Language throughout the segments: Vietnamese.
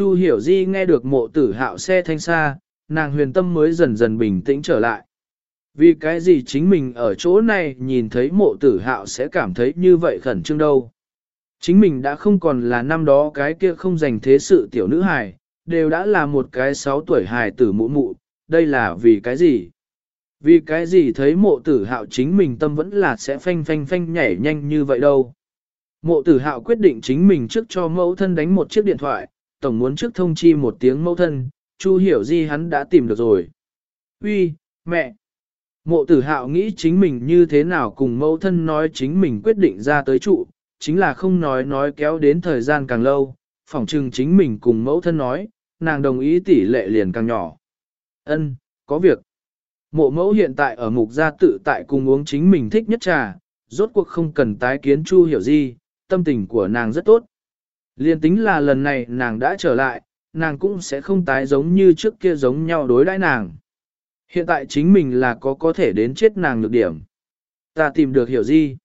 Chu hiểu di nghe được mộ tử hạo xe thanh xa, nàng huyền tâm mới dần dần bình tĩnh trở lại. Vì cái gì chính mình ở chỗ này nhìn thấy mộ tử hạo sẽ cảm thấy như vậy khẩn trương đâu. Chính mình đã không còn là năm đó cái kia không dành thế sự tiểu nữ hài, đều đã là một cái sáu tuổi hài tử mụ mụ, đây là vì cái gì? Vì cái gì thấy mộ tử hạo chính mình tâm vẫn là sẽ phanh phanh phanh nhảy nhanh như vậy đâu? Mộ tử hạo quyết định chính mình trước cho mẫu thân đánh một chiếc điện thoại, tổng muốn trước thông chi một tiếng mẫu thân, Chu hiểu di hắn đã tìm được rồi. Uy, mẹ! Mộ tử hạo nghĩ chính mình như thế nào cùng mẫu thân nói chính mình quyết định ra tới trụ, chính là không nói nói kéo đến thời gian càng lâu, phỏng chừng chính mình cùng mẫu thân nói, nàng đồng ý tỷ lệ liền càng nhỏ. Ân, có việc. Mộ mẫu hiện tại ở mục gia tự tại cùng uống chính mình thích nhất trà, rốt cuộc không cần tái kiến Chu hiểu di tâm tình của nàng rất tốt. Liên tính là lần này nàng đã trở lại, nàng cũng sẽ không tái giống như trước kia giống nhau đối đãi nàng. Hiện tại chính mình là có có thể đến chết nàng được điểm. Ta tìm được hiểu gì?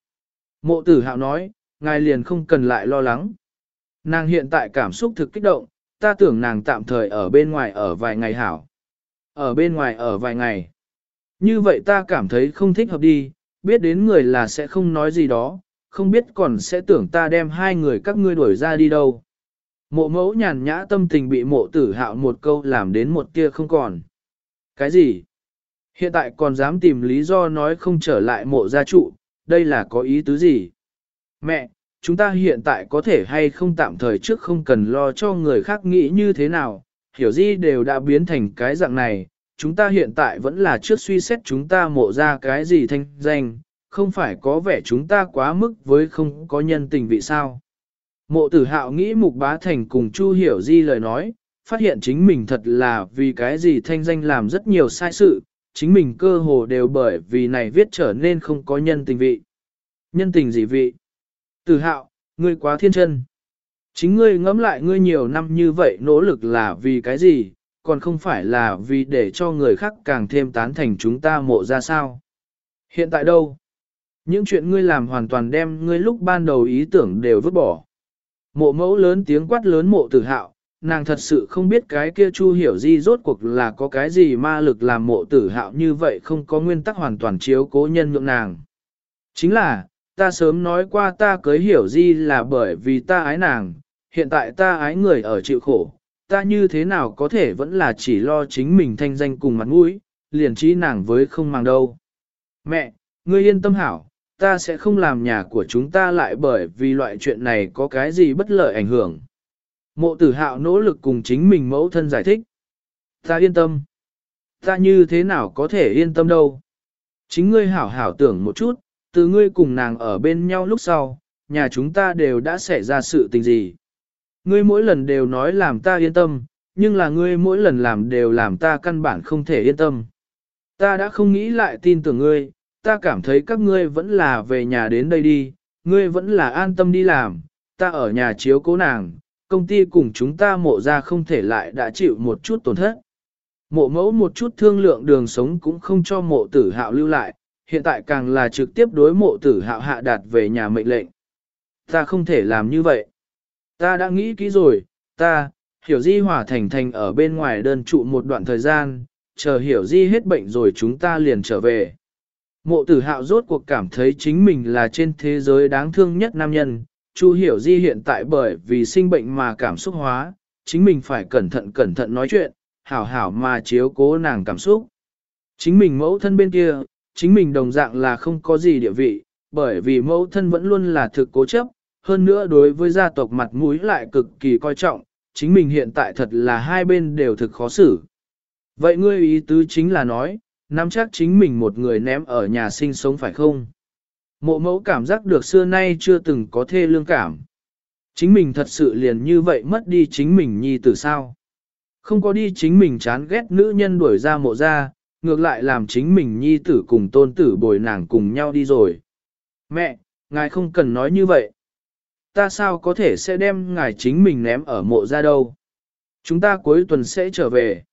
Mộ tử hạo nói, ngài liền không cần lại lo lắng. Nàng hiện tại cảm xúc thực kích động, ta tưởng nàng tạm thời ở bên ngoài ở vài ngày hảo. Ở bên ngoài ở vài ngày. Như vậy ta cảm thấy không thích hợp đi, biết đến người là sẽ không nói gì đó, không biết còn sẽ tưởng ta đem hai người các ngươi đuổi ra đi đâu. Mộ mẫu nhàn nhã tâm tình bị mộ tử hạo một câu làm đến một tia không còn. Cái gì? Hiện tại còn dám tìm lý do nói không trở lại mộ gia trụ, đây là có ý tứ gì? Mẹ, chúng ta hiện tại có thể hay không tạm thời trước không cần lo cho người khác nghĩ như thế nào, hiểu gì đều đã biến thành cái dạng này, chúng ta hiện tại vẫn là trước suy xét chúng ta mộ ra cái gì thanh danh, không phải có vẻ chúng ta quá mức với không có nhân tình vị sao. Mộ tử hạo nghĩ mục bá thành cùng Chu hiểu di lời nói, phát hiện chính mình thật là vì cái gì thanh danh làm rất nhiều sai sự, chính mình cơ hồ đều bởi vì này viết trở nên không có nhân tình vị. Nhân tình gì vị? Tử hạo, ngươi quá thiên chân. Chính ngươi ngẫm lại ngươi nhiều năm như vậy nỗ lực là vì cái gì, còn không phải là vì để cho người khác càng thêm tán thành chúng ta mộ ra sao. Hiện tại đâu? Những chuyện ngươi làm hoàn toàn đem ngươi lúc ban đầu ý tưởng đều vứt bỏ. Mộ mẫu lớn tiếng quát lớn mộ tử hạo, nàng thật sự không biết cái kia chu hiểu di rốt cuộc là có cái gì ma lực làm mộ tử hạo như vậy không có nguyên tắc hoàn toàn chiếu cố nhân nhượng nàng. Chính là, ta sớm nói qua ta cưới hiểu di là bởi vì ta ái nàng, hiện tại ta ái người ở chịu khổ, ta như thế nào có thể vẫn là chỉ lo chính mình thanh danh cùng mặt mũi, liền trí nàng với không mang đâu. Mẹ, ngươi yên tâm hảo, ta sẽ không làm nhà của chúng ta lại bởi vì loại chuyện này có cái gì bất lợi ảnh hưởng. Mộ tử hạo nỗ lực cùng chính mình mẫu thân giải thích. Ta yên tâm. Ta như thế nào có thể yên tâm đâu. Chính ngươi hảo hảo tưởng một chút, từ ngươi cùng nàng ở bên nhau lúc sau, nhà chúng ta đều đã xảy ra sự tình gì. Ngươi mỗi lần đều nói làm ta yên tâm, nhưng là ngươi mỗi lần làm đều làm ta căn bản không thể yên tâm. Ta đã không nghĩ lại tin tưởng ngươi, ta cảm thấy các ngươi vẫn là về nhà đến đây đi, ngươi vẫn là an tâm đi làm, ta ở nhà chiếu cố nàng, công ty cùng chúng ta mộ ra không thể lại đã chịu một chút tổn thất. Mộ mẫu một chút thương lượng đường sống cũng không cho mộ tử hạo lưu lại, hiện tại càng là trực tiếp đối mộ tử hạo hạ đạt về nhà mệnh lệnh. Ta không thể làm như vậy. Ta đã nghĩ kỹ rồi, ta, hiểu di hỏa thành thành ở bên ngoài đơn trụ một đoạn thời gian, chờ hiểu di hết bệnh rồi chúng ta liền trở về. Mộ tử hạo rốt cuộc cảm thấy chính mình là trên thế giới đáng thương nhất nam nhân, Chu hiểu di hiện tại bởi vì sinh bệnh mà cảm xúc hóa, chính mình phải cẩn thận cẩn thận nói chuyện, hảo hảo mà chiếu cố nàng cảm xúc. Chính mình mẫu thân bên kia, chính mình đồng dạng là không có gì địa vị, bởi vì mẫu thân vẫn luôn là thực cố chấp, hơn nữa đối với gia tộc mặt mũi lại cực kỳ coi trọng, chính mình hiện tại thật là hai bên đều thực khó xử. Vậy ngươi ý tứ chính là nói, nắm chắc chính mình một người ném ở nhà sinh sống phải không? Mộ mẫu cảm giác được xưa nay chưa từng có thê lương cảm. Chính mình thật sự liền như vậy mất đi chính mình nhi tử sao? Không có đi chính mình chán ghét nữ nhân đuổi ra mộ ra, ngược lại làm chính mình nhi tử cùng tôn tử bồi nàng cùng nhau đi rồi. Mẹ, ngài không cần nói như vậy. Ta sao có thể sẽ đem ngài chính mình ném ở mộ ra đâu? Chúng ta cuối tuần sẽ trở về.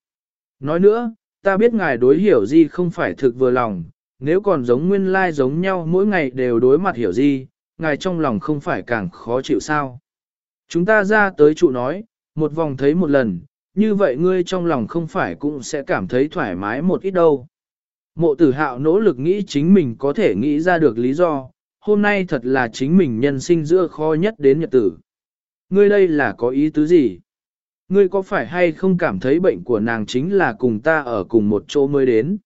Nói nữa, ta biết ngài đối hiểu gì không phải thực vừa lòng, nếu còn giống nguyên lai like giống nhau mỗi ngày đều đối mặt hiểu gì, ngài trong lòng không phải càng khó chịu sao. Chúng ta ra tới trụ nói, một vòng thấy một lần, như vậy ngươi trong lòng không phải cũng sẽ cảm thấy thoải mái một ít đâu. Mộ tử hạo nỗ lực nghĩ chính mình có thể nghĩ ra được lý do, hôm nay thật là chính mình nhân sinh giữa khó nhất đến nhật tử. Ngươi đây là có ý tứ gì? Ngươi có phải hay không cảm thấy bệnh của nàng chính là cùng ta ở cùng một chỗ mới đến?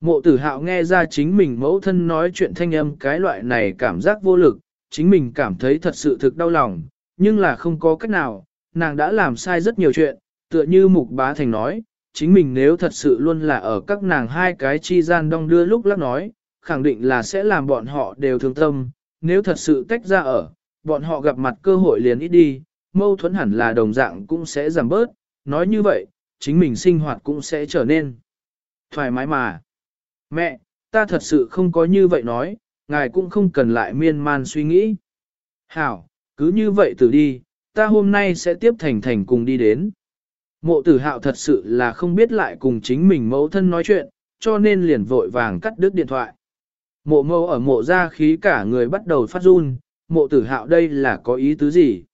Mộ tử hạo nghe ra chính mình mẫu thân nói chuyện thanh âm cái loại này cảm giác vô lực, chính mình cảm thấy thật sự thực đau lòng, nhưng là không có cách nào, nàng đã làm sai rất nhiều chuyện, tựa như Mục Bá Thành nói, chính mình nếu thật sự luôn là ở các nàng hai cái chi gian đong đưa lúc lắc nói, khẳng định là sẽ làm bọn họ đều thương tâm, nếu thật sự tách ra ở, bọn họ gặp mặt cơ hội liền ít đi, mâu thuẫn hẳn là đồng dạng cũng sẽ giảm bớt, nói như vậy, chính mình sinh hoạt cũng sẽ trở nên thoải mái mà. Mẹ, ta thật sự không có như vậy nói, ngài cũng không cần lại miên man suy nghĩ. Hảo, cứ như vậy từ đi, ta hôm nay sẽ tiếp thành thành cùng đi đến. Mộ tử hạo thật sự là không biết lại cùng chính mình mẫu thân nói chuyện, cho nên liền vội vàng cắt đứt điện thoại. Mộ mâu ở mộ ra khí cả người bắt đầu phát run, mộ tử hạo đây là có ý tứ gì?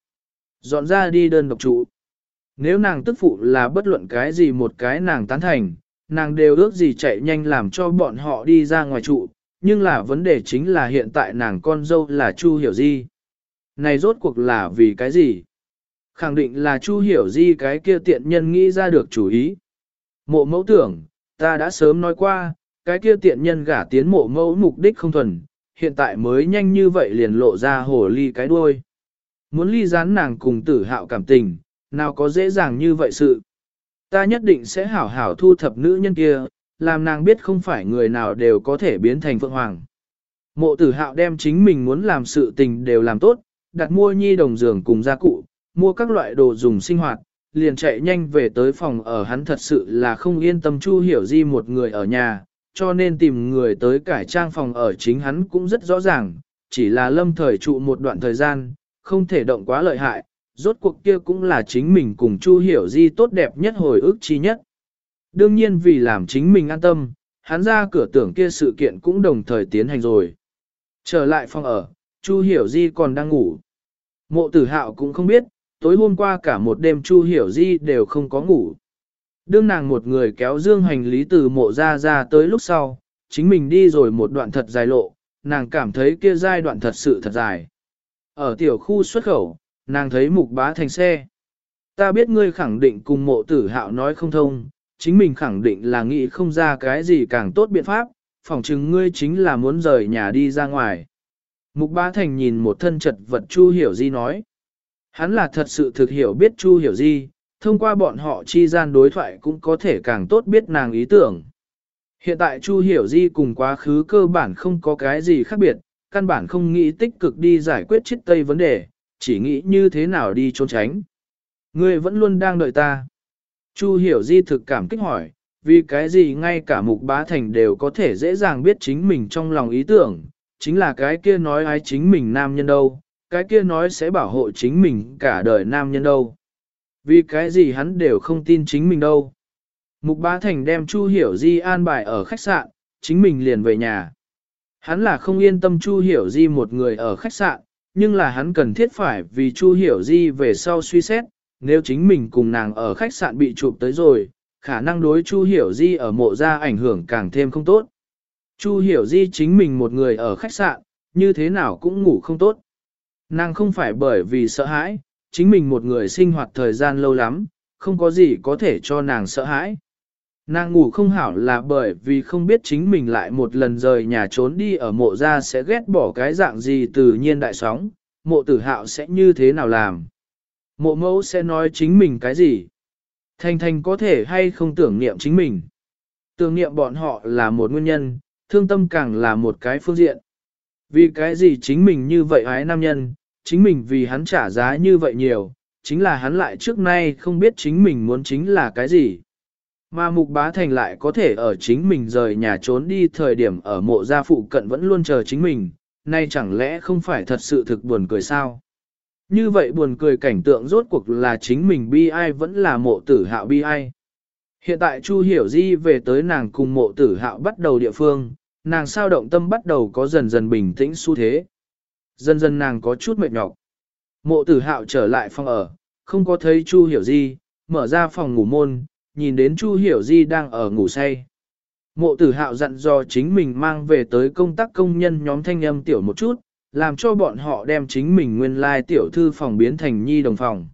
Dọn ra đi đơn độc trụ. Nếu nàng tức phụ là bất luận cái gì một cái nàng tán thành, nàng đều ước gì chạy nhanh làm cho bọn họ đi ra ngoài trụ, nhưng là vấn đề chính là hiện tại nàng con dâu là Chu Hiểu Di. Này rốt cuộc là vì cái gì? Khẳng định là Chu Hiểu Di cái kia tiện nhân nghĩ ra được chủ ý. Mộ mẫu tưởng, ta đã sớm nói qua, cái kia tiện nhân gả tiến mộ mẫu mục đích không thuần, hiện tại mới nhanh như vậy liền lộ ra hồ ly cái đuôi. Muốn ly gián nàng cùng tử hạo cảm tình, nào có dễ dàng như vậy sự. Ta nhất định sẽ hảo hảo thu thập nữ nhân kia, làm nàng biết không phải người nào đều có thể biến thành phượng hoàng. Mộ tử hạo đem chính mình muốn làm sự tình đều làm tốt, đặt mua nhi đồng giường cùng gia cụ, mua các loại đồ dùng sinh hoạt, liền chạy nhanh về tới phòng ở hắn thật sự là không yên tâm Chu Hiểu Di một người ở nhà, cho nên tìm người tới cải trang phòng ở chính hắn cũng rất rõ ràng, chỉ là lâm thời trụ một đoạn thời gian, không thể động quá lợi hại, rốt cuộc kia cũng là chính mình cùng Chu Hiểu Di tốt đẹp nhất hồi ức chi nhất. Đương nhiên vì làm chính mình an tâm, hắn ra cửa tưởng kia sự kiện cũng đồng thời tiến hành rồi. Trở lại phòng ở, Chu Hiểu Di còn đang ngủ. Mộ tử hạo cũng không biết, tối hôm qua cả một đêm Chu Hiểu Di đều không có ngủ. Đương nàng một người kéo dương hành lý từ mộ ra ra tới lúc sau, chính mình đi rồi một đoạn thật dài lộ, nàng cảm thấy kia giai đoạn thật sự thật dài. Ở tiểu khu xuất khẩu, nàng thấy mục bá thành xe. Ta biết ngươi khẳng định cùng mộ tử hạo nói không thông, chính mình khẳng định là nghĩ không ra cái gì càng tốt biện pháp, phỏng chừng ngươi chính là muốn rời nhà đi ra ngoài. Mục bá thành nhìn một thân chật vật Chu Hiểu Di nói. Hắn là thật sự thực hiểu biết Chu Hiểu Di, thông qua bọn họ chi gian đối thoại cũng có thể càng tốt biết nàng ý tưởng. Hiện tại Chu Hiểu Di cùng quá khứ cơ bản không có cái gì khác biệt, căn bản không nghĩ tích cực đi giải quyết chiết tây vấn đề, chỉ nghĩ như thế nào đi trốn tránh. Ngươi vẫn luôn đang đợi ta. Chu Hiểu Di thực cảm kích hỏi, vì cái gì ngay cả mục bá thành đều có thể dễ dàng biết chính mình trong lòng ý tưởng, chính là cái kia nói ai chính mình nam nhân đâu, cái kia nói sẽ bảo hộ chính mình cả đời nam nhân đâu. Vì cái gì hắn đều không tin chính mình đâu. Mục bá thành đem Chu Hiểu Di an bài ở khách sạn, chính mình liền về nhà. Hắn là không yên tâm Chu Hiểu Di một người ở khách sạn, nhưng là hắn cần thiết phải vì Chu Hiểu Di về sau suy xét, nếu chính mình cùng nàng ở khách sạn bị chụp tới rồi, khả năng đối Chu Hiểu Di ở mộ ra ảnh hưởng càng thêm không tốt. Chu Hiểu Di chính mình một người ở khách sạn, như thế nào cũng ngủ không tốt. Nàng không phải bởi vì sợ hãi, chính mình một người sinh hoạt thời gian lâu lắm, không có gì có thể cho nàng sợ hãi. Nàng ngủ không hảo là bởi vì không biết chính mình lại một lần rời nhà trốn đi ở mộ ra sẽ ghét bỏ cái dạng gì tự nhiên đại sóng, mộ tử hạo sẽ như thế nào làm. Mộ mẫu sẽ nói chính mình cái gì. Thành thành có thể hay không tưởng niệm chính mình. Tưởng niệm bọn họ là một nguyên nhân, thương tâm càng là một cái phương diện. Vì cái gì chính mình như vậy ái nam nhân, chính mình vì hắn trả giá như vậy nhiều, chính là hắn lại trước nay không biết chính mình muốn chính là cái gì. Mà mục bá thành lại có thể ở chính mình rời nhà trốn đi thời điểm ở mộ gia phụ cận vẫn luôn chờ chính mình, nay chẳng lẽ không phải thật sự thực buồn cười sao? Như vậy buồn cười cảnh tượng rốt cuộc là chính mình bi ai vẫn là mộ tử hạo bi ai. Hiện tại Chu Hiểu Di về tới nàng cùng mộ tử hạo bắt đầu địa phương, nàng sao động tâm bắt đầu có dần dần bình tĩnh xu thế. Dần dần nàng có chút mệt nhọc. Mộ tử hạo trở lại phòng ở, không có thấy Chu Hiểu Di, mở ra phòng ngủ môn, nhìn đến Chu Hiểu Di đang ở ngủ say. Mộ tử hạo dặn dò chính mình mang về tới công tác công nhân nhóm thanh âm tiểu một chút, làm cho bọn họ đem chính mình nguyên lai tiểu thư phòng biến thành nhi đồng phòng.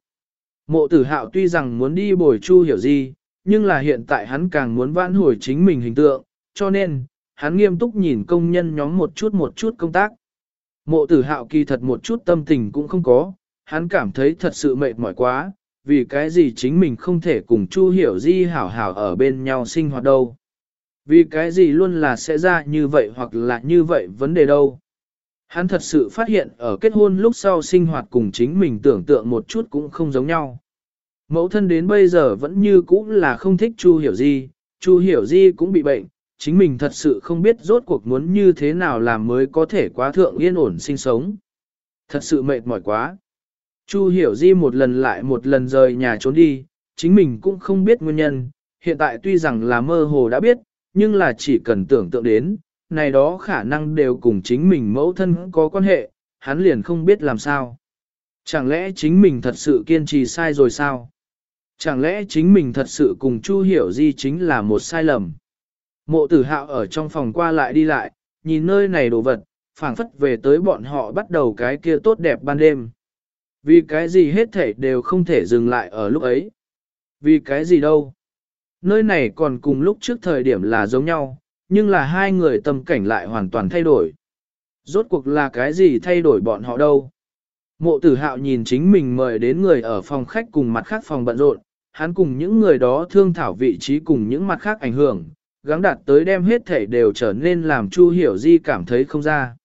Mộ tử hạo tuy rằng muốn đi bồi Chu Hiểu Di, nhưng là hiện tại hắn càng muốn vãn hồi chính mình hình tượng, cho nên, hắn nghiêm túc nhìn công nhân nhóm một chút một chút công tác. Mộ tử hạo kỳ thật một chút tâm tình cũng không có, hắn cảm thấy thật sự mệt mỏi quá, vì cái gì chính mình không thể cùng Chu Hiểu Di hảo hảo ở bên nhau sinh hoạt đâu. Vì cái gì luôn là sẽ ra như vậy hoặc là như vậy vấn đề đâu. Hắn thật sự phát hiện ở kết hôn lúc sau sinh hoạt cùng chính mình tưởng tượng một chút cũng không giống nhau. Mẫu thân đến bây giờ vẫn như cũ là không thích Chu Hiểu Di, Chu Hiểu Di cũng bị bệnh, chính mình thật sự không biết rốt cuộc muốn như thế nào làm mới có thể quá thượng yên ổn sinh sống. Thật sự mệt mỏi quá. Chu Hiểu Di một lần lại một lần rời nhà trốn đi, chính mình cũng không biết nguyên nhân, hiện tại tuy rằng là mơ hồ đã biết, nhưng là chỉ cần tưởng tượng đến, này đó khả năng đều cùng chính mình mẫu thân có quan hệ, hắn liền không biết làm sao. Chẳng lẽ chính mình thật sự kiên trì sai rồi sao? Chẳng lẽ chính mình thật sự cùng Chu Hiểu Di chính là một sai lầm? Mộ tử hạo ở trong phòng qua lại đi lại, nhìn nơi này đồ vật, phảng phất về tới bọn họ bắt đầu cái kia tốt đẹp ban đêm. Vì cái gì hết thể đều không thể dừng lại ở lúc ấy. Vì cái gì đâu. Nơi này còn cùng lúc trước thời điểm là giống nhau, nhưng là hai người tâm cảnh lại hoàn toàn thay đổi. Rốt cuộc là cái gì thay đổi bọn họ đâu. Mộ tử hạo nhìn chính mình mời đến người ở phòng khách cùng mặt khác phòng bận rộn, hắn cùng những người đó thương thảo vị trí cùng những mặt khác ảnh hưởng, gắng đạt tới đem hết thể đều trở nên làm Chu Hiểu Di cảm thấy không ra.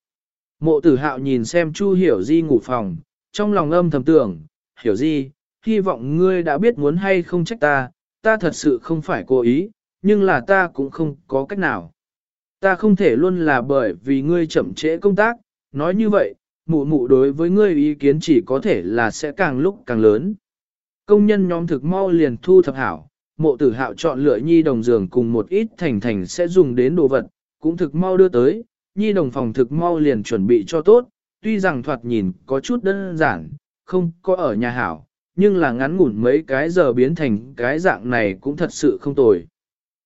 Mộ tử hạo nhìn xem Chu Hiểu Di ngủ phòng, trong lòng âm thầm tưởng, Hiểu gì hy vọng ngươi đã biết muốn hay không trách ta, ta thật sự không phải cố ý, nhưng là ta cũng không có cách nào. Ta không thể luôn là bởi vì ngươi chậm trễ công tác, nói như vậy, mụ mụ đối với ngươi ý kiến chỉ có thể là sẽ càng lúc càng lớn. Công nhân nhóm thực mau liền thu thập hảo, mộ tử hạo chọn lựa nhi đồng giường cùng một ít thành thành sẽ dùng đến đồ vật, cũng thực mau đưa tới, nhi đồng phòng thực mau liền chuẩn bị cho tốt, tuy rằng thoạt nhìn có chút đơn giản, không có ở nhà hảo, nhưng là ngắn ngủn mấy cái giờ biến thành cái dạng này cũng thật sự không tồi.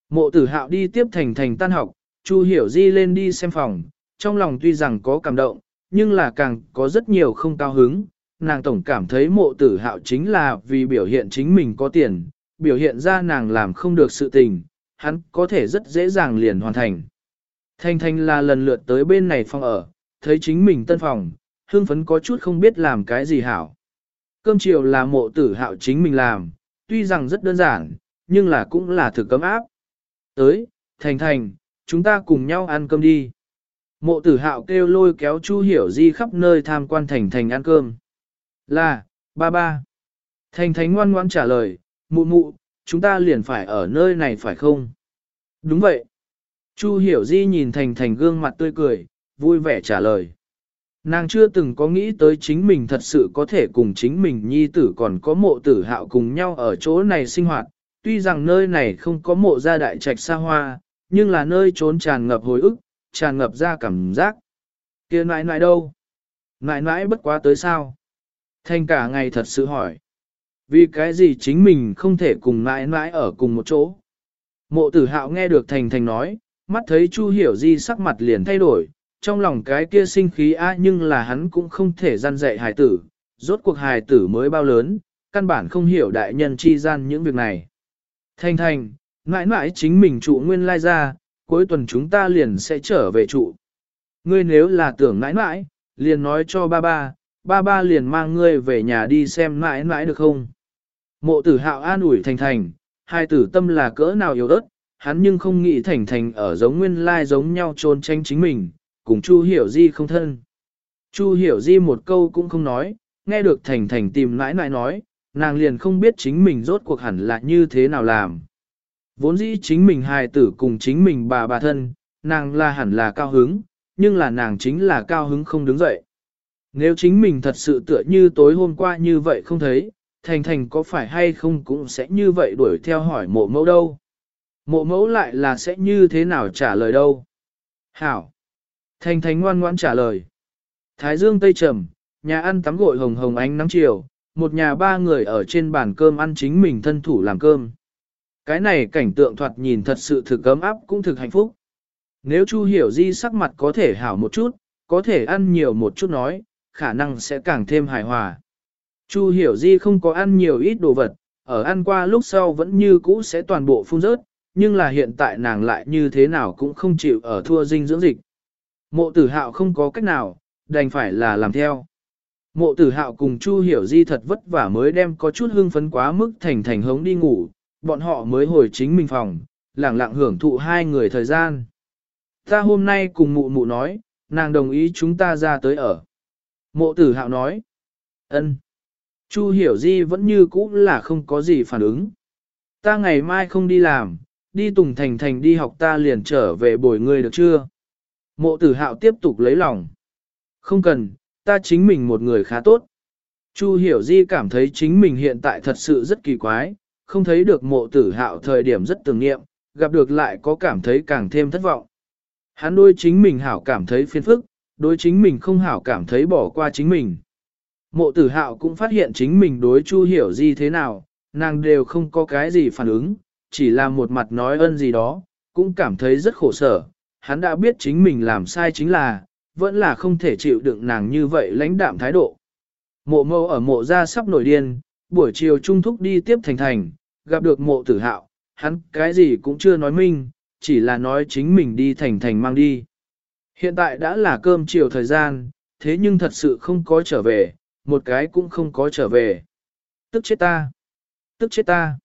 Mộ tử hạo đi tiếp thành thành tan học, Chu hiểu di lên đi xem phòng, trong lòng tuy rằng có cảm động, nhưng là càng có rất nhiều không cao hứng, nàng tổng cảm thấy mộ tử hạo chính là vì biểu hiện chính mình có tiền, biểu hiện ra nàng làm không được sự tình, hắn có thể rất dễ dàng liền hoàn thành. Thanh Thanh là lần lượt tới bên này phòng ở, thấy chính mình tân phòng, hương phấn có chút không biết làm cái gì hảo. Cơm chiều là mộ tử hạo chính mình làm, tuy rằng rất đơn giản, nhưng là cũng là thực cấm áp. Tới, Thành Thành, chúng ta cùng nhau ăn cơm đi. Mộ tử hạo kêu lôi kéo Chu Hiểu Di khắp nơi tham quan Thành Thành ăn cơm. Là, ba ba. Thành Thành ngoan ngoan trả lời, mụ mụ, chúng ta liền phải ở nơi này phải không? Đúng vậy. Chu Hiểu Di nhìn Thành Thành gương mặt tươi cười, vui vẻ trả lời. Nàng chưa từng có nghĩ tới chính mình thật sự có thể cùng chính mình nhi tử còn có mộ tử hạo cùng nhau ở chỗ này sinh hoạt, tuy rằng nơi này không có mộ gia đại trạch xa hoa, nhưng là nơi trốn tràn ngập hồi ức, tràn ngập ra cảm giác. kia nãi nãi đâu? Nãi nãi bất quá tới sao? Thanh cả ngày thật sự hỏi. Vì cái gì chính mình không thể cùng nãi nãi ở cùng một chỗ? Mộ tử hạo nghe được Thành Thành nói, mắt thấy Chu Hiểu Di sắc mặt liền thay đổi, trong lòng cái kia sinh khí a nhưng là hắn cũng không thể gian dạy hài tử, rốt cuộc hài tử mới bao lớn, căn bản không hiểu đại nhân chi gian những việc này. Thành thành, mãi mãi chính mình trụ nguyên lai ra, cuối tuần chúng ta liền sẽ trở về trụ. Ngươi nếu là tưởng mãi mãi, liền nói cho ba ba, ba ba liền mang ngươi về nhà đi xem mãi mãi được không? Mộ tử hạo an ủi thành thành, hai tử tâm là cỡ nào yếu ớt, hắn nhưng không nghĩ thành thành ở giống nguyên lai giống nhau trôn tranh chính mình, cùng Chu Hiểu Di không thân. Chu Hiểu Di một câu cũng không nói, nghe được Thành Thành tìm nãi nãi nói, nàng liền không biết chính mình rốt cuộc hẳn là như thế nào làm. Vốn dĩ chính mình hài tử cùng chính mình bà bà thân, nàng là hẳn là cao hứng, nhưng là nàng chính là cao hứng không đứng dậy. Nếu chính mình thật sự tựa như tối hôm qua như vậy không thấy, Thành Thành có phải hay không cũng sẽ như vậy đuổi theo hỏi mộ mẫu đâu. Mộ mẫu lại là sẽ như thế nào trả lời đâu. Hảo. Thành thánh ngoan ngoãn trả lời. Thái dương tây trầm, nhà ăn tắm gội hồng hồng ánh nắng chiều, một nhà ba người ở trên bàn cơm ăn chính mình thân thủ làm cơm. Cái này cảnh tượng thoạt nhìn thật sự thực ấm áp cũng thực hạnh phúc. Nếu Chu Hiểu Di sắc mặt có thể hảo một chút, có thể ăn nhiều một chút nói, khả năng sẽ càng thêm hài hòa. Chu Hiểu Di không có ăn nhiều ít đồ vật, ở ăn qua lúc sau vẫn như cũ sẽ toàn bộ phun rớt, nhưng là hiện tại nàng lại như thế nào cũng không chịu ở thua dinh dưỡng dịch. Mộ tử hạo không có cách nào, đành phải là làm theo. Mộ tử hạo cùng Chu Hiểu Di thật vất vả mới đem có chút hương phấn quá mức thành thành hống đi ngủ, bọn họ mới hồi chính mình phòng, lặng lặng hưởng thụ hai người thời gian. Ta hôm nay cùng mụ mụ nói, nàng đồng ý chúng ta ra tới ở. Mộ tử hạo nói. ân. Chu hiểu di vẫn như cũ là không có gì phản ứng. Ta ngày mai không đi làm, đi Tùng Thành Thành đi học ta liền trở về bồi ngươi được chưa? Mộ tử hạo tiếp tục lấy lòng. Không cần, ta chính mình một người khá tốt. Chu hiểu di cảm thấy chính mình hiện tại thật sự rất kỳ quái, không thấy được mộ tử hạo thời điểm rất tưởng nghiệm, gặp được lại có cảm thấy càng thêm thất vọng. Hắn đôi chính mình hảo cảm thấy phiền phức, đối chính mình không hảo cảm thấy bỏ qua chính mình. Mộ tử hạo cũng phát hiện chính mình đối chu hiểu gì thế nào, nàng đều không có cái gì phản ứng, chỉ là một mặt nói ân gì đó, cũng cảm thấy rất khổ sở. Hắn đã biết chính mình làm sai chính là, vẫn là không thể chịu đựng nàng như vậy lãnh đạm thái độ. Mộ mâu ở mộ ra sắp nổi điên, buổi chiều trung thúc đi tiếp thành thành, gặp được mộ tử hạo, hắn cái gì cũng chưa nói minh, chỉ là nói chính mình đi thành thành mang đi. Hiện tại đã là cơm chiều thời gian, thế nhưng thật sự không có trở về, một cái cũng không có trở về. Tức chết ta! Tức chết ta!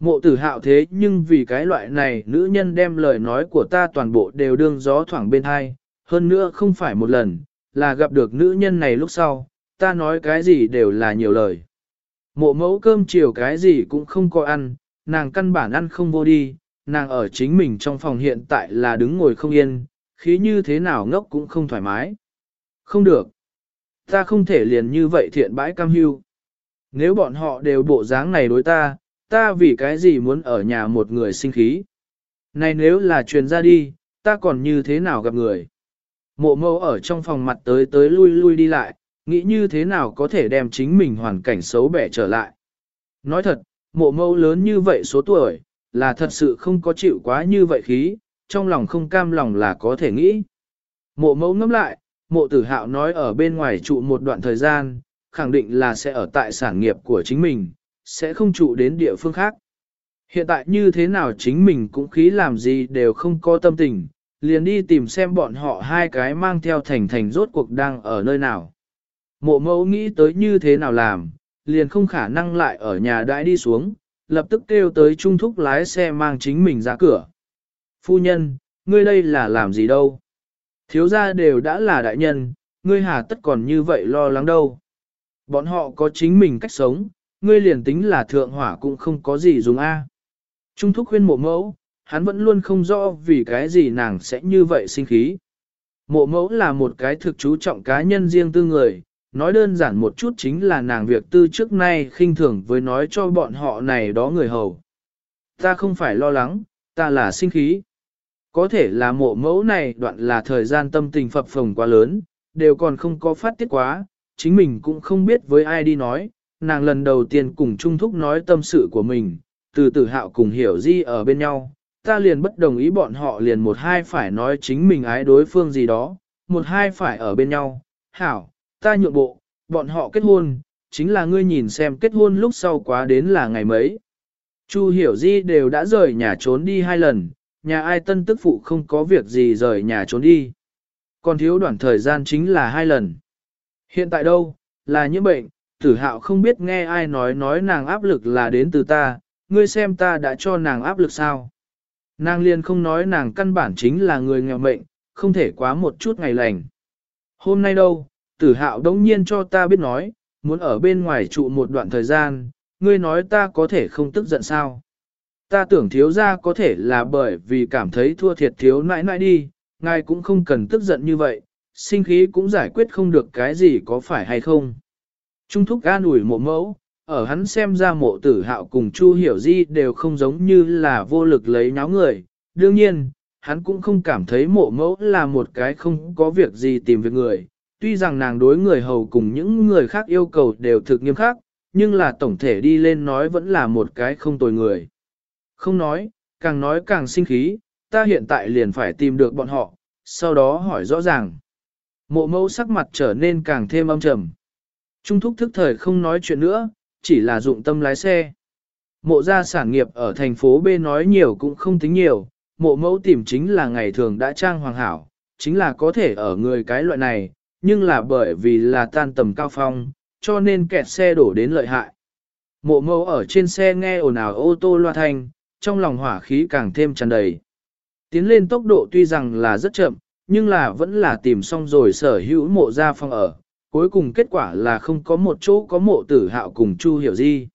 Mộ tử hạo thế nhưng vì cái loại này nữ nhân đem lời nói của ta toàn bộ đều đương gió thoảng bên hai, hơn nữa không phải một lần, là gặp được nữ nhân này lúc sau, ta nói cái gì đều là nhiều lời. Mộ mẫu cơm chiều cái gì cũng không có ăn, nàng căn bản ăn không vô đi, nàng ở chính mình trong phòng hiện tại là đứng ngồi không yên, khí như thế nào ngốc cũng không thoải mái. Không được. Ta không thể liền như vậy thiện bãi cam hưu. Nếu bọn họ đều bộ dáng này đối ta, ta vì cái gì muốn ở nhà một người sinh khí. Này nếu là truyền ra đi, ta còn như thế nào gặp người. Mộ mâu ở trong phòng mặt tới tới lui lui đi lại, nghĩ như thế nào có thể đem chính mình hoàn cảnh xấu bẻ trở lại. Nói thật, mộ mâu lớn như vậy số tuổi, là thật sự không có chịu quá như vậy khí, trong lòng không cam lòng là có thể nghĩ. Mộ mâu ngẫm lại, mộ tử hạo nói ở bên ngoài trụ một đoạn thời gian, khẳng định là sẽ ở tại sản nghiệp của chính mình, sẽ không trụ đến địa phương khác. Hiện tại như thế nào chính mình cũng khí làm gì đều không có tâm tình, liền đi tìm xem bọn họ hai cái mang theo thành thành rốt cuộc đang ở nơi nào. Mộ mẫu nghĩ tới như thế nào làm, liền không khả năng lại ở nhà đãi đi xuống, lập tức kêu tới trung thúc lái xe mang chính mình ra cửa. Phu nhân, ngươi đây là làm gì đâu? Thiếu gia đều đã là đại nhân, ngươi hà tất còn như vậy lo lắng đâu. Bọn họ có chính mình cách sống, ngươi liền tính là thượng hỏa cũng không có gì dùng a. Trung thúc khuyên mộ mẫu, hắn vẫn luôn không rõ vì cái gì nàng sẽ như vậy sinh khí. Mộ mẫu là một cái thực chú trọng cá nhân riêng tư người, nói đơn giản một chút chính là nàng việc tư trước nay khinh thường với nói cho bọn họ này đó người hầu. Ta không phải lo lắng, ta là sinh khí. Có thể là mộ mẫu này đoạn là thời gian tâm tình phập phồng quá lớn, đều còn không có phát tiết quá, chính mình cũng không biết với ai đi nói, nàng lần đầu tiên cùng Trung Thúc nói tâm sự của mình, từ tử hạo cùng hiểu di ở bên nhau, ta liền bất đồng ý bọn họ liền một hai phải nói chính mình ái đối phương gì đó, một hai phải ở bên nhau, hảo, ta nhượng bộ, bọn họ kết hôn, chính là ngươi nhìn xem kết hôn lúc sau quá đến là ngày mấy. Chu hiểu di đều đã rời nhà trốn đi hai lần, nhà ai tân tức phụ không có việc gì rời nhà trốn đi. Còn thiếu đoạn thời gian chính là hai lần. Hiện tại đâu, là những bệnh, tử hạo không biết nghe ai nói nói nàng áp lực là đến từ ta, ngươi xem ta đã cho nàng áp lực sao. Nàng liền không nói nàng căn bản chính là người nghèo mệnh, không thể quá một chút ngày lành. Hôm nay đâu, tử hạo đống nhiên cho ta biết nói, muốn ở bên ngoài trụ một đoạn thời gian, ngươi nói ta có thể không tức giận sao. Ta tưởng thiếu ra có thể là bởi vì cảm thấy thua thiệt thiếu nãi nãi đi, ngài cũng không cần tức giận như vậy, sinh khí cũng giải quyết không được cái gì có phải hay không. Trung thúc an ủi mộ mẫu, ở hắn xem ra mộ tử hạo cùng Chu Hiểu Di đều không giống như là vô lực lấy nháo người. Đương nhiên, hắn cũng không cảm thấy mộ mẫu là một cái không có việc gì tìm việc người. Tuy rằng nàng đối người hầu cùng những người khác yêu cầu đều thực nghiêm khắc, nhưng là tổng thể đi lên nói vẫn là một cái không tồi người. Không nói, càng nói càng sinh khí, ta hiện tại liền phải tìm được bọn họ, sau đó hỏi rõ ràng. Mộ mẫu sắc mặt trở nên càng thêm âm trầm. Trung thúc thức thời không nói chuyện nữa, chỉ là dụng tâm lái xe. Mộ gia sản nghiệp ở thành phố B nói nhiều cũng không tính nhiều, mộ mẫu tìm chính là ngày thường đã trang hoàng hảo, chính là có thể ở người cái loại này, nhưng là bởi vì là tan tầm cao phong, cho nên kẹt xe đổ đến lợi hại. Mộ mẫu ở trên xe nghe ồn ào ô tô loa thanh, trong lòng hỏa khí càng thêm tràn đầy. Tiến lên tốc độ tuy rằng là rất chậm, nhưng là vẫn là tìm xong rồi sở hữu mộ gia phong ở. Cuối cùng kết quả là không có một chỗ có mộ tử hạo cùng Chu hiểu Di.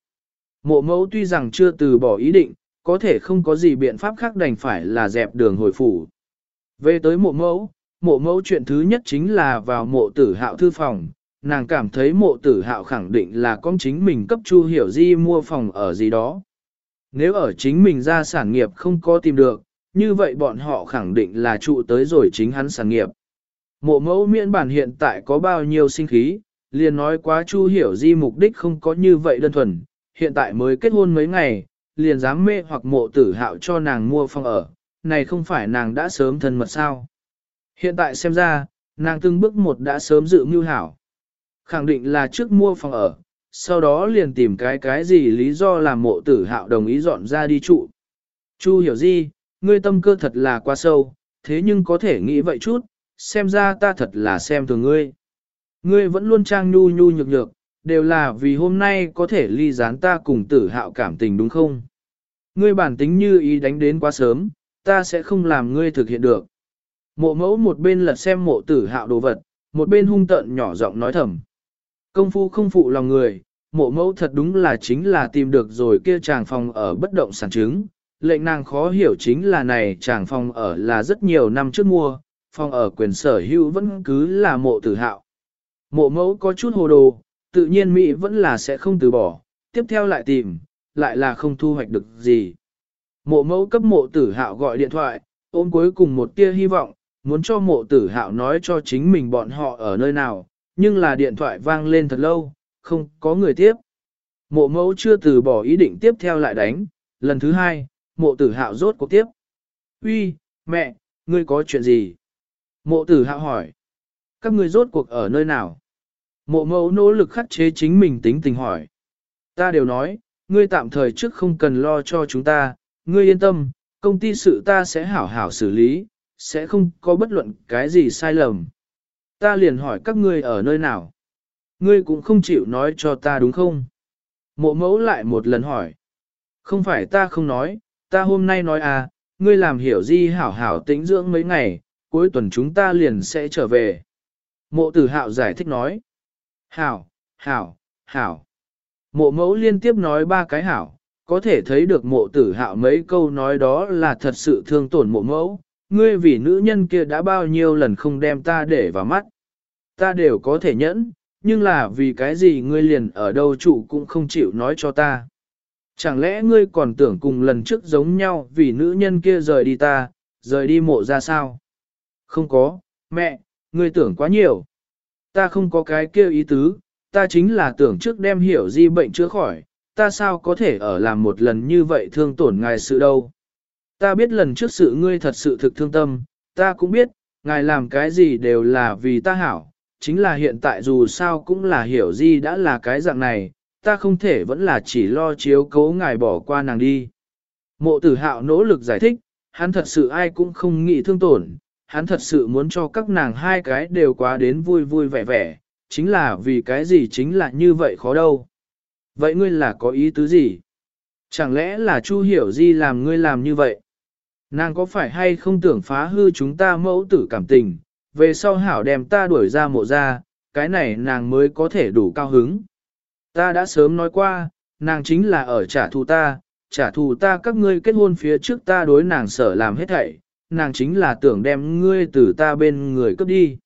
Mộ mẫu tuy rằng chưa từ bỏ ý định, có thể không có gì biện pháp khác đành phải là dẹp đường hồi phủ. Về tới mộ mẫu, mộ mẫu chuyện thứ nhất chính là vào mộ tử hạo thư phòng, nàng cảm thấy mộ tử hạo khẳng định là con chính mình cấp Chu hiểu di mua phòng ở gì đó. Nếu ở chính mình ra sản nghiệp không có tìm được, như vậy bọn họ khẳng định là trụ tới rồi chính hắn sản nghiệp. Mộ mẫu miễn bản hiện tại có bao nhiêu sinh khí, liền nói quá Chu hiểu di mục đích không có như vậy đơn thuần, hiện tại mới kết hôn mấy ngày, liền dám mê hoặc mộ tử hạo cho nàng mua phòng ở, này không phải nàng đã sớm thân mật sao. Hiện tại xem ra, nàng từng bước một đã sớm dự mưu hảo. Khẳng định là trước mua phòng ở, sau đó liền tìm cái cái gì lý do làm mộ tử hạo đồng ý dọn ra đi trụ. Chu hiểu gì, ngươi tâm cơ thật là quá sâu, thế nhưng có thể nghĩ vậy chút, xem ra ta thật là xem thường ngươi. Ngươi vẫn luôn trang nhu nhu nhược nhược, đều là vì hôm nay có thể ly gián ta cùng tử hạo cảm tình đúng không? Ngươi bản tính như ý đánh đến quá sớm, ta sẽ không làm ngươi thực hiện được. Mộ mẫu một bên lật xem mộ tử hạo đồ vật, một bên hung tợn nhỏ giọng nói thầm. Công phu không phụ lòng người, mộ mẫu thật đúng là chính là tìm được rồi kia chàng phòng ở bất động sản chứng. Lệnh nàng khó hiểu chính là này chàng phòng ở là rất nhiều năm trước mua, phòng ở quyền sở hữu vẫn cứ là mộ tử hạo. Mộ mẫu có chút hồ đồ, tự nhiên Mỹ vẫn là sẽ không từ bỏ, tiếp theo lại tìm, lại là không thu hoạch được gì. Mộ mẫu cấp mộ tử hạo gọi điện thoại, ôm cuối cùng một tia hy vọng, muốn cho mộ tử hạo nói cho chính mình bọn họ ở nơi nào, nhưng là điện thoại vang lên thật lâu, không có người tiếp. Mộ mẫu chưa từ bỏ ý định tiếp theo lại đánh, lần thứ hai, mộ tử hạo rốt cuộc tiếp. Uy, mẹ, ngươi có chuyện gì? Mộ tử hạo hỏi. Các người rốt cuộc ở nơi nào? Mộ mẫu nỗ lực khắc chế chính mình tính tình hỏi. Ta đều nói, ngươi tạm thời trước không cần lo cho chúng ta, ngươi yên tâm, công ty sự ta sẽ hảo hảo xử lý, sẽ không có bất luận cái gì sai lầm. Ta liền hỏi các ngươi ở nơi nào. Ngươi cũng không chịu nói cho ta đúng không? Mộ mẫu lại một lần hỏi. Không phải ta không nói, ta hôm nay nói à, ngươi làm hiểu di hảo hảo tĩnh dưỡng mấy ngày, cuối tuần chúng ta liền sẽ trở về. Mộ tử hạo giải thích nói. Hảo, hảo, hảo. Mộ mẫu liên tiếp nói ba cái hảo, có thể thấy được mộ tử hạo mấy câu nói đó là thật sự thương tổn mộ mẫu. Ngươi vì nữ nhân kia đã bao nhiêu lần không đem ta để vào mắt. Ta đều có thể nhẫn, nhưng là vì cái gì ngươi liền ở đâu trụ cũng không chịu nói cho ta. Chẳng lẽ ngươi còn tưởng cùng lần trước giống nhau vì nữ nhân kia rời đi ta, rời đi mộ ra sao? Không có, mẹ, ngươi tưởng quá nhiều. Ta không có cái kia ý tứ, ta chính là tưởng trước đem hiểu di bệnh chữa khỏi, ta sao có thể ở làm một lần như vậy thương tổn ngài sự đâu. Ta biết lần trước sự ngươi thật sự thực thương tâm, ta cũng biết, ngài làm cái gì đều là vì ta hảo, chính là hiện tại dù sao cũng là hiểu di đã là cái dạng này, ta không thể vẫn là chỉ lo chiếu cố ngài bỏ qua nàng đi. Mộ tử hạo nỗ lực giải thích, hắn thật sự ai cũng không nghĩ thương tổn, hắn thật sự muốn cho các nàng hai cái đều quá đến vui vui vẻ vẻ, chính là vì cái gì chính là như vậy khó đâu. Vậy ngươi là có ý tứ gì? Chẳng lẽ là Chu Hiểu Di làm ngươi làm như vậy? Nàng có phải hay không tưởng phá hư chúng ta mẫu tử cảm tình, về sau hảo đem ta đuổi ra mộ ra, cái này nàng mới có thể đủ cao hứng. Ta đã sớm nói qua, nàng chính là ở trả thù ta, trả thù ta các ngươi kết hôn phía trước ta đối nàng sở làm hết thảy, nàng chính là tưởng đem ngươi từ ta bên người cướp đi.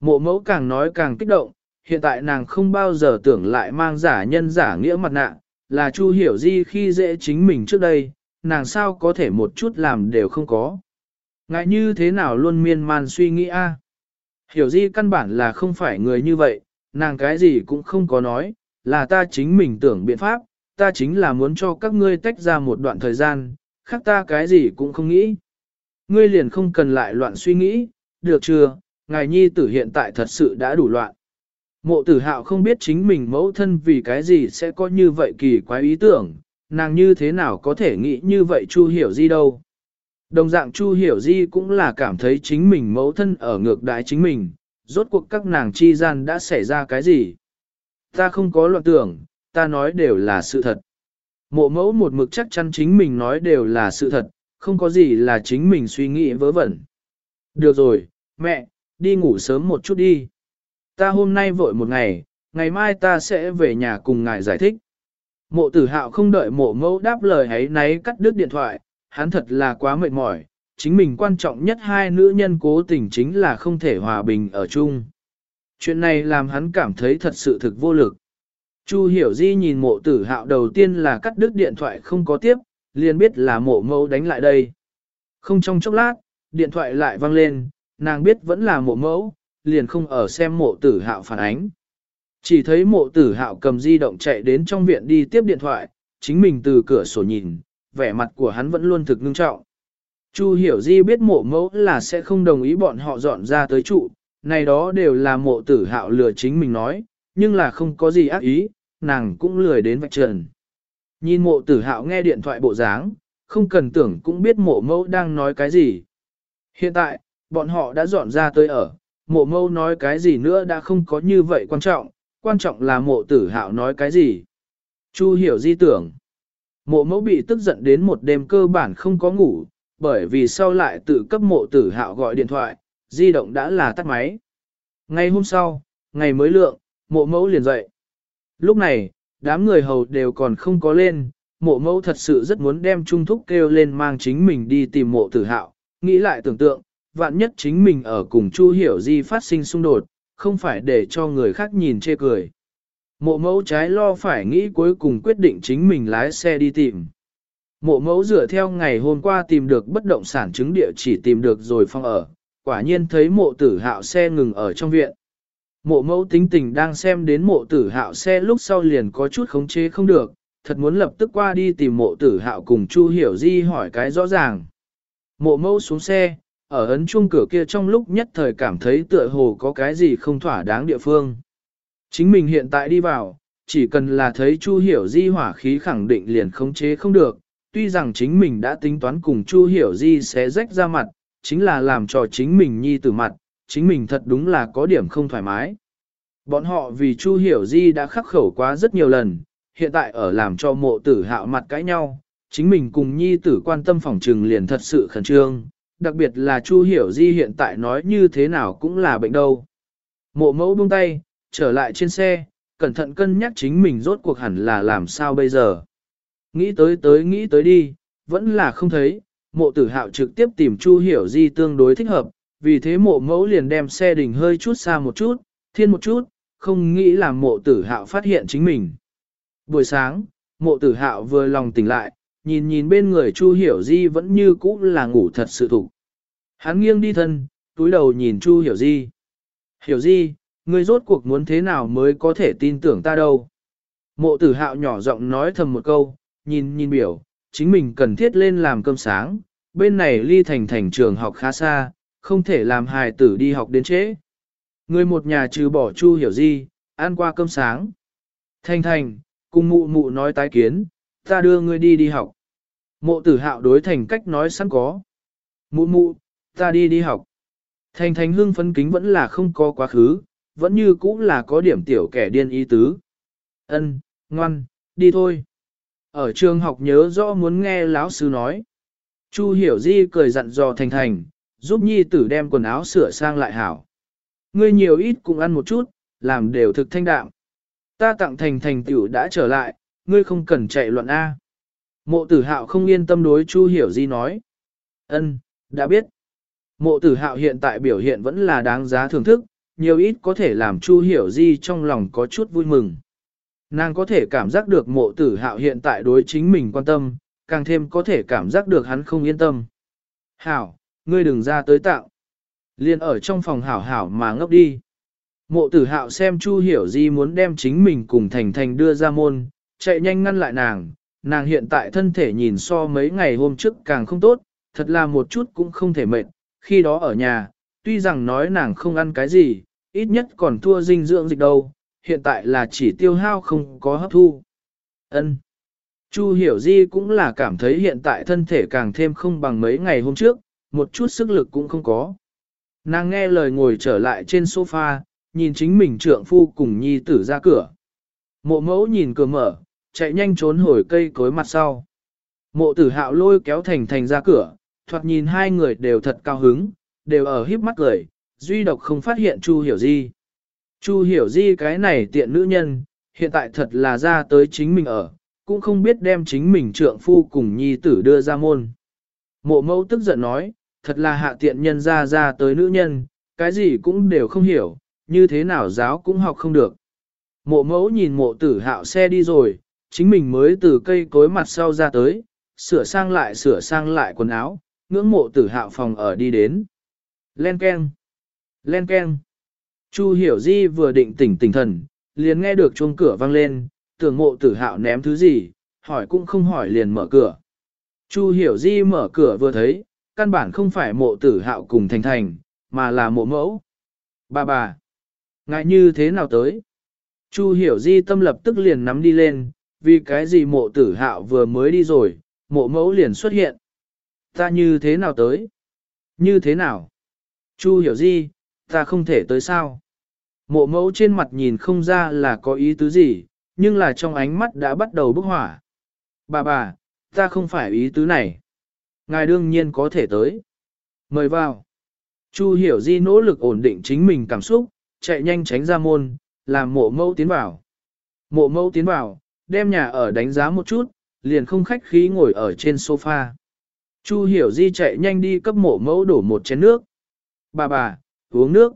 Mộ mẫu càng nói càng kích động, hiện tại nàng không bao giờ tưởng lại mang giả nhân giả nghĩa mặt nạ, là Chu hiểu di khi dễ chính mình trước đây, nàng sao có thể một chút làm đều không có. Ngại như thế nào luôn miên man suy nghĩ a Hiểu di căn bản là không phải người như vậy, nàng cái gì cũng không có nói, là ta chính mình tưởng biện pháp, ta chính là muốn cho các ngươi tách ra một đoạn thời gian, khác ta cái gì cũng không nghĩ. Ngươi liền không cần lại loạn suy nghĩ, được chưa, ngài nhi tử hiện tại thật sự đã đủ loạn. Mộ tử hạo không biết chính mình mẫu thân vì cái gì sẽ có như vậy kỳ quái ý tưởng, nàng như thế nào có thể nghĩ như vậy Chu hiểu di đâu. Đồng dạng Chu hiểu di cũng là cảm thấy chính mình mẫu thân ở ngược đái chính mình, rốt cuộc các nàng chi gian đã xảy ra cái gì. Ta không có loạn tưởng, ta nói đều là sự thật. Mộ mẫu một mực chắc chắn chính mình nói đều là sự thật, không có gì là chính mình suy nghĩ vớ vẩn. Được rồi, mẹ, đi ngủ sớm một chút đi. Ta hôm nay vội một ngày, ngày mai ta sẽ về nhà cùng ngài giải thích. Mộ tử hạo không đợi mộ mẫu đáp lời ấy náy cắt đứt điện thoại, hắn thật là quá mệt mỏi, chính mình quan trọng nhất hai nữ nhân cố tình chính là không thể hòa bình ở chung. Chuyện này làm hắn cảm thấy thật sự thực vô lực. Chu hiểu di nhìn mộ tử hạo đầu tiên là cắt đứt điện thoại không có tiếp, liền biết là mộ mẫu đánh lại đây. Không trong chốc lát, điện thoại lại vang lên, nàng biết vẫn là mộ mẫu, liền không ở xem mộ tử hạo phản ánh. Chỉ thấy mộ tử hạo cầm di động chạy đến trong viện đi tiếp điện thoại, chính mình từ cửa sổ nhìn, vẻ mặt của hắn vẫn luôn thực ngưng trọng. Chu hiểu di biết mộ mẫu là sẽ không đồng ý bọn họ dọn ra tới trụ, này đó đều là mộ tử hạo lừa chính mình nói, nhưng là không có gì ác ý, nàng cũng lười đến vạch trần. Nhìn mộ tử hạo nghe điện thoại bộ dáng, không cần tưởng cũng biết mộ mẫu đang nói cái gì. Hiện tại, bọn họ đã dọn ra tới ở, mộ mẫu nói cái gì nữa đã không có như vậy quan trọng, quan trọng là mộ tử hạo nói cái gì. Chu hiểu di tưởng. Mộ mẫu bị tức giận đến một đêm cơ bản không có ngủ, bởi vì sau lại tự cấp mộ tử hạo gọi điện thoại, di động đã là tắt máy. Ngày hôm sau, ngày mới lượng, mộ mẫu liền dậy. Lúc này, đám người hầu đều còn không có lên, mộ mẫu thật sự rất muốn đem trung thúc kêu lên mang chính mình đi tìm mộ tử hạo, nghĩ lại tưởng tượng, vạn nhất chính mình ở cùng Chu Hiểu Di phát sinh xung đột, không phải để cho người khác nhìn chê cười. Mộ mẫu trái lo phải nghĩ cuối cùng quyết định chính mình lái xe đi tìm. Mộ mẫu dựa theo ngày hôm qua tìm được bất động sản chứng địa chỉ tìm được rồi phong ở, quả nhiên thấy mộ tử hạo xe ngừng ở trong viện. Mộ mẫu tính tình đang xem đến mộ tử hạo xe lúc sau liền có chút khống chế không được, thật muốn lập tức qua đi tìm mộ tử hạo cùng Chu Hiểu Di hỏi cái rõ ràng. Mộ mẫu xuống xe, ở ấn chuông cửa kia trong lúc nhất thời cảm thấy tựa hồ có cái gì không thỏa đáng địa phương. Chính mình hiện tại đi vào, chỉ cần là thấy Chu Hiểu Di hỏa khí khẳng định liền khống chế không được, tuy rằng chính mình đã tính toán cùng Chu Hiểu Di sẽ rách ra mặt, chính là làm cho chính mình nhi tử mặt, chính mình thật đúng là có điểm không thoải mái. Bọn họ vì Chu Hiểu Di đã khắc khẩu quá rất nhiều lần, hiện tại ở làm cho mộ tử hạo mặt cãi nhau, chính mình cùng nhi tử quan tâm phòng trừng liền thật sự khẩn trương, đặc biệt là Chu Hiểu Di hiện tại nói như thế nào cũng là bệnh đâu. Mộ mẫu buông tay, trở lại trên xe, cẩn thận cân nhắc chính mình rốt cuộc hẳn là làm sao bây giờ. Nghĩ tới tới nghĩ tới đi, vẫn là không thấy, mộ tử hạo trực tiếp tìm Chu Hiểu Di tương đối thích hợp, vì thế mộ mẫu liền đem xe đình hơi chút xa một chút, thiên một chút, không nghĩ là mộ tử hạo phát hiện chính mình. Buổi sáng, mộ tử hạo vừa lòng tỉnh lại, nhìn nhìn bên người Chu Hiểu Di vẫn như cũ là ngủ thật sự thủ. Hắn nghiêng đi thân, túi đầu nhìn Chu Hiểu Di. Hiểu Di, ngươi rốt cuộc muốn thế nào mới có thể tin tưởng ta đâu. Mộ tử hạo nhỏ giọng nói thầm một câu, nhìn nhìn biểu, chính mình cần thiết lên làm cơm sáng, bên này ly thành thành trường học khá xa, không thể làm hài tử đi học đến trễ. Người một nhà trừ bỏ Chu Hiểu Di, ăn qua cơm sáng. Thành thành, cùng mụ mụ nói tái kiến, ta đưa ngươi đi đi học. Mộ tử hạo đối thành cách nói sẵn có. Mụ mụ, ta đi đi học. Thành thành hương phấn kính vẫn là không có quá khứ, vẫn như cũ là có điểm tiểu kẻ điên ý tứ. Ân, ngoan, đi thôi. Ở trường học nhớ rõ muốn nghe lão sư nói. Chu hiểu di cười dặn dò thành thành, giúp nhi tử đem quần áo sửa sang lại hảo. Ngươi nhiều ít cũng ăn một chút, làm đều thực thanh đạm. Ta tặng thành thành tiểu đã trở lại, ngươi không cần chạy loạn A. Mộ tử hạo không yên tâm đối Chu Hiểu Di nói. Ân, đã biết. Mộ tử hạo hiện tại biểu hiện vẫn là đáng giá thưởng thức, nhiều ít có thể làm Chu Hiểu Di trong lòng có chút vui mừng. Nàng có thể cảm giác được mộ tử hạo hiện tại đối chính mình quan tâm, càng thêm có thể cảm giác được hắn không yên tâm. Hảo, ngươi đừng ra tới tạo. Liên ở trong phòng hảo hảo mà ngốc đi. Mộ tử hạo xem Chu Hiểu Di muốn đem chính mình cùng Thành Thành đưa ra môn, chạy nhanh ngăn lại nàng, nàng hiện tại thân thể nhìn so mấy ngày hôm trước càng không tốt, thật là một chút cũng không thể mệt, khi đó ở nhà, tuy rằng nói nàng không ăn cái gì, ít nhất còn thua dinh dưỡng dịch đâu, hiện tại là chỉ tiêu hao không có hấp thu. Ân. Chu Hiểu Di cũng là cảm thấy hiện tại thân thể càng thêm không bằng mấy ngày hôm trước, một chút sức lực cũng không có. Nàng nghe lời ngồi trở lại trên sofa, nhìn chính mình trượng phu cùng nhi tử ra cửa. Mộ mẫu nhìn cửa mở, chạy nhanh trốn hồi cây cối mặt sau. Mộ tử hạo lôi kéo thành thành ra cửa, thoạt nhìn hai người đều thật cao hứng, đều ở híp mắt cười, duy độc không phát hiện Chu Hiểu Di. Chu Hiểu Di cái này tiện nữ nhân, hiện tại thật là ra tới chính mình ở, cũng không biết đem chính mình trượng phu cùng nhi tử đưa ra môn. Mộ mẫu tức giận nói, thật là hạ tiện nhân ra ra tới nữ nhân, cái gì cũng đều không hiểu, như thế nào giáo cũng học không được. Mộ mẫu nhìn mộ tử hạo xe đi rồi, chính mình mới từ cây cối mặt sau ra tới, sửa sang lại sửa sang lại quần áo, ngưỡng mộ tử hạo phòng ở đi đến. Len keng, len keng. Chu hiểu di vừa định tỉnh tỉnh thần, liền nghe được chuông cửa vang lên, tưởng mộ tử hạo ném thứ gì, hỏi cũng không hỏi liền mở cửa. Chu hiểu di mở cửa vừa thấy, căn bản không phải mộ tử hạo cùng thành thành, mà là mộ mẫu. Bà bà, ngại như thế nào tới? Chu hiểu di tâm lập tức liền nắm đi lên, vì cái gì mộ tử hạo vừa mới đi rồi, mộ mẫu liền xuất hiện. Ta như thế nào tới? Như thế nào? Chu hiểu di, ta không thể tới sao? Mộ mẫu trên mặt nhìn không ra là có ý tứ gì, nhưng là trong ánh mắt đã bắt đầu bốc hỏa. Bà bà, ta không phải ý tứ này. Ngài đương nhiên có thể tới. Mời vào. Chu hiểu di nỗ lực ổn định chính mình cảm xúc, chạy nhanh tránh ra môn, làm mộ mẫu tiến vào. Mộ mẫu tiến vào, đem nhà ở đánh giá một chút, liền không khách khí ngồi ở trên sofa. Chu hiểu di chạy nhanh đi cấp mộ mẫu đổ một chén nước. Bà bà, uống nước.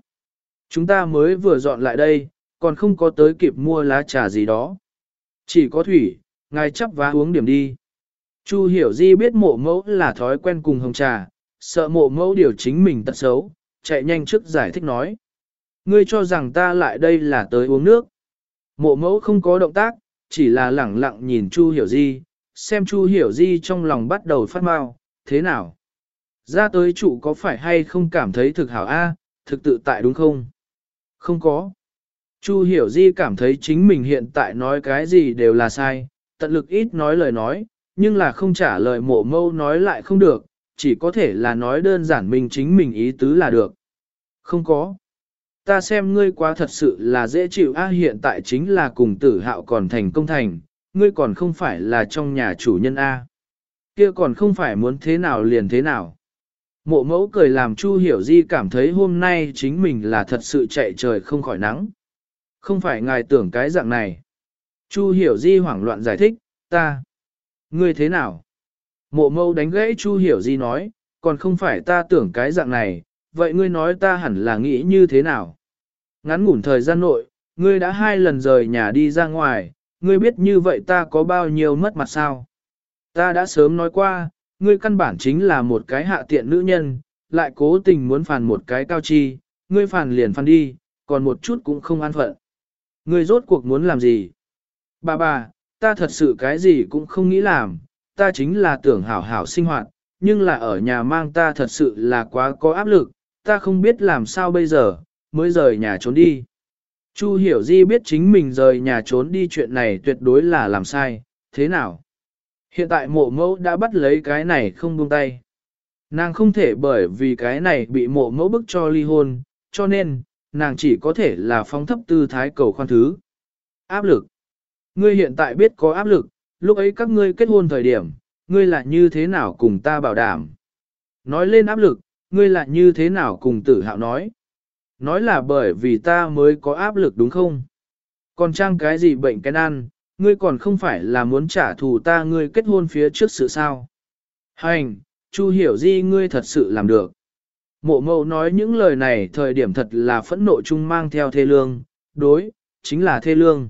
Chúng ta mới vừa dọn lại đây, còn không có tới kịp mua lá trà gì đó. Chỉ có thủy, ngài chấp vá uống điểm đi. Chu hiểu di biết mộ mẫu là thói quen cùng hồng trà, sợ mộ mẫu điều chính mình tật xấu, chạy nhanh trước giải thích nói. Ngươi cho rằng ta lại đây là tới uống nước. Mộ mẫu không có động tác, chỉ là lẳng lặng nhìn Chu hiểu di, xem Chu hiểu di trong lòng bắt đầu phát mau, thế nào? Ra tới chủ có phải hay không cảm thấy thực hảo a, thực tự tại đúng không? Không có. Chu hiểu di cảm thấy chính mình hiện tại nói cái gì đều là sai, tận lực ít nói lời nói, nhưng là không trả lời mộ mâu nói lại không được, chỉ có thể là nói đơn giản mình chính mình ý tứ là được. Không có. Ta xem ngươi quá thật sự là dễ chịu a hiện tại chính là cùng tử hạo còn thành công thành, ngươi còn không phải là trong nhà chủ nhân a kia còn không phải muốn thế nào liền thế nào. Mộ mẫu cười làm Chu Hiểu Di cảm thấy hôm nay chính mình là thật sự chạy trời không khỏi nắng. Không phải ngài tưởng cái dạng này. Chu Hiểu Di hoảng loạn giải thích, ta. Ngươi thế nào? Mộ mâu đánh gãy Chu Hiểu Di nói, còn không phải ta tưởng cái dạng này, vậy ngươi nói ta hẳn là nghĩ như thế nào? Ngắn ngủn thời gian nội, ngươi đã hai lần rời nhà đi ra ngoài, ngươi biết như vậy ta có bao nhiêu mất mặt sao? Ta đã sớm nói qua, ngươi căn bản chính là một cái hạ tiện nữ nhân, lại cố tình muốn phản một cái cao chi, ngươi phản liền phản đi, còn một chút cũng không an phận. Ngươi rốt cuộc muốn làm gì? Bà bà, ta thật sự cái gì cũng không nghĩ làm, ta chính là tưởng hảo hảo sinh hoạt, nhưng là ở nhà mang ta thật sự là quá có áp lực, ta không biết làm sao bây giờ, mới rời nhà trốn đi. Chu hiểu di biết chính mình rời nhà trốn đi chuyện này tuyệt đối là làm sai, thế nào? Hiện tại mộ mẫu đã bắt lấy cái này không buông tay. Nàng không thể bởi vì cái này bị mộ mẫu bức cho ly hôn, cho nên, nàng chỉ có thể là phóng thấp tư thái cầu khoan thứ. Áp lực. Ngươi hiện tại biết có áp lực, lúc ấy các ngươi kết hôn thời điểm, ngươi là như thế nào cùng ta bảo đảm. Nói lên áp lực, ngươi là như thế nào cùng tử hạo nói. Nói là bởi vì ta mới có áp lực đúng không? Còn trang cái gì bệnh cái ăn, ngươi còn không phải là muốn trả thù ta ngươi kết hôn phía trước sự sao. Hành, Chu hiểu di ngươi thật sự làm được. Mộ mẫu nói những lời này thời điểm thật là phẫn nộ chung mang theo thê lương, đối, chính là thê lương.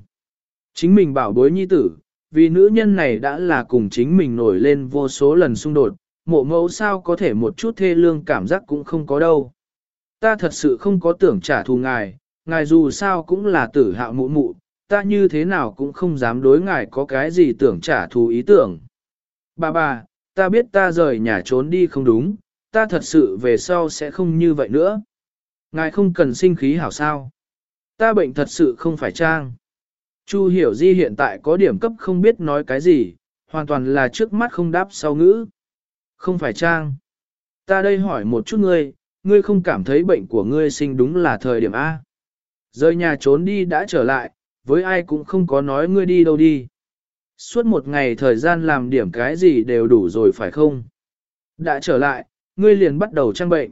Chính mình bảo bối nhi tử, vì nữ nhân này đã là cùng chính mình nổi lên vô số lần xung đột, mộ mẫu sao có thể một chút thê lương cảm giác cũng không có đâu. Ta thật sự không có tưởng trả thù ngài, ngài dù sao cũng là tử hạo mụ mụ, ta như thế nào cũng không dám đối ngài có cái gì tưởng trả thù ý tưởng. Bà bà, ta biết ta rời nhà trốn đi không đúng, ta thật sự về sau sẽ không như vậy nữa. Ngài không cần sinh khí hảo sao. Ta bệnh thật sự không phải trang. Chu hiểu di hiện tại có điểm cấp không biết nói cái gì, hoàn toàn là trước mắt không đáp sau ngữ. Không phải trang. Ta đây hỏi một chút ngươi, ngươi không cảm thấy bệnh của ngươi sinh đúng là thời điểm A. Rời nhà trốn đi đã trở lại, với ai cũng không có nói ngươi đi đâu đi. Suốt một ngày thời gian làm điểm cái gì đều đủ rồi phải không? Đã trở lại, ngươi liền bắt đầu trang bệnh.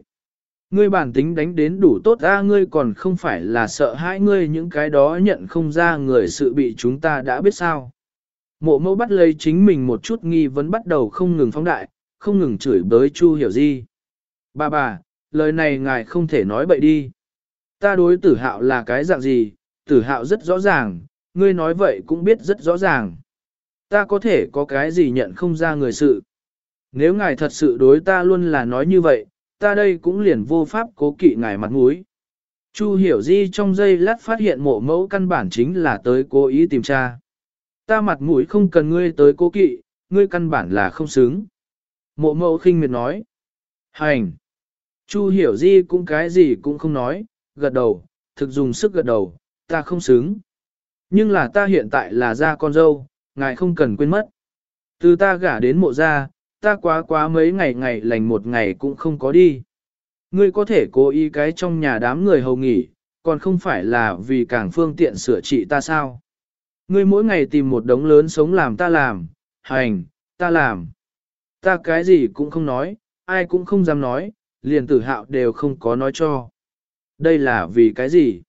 Ngươi bản tính đánh đến đủ tốt ra ngươi còn không phải là sợ hãi ngươi những cái đó nhận không ra người sự bị chúng ta đã biết sao. Mộ mẫu bắt lấy chính mình một chút nghi vấn bắt đầu không ngừng phóng đại, không ngừng chửi bới Chu hiểu gì. Bà bà, lời này ngài không thể nói bậy đi. Ta đối tử hạo là cái dạng gì, tử hạo rất rõ ràng, ngươi nói vậy cũng biết rất rõ ràng. Ta có thể có cái gì nhận không ra người sự. Nếu ngài thật sự đối ta luôn là nói như vậy, ta đây cũng liền vô pháp cố kỵ ngài mặt mũi. Chu hiểu di trong giây lát phát hiện mộ mẫu căn bản chính là tới cố ý tìm tra. Ta mặt mũi không cần ngươi tới cố kỵ, ngươi căn bản là không xứng. Mộ mẫu khinh miệt nói. Hành! Chu hiểu di cũng cái gì cũng không nói, gật đầu, thực dùng sức gật đầu, ta không xứng. Nhưng là ta hiện tại là gia con dâu, ngài không cần quên mất. Từ ta gả đến mộ gia, ta quá quá mấy ngày ngày lành một ngày cũng không có đi. Ngươi có thể cố ý cái trong nhà đám người hầu nghỉ, còn không phải là vì càng phương tiện sửa trị ta sao. Ngươi mỗi ngày tìm một đống lớn sống làm ta làm, hành, ta làm. Ta cái gì cũng không nói, ai cũng không dám nói, liền tử hạo đều không có nói cho. Đây là vì cái gì?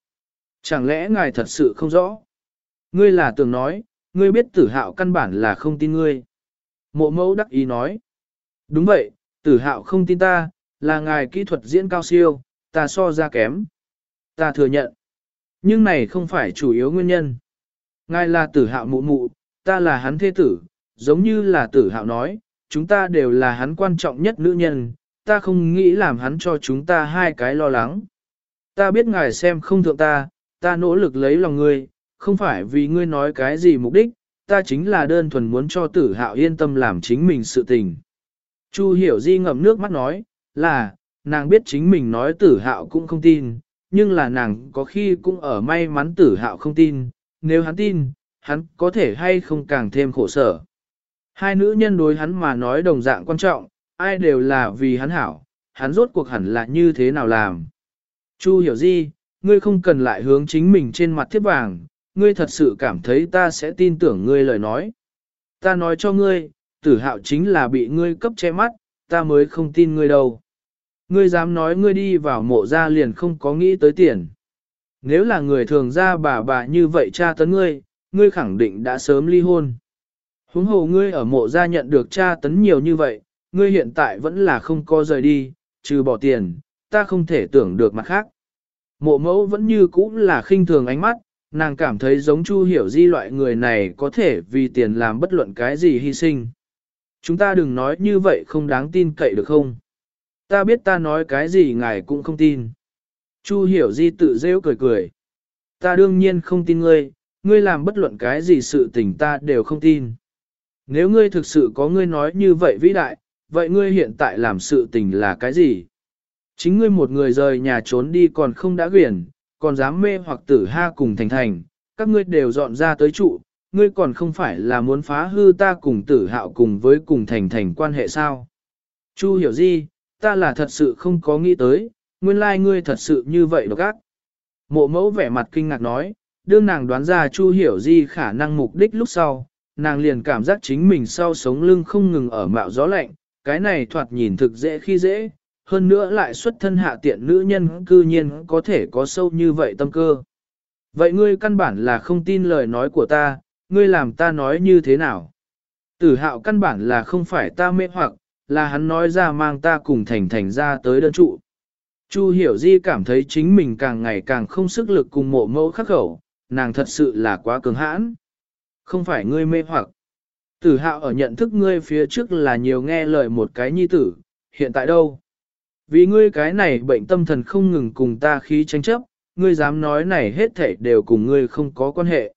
Chẳng lẽ ngài thật sự không rõ? Ngươi là tưởng nói, ngươi biết tử hạo căn bản là không tin ngươi. Mộ mẫu đắc ý nói. Đúng vậy, tử hạo không tin ta, là ngài kỹ thuật diễn cao siêu, ta so ra kém. Ta thừa nhận. Nhưng này không phải chủ yếu nguyên nhân. Ngài là tử hạo mụ mụ, ta là hắn thế tử, giống như là tử hạo nói, chúng ta đều là hắn quan trọng nhất nữ nhân, ta không nghĩ làm hắn cho chúng ta hai cái lo lắng. Ta biết ngài xem không thượng ta, ta nỗ lực lấy lòng ngươi, không phải vì ngươi nói cái gì mục đích, ta chính là đơn thuần muốn cho tử hạo yên tâm làm chính mình sự tình. Chu hiểu di ngậm nước mắt nói, là, nàng biết chính mình nói tử hạo cũng không tin, nhưng là nàng có khi cũng ở may mắn tử hạo không tin, nếu hắn tin, hắn có thể hay không càng thêm khổ sở. Hai nữ nhân đối hắn mà nói đồng dạng quan trọng, ai đều là vì hắn hảo, hắn rốt cuộc hẳn là như thế nào làm. Chu hiểu di, ngươi không cần lại hướng chính mình trên mặt thiết vàng, ngươi thật sự cảm thấy ta sẽ tin tưởng ngươi lời nói. Ta nói cho ngươi, tử hạo chính là bị ngươi cấp che mắt, ta mới không tin ngươi đâu. Ngươi dám nói ngươi đi vào mộ ra liền không có nghĩ tới tiền. Nếu là người thường ra bà bà như vậy cha tấn ngươi, ngươi khẳng định đã sớm ly hôn. Huống hồ ngươi ở mộ ra nhận được cha tấn nhiều như vậy, ngươi hiện tại vẫn là không có rời đi, trừ bỏ tiền, ta không thể tưởng được mặt khác. Mộ mẫu vẫn như cũ là khinh thường ánh mắt, nàng cảm thấy giống Chu Hiểu Di loại người này có thể vì tiền làm bất luận cái gì hy sinh. Chúng ta đừng nói như vậy không đáng tin cậy được không? Ta biết ta nói cái gì ngài cũng không tin. Chu Hiểu Di tự rêu cười cười. Ta đương nhiên không tin ngươi, ngươi làm bất luận cái gì sự tình ta đều không tin. Nếu ngươi thực sự có ngươi nói như vậy vĩ đại, vậy ngươi hiện tại làm sự tình là cái gì? Chính ngươi một người rời nhà trốn đi còn không đã quyển, còn dám mê hoặc tử ha cùng thành thành, các ngươi đều dọn ra tới trụ, ngươi còn không phải là muốn phá hư ta cùng tử hạo cùng với cùng thành thành quan hệ sao? Chu hiểu gì, ta là thật sự không có nghĩ tới, nguyên lai like ngươi thật sự như vậy độc ác. Mộ mẫu vẻ mặt kinh ngạc nói, đương nàng đoán ra Chu hiểu di khả năng mục đích lúc sau, nàng liền cảm giác chính mình sau sống lưng không ngừng ở mạo gió lạnh, cái này thoạt nhìn thực dễ khi dễ, hơn nữa lại xuất thân hạ tiện nữ nhân cư nhiên có thể có sâu như vậy tâm cơ. Vậy ngươi căn bản là không tin lời nói của ta, ngươi làm ta nói như thế nào? Tử hạo căn bản là không phải ta mê hoặc, là hắn nói ra mang ta cùng thành thành ra tới đơn trụ. Chu hiểu di cảm thấy chính mình càng ngày càng không sức lực cùng mộ mẫu khắc khẩu, nàng thật sự là quá cường hãn. Không phải ngươi mê hoặc. Tử hạo ở nhận thức ngươi phía trước là nhiều nghe lời một cái nhi tử, hiện tại đâu? Vì ngươi cái này bệnh tâm thần không ngừng cùng ta khí tranh chấp, ngươi dám nói này hết thảy đều cùng ngươi không có quan hệ.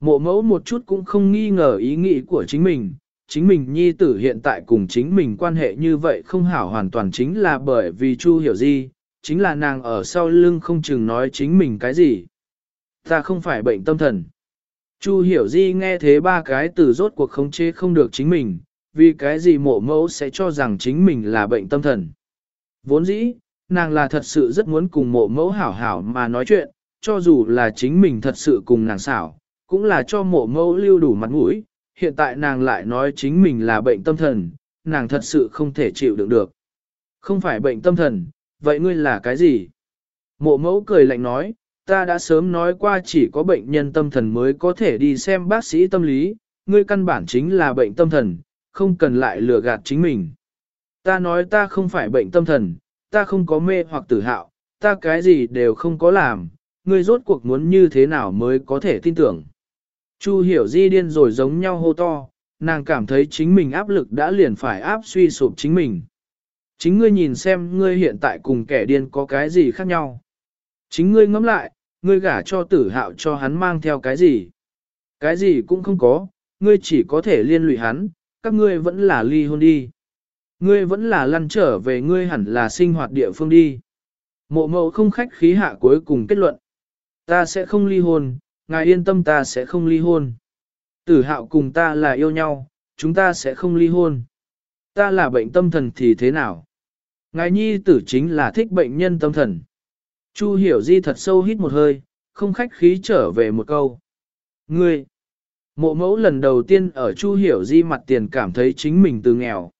Mộ mẫu một chút cũng không nghi ngờ ý nghĩ của chính mình, chính mình nhi tử hiện tại cùng chính mình quan hệ như vậy không hảo hoàn toàn chính là bởi vì Chu hiểu gì, chính là nàng ở sau lưng không chừng nói chính mình cái gì. Ta không phải bệnh tâm thần. Chu hiểu di nghe thế ba cái từ rốt cuộc khống chế không được chính mình, vì cái gì mộ mẫu sẽ cho rằng chính mình là bệnh tâm thần. Vốn dĩ, nàng là thật sự rất muốn cùng mộ mẫu hảo hảo mà nói chuyện, cho dù là chính mình thật sự cùng nàng xảo, cũng là cho mộ mẫu lưu đủ mặt mũi, hiện tại nàng lại nói chính mình là bệnh tâm thần, nàng thật sự không thể chịu đựng được. Không phải bệnh tâm thần, vậy ngươi là cái gì? Mộ mẫu cười lạnh nói, ta đã sớm nói qua chỉ có bệnh nhân tâm thần mới có thể đi xem bác sĩ tâm lý, ngươi căn bản chính là bệnh tâm thần, không cần lại lừa gạt chính mình. Ta nói ta không phải bệnh tâm thần, ta không có mê hoặc tử hạo, ta cái gì đều không có làm, ngươi rốt cuộc muốn như thế nào mới có thể tin tưởng. Chu hiểu di điên rồi giống nhau hô to, nàng cảm thấy chính mình áp lực đã liền phải áp suy sụp chính mình. Chính ngươi nhìn xem ngươi hiện tại cùng kẻ điên có cái gì khác nhau. Chính ngươi ngẫm lại, ngươi gả cho tử hạo cho hắn mang theo cái gì. Cái gì cũng không có, ngươi chỉ có thể liên lụy hắn, các ngươi vẫn là ly hôn đi. Ngươi vẫn là lăn trở về ngươi hẳn là sinh hoạt địa phương đi. Mộ mộ không khách khí hạ cuối cùng kết luận. Ta sẽ không ly hôn, ngài yên tâm ta sẽ không ly hôn. Tử hạo cùng ta là yêu nhau, chúng ta sẽ không ly hôn. Ta là bệnh tâm thần thì thế nào? Ngài nhi tử chính là thích bệnh nhân tâm thần. Chu hiểu di thật sâu hít một hơi, không khách khí trở về một câu. Ngươi! Mộ mẫu lần đầu tiên ở Chu hiểu di mặt tiền cảm thấy chính mình từ nghèo.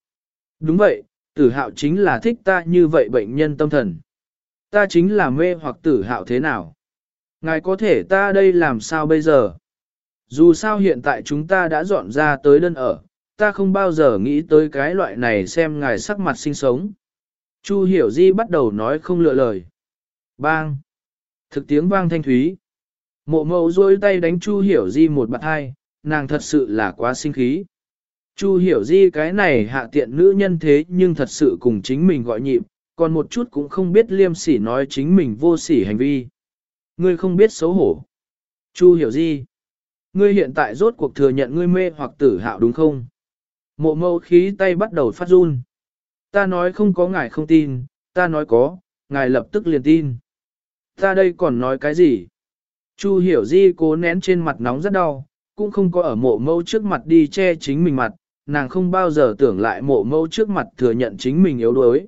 Đúng vậy, tử hạo chính là thích ta như vậy bệnh nhân tâm thần. Ta chính là mê hoặc tử hạo thế nào? Ngài có thể ta đây làm sao bây giờ? Dù sao hiện tại chúng ta đã dọn ra tới đơn ở, ta không bao giờ nghĩ tới cái loại này xem ngài sắc mặt sinh sống. Chu hiểu di bắt đầu nói không lựa lời. Bang! Thực tiếng vang thanh thúy. Mộ mẫu rôi tay đánh Chu hiểu di một bạc hai, nàng thật sự là quá sinh khí. Chu hiểu di cái này hạ tiện nữ nhân thế nhưng thật sự cùng chính mình gọi nhịp, còn một chút cũng không biết liêm sỉ nói chính mình vô sỉ hành vi. Ngươi không biết xấu hổ. Chu hiểu di. Ngươi hiện tại rốt cuộc thừa nhận ngươi mê hoặc tử hạo đúng không? Mộ mâu khí tay bắt đầu phát run. Ta nói không có ngài không tin, ta nói có, ngài lập tức liền tin. Ta đây còn nói cái gì? Chu hiểu di cố nén trên mặt nóng rất đau, cũng không có ở mộ mâu trước mặt đi che chính mình mặt, nàng không bao giờ tưởng lại mộ mẫu trước mặt thừa nhận chính mình yếu đuối.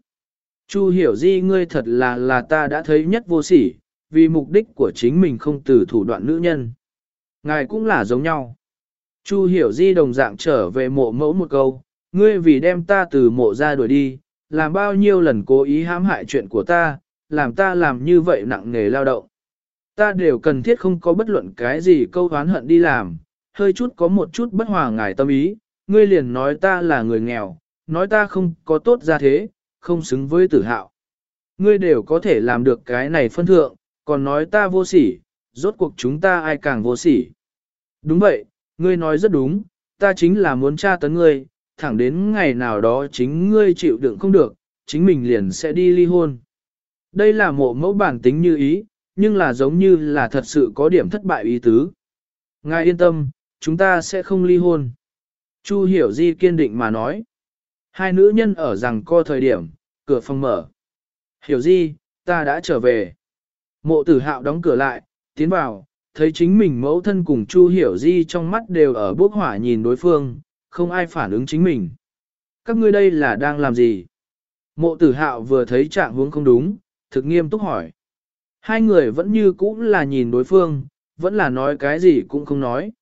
Chu hiểu di ngươi thật là là ta đã thấy nhất vô sỉ, vì mục đích của chính mình không từ thủ đoạn nữ nhân. Ngài cũng là giống nhau. Chu hiểu di đồng dạng trở về mộ mẫu một câu, ngươi vì đem ta từ mộ ra đuổi đi, làm bao nhiêu lần cố ý hãm hại chuyện của ta, làm ta làm như vậy nặng nề lao động. Ta đều cần thiết không có bất luận cái gì câu oán hận đi làm, hơi chút có một chút bất hòa ngài tâm ý, ngươi liền nói ta là người nghèo, nói ta không có tốt ra thế, không xứng với tử hạo. Ngươi đều có thể làm được cái này phân thượng, còn nói ta vô sỉ, rốt cuộc chúng ta ai càng vô sỉ. Đúng vậy, ngươi nói rất đúng, ta chính là muốn tra tấn ngươi, thẳng đến ngày nào đó chính ngươi chịu đựng không được, chính mình liền sẽ đi ly hôn. Đây là mộ mẫu bản tính như ý, nhưng là giống như là thật sự có điểm thất bại ý tứ. Ngài yên tâm, chúng ta sẽ không ly hôn. Chu hiểu di kiên định mà nói. Hai nữ nhân ở rằng co thời điểm, cửa phòng mở. Hiểu di, ta đã trở về. Mộ tử hạo đóng cửa lại, tiến vào, thấy chính mình mẫu thân cùng Chu Hiểu Di trong mắt đều ở bốc hỏa nhìn đối phương, không ai phản ứng chính mình. Các ngươi đây là đang làm gì? Mộ tử hạo vừa thấy trạng huống không đúng, thực nghiêm túc hỏi. Hai người vẫn như cũ là nhìn đối phương, vẫn là nói cái gì cũng không nói.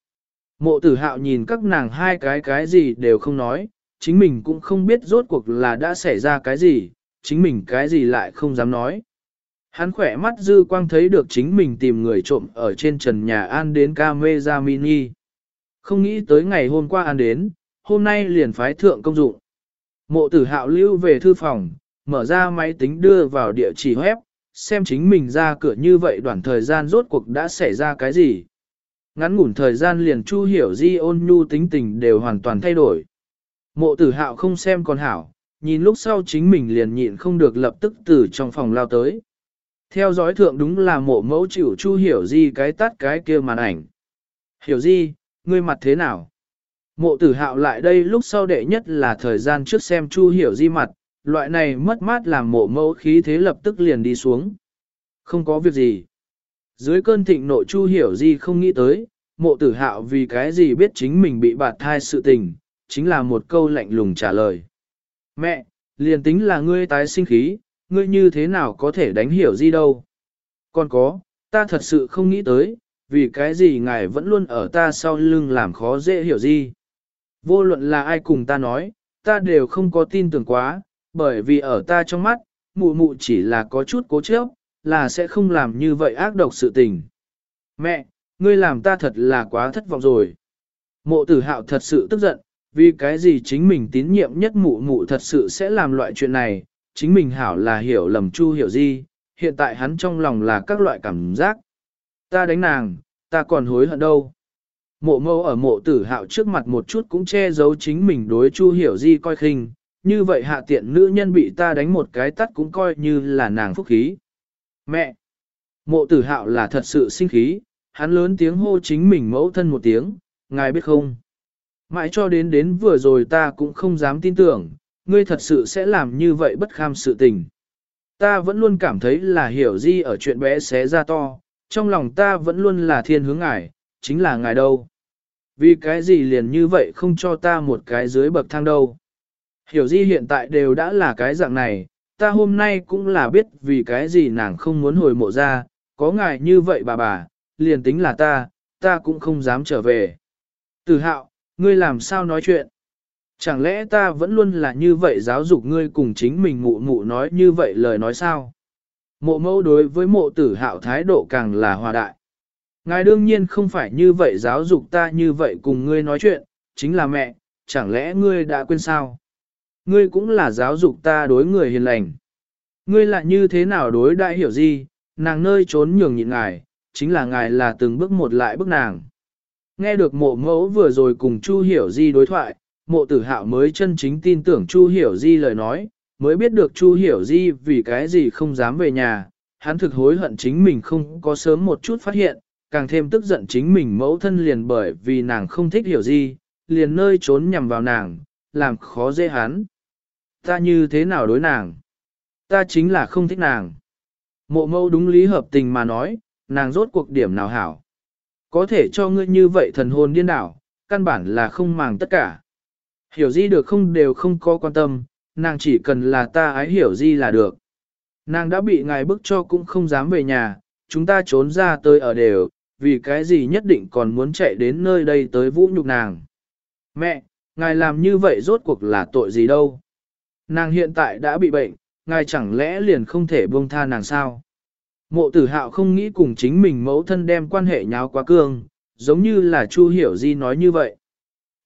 Mộ tử hạo nhìn các nàng hai cái cái gì đều không nói, chính mình cũng không biết rốt cuộc là đã xảy ra cái gì, chính mình cái gì lại không dám nói. Hắn khỏe mắt dư quang thấy được chính mình tìm người trộm ở trên trần nhà An đến camera mini. Không nghĩ tới ngày hôm qua An đến, hôm nay liền phái thượng công dụng. Mộ tử hạo lưu về thư phòng, mở ra máy tính đưa vào địa chỉ web, xem chính mình ra cửa như vậy đoạn thời gian rốt cuộc đã xảy ra cái gì. Ngắn ngủn thời gian liền chu hiểu di ôn nhu tính tình đều hoàn toàn thay đổi. Mộ tử hạo không xem còn hảo, nhìn lúc sau chính mình liền nhịn không được lập tức từ trong phòng lao tới. Theo dõi thượng đúng là mộ mẫu chịu chu hiểu di cái tắt cái kia màn ảnh. Hiểu di, ngươi mặt thế nào? Mộ tử hạo lại đây lúc sau đệ nhất là thời gian trước xem chu hiểu di mặt, loại này mất mát làm mộ mẫu khí thế lập tức liền đi xuống. Không có việc gì. Dưới cơn thịnh nội chu hiểu di không nghĩ tới, mộ tử hạo vì cái gì biết chính mình bị bạt thai sự tình, chính là một câu lạnh lùng trả lời. Mẹ, liền tính là ngươi tái sinh khí, ngươi như thế nào có thể đánh hiểu di đâu. Còn có, ta thật sự không nghĩ tới, vì cái gì ngài vẫn luôn ở ta sau lưng làm khó dễ hiểu di Vô luận là ai cùng ta nói, ta đều không có tin tưởng quá, bởi vì ở ta trong mắt, mụ mụ chỉ là có chút cố chấp, là sẽ không làm như vậy ác độc sự tình. Mẹ, ngươi làm ta thật là quá thất vọng rồi. Mộ tử hạo thật sự tức giận, vì cái gì chính mình tín nhiệm nhất mụ mụ thật sự sẽ làm loại chuyện này, chính mình hảo là hiểu lầm chu hiểu gì, hiện tại hắn trong lòng là các loại cảm giác. Ta đánh nàng, ta còn hối hận đâu. Mộ mâu ở mộ tử hạo trước mặt một chút cũng che giấu chính mình đối chu hiểu di coi khinh, như vậy hạ tiện nữ nhân bị ta đánh một cái tắt cũng coi như là nàng phúc khí. Mẹ! Mộ tử hạo là thật sự sinh khí, hắn lớn tiếng hô chính mình mẫu thân một tiếng, ngài biết không? Mãi cho đến đến vừa rồi ta cũng không dám tin tưởng, ngươi thật sự sẽ làm như vậy bất kham sự tình. Ta vẫn luôn cảm thấy là hiểu di ở chuyện bé xé ra to, trong lòng ta vẫn luôn là thiên hướng ngài, chính là ngài đâu. Vì cái gì liền như vậy không cho ta một cái dưới bậc thang đâu. Hiểu di hiện tại đều đã là cái dạng này, ta hôm nay cũng là biết vì cái gì nàng không muốn hồi mộ ra, có ngài như vậy bà bà, liền tính là ta, ta cũng không dám trở về. Tử hạo, ngươi làm sao nói chuyện? Chẳng lẽ ta vẫn luôn là như vậy giáo dục ngươi cùng chính mình mụ mụ nói như vậy lời nói sao? Mộ mẫu đối với mộ tử hạo thái độ càng là hòa đại. Ngài đương nhiên không phải như vậy giáo dục ta như vậy cùng ngươi nói chuyện, chính là mẹ, chẳng lẽ ngươi đã quên sao? Ngươi cũng là giáo dục ta đối người hiền lành. Ngươi lại như thế nào đối đại hiểu gì, nàng nơi trốn nhường nhịn ngài, chính là ngài là từng bước một lại bước nàng. Nghe được mộ mẫu vừa rồi cùng Chu Hiểu Di đối thoại, mộ tử hạo mới chân chính tin tưởng Chu Hiểu Di lời nói, mới biết được Chu Hiểu Di vì cái gì không dám về nhà, hắn thực hối hận chính mình không có sớm một chút phát hiện, càng thêm tức giận chính mình mẫu thân liền bởi vì nàng không thích Hiểu Di, liền nơi trốn nhằm vào nàng, làm khó dễ hắn. Ta như thế nào đối nàng? Ta chính là không thích nàng. Mộ Mâu đúng lý hợp tình mà nói, nàng rốt cuộc điểm nào hảo. Có thể cho ngươi như vậy thần hồn điên đảo, căn bản là không màng tất cả. Hiểu gì được không đều không có quan tâm, nàng chỉ cần là ta ái hiểu gì là được. Nàng đã bị ngài bức cho cũng không dám về nhà, chúng ta trốn ra tới ở đều, vì cái gì nhất định còn muốn chạy đến nơi đây tới vũ nhục nàng. Mẹ, ngài làm như vậy rốt cuộc là tội gì đâu. Nàng hiện tại đã bị bệnh, ngài chẳng lẽ liền không thể buông tha nàng sao? Mộ tử hạo không nghĩ cùng chính mình mẫu thân đem quan hệ nháo quá cương, giống như là Chu Hiểu Di nói như vậy.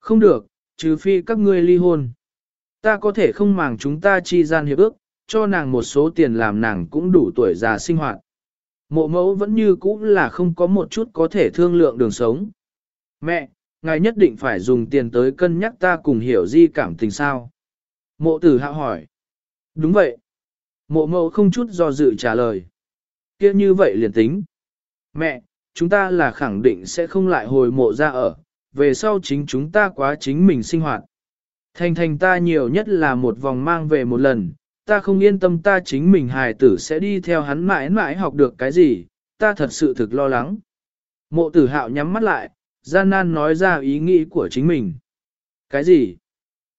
Không được, trừ phi các ngươi ly hôn. Ta có thể không màng chúng ta chi gian hiệp ước, cho nàng một số tiền làm nàng cũng đủ tuổi già sinh hoạt. Mộ mẫu vẫn như cũ là không có một chút có thể thương lượng đường sống. Mẹ, ngài nhất định phải dùng tiền tới cân nhắc ta cùng hiểu di cảm tình sao. Mộ tử hạo hỏi. Đúng vậy. Mộ mẫu không chút do dự trả lời kia như vậy liền tính. Mẹ, chúng ta là khẳng định sẽ không lại hồi mộ ra ở, về sau chính chúng ta quá chính mình sinh hoạt. Thành thành ta nhiều nhất là một vòng mang về một lần, ta không yên tâm ta chính mình hài tử sẽ đi theo hắn mãi mãi học được cái gì, ta thật sự thực lo lắng. Mộ tử hạo nhắm mắt lại, gian nan nói ra ý nghĩ của chính mình. Cái gì?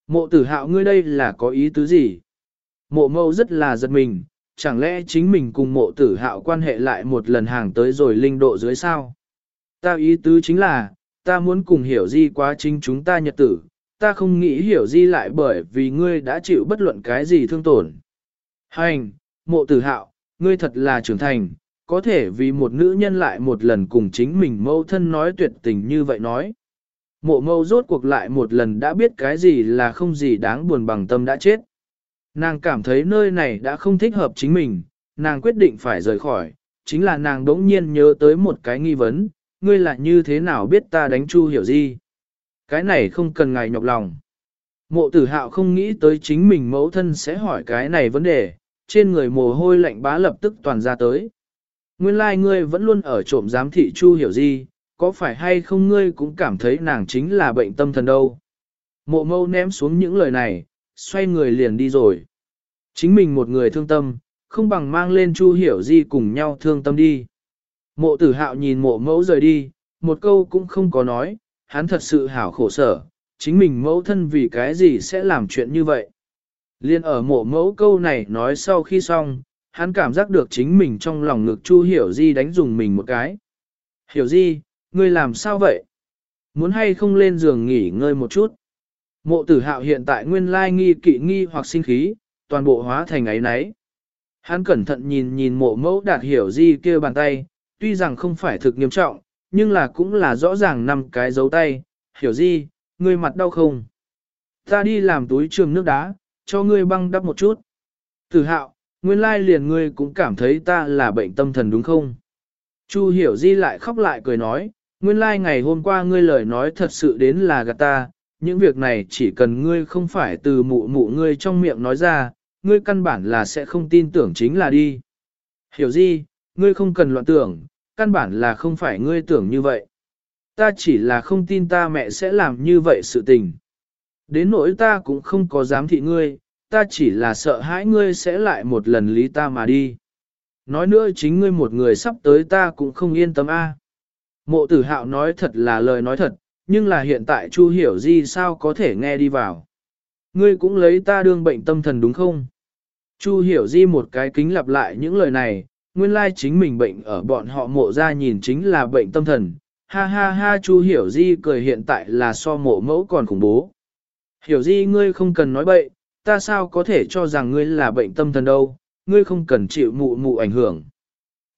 Mộ tử hạo ngươi đây là có ý tứ gì? Mộ mâu rất là giật mình, chẳng lẽ chính mình cùng mộ tử hạo quan hệ lại một lần hàng tới rồi linh độ dưới sao? Ta ý tứ chính là, ta muốn cùng hiểu di quá chính chúng ta nhật tử, ta không nghĩ hiểu di lại bởi vì ngươi đã chịu bất luận cái gì thương tổn. Hành, mộ tử hạo, ngươi thật là trưởng thành, có thể vì một nữ nhân lại một lần cùng chính mình mâu thân nói tuyệt tình như vậy nói. Mộ mâu rốt cuộc lại một lần đã biết cái gì là không gì đáng buồn bằng tâm đã chết. Nàng cảm thấy nơi này đã không thích hợp chính mình, nàng quyết định phải rời khỏi, chính là nàng đỗng nhiên nhớ tới một cái nghi vấn, ngươi là như thế nào biết ta đánh chu hiểu gì? Cái này không cần ngài nhọc lòng. Mộ tử hạo không nghĩ tới chính mình mẫu thân sẽ hỏi cái này vấn đề, trên người mồ hôi lạnh bá lập tức toàn ra tới. Nguyên lai like ngươi vẫn luôn ở trộm giám thị Chu hiểu gì, có phải hay không ngươi cũng cảm thấy nàng chính là bệnh tâm thần đâu. Mộ mâu ném xuống những lời này, xoay người liền đi rồi. Chính mình một người thương tâm, không bằng mang lên Chu hiểu di cùng nhau thương tâm đi. Mộ tử hạo nhìn mộ mẫu rời đi, một câu cũng không có nói, hắn thật sự hảo khổ sở, chính mình mẫu thân vì cái gì sẽ làm chuyện như vậy. Liên ở mộ mẫu câu này nói sau khi xong, hắn cảm giác được chính mình trong lòng ngực Chu Hiểu Di đánh dùng mình một cái. Hiểu Di, ngươi làm sao vậy? Muốn hay không lên giường nghỉ ngơi một chút? Mộ tử hạo hiện tại nguyên lai nghi kỵ nghi hoặc sinh khí, toàn bộ hóa thành ấy nấy. Hắn cẩn thận nhìn nhìn mộ mẫu đạt hiểu Di kia bàn tay, tuy rằng không phải thực nghiêm trọng, nhưng là cũng là rõ ràng năm cái dấu tay. Hiểu Di, ngươi mặt đau không? Ta đi làm túi trường nước đá, cho ngươi băng đắp một chút. Tử hạo, nguyên lai liền ngươi cũng cảm thấy ta là bệnh tâm thần đúng không? Chu hiểu di lại khóc lại cười nói, nguyên lai ngày hôm qua ngươi lời nói thật sự đến là gạt ta, những việc này chỉ cần ngươi không phải từ mụ mụ ngươi trong miệng nói ra, ngươi căn bản là sẽ không tin tưởng chính là đi. Hiểu di, ngươi không cần loạn tưởng, căn bản là không phải ngươi tưởng như vậy. Ta chỉ là không tin ta mẹ sẽ làm như vậy sự tình. Đến nỗi ta cũng không có dám thị ngươi, ta chỉ là sợ hãi ngươi sẽ lại một lần lý ta mà đi. Nói nữa chính ngươi một người sắp tới ta cũng không yên tâm a. Mộ tử hạo nói thật là lời nói thật, nhưng là hiện tại Chu hiểu gì sao có thể nghe đi vào. Ngươi cũng lấy ta đương bệnh tâm thần đúng không? Chu hiểu di một cái kính lặp lại những lời này, nguyên lai chính mình bệnh ở bọn họ mộ ra nhìn chính là bệnh tâm thần. Ha ha ha Chu hiểu di cười hiện tại là so mộ mẫu còn khủng bố. Hiểu di ngươi không cần nói bậy, ta sao có thể cho rằng ngươi là bệnh tâm thần đâu, ngươi không cần chịu mụ mụ ảnh hưởng.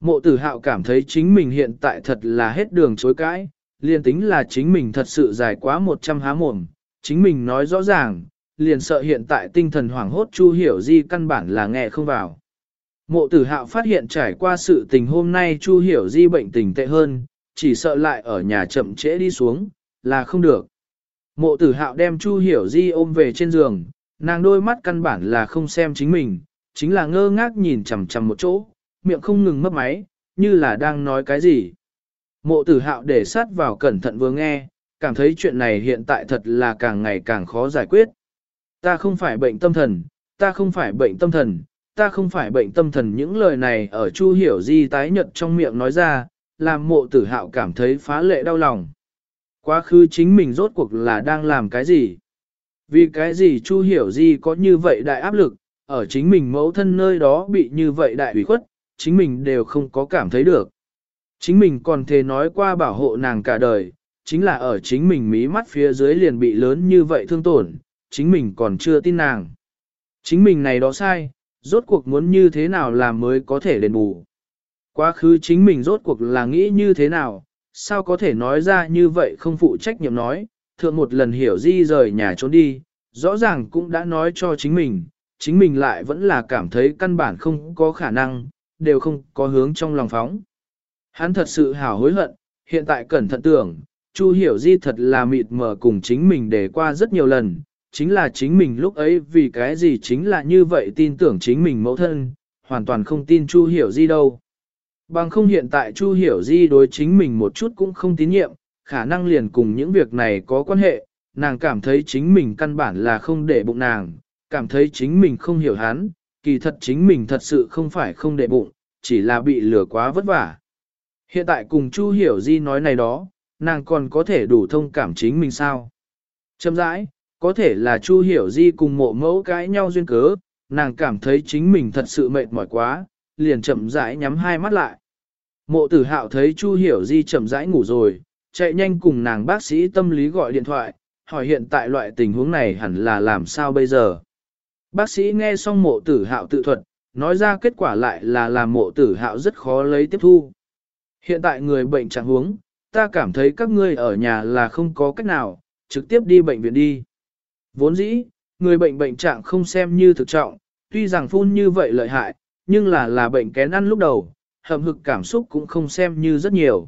Mộ tử hạo cảm thấy chính mình hiện tại thật là hết đường chối cãi, liền tính là chính mình thật sự dài quá 100 há mồm, chính mình nói rõ ràng, liền sợ hiện tại tinh thần hoảng hốt chu hiểu di căn bản là nghe không vào. Mộ tử hạo phát hiện trải qua sự tình hôm nay chu hiểu di bệnh tình tệ hơn, chỉ sợ lại ở nhà chậm trễ đi xuống, là không được. Mộ tử hạo đem Chu Hiểu Di ôm về trên giường, nàng đôi mắt căn bản là không xem chính mình, chính là ngơ ngác nhìn chằm chằm một chỗ, miệng không ngừng mấp máy, như là đang nói cái gì. Mộ tử hạo để sát vào cẩn thận vừa nghe, cảm thấy chuyện này hiện tại thật là càng ngày càng khó giải quyết. Ta không phải bệnh tâm thần, ta không phải bệnh tâm thần, ta không phải bệnh tâm thần những lời này ở Chu Hiểu Di tái nhật trong miệng nói ra, làm mộ tử hạo cảm thấy phá lệ đau lòng. Quá khứ chính mình rốt cuộc là đang làm cái gì? Vì cái gì Chu hiểu Di có như vậy đại áp lực, ở chính mình mẫu thân nơi đó bị như vậy đại ủy khuất, chính mình đều không có cảm thấy được. Chính mình còn thề nói qua bảo hộ nàng cả đời, chính là ở chính mình mí mắt phía dưới liền bị lớn như vậy thương tổn, chính mình còn chưa tin nàng. Chính mình này đó sai, rốt cuộc muốn như thế nào làm mới có thể đền bù. Quá khứ chính mình rốt cuộc là nghĩ như thế nào, sao có thể nói ra như vậy không phụ trách nhiệm nói, thượng một lần hiểu di rời nhà trốn đi, rõ ràng cũng đã nói cho chính mình, chính mình lại vẫn là cảm thấy căn bản không có khả năng, đều không có hướng trong lòng phóng. Hắn thật sự hào hối hận, hiện tại cẩn thận tưởng, Chu hiểu di thật là mịt mờ cùng chính mình để qua rất nhiều lần, chính là chính mình lúc ấy vì cái gì chính là như vậy tin tưởng chính mình mẫu thân, hoàn toàn không tin Chu hiểu di đâu. Bằng không hiện tại Chu Hiểu Di đối chính mình một chút cũng không tín nhiệm, khả năng liền cùng những việc này có quan hệ, nàng cảm thấy chính mình căn bản là không để bụng nàng, cảm thấy chính mình không hiểu hắn, kỳ thật chính mình thật sự không phải không để bụng, chỉ là bị lừa quá vất vả. Hiện tại cùng Chu Hiểu Di nói này đó, nàng còn có thể đủ thông cảm chính mình sao? Châm rãi, có thể là Chu Hiểu Di cùng mộ mẫu cãi nhau duyên cớ, nàng cảm thấy chính mình thật sự mệt mỏi quá, liền chậm rãi nhắm hai mắt lại. Mộ tử hạo thấy Chu Hiểu Di chậm rãi ngủ rồi, chạy nhanh cùng nàng bác sĩ tâm lý gọi điện thoại, hỏi hiện tại loại tình huống này hẳn là làm sao bây giờ. Bác sĩ nghe xong mộ tử hạo tự thuật, nói ra kết quả lại là làm mộ tử hạo rất khó lấy tiếp thu. Hiện tại người bệnh trạng huống, ta cảm thấy các ngươi ở nhà là không có cách nào, trực tiếp đi bệnh viện đi. Vốn dĩ, người bệnh bệnh trạng không xem như thực trọng, tuy rằng phun như vậy lợi hại, nhưng là là bệnh kén ăn lúc đầu, hầm hực cảm xúc cũng không xem như rất nhiều.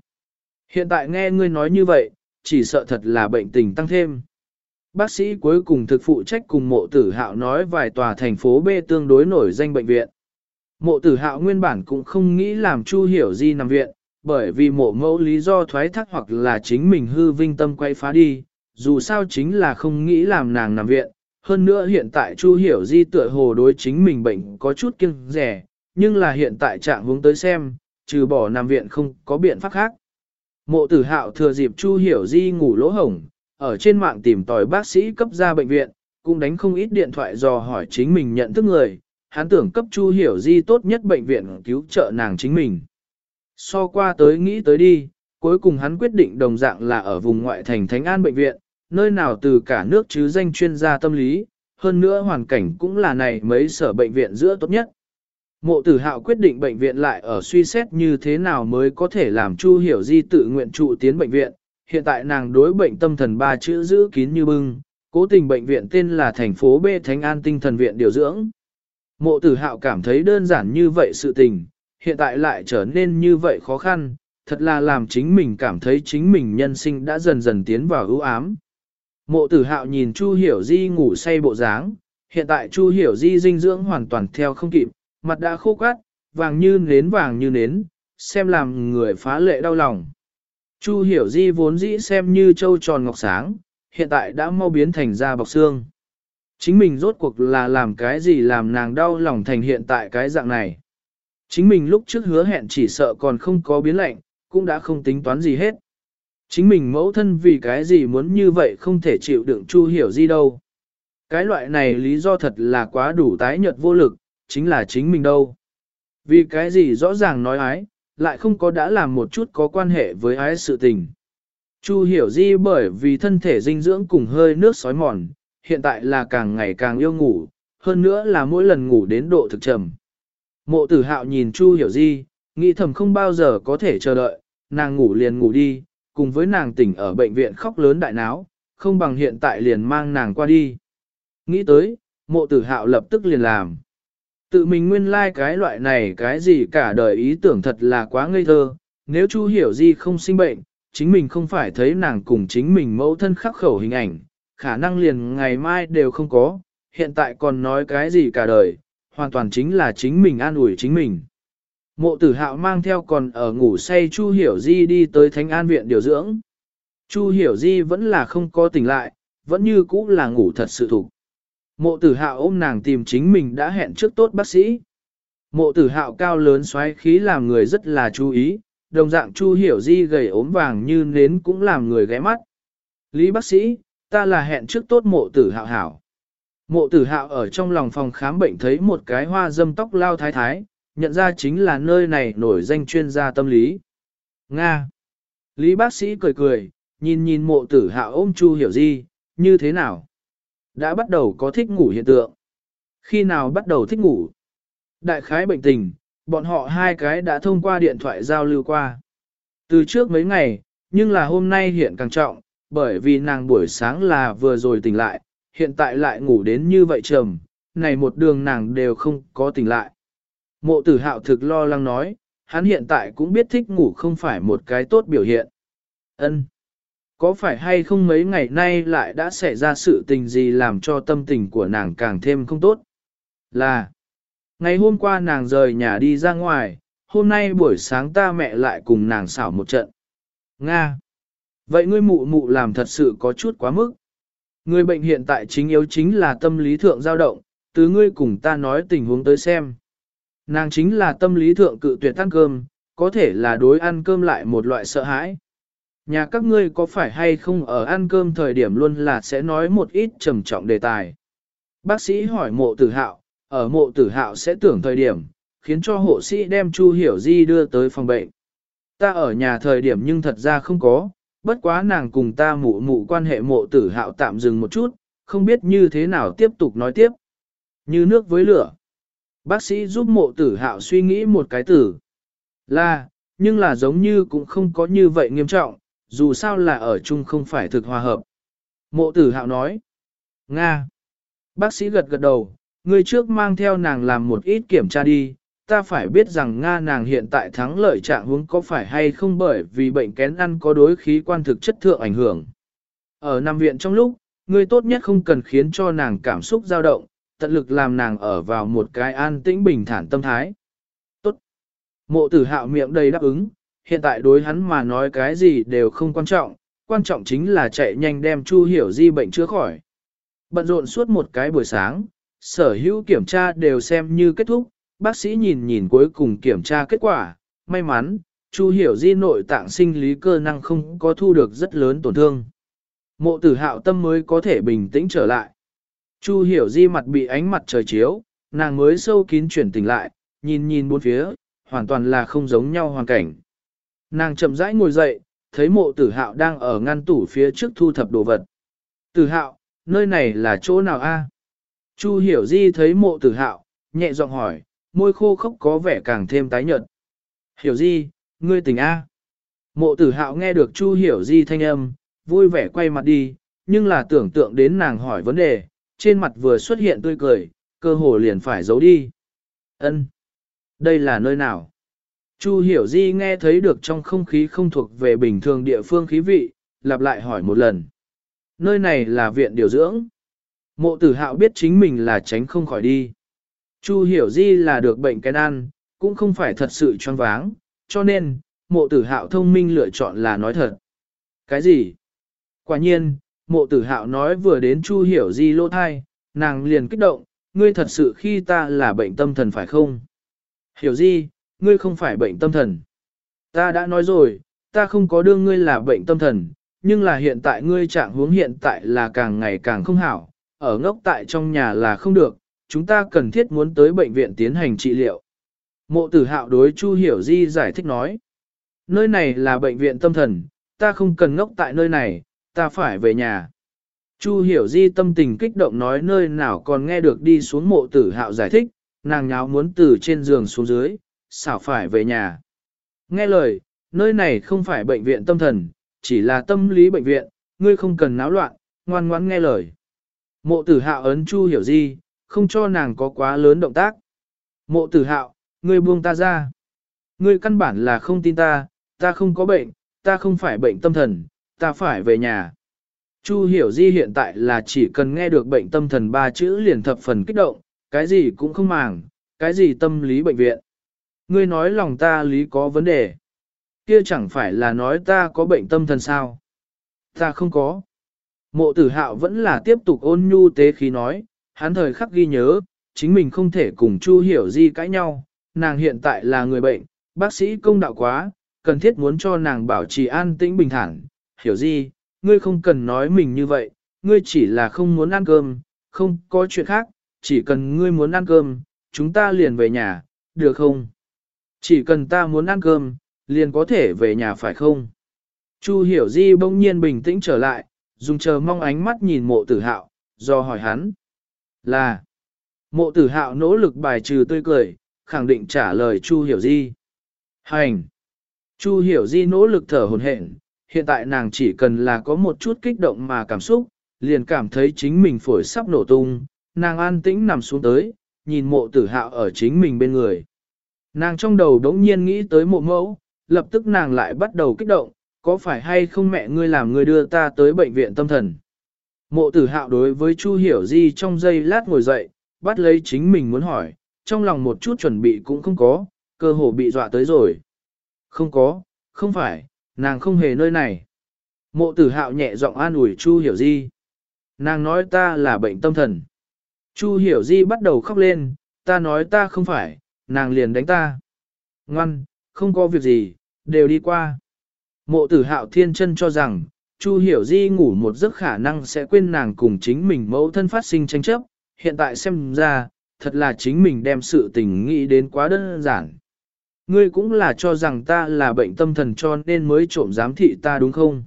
Hiện tại nghe ngươi nói như vậy, chỉ sợ thật là bệnh tình tăng thêm. Bác sĩ cuối cùng thực phụ trách cùng mộ tử hạo nói vài tòa thành phố B tương đối nổi danh bệnh viện. Mộ tử hạo nguyên bản cũng không nghĩ làm Chu Hiểu Di nằm viện, bởi vì mộ mẫu lý do thoái thác hoặc là chính mình hư vinh tâm quay phá đi, dù sao chính là không nghĩ làm nàng nằm viện. Hơn nữa hiện tại Chu Hiểu Di tựa hồ đối chính mình bệnh có chút kiêng rẻ, nhưng là hiện tại trạng hướng tới xem, trừ bỏ nằm viện không có biện pháp khác. Mộ tử hạo thừa dịp Chu Hiểu Di ngủ lỗ hổng, ở trên mạng tìm tòi bác sĩ cấp ra bệnh viện, cũng đánh không ít điện thoại dò hỏi chính mình nhận thức người, hắn tưởng cấp Chu Hiểu Di tốt nhất bệnh viện cứu trợ nàng chính mình. So qua tới nghĩ tới đi, cuối cùng hắn quyết định đồng dạng là ở vùng ngoại thành Thánh An Bệnh viện, nơi nào từ cả nước chứ danh chuyên gia tâm lý, hơn nữa hoàn cảnh cũng là này mấy sở bệnh viện giữa tốt nhất. Mộ tử hạo quyết định bệnh viện lại ở suy xét như thế nào mới có thể làm Chu Hiểu Di tự nguyện trụ tiến bệnh viện. Hiện tại nàng đối bệnh tâm thần ba chữ giữ kín như bưng, cố tình bệnh viện tên là thành phố B Thánh An Tinh Thần Viện Điều Dưỡng. Mộ tử hạo cảm thấy đơn giản như vậy sự tình, hiện tại lại trở nên như vậy khó khăn, thật là làm chính mình cảm thấy chính mình nhân sinh đã dần dần tiến vào ưu ám. Mộ tử hạo nhìn Chu Hiểu Di ngủ say bộ dáng, hiện tại Chu Hiểu Di dinh dưỡng hoàn toàn theo không kịp, mặt đã khô cát, vàng như nến vàng như nến, xem làm người phá lệ đau lòng. Chu Hiểu Di vốn dĩ xem như châu tròn ngọc sáng, hiện tại đã mau biến thành da bọc xương. Chính mình rốt cuộc là làm cái gì làm nàng đau lòng thành hiện tại cái dạng này. Chính mình lúc trước hứa hẹn chỉ sợ còn không có biến lệnh, cũng đã không tính toán gì hết. Chính mình mẫu thân vì cái gì muốn như vậy không thể chịu đựng Chu Hiểu Di đâu. Cái loại này lý do thật là quá đủ tái nhợt vô lực, chính là chính mình đâu. Vì cái gì rõ ràng nói ái, lại không có đã làm một chút có quan hệ với ái sự tình. Chu hiểu di bởi vì thân thể dinh dưỡng cùng hơi nước sói mòn, hiện tại là càng ngày càng yêu ngủ, hơn nữa là mỗi lần ngủ đến độ thực trầm. Mộ tử hạo nhìn Chu hiểu di, nghĩ thầm không bao giờ có thể chờ đợi, nàng ngủ liền ngủ đi, cùng với nàng tỉnh ở bệnh viện khóc lớn đại náo, không bằng hiện tại liền mang nàng qua đi. Nghĩ tới, mộ tử hạo lập tức liền làm. Tự mình nguyên lai like cái loại này cái gì cả đời ý tưởng thật là quá ngây thơ, nếu Chu hiểu di không sinh bệnh, chính mình không phải thấy nàng cùng chính mình mẫu thân khắc khẩu hình ảnh, khả năng liền ngày mai đều không có, hiện tại còn nói cái gì cả đời, hoàn toàn chính là chính mình an ủi chính mình. Mộ tử hạo mang theo còn ở ngủ say Chu Hiểu Di đi tới Thánh An Viện điều dưỡng. Chu Hiểu Di vẫn là không có tỉnh lại, vẫn như cũ là ngủ thật sự thục. Mộ tử hạo ôm nàng tìm chính mình đã hẹn trước tốt bác sĩ. Mộ tử hạo cao lớn xoáy khí làm người rất là chú ý, đồng dạng Chu Hiểu Di gầy ốm vàng như nến cũng làm người ghé mắt. Lý bác sĩ, ta là hẹn trước tốt mộ tử hạo hảo. Mộ tử hạo ở trong lòng phòng khám bệnh thấy một cái hoa dâm tóc lao thái thái, nhận ra chính là nơi này nổi danh chuyên gia tâm lý. Nga. Lý bác sĩ cười cười, nhìn nhìn mộ tử hạo ôm Chu Hiểu Di, như thế nào? Đã bắt đầu có thích ngủ hiện tượng. Khi nào bắt đầu thích ngủ? Đại khái bệnh tình, bọn họ hai cái đã thông qua điện thoại giao lưu qua. Từ trước mấy ngày, nhưng là hôm nay hiện càng trọng, bởi vì nàng buổi sáng là vừa rồi tỉnh lại, hiện tại lại ngủ đến như vậy trầm, này một đường nàng đều không có tỉnh lại. Mộ tử hạo thực lo lắng nói, hắn hiện tại cũng biết thích ngủ không phải một cái tốt biểu hiện. Ân, có phải hay không mấy ngày nay lại đã xảy ra sự tình gì làm cho tâm tình của nàng càng thêm không tốt? Là, Ngày hôm qua nàng rời nhà đi ra ngoài, hôm nay buổi sáng ta mẹ lại cùng nàng xảo một trận. Nga! Vậy ngươi mụ mụ làm thật sự có chút quá mức. Người bệnh hiện tại chính yếu chính là tâm lý thượng dao động, từ ngươi cùng ta nói tình huống tới xem. Nàng chính là tâm lý thượng cự tuyệt ăn cơm, có thể là đối ăn cơm lại một loại sợ hãi. Nhà các ngươi có phải hay không ở ăn cơm thời điểm luôn là sẽ nói một ít trầm trọng đề tài. Bác sĩ hỏi mộ tử hạo, ở mộ tử hạo sẽ tưởng thời điểm, khiến cho hộ sĩ đem Chu Hiểu Di đưa tới phòng bệnh. Ta ở nhà thời điểm nhưng thật ra không có, bất quá nàng cùng ta mụ mụ quan hệ mộ tử hạo tạm dừng một chút, không biết như thế nào tiếp tục nói tiếp. Như nước với lửa. Bác sĩ giúp mộ tử hạo suy nghĩ một cái tử. Là, nhưng là giống như cũng không có như vậy nghiêm trọng, dù sao là ở chung không phải thực hòa hợp. Mộ tử hạo nói. Nga. Bác sĩ gật gật đầu, ngươi trước mang theo nàng làm một ít kiểm tra đi, ta phải biết rằng Nga nàng hiện tại thắng lợi trạng huống có phải hay không bởi vì bệnh kén ăn có đối khí quan thực chất thượng ảnh hưởng. Ở nằm viện trong lúc, ngươi tốt nhất không cần khiến cho nàng cảm xúc dao động, tận lực làm nàng ở vào một cái an tĩnh bình thản tâm thái. Mộ tử hạo miệng đầy đáp ứng, hiện tại đối hắn mà nói cái gì đều không quan trọng, quan trọng chính là chạy nhanh đem Chu Hiểu Di bệnh chữa khỏi. Bận rộn suốt một cái buổi sáng, sở hữu kiểm tra đều xem như kết thúc, bác sĩ nhìn nhìn cuối cùng kiểm tra kết quả, may mắn, Chu Hiểu Di nội tạng sinh lý cơ năng không có thu được rất lớn tổn thương. Mộ tử hạo tâm mới có thể bình tĩnh trở lại. Chu Hiểu Di mặt bị ánh mặt trời chiếu, nàng mới sâu kín chuyển tỉnh lại, nhìn nhìn bốn phía, hoàn toàn là không giống nhau hoàn cảnh. Nàng chậm rãi ngồi dậy, thấy mộ tử hạo đang ở ngăn tủ phía trước thu thập đồ vật. Tử hạo, nơi này là chỗ nào a? Chu hiểu di thấy mộ tử hạo, nhẹ giọng hỏi, môi khô khốc có vẻ càng thêm tái nhợt. Hiểu di, ngươi tỉnh a? Mộ tử hạo nghe được chu hiểu di thanh âm, vui vẻ quay mặt đi, nhưng là tưởng tượng đến nàng hỏi vấn đề, trên mặt vừa xuất hiện tươi cười, cơ hồ liền phải giấu đi. Ân, Đây là nơi nào? Chu hiểu di nghe thấy được trong không khí không thuộc về bình thường địa phương khí vị, lặp lại hỏi một lần. Nơi này là viện điều dưỡng. Mộ tử hạo biết chính mình là tránh không khỏi đi. Chu hiểu di là được bệnh cái ăn, cũng không phải thật sự choáng váng, cho nên, mộ tử hạo thông minh lựa chọn là nói thật. Cái gì? Quả nhiên, mộ tử hạo nói vừa đến chu hiểu di lô thai, nàng liền kích động, ngươi thật sự khi ta là bệnh tâm thần phải không? Hiểu di, ngươi không phải bệnh tâm thần. Ta đã nói rồi, ta không có đương ngươi là bệnh tâm thần, nhưng là hiện tại ngươi trạng huống hiện tại là càng ngày càng không hảo, ở ngốc tại trong nhà là không được, chúng ta cần thiết muốn tới bệnh viện tiến hành trị liệu. Mộ tử hạo đối Chu Hiểu Di giải thích nói, nơi này là bệnh viện tâm thần, ta không cần ngốc tại nơi này, ta phải về nhà. Chu Hiểu Di tâm tình kích động nói nơi nào còn nghe được đi xuống mộ tử hạo giải thích, nàng nháo muốn từ trên giường xuống dưới, xảo phải về nhà. Nghe lời, nơi này không phải bệnh viện tâm thần, chỉ là tâm lý bệnh viện, ngươi không cần náo loạn, ngoan ngoãn nghe lời. Mộ tử hạo ấn Chu Hiểu Di, không cho nàng có quá lớn động tác. Mộ tử hạo, ngươi buông ta ra. Ngươi căn bản là không tin ta, ta không có bệnh, ta không phải bệnh tâm thần, ta phải về nhà. Chu Hiểu Di hiện tại là chỉ cần nghe được bệnh tâm thần ba chữ liền thập phần kích động, cái gì cũng không màng, cái gì tâm lý bệnh viện. Ngươi nói lòng ta lý có vấn đề. Kia chẳng phải là nói ta có bệnh tâm thần sao? Ta không có. Mộ tử hạo vẫn là tiếp tục ôn nhu tế khí nói, hắn thời khắc ghi nhớ, chính mình không thể cùng Chu hiểu gì cãi nhau, nàng hiện tại là người bệnh, bác sĩ công đạo quá, cần thiết muốn cho nàng bảo trì an tĩnh bình thản, hiểu gì, ngươi không cần nói mình như vậy, ngươi chỉ là không muốn ăn cơm, không có chuyện khác, chỉ cần ngươi muốn ăn cơm, chúng ta liền về nhà, được không? Chỉ cần ta muốn ăn cơm, liền có thể về nhà phải không? Chu hiểu di bỗng nhiên bình tĩnh trở lại, dùng chờ mong ánh mắt nhìn mộ tử hạo, do hỏi hắn. Là, mộ tử hạo nỗ lực bài trừ tươi cười, khẳng định trả lời Chu hiểu di. Hành! Chu hiểu di nỗ lực thở hồn hển, hiện tại nàng chỉ cần là có một chút kích động mà cảm xúc, liền cảm thấy chính mình phổi sắp nổ tung, nàng an tĩnh nằm xuống tới, nhìn mộ tử hạo ở chính mình bên người. Nàng trong đầu đống nhiên nghĩ tới mộ mẫu, lập tức nàng lại bắt đầu kích động, có phải hay không mẹ ngươi làm ngươi đưa ta tới bệnh viện tâm thần. Mộ tử hạo đối với Chu Hiểu Di trong giây lát ngồi dậy, bắt lấy chính mình muốn hỏi, trong lòng một chút chuẩn bị cũng không có, cơ hồ bị dọa tới rồi. Không có, không phải, nàng không hề nơi này. Mộ tử hạo nhẹ giọng an ủi Chu Hiểu Di. Nàng nói ta là bệnh tâm thần. Chu Hiểu Di bắt đầu khóc lên, ta nói ta không phải, nàng liền đánh ta. Ngoan, không có việc gì, đều đi qua. Mộ tử hạo thiên chân cho rằng, Chu Hiểu Di ngủ một giấc khả năng sẽ quên nàng cùng chính mình mẫu thân phát sinh tranh chấp, hiện tại xem ra, thật là chính mình đem sự tình nghĩ đến quá đơn giản. Ngươi cũng là cho rằng ta là bệnh tâm thần cho nên mới trộm giám thị ta đúng không?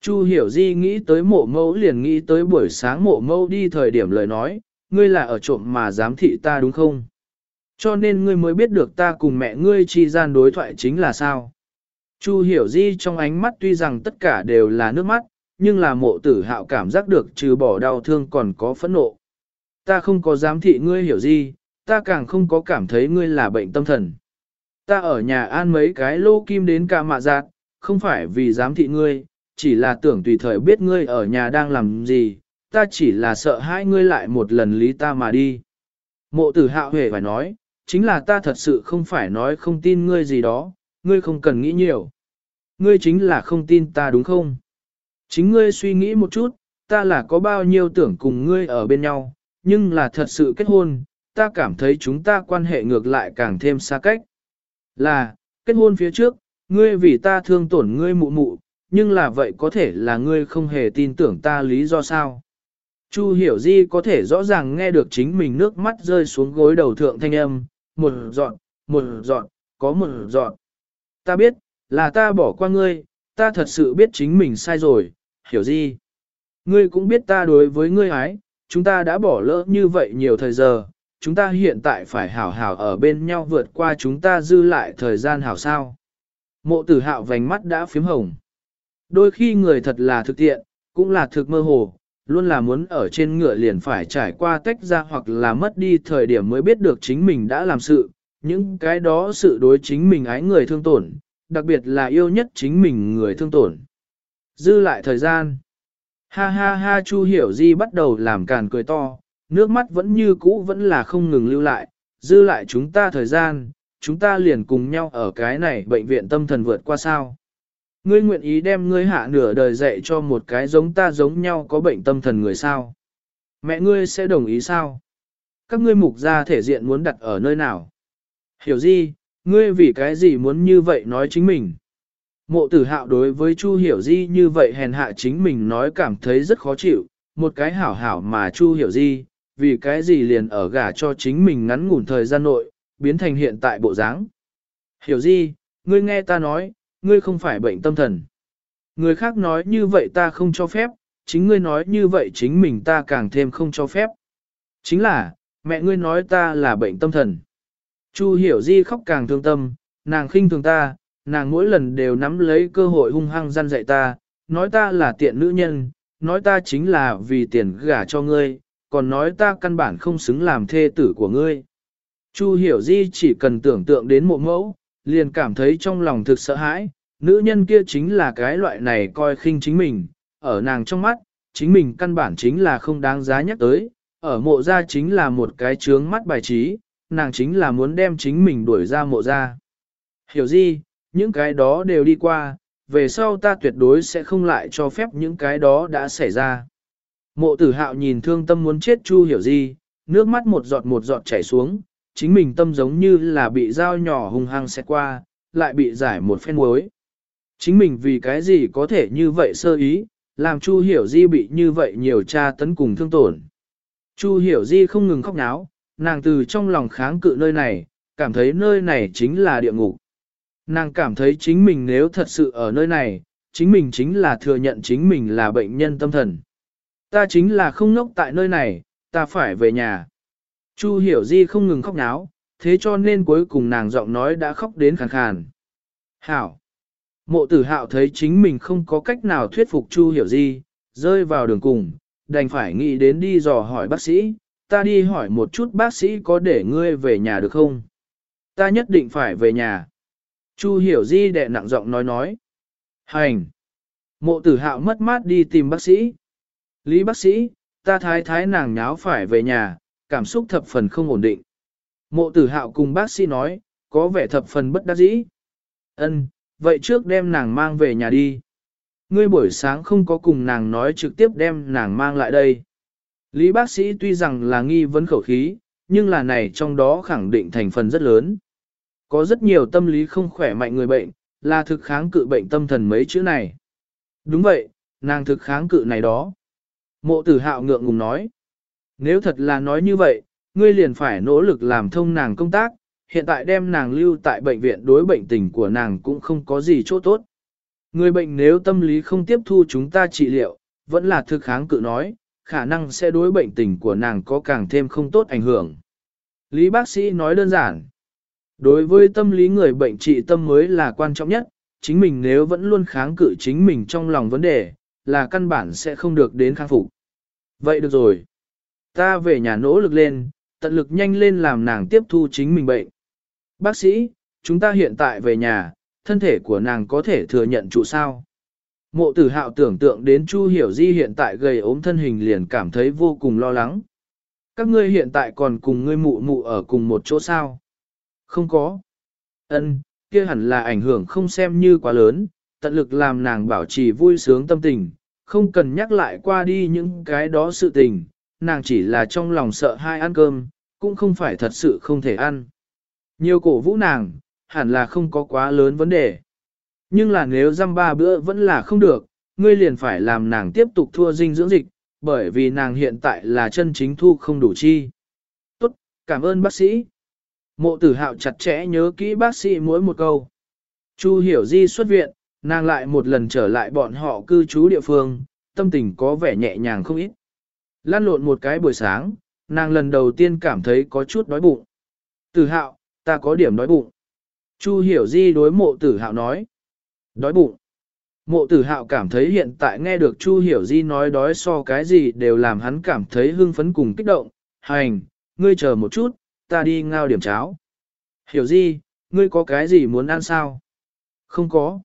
Chu Hiểu Di nghĩ tới mộ mẫu liền nghĩ tới buổi sáng mộ mẫu đi thời điểm lời nói, ngươi là ở trộm mà giám thị ta đúng không? Cho nên ngươi mới biết được ta cùng mẹ ngươi chi gian đối thoại chính là sao. Chu hiểu di trong ánh mắt tuy rằng tất cả đều là nước mắt, nhưng là mộ tử hạo cảm giác được trừ bỏ đau thương còn có phẫn nộ. Ta không có dám thị ngươi hiểu gì, ta càng không có cảm thấy ngươi là bệnh tâm thần. Ta ở nhà an mấy cái lô kim đến cả mạ giạt, không phải vì dám thị ngươi, chỉ là tưởng tùy thời biết ngươi ở nhà đang làm gì, ta chỉ là sợ hai ngươi lại một lần lý ta mà đi. Mộ tử hạo hề phải nói, chính là ta thật sự không phải nói không tin ngươi gì đó, ngươi không cần nghĩ nhiều. Ngươi chính là không tin ta đúng không? Chính ngươi suy nghĩ một chút, ta là có bao nhiêu tưởng cùng ngươi ở bên nhau, nhưng là thật sự kết hôn, ta cảm thấy chúng ta quan hệ ngược lại càng thêm xa cách. Là, kết hôn phía trước, ngươi vì ta thương tổn ngươi mụ mụ, nhưng là vậy có thể là ngươi không hề tin tưởng ta lý do sao. Chu hiểu di có thể rõ ràng nghe được chính mình nước mắt rơi xuống gối đầu thượng thanh âm, một dọn, một dọn, có một dọn. Ta biết, là ta bỏ qua ngươi, ta thật sự biết chính mình sai rồi, hiểu gì? Ngươi cũng biết ta đối với ngươi ái, chúng ta đã bỏ lỡ như vậy nhiều thời giờ, chúng ta hiện tại phải hảo hảo ở bên nhau vượt qua chúng ta dư lại thời gian hảo sao. Mộ tử hạo vành mắt đã phím hồng. Đôi khi người thật là thực tiện, cũng là thực mơ hồ, luôn là muốn ở trên ngựa liền phải trải qua tách ra hoặc là mất đi thời điểm mới biết được chính mình đã làm sự, những cái đó sự đối chính mình ái người thương tổn, đặc biệt là yêu nhất chính mình người thương tổn. Dư lại thời gian. Ha ha ha Chu Hiểu Di bắt đầu làm càn cười to, nước mắt vẫn như cũ vẫn là không ngừng lưu lại, dư lại chúng ta thời gian, chúng ta liền cùng nhau ở cái này bệnh viện tâm thần vượt qua sao. Ngươi nguyện ý đem ngươi hạ nửa đời dạy cho một cái giống ta giống nhau có bệnh tâm thần người sao? Mẹ ngươi sẽ đồng ý sao? Các ngươi mục gia thể diện muốn đặt ở nơi nào? Hiểu gì, ngươi vì cái gì muốn như vậy nói chính mình? Mộ tử hạo đối với Chu Hiểu Di như vậy hèn hạ chính mình nói cảm thấy rất khó chịu, một cái hảo hảo mà Chu Hiểu Di, vì cái gì liền ở gả cho chính mình ngắn ngủn thời gian nội, biến thành hiện tại bộ dáng. Hiểu Di, ngươi nghe ta nói, ngươi không phải bệnh tâm thần. Người khác nói như vậy ta không cho phép, chính ngươi nói như vậy chính mình ta càng thêm không cho phép. Chính là, mẹ ngươi nói ta là bệnh tâm thần. Chu hiểu di khóc càng thương tâm, nàng khinh thường ta, nàng mỗi lần đều nắm lấy cơ hội hung hăng gian dạy ta, nói ta là tiện nữ nhân, nói ta chính là vì tiền gả cho ngươi, còn nói ta căn bản không xứng làm thê tử của ngươi. Chu hiểu di chỉ cần tưởng tượng đến mộ mẫu, liền cảm thấy trong lòng thực sợ hãi, nữ nhân kia chính là cái loại này coi khinh chính mình, ở nàng trong mắt, chính mình căn bản chính là không đáng giá nhắc tới, ở mộ gia chính là một cái trướng mắt bài trí, nàng chính là muốn đem chính mình đuổi ra mộ gia. Hiểu gì, những cái đó đều đi qua, về sau ta tuyệt đối sẽ không lại cho phép những cái đó đã xảy ra. Mộ tử hạo nhìn thương tâm muốn chết chu hiểu gì, nước mắt một giọt một giọt chảy xuống, chính mình tâm giống như là bị dao nhỏ hung hăng xẹt qua, lại bị giải một phen muối. Chính mình vì cái gì có thể như vậy sơ ý, làm Chu Hiểu Di bị như vậy nhiều tra tấn cùng thương tổn. Chu Hiểu Di không ngừng khóc náo, nàng từ trong lòng kháng cự nơi này, cảm thấy nơi này chính là địa ngục. Nàng cảm thấy chính mình nếu thật sự ở nơi này, chính mình chính là thừa nhận chính mình là bệnh nhân tâm thần. Ta chính là không ngốc tại nơi này, ta phải về nhà. Chu hiểu di không ngừng khóc náo, thế cho nên cuối cùng nàng giọng nói đã khóc đến khàn khàn. Hảo! Mộ tử hạo thấy chính mình không có cách nào thuyết phục Chu hiểu di, rơi vào đường cùng, đành phải nghĩ đến đi dò hỏi bác sĩ, ta đi hỏi một chút bác sĩ có để ngươi về nhà được không? Ta nhất định phải về nhà. Chu hiểu di đệ nặng giọng nói nói. Hành! Mộ tử hạo mất mát đi tìm bác sĩ. Lý bác sĩ, ta thái thái nàng nháo phải về nhà, cảm xúc thập phần không ổn định. Mộ tử hạo cùng bác sĩ nói, có vẻ thập phần bất đắc dĩ. Ân, vậy trước đem nàng mang về nhà đi. Ngươi buổi sáng không có cùng nàng nói trực tiếp đem nàng mang lại đây. Lý bác sĩ tuy rằng là nghi vấn khẩu khí, nhưng là này trong đó khẳng định thành phần rất lớn. Có rất nhiều tâm lý không khỏe mạnh người bệnh, là thực kháng cự bệnh tâm thần mấy chữ này. Đúng vậy, nàng thực kháng cự này đó. Mộ tử hạo ngượng ngùng nói. Nếu thật là nói như vậy, ngươi liền phải nỗ lực làm thông nàng công tác, hiện tại đem nàng lưu tại bệnh viện đối bệnh tình của nàng cũng không có gì chỗ tốt. Người bệnh nếu tâm lý không tiếp thu chúng ta trị liệu, vẫn là thực kháng cự nói, khả năng sẽ đối bệnh tình của nàng có càng thêm không tốt ảnh hưởng. Lý bác sĩ nói đơn giản. Đối với tâm lý người bệnh trị tâm mới là quan trọng nhất, chính mình nếu vẫn luôn kháng cự chính mình trong lòng vấn đề, là căn bản sẽ không được đến khắc phục. Vậy được rồi. Ta về nhà nỗ lực lên, tận lực nhanh lên làm nàng tiếp thu chính mình bệnh. Bác sĩ, chúng ta hiện tại về nhà, thân thể của nàng có thể thừa nhận trụ sao. Mộ tử hạo tưởng tượng đến Chu Hiểu Di hiện tại gầy ốm thân hình liền cảm thấy vô cùng lo lắng. Các ngươi hiện tại còn cùng ngươi mụ mụ ở cùng một chỗ sao. Không có. Ân, kia hẳn là ảnh hưởng không xem như quá lớn, tận lực làm nàng bảo trì vui sướng tâm tình, không cần nhắc lại qua đi những cái đó sự tình, nàng chỉ là trong lòng sợ hai ăn cơm, cũng không phải thật sự không thể ăn. Nhiều cổ vũ nàng, hẳn là không có quá lớn vấn đề. Nhưng là nếu dăm ba bữa vẫn là không được, ngươi liền phải làm nàng tiếp tục thua dinh dưỡng dịch, bởi vì nàng hiện tại là chân chính thu không đủ chi. Tốt, cảm ơn bác sĩ. Mộ tử hạo chặt chẽ nhớ kỹ bác sĩ mỗi một câu. Chu hiểu di xuất viện, nàng lại một lần trở lại bọn họ cư trú địa phương, tâm tình có vẻ nhẹ nhàng không ít. Lan lộn một cái buổi sáng, nàng lần đầu tiên cảm thấy có chút đói bụng. Tử hạo, ta có điểm đói bụng. Chu hiểu di đối mộ tử hạo nói. Đói bụng. Mộ tử hạo cảm thấy hiện tại nghe được Chu hiểu di nói đói so cái gì đều làm hắn cảm thấy hưng phấn cùng kích động. Hành, ngươi chờ một chút, ta đi ngao điểm cháo. Hiểu di, ngươi có cái gì muốn ăn sao? Không có.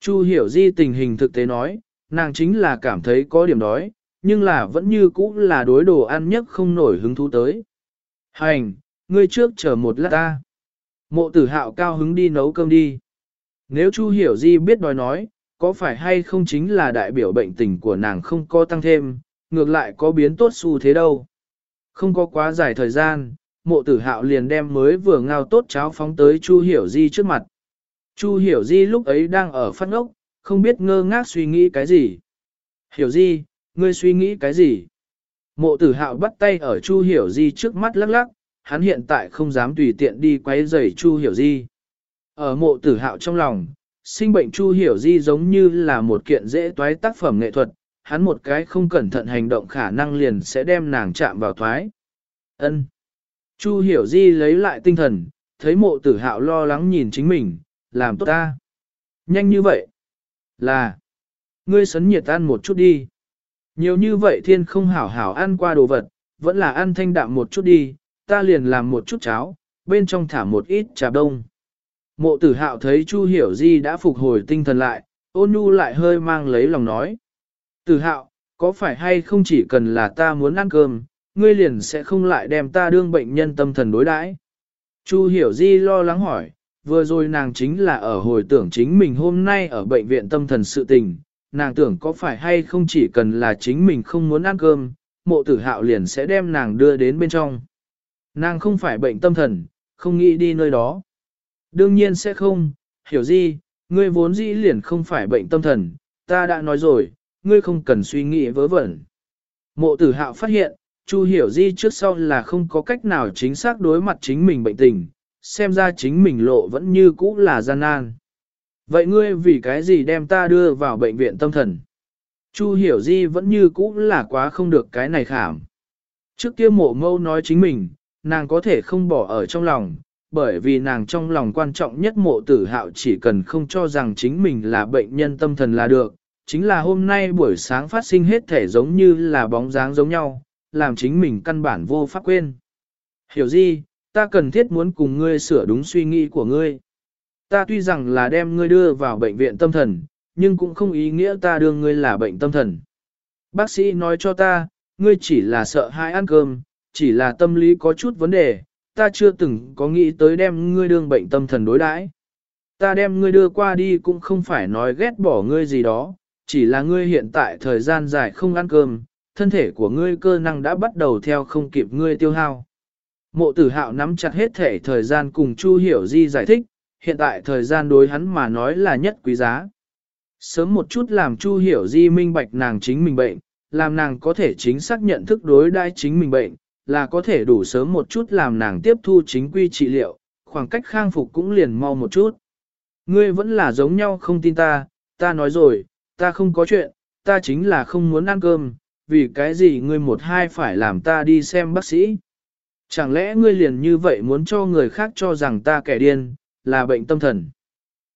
Chu hiểu di tình hình thực tế nói, nàng chính là cảm thấy có điểm đói, nhưng là vẫn như cũ là đối đồ ăn nhất không nổi hứng thú tới. Hành, ngươi trước chờ một lát ta. Mộ tử hạo cao hứng đi nấu cơm đi. Nếu Chu hiểu di biết đòi nói, có phải hay không chính là đại biểu bệnh tình của nàng không có tăng thêm, ngược lại có biến tốt xu thế đâu. Không có quá dài thời gian, mộ tử hạo liền đem mới vừa ngao tốt cháo phóng tới Chu hiểu di trước mặt. Chu hiểu di lúc ấy đang ở phát ngốc, không biết ngơ ngác suy nghĩ cái gì. Hiểu di, ngươi suy nghĩ cái gì? Mộ tử hạo bắt tay ở Chu hiểu di trước mắt lắc lắc, hắn hiện tại không dám tùy tiện đi quấy rầy Chu hiểu di. Ở mộ tử hạo trong lòng, sinh bệnh Chu hiểu di giống như là một kiện dễ toái tác phẩm nghệ thuật, hắn một cái không cẩn thận hành động khả năng liền sẽ đem nàng chạm vào thoái. Ân. Chu hiểu di lấy lại tinh thần, thấy mộ tử hạo lo lắng nhìn chính mình, làm tốt ta. Nhanh như vậy. Là. Ngươi sấn nhiệt tan một chút đi. Nhiều như vậy thiên không hảo hảo ăn qua đồ vật, vẫn là ăn thanh đạm một chút đi, ta liền làm một chút cháo, bên trong thả một ít trà đông. Mộ tử hạo thấy Chu Hiểu Di đã phục hồi tinh thần lại, ôn nhu lại hơi mang lấy lòng nói. Tử hạo, có phải hay không chỉ cần là ta muốn ăn cơm, ngươi liền sẽ không lại đem ta đương bệnh nhân tâm thần đối đãi? Chu Hiểu Di lo lắng hỏi, vừa rồi nàng chính là ở hồi tưởng chính mình hôm nay ở bệnh viện tâm thần sự tình, nàng tưởng có phải hay không chỉ cần là chính mình không muốn ăn cơm, mộ tử hạo liền sẽ đem nàng đưa đến bên trong. Nàng không phải bệnh tâm thần, không nghĩ đi nơi đó. Đương nhiên sẽ không, hiểu gì, ngươi vốn dĩ liền không phải bệnh tâm thần, ta đã nói rồi, ngươi không cần suy nghĩ vớ vẩn. Mộ tử hạo phát hiện, Chu hiểu di trước sau là không có cách nào chính xác đối mặt chính mình bệnh tình, xem ra chính mình lộ vẫn như cũ là gian nan. Vậy ngươi vì cái gì đem ta đưa vào bệnh viện tâm thần? Chu hiểu di vẫn như cũ là quá không được cái này khảm. Trước kia mộ mâu nói chính mình, nàng có thể không bỏ ở trong lòng, bởi vì nàng trong lòng quan trọng nhất mộ tử hạo chỉ cần không cho rằng chính mình là bệnh nhân tâm thần là được. Chính là hôm nay buổi sáng phát sinh hết thể giống như là bóng dáng giống nhau, làm chính mình căn bản vô pháp quên. Hiểu gì, ta cần thiết muốn cùng ngươi sửa đúng suy nghĩ của ngươi. Ta tuy rằng là đem ngươi đưa vào bệnh viện tâm thần, nhưng cũng không ý nghĩa ta đưa ngươi là bệnh tâm thần. Bác sĩ nói cho ta, ngươi chỉ là sợ hai ăn cơm, chỉ là tâm lý có chút vấn đề, ta chưa từng có nghĩ tới đem ngươi đương bệnh tâm thần đối đãi. Ta đem ngươi đưa qua đi cũng không phải nói ghét bỏ ngươi gì đó, chỉ là ngươi hiện tại thời gian dài không ăn cơm, thân thể của ngươi cơ năng đã bắt đầu theo không kịp ngươi tiêu hao. Mộ tử hạo nắm chặt hết thể thời gian cùng Chu Hiểu Di giải thích, hiện tại thời gian đối hắn mà nói là nhất quý giá. Sớm một chút làm Chu Hiểu Di minh bạch nàng chính mình bệnh, làm nàng có thể chính xác nhận thức đối đai chính mình bệnh, là có thể đủ sớm một chút làm nàng tiếp thu chính quy trị liệu, khoảng cách khang phục cũng liền mau một chút. Ngươi vẫn là giống nhau không tin ta, ta nói rồi, ta không có chuyện, ta chính là không muốn ăn cơm, vì cái gì ngươi một hai phải làm ta đi xem bác sĩ. Chẳng lẽ ngươi liền như vậy muốn cho người khác cho rằng ta kẻ điên, là bệnh tâm thần.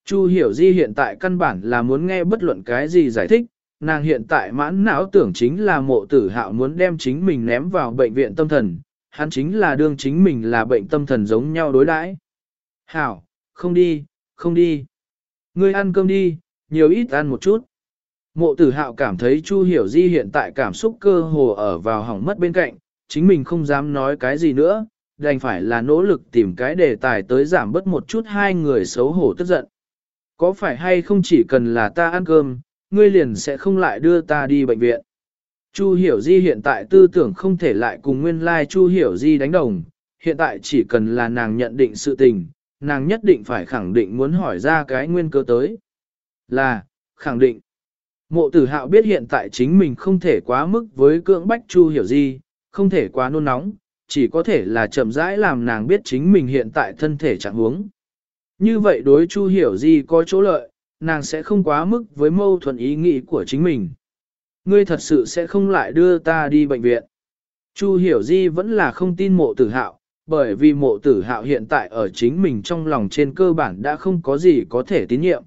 Chu hiểu di hiện tại căn bản là muốn nghe bất luận cái gì giải thích, nàng hiện tại mãn não tưởng chính là mộ tử hạo muốn đem chính mình ném vào bệnh viện tâm thần, hắn chính là đương chính mình là bệnh tâm thần giống nhau đối đãi. Hảo, không đi, không đi. Ngươi ăn cơm đi, nhiều ít ăn một chút. Mộ tử hạo cảm thấy Chu Hiểu Di hiện tại cảm xúc cơ hồ ở vào hỏng mất bên cạnh, chính mình không dám nói cái gì nữa, đành phải là nỗ lực tìm cái đề tài tới giảm bớt một chút hai người xấu hổ tức giận. Có phải hay không chỉ cần là ta ăn cơm, ngươi liền sẽ không lại đưa ta đi bệnh viện. Chu Hiểu Di hiện tại tư tưởng không thể lại cùng nguyên lai like Chu Hiểu Di đánh đồng, hiện tại chỉ cần là nàng nhận định sự tình, nàng nhất định phải khẳng định muốn hỏi ra cái nguyên cơ tới. Là, khẳng định. Mộ tử hạo biết hiện tại chính mình không thể quá mức với cưỡng bách Chu Hiểu Di, không thể quá nôn nóng, chỉ có thể là chậm rãi làm nàng biết chính mình hiện tại thân thể trạng huống. Như vậy đối Chu Hiểu Di có chỗ lợi, nàng sẽ không quá mức với mâu thuẫn ý nghĩ của chính mình. Ngươi thật sự sẽ không lại đưa ta đi bệnh viện. Chu Hiểu Di vẫn là không tin mộ tử hạo, bởi vì mộ tử hạo hiện tại ở chính mình trong lòng trên cơ bản đã không có gì có thể tín nhiệm.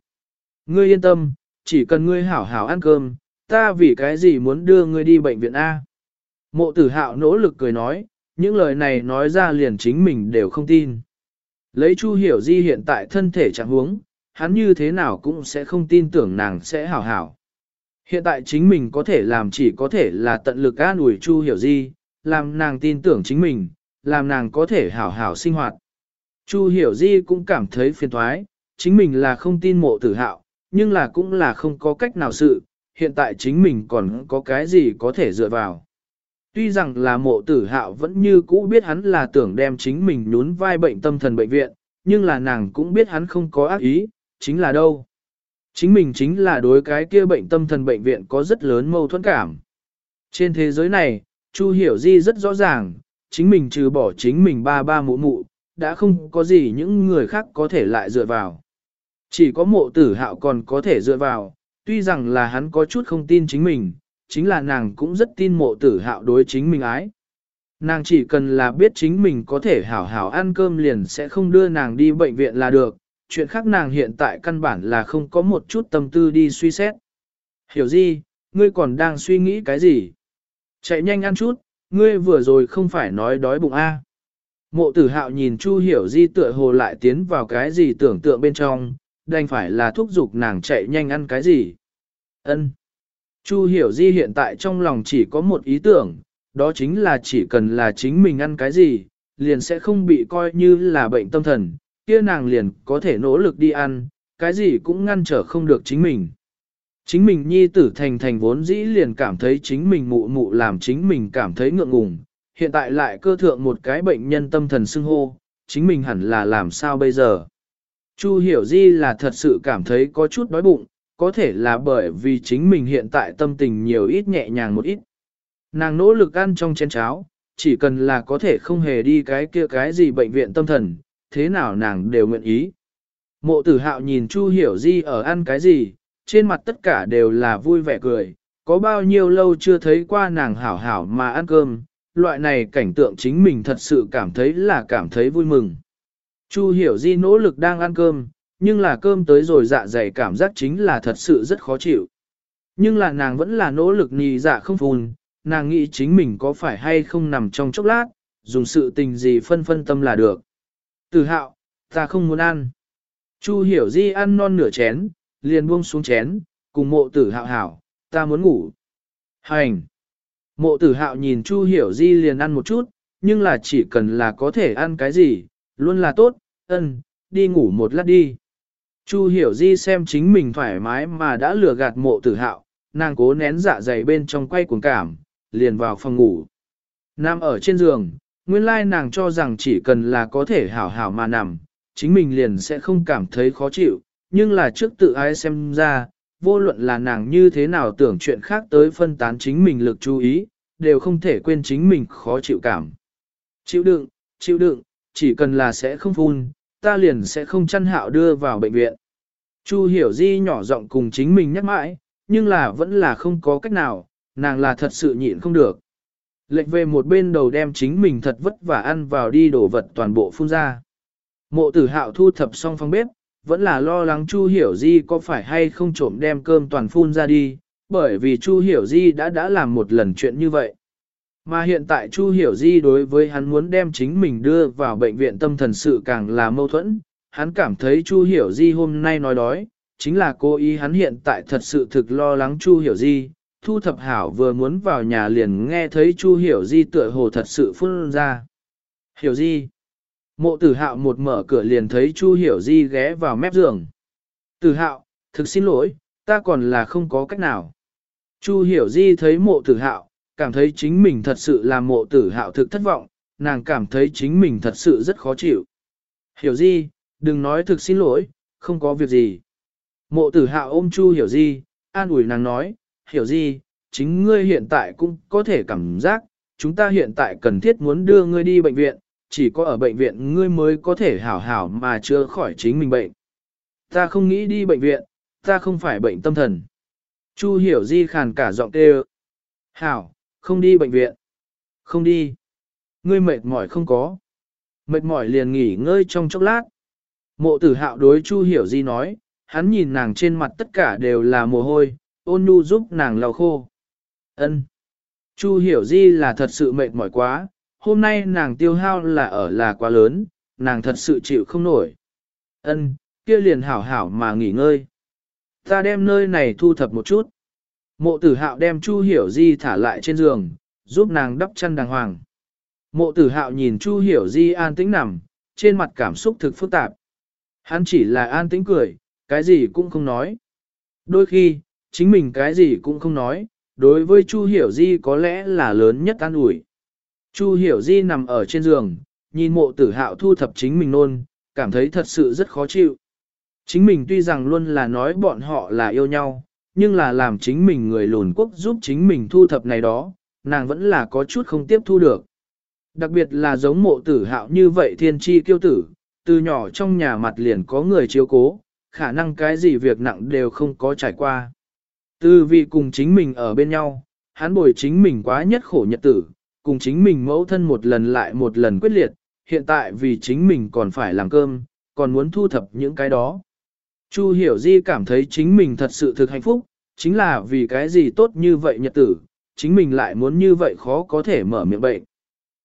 Ngươi yên tâm, chỉ cần ngươi hảo hảo ăn cơm, ta vì cái gì muốn đưa ngươi đi bệnh viện A. Mộ tử hạo nỗ lực cười nói, những lời này nói ra liền chính mình đều không tin. Lấy Chu Hiểu Di hiện tại thân thể trạng huống, hắn như thế nào cũng sẽ không tin tưởng nàng sẽ hảo hảo. Hiện tại chính mình có thể làm chỉ có thể là tận lực an ủi Chu Hiểu Di, làm nàng tin tưởng chính mình, làm nàng có thể hảo hảo sinh hoạt. Chu Hiểu Di cũng cảm thấy phiền thoái, chính mình là không tin mộ tử hạo, nhưng là cũng là không có cách nào sự, hiện tại chính mình còn có cái gì có thể dựa vào. Tuy rằng là mộ tử hạo vẫn như cũ biết hắn là tưởng đem chính mình nhún vai bệnh tâm thần bệnh viện, nhưng là nàng cũng biết hắn không có ác ý, chính là đâu. Chính mình chính là đối cái kia bệnh tâm thần bệnh viện có rất lớn mâu thuẫn cảm. Trên thế giới này, Chu Hiểu Di rất rõ ràng, chính mình trừ bỏ chính mình ba ba mụ mụ, đã không có gì những người khác có thể lại dựa vào. Chỉ có mộ tử hạo còn có thể dựa vào, tuy rằng là hắn có chút không tin chính mình, chính là nàng cũng rất tin mộ tử hạo đối chính mình ái. Nàng chỉ cần là biết chính mình có thể hảo hảo ăn cơm liền sẽ không đưa nàng đi bệnh viện là được, chuyện khác nàng hiện tại căn bản là không có một chút tâm tư đi suy xét. Hiểu gì, ngươi còn đang suy nghĩ cái gì? Chạy nhanh ăn chút, ngươi vừa rồi không phải nói đói bụng a? À. Mộ tử hạo nhìn Chu hiểu di tựa hồ lại tiến vào cái gì tưởng tượng bên trong, đành phải là thúc giục nàng chạy nhanh ăn cái gì. Ân. Chu hiểu di hiện tại trong lòng chỉ có một ý tưởng, đó chính là chỉ cần là chính mình ăn cái gì, liền sẽ không bị coi như là bệnh tâm thần, kia nàng liền có thể nỗ lực đi ăn, cái gì cũng ngăn trở không được chính mình. Chính mình nhi tử thành thành vốn dĩ liền cảm thấy chính mình mụ mụ làm chính mình cảm thấy ngượng ngùng, hiện tại lại cơ thượng một cái bệnh nhân tâm thần xưng hô, chính mình hẳn là làm sao bây giờ. Chu hiểu di là thật sự cảm thấy có chút đói bụng, có thể là bởi vì chính mình hiện tại tâm tình nhiều ít nhẹ nhàng một ít. Nàng nỗ lực ăn trong chén cháo, chỉ cần là có thể không hề đi cái kia cái gì bệnh viện tâm thần, thế nào nàng đều nguyện ý. Mộ tử hạo nhìn Chu hiểu di ở ăn cái gì, trên mặt tất cả đều là vui vẻ cười, có bao nhiêu lâu chưa thấy qua nàng hảo hảo mà ăn cơm, loại này cảnh tượng chính mình thật sự cảm thấy là cảm thấy vui mừng. Chu hiểu di nỗ lực đang ăn cơm, nhưng là cơm tới rồi dạ dày cảm giác chính là thật sự rất khó chịu. Nhưng là nàng vẫn là nỗ lực nhì dạ không phùn, nàng nghĩ chính mình có phải hay không nằm trong chốc lát, dùng sự tình gì phân phân tâm là được. Tử hạo, ta không muốn ăn. Chu hiểu di ăn non nửa chén, liền buông xuống chén, cùng mộ tử hạo hảo, ta muốn ngủ. Hành. Mộ tử hạo nhìn Chu hiểu di liền ăn một chút, nhưng là chỉ cần là có thể ăn cái gì, luôn là tốt, ân, đi ngủ một lát đi. Chu hiểu di xem chính mình thoải mái mà đã lừa gạt mộ tử hạo, nàng cố nén dạ dày bên trong quay cuồng cảm, liền vào phòng ngủ. Nam ở trên giường, nguyên lai nàng cho rằng chỉ cần là có thể hảo hảo mà nằm, chính mình liền sẽ không cảm thấy khó chịu, nhưng là trước tự ai xem ra, vô luận là nàng như thế nào tưởng chuyện khác tới phân tán chính mình lực chú ý, đều không thể quên chính mình khó chịu cảm. Chịu đựng, chịu đựng, chỉ cần là sẽ không phun, ta liền sẽ không chăn hạo đưa vào bệnh viện. Chu hiểu di nhỏ giọng cùng chính mình nhắc mãi, nhưng là vẫn là không có cách nào, nàng là thật sự nhịn không được. Lệnh về một bên đầu đem chính mình thật vất vả ăn vào đi đổ vật toàn bộ phun ra. Mộ tử hạo thu thập xong phòng bếp, vẫn là lo lắng Chu Hiểu Di có phải hay không trộm đem cơm toàn phun ra đi, bởi vì Chu Hiểu Di đã đã làm một lần chuyện như vậy. Mà hiện tại Chu Hiểu Di đối với hắn muốn đem chính mình đưa vào bệnh viện tâm thần sự càng là mâu thuẫn, hắn cảm thấy Chu Hiểu Di hôm nay nói đói, chính là cố ý hắn hiện tại thật sự thực lo lắng Chu Hiểu Di, Thu Thập Hảo vừa muốn vào nhà liền nghe thấy Chu Hiểu Di tựa hồ thật sự phun ra. Hiểu Di, Mộ tử hạo một mở cửa liền thấy Chu hiểu di ghé vào mép giường. Tử hạo, thực xin lỗi, ta còn là không có cách nào. Chu hiểu di thấy mộ tử hạo, cảm thấy chính mình thật sự là mộ tử hạo thực thất vọng, nàng cảm thấy chính mình thật sự rất khó chịu. Hiểu di, đừng nói thực xin lỗi, không có việc gì. Mộ tử hạo ôm Chu hiểu di, an ủi nàng nói, hiểu di, chính ngươi hiện tại cũng có thể cảm giác, chúng ta hiện tại cần thiết muốn đưa ngươi đi bệnh viện, chỉ có ở bệnh viện ngươi mới có thể hảo hảo mà chữa khỏi chính mình bệnh. Ta không nghĩ đi bệnh viện, ta không phải bệnh tâm thần. Chu hiểu di khàn cả giọng kêu. Hảo, không đi bệnh viện. Không đi. Ngươi mệt mỏi không có. Mệt mỏi liền nghỉ ngơi trong chốc lát. Mộ tử hạo đối Chu hiểu di nói, hắn nhìn nàng trên mặt tất cả đều là mồ hôi, ôn nhu giúp nàng lau khô. Ân. Chu hiểu di là thật sự mệt mỏi quá, hôm nay nàng tiêu hao là ở là quá lớn, nàng thật sự chịu không nổi. Ân, kia liền hảo hảo mà nghỉ ngơi. Ta đem nơi này thu thập một chút. Mộ tử hạo đem Chu Hiểu Di thả lại trên giường, giúp nàng đắp chân đàng hoàng. Mộ tử hạo nhìn Chu Hiểu Di an tĩnh nằm, trên mặt cảm xúc thực phức tạp. Hắn chỉ là an tĩnh cười, cái gì cũng không nói. Đôi khi, chính mình cái gì cũng không nói, đối với Chu Hiểu Di có lẽ là lớn nhất an ủi. Chu Hiểu Di nằm ở trên giường, nhìn mộ tử hạo thu thập chính mình nôn, cảm thấy thật sự rất khó chịu. Chính mình tuy rằng luôn là nói bọn họ là yêu nhau, nhưng là làm chính mình người lùn quốc giúp chính mình thu thập này đó, nàng vẫn là có chút không tiếp thu được. Đặc biệt là giống mộ tử hạo như vậy thiên tri kiêu tử, từ nhỏ trong nhà mặt liền có người chiếu cố, khả năng cái gì việc nặng đều không có trải qua. Từ vì cùng chính mình ở bên nhau, hắn bồi chính mình quá nhất khổ nhật tử, cùng chính mình mẫu thân một lần lại một lần quyết liệt, hiện tại vì chính mình còn phải làm cơm, còn muốn thu thập những cái đó. Chu hiểu di cảm thấy chính mình thật sự thực hạnh phúc, chính là vì cái gì tốt như vậy nhật tử, chính mình lại muốn như vậy khó có thể mở miệng bệnh.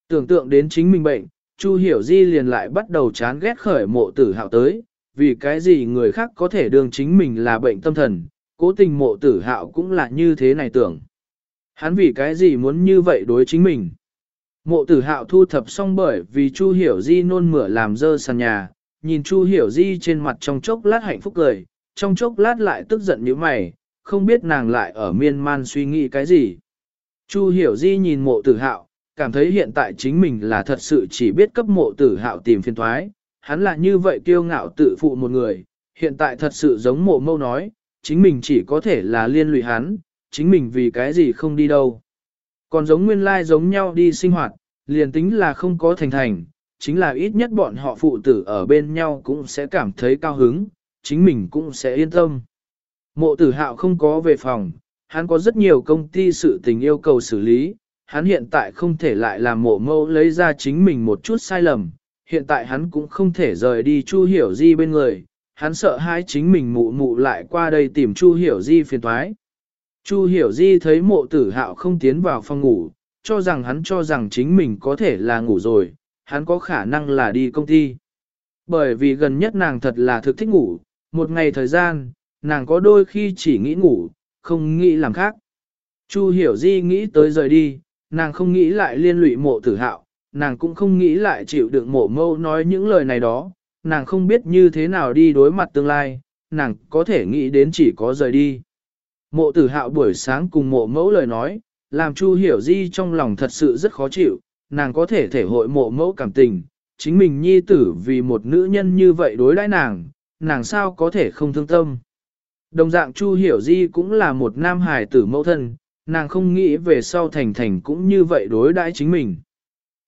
Tưởng tượng đến chính mình bệnh, Chu hiểu di liền lại bắt đầu chán ghét khởi mộ tử hạo tới, vì cái gì người khác có thể đương chính mình là bệnh tâm thần, cố tình mộ tử hạo cũng là như thế này tưởng. Hắn vì cái gì muốn như vậy đối chính mình. Mộ tử hạo thu thập xong bởi vì Chu Hiểu Di nôn mửa làm dơ sàn nhà, nhìn Chu Hiểu Di trên mặt trong chốc lát hạnh phúc cười, trong chốc lát lại tức giận như mày, không biết nàng lại ở miên man suy nghĩ cái gì. Chu Hiểu Di nhìn mộ tử hạo, cảm thấy hiện tại chính mình là thật sự chỉ biết cấp mộ tử hạo tìm phiên thoái, hắn là như vậy kiêu ngạo tự phụ một người, hiện tại thật sự giống mộ mâu nói, chính mình chỉ có thể là liên lụy hắn, chính mình vì cái gì không đi đâu. Còn giống nguyên lai giống nhau đi sinh hoạt, liền tính là không có thành thành, chính là ít nhất bọn họ phụ tử ở bên nhau cũng sẽ cảm thấy cao hứng, chính mình cũng sẽ yên tâm. Mộ tử hạo không có về phòng, hắn có rất nhiều công ty sự tình yêu cầu xử lý, hắn hiện tại không thể lại làm mộ mâu lấy ra chính mình một chút sai lầm, hiện tại hắn cũng không thể rời đi Chu Hiểu Di bên người, hắn sợ hai chính mình mụ mụ lại qua đây tìm Chu Hiểu Di phiền thoái. Chu Hiểu Di thấy mộ tử hạo không tiến vào phòng ngủ, cho rằng hắn cho rằng chính mình có thể là ngủ rồi, hắn có khả năng là đi công ty. Bởi vì gần nhất nàng thật là thực thích ngủ, một ngày thời gian, nàng có đôi khi chỉ nghĩ ngủ, không nghĩ làm khác. Chu Hiểu Di nghĩ tới rời đi, nàng không nghĩ lại liên lụy mộ tử hạo, nàng cũng không nghĩ lại chịu đựng mộ mâu nói những lời này đó, nàng không biết như thế nào đi đối mặt tương lai, nàng có thể nghĩ đến chỉ có rời đi. Mộ tử hạo buổi sáng cùng mộ mẫu lời nói, làm Chu hiểu di trong lòng thật sự rất khó chịu, nàng có thể thể hội mộ mẫu cảm tình, chính mình nhi tử vì một nữ nhân như vậy đối đãi nàng, nàng sao có thể không thương tâm. Đồng dạng Chu hiểu di cũng là một nam hài tử mẫu thân, nàng không nghĩ về sau thành thành cũng như vậy đối đãi chính mình.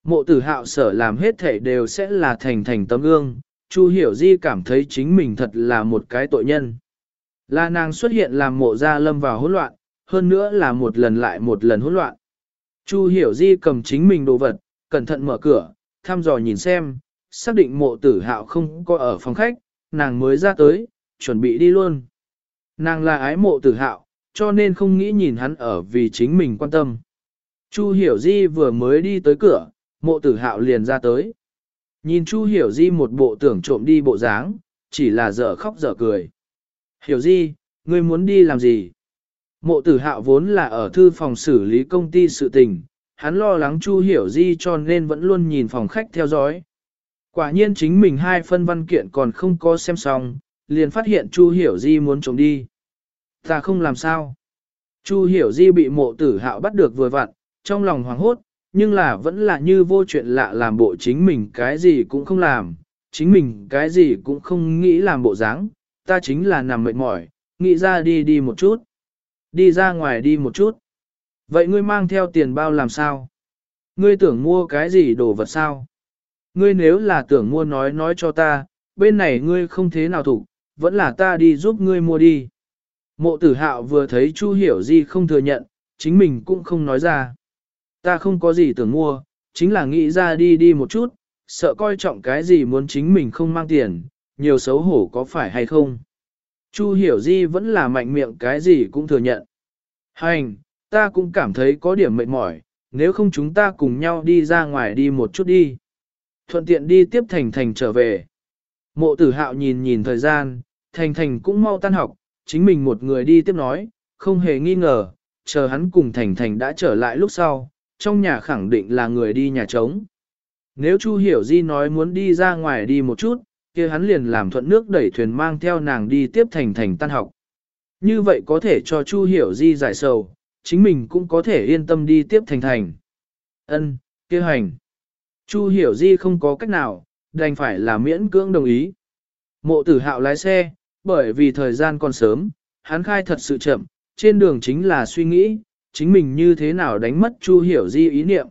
Mộ tử hạo sở làm hết thể đều sẽ là thành thành tấm gương, Chu hiểu di cảm thấy chính mình thật là một cái tội nhân. Là nàng xuất hiện làm mộ gia lâm vào hỗn loạn, hơn nữa là một lần lại một lần hỗn loạn. Chu hiểu di cầm chính mình đồ vật, cẩn thận mở cửa, thăm dò nhìn xem, xác định mộ tử hạo không có ở phòng khách, nàng mới ra tới, chuẩn bị đi luôn. Nàng là ái mộ tử hạo, cho nên không nghĩ nhìn hắn ở vì chính mình quan tâm. Chu hiểu di vừa mới đi tới cửa, mộ tử hạo liền ra tới. Nhìn Chu hiểu di một bộ tưởng trộm đi bộ dáng, chỉ là dở khóc dở cười. Hiểu di, ngươi muốn đi làm gì? Mộ tử hạo vốn là ở thư phòng xử lý công ty sự tình, hắn lo lắng Chu Hiểu Di cho nên vẫn luôn nhìn phòng khách theo dõi. Quả nhiên chính mình hai phân văn kiện còn không có xem xong, liền phát hiện Chu Hiểu Di muốn trốn đi. Ta không làm sao. Chu Hiểu Di bị mộ tử hạo bắt được vừa vặn, trong lòng hoảng hốt, nhưng là vẫn là như vô chuyện lạ làm bộ chính mình cái gì cũng không làm, chính mình cái gì cũng không nghĩ làm bộ dáng, ta chính là nằm mệt mỏi, nghĩ ra đi đi một chút. Đi ra ngoài đi một chút. Vậy ngươi mang theo tiền bao làm sao? Ngươi tưởng mua cái gì đồ vật sao? Ngươi nếu là tưởng mua nói nói cho ta, bên này ngươi không thế nào thủ, vẫn là ta đi giúp ngươi mua đi. Mộ tử hạo vừa thấy Chu Hiểu Di không thừa nhận, chính mình cũng không nói ra. Ta không có gì tưởng mua, chính là nghĩ ra đi đi một chút, sợ coi trọng cái gì muốn chính mình không mang tiền, nhiều xấu hổ có phải hay không. Chu Hiểu Di vẫn là mạnh miệng cái gì cũng thừa nhận. Hành, ta cũng cảm thấy có điểm mệt mỏi, nếu không chúng ta cùng nhau đi ra ngoài đi một chút đi. Thuận tiện đi tiếp Thành Thành trở về. Mộ tử hạo nhìn nhìn thời gian, Thành Thành cũng mau tan học, chính mình một người đi tiếp nói, không hề nghi ngờ, chờ hắn cùng Thành Thành đã trở lại lúc sau, trong nhà khẳng định là người đi nhà trống. Nếu Chu Hiểu Di nói muốn đi ra ngoài đi một chút, kia hắn liền làm thuận nước đẩy thuyền mang theo nàng đi tiếp Thành Thành tan học. Như vậy có thể cho Chu Hiểu Di giải sầu, chính mình cũng có thể yên tâm đi tiếp Thành Thành. Ân, kia hành. Chu Hiểu Di không có cách nào, đành phải là miễn cưỡng đồng ý. Mộ tử hạo lái xe, bởi vì thời gian còn sớm, hắn khai thật sự chậm, trên đường chính là suy nghĩ, chính mình như thế nào đánh mất Chu Hiểu Di ý niệm.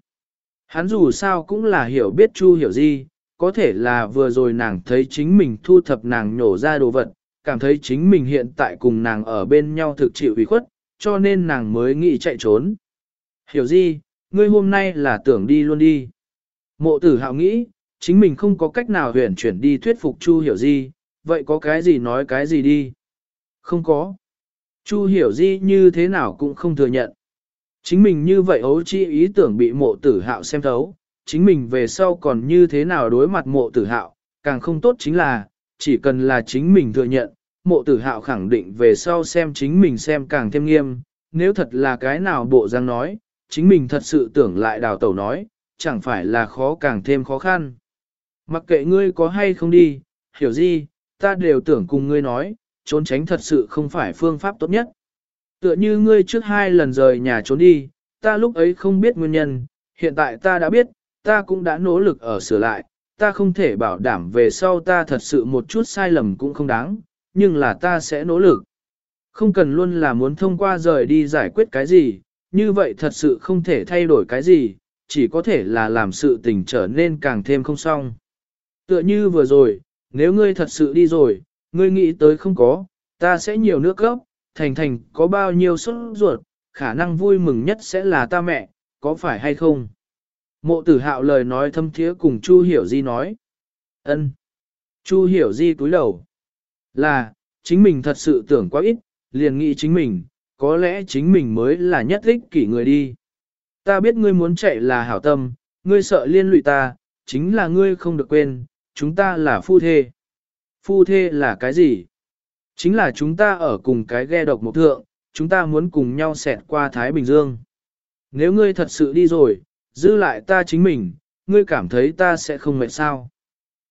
Hắn dù sao cũng là hiểu biết Chu Hiểu Di, có thể là vừa rồi nàng thấy chính mình thu thập nàng nhổ ra đồ vật, cảm thấy chính mình hiện tại cùng nàng ở bên nhau thực chịu ủy khuất, cho nên nàng mới nghĩ chạy trốn. Hiểu Di, ngươi hôm nay là tưởng đi luôn đi. Mộ tử hạo nghĩ, chính mình không có cách nào huyền chuyển đi thuyết phục Chu Hiểu Di, vậy có cái gì nói cái gì đi? Không có. Chu Hiểu Di như thế nào cũng không thừa nhận. Chính mình như vậy ấu chi ý tưởng bị mộ tử hạo xem thấu, chính mình về sau còn như thế nào đối mặt mộ tử hạo, càng không tốt chính là, chỉ cần là chính mình thừa nhận, mộ tử hạo khẳng định về sau xem chính mình xem càng thêm nghiêm, nếu thật là cái nào bộ giang nói, chính mình thật sự tưởng lại đào tẩu nói, chẳng phải là khó càng thêm khó khăn. Mặc kệ ngươi có hay không đi, hiểu gì, ta đều tưởng cùng ngươi nói, trốn tránh thật sự không phải phương pháp tốt nhất. Tựa như ngươi trước hai lần rời nhà trốn đi, ta lúc ấy không biết nguyên nhân, hiện tại ta đã biết, ta cũng đã nỗ lực ở sửa lại, ta không thể bảo đảm về sau ta thật sự một chút sai lầm cũng không đáng, nhưng là ta sẽ nỗ lực. Không cần luôn là muốn thông qua rời đi giải quyết cái gì, như vậy thật sự không thể thay đổi cái gì, chỉ có thể là làm sự tình trở nên càng thêm không xong. Tựa như vừa rồi, nếu ngươi thật sự đi rồi, ngươi nghĩ tới không có, ta sẽ nhiều nước gốc, thành thành có bao nhiêu xuất ruột, khả năng vui mừng nhất sẽ là ta mẹ, có phải hay không? Mộ tử hạo lời nói thâm thiế cùng Chu Hiểu Di nói. ân. Chu Hiểu Di cúi đầu. Là, chính mình thật sự tưởng quá ít, liền nghĩ chính mình, có lẽ chính mình mới là nhất ích kỷ người đi. Ta biết ngươi muốn chạy là hảo tâm, ngươi sợ liên lụy ta, chính là ngươi không được quên, chúng ta là phu thê. Phu thê là cái gì? Chính là chúng ta ở cùng cái ghe độc một thượng, chúng ta muốn cùng nhau xẹt qua Thái Bình Dương. Nếu ngươi thật sự đi rồi, giữ lại ta chính mình, ngươi cảm thấy ta sẽ không mệt sao.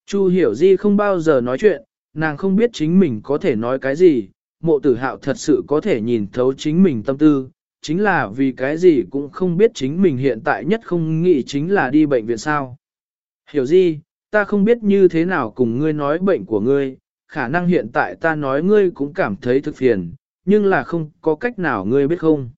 Chu hiểu di không bao giờ nói chuyện, nàng không biết chính mình có thể nói cái gì, mộ tử hạo thật sự có thể nhìn thấu chính mình tâm tư, chính là vì cái gì cũng không biết chính mình hiện tại nhất không nghĩ chính là đi bệnh viện sao. Hiểu di, ta không biết như thế nào cùng ngươi nói bệnh của ngươi, khả năng hiện tại ta nói ngươi cũng cảm thấy thực phiền, nhưng là không có cách nào ngươi biết không.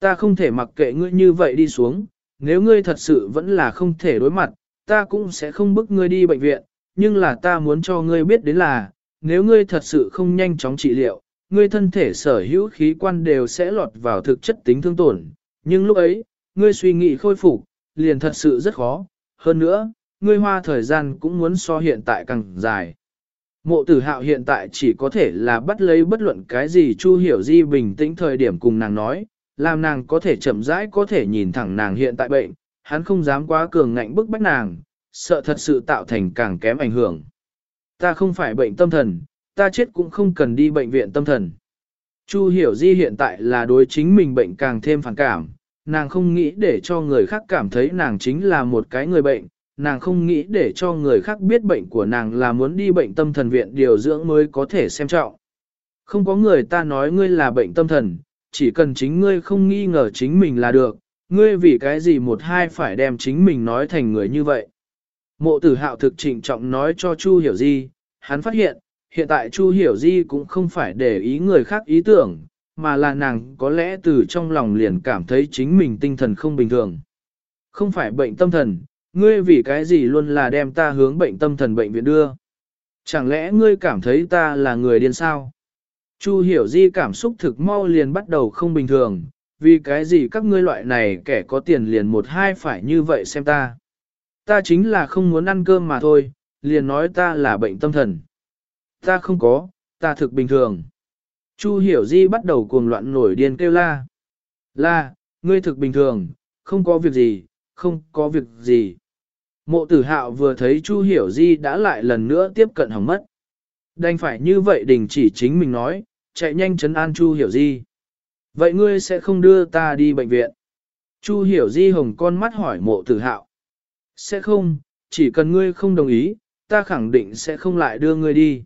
Ta không thể mặc kệ ngươi như vậy đi xuống, nếu ngươi thật sự vẫn là không thể đối mặt, ta cũng sẽ không bức ngươi đi bệnh viện, nhưng là ta muốn cho ngươi biết đến là, nếu ngươi thật sự không nhanh chóng trị liệu, ngươi thân thể sở hữu khí quan đều sẽ lọt vào thực chất tính thương tổn, nhưng lúc ấy, ngươi suy nghĩ khôi phục, liền thật sự rất khó, hơn nữa, ngươi hoa thời gian cũng muốn so hiện tại càng dài. Mộ tử hạo hiện tại chỉ có thể là bắt lấy bất luận cái gì Chu Hiểu Di bình tĩnh thời điểm cùng nàng nói, làm nàng có thể chậm rãi có thể nhìn thẳng nàng hiện tại bệnh, hắn không dám quá cường ngạnh bức bách nàng, sợ thật sự tạo thành càng kém ảnh hưởng. Ta không phải bệnh tâm thần, ta chết cũng không cần đi bệnh viện tâm thần. Chu Hiểu Di hiện tại là đối chính mình bệnh càng thêm phản cảm, nàng không nghĩ để cho người khác cảm thấy nàng chính là một cái người bệnh, nàng không nghĩ để cho người khác biết bệnh của nàng là muốn đi bệnh tâm thần viện điều dưỡng mới có thể xem trọng. Không có người ta nói ngươi là bệnh tâm thần, chỉ cần chính ngươi không nghi ngờ chính mình là được, ngươi vì cái gì một hai phải đem chính mình nói thành người như vậy. Mộ tử hạo thực trịnh trọng nói cho Chu Hiểu Di, hắn phát hiện, hiện tại Chu Hiểu Di cũng không phải để ý người khác ý tưởng, mà là nàng có lẽ từ trong lòng liền cảm thấy chính mình tinh thần không bình thường. Không phải bệnh tâm thần, ngươi vì cái gì luôn là đem ta hướng bệnh tâm thần bệnh viện đưa. Chẳng lẽ ngươi cảm thấy ta là người điên sao? Chu hiểu di cảm xúc thực mau liền bắt đầu không bình thường, vì cái gì các ngươi loại này kẻ có tiền liền một hai phải như vậy xem ta. Ta chính là không muốn ăn cơm mà thôi, liền nói ta là bệnh tâm thần. Ta không có, ta thực bình thường. Chu hiểu di bắt đầu cuồng loạn nổi điên kêu la. La, ngươi thực bình thường, không có việc gì, không có việc gì. Mộ tử hạo vừa thấy Chu hiểu di đã lại lần nữa tiếp cận hỏng mất. Đành phải như vậy đình chỉ chính mình nói, chạy nhanh chấn an Chu hiểu di. Vậy ngươi sẽ không đưa ta đi bệnh viện? Chu hiểu di hồng con mắt hỏi mộ tử hạo. Sẽ không, chỉ cần ngươi không đồng ý, ta khẳng định sẽ không lại đưa ngươi đi.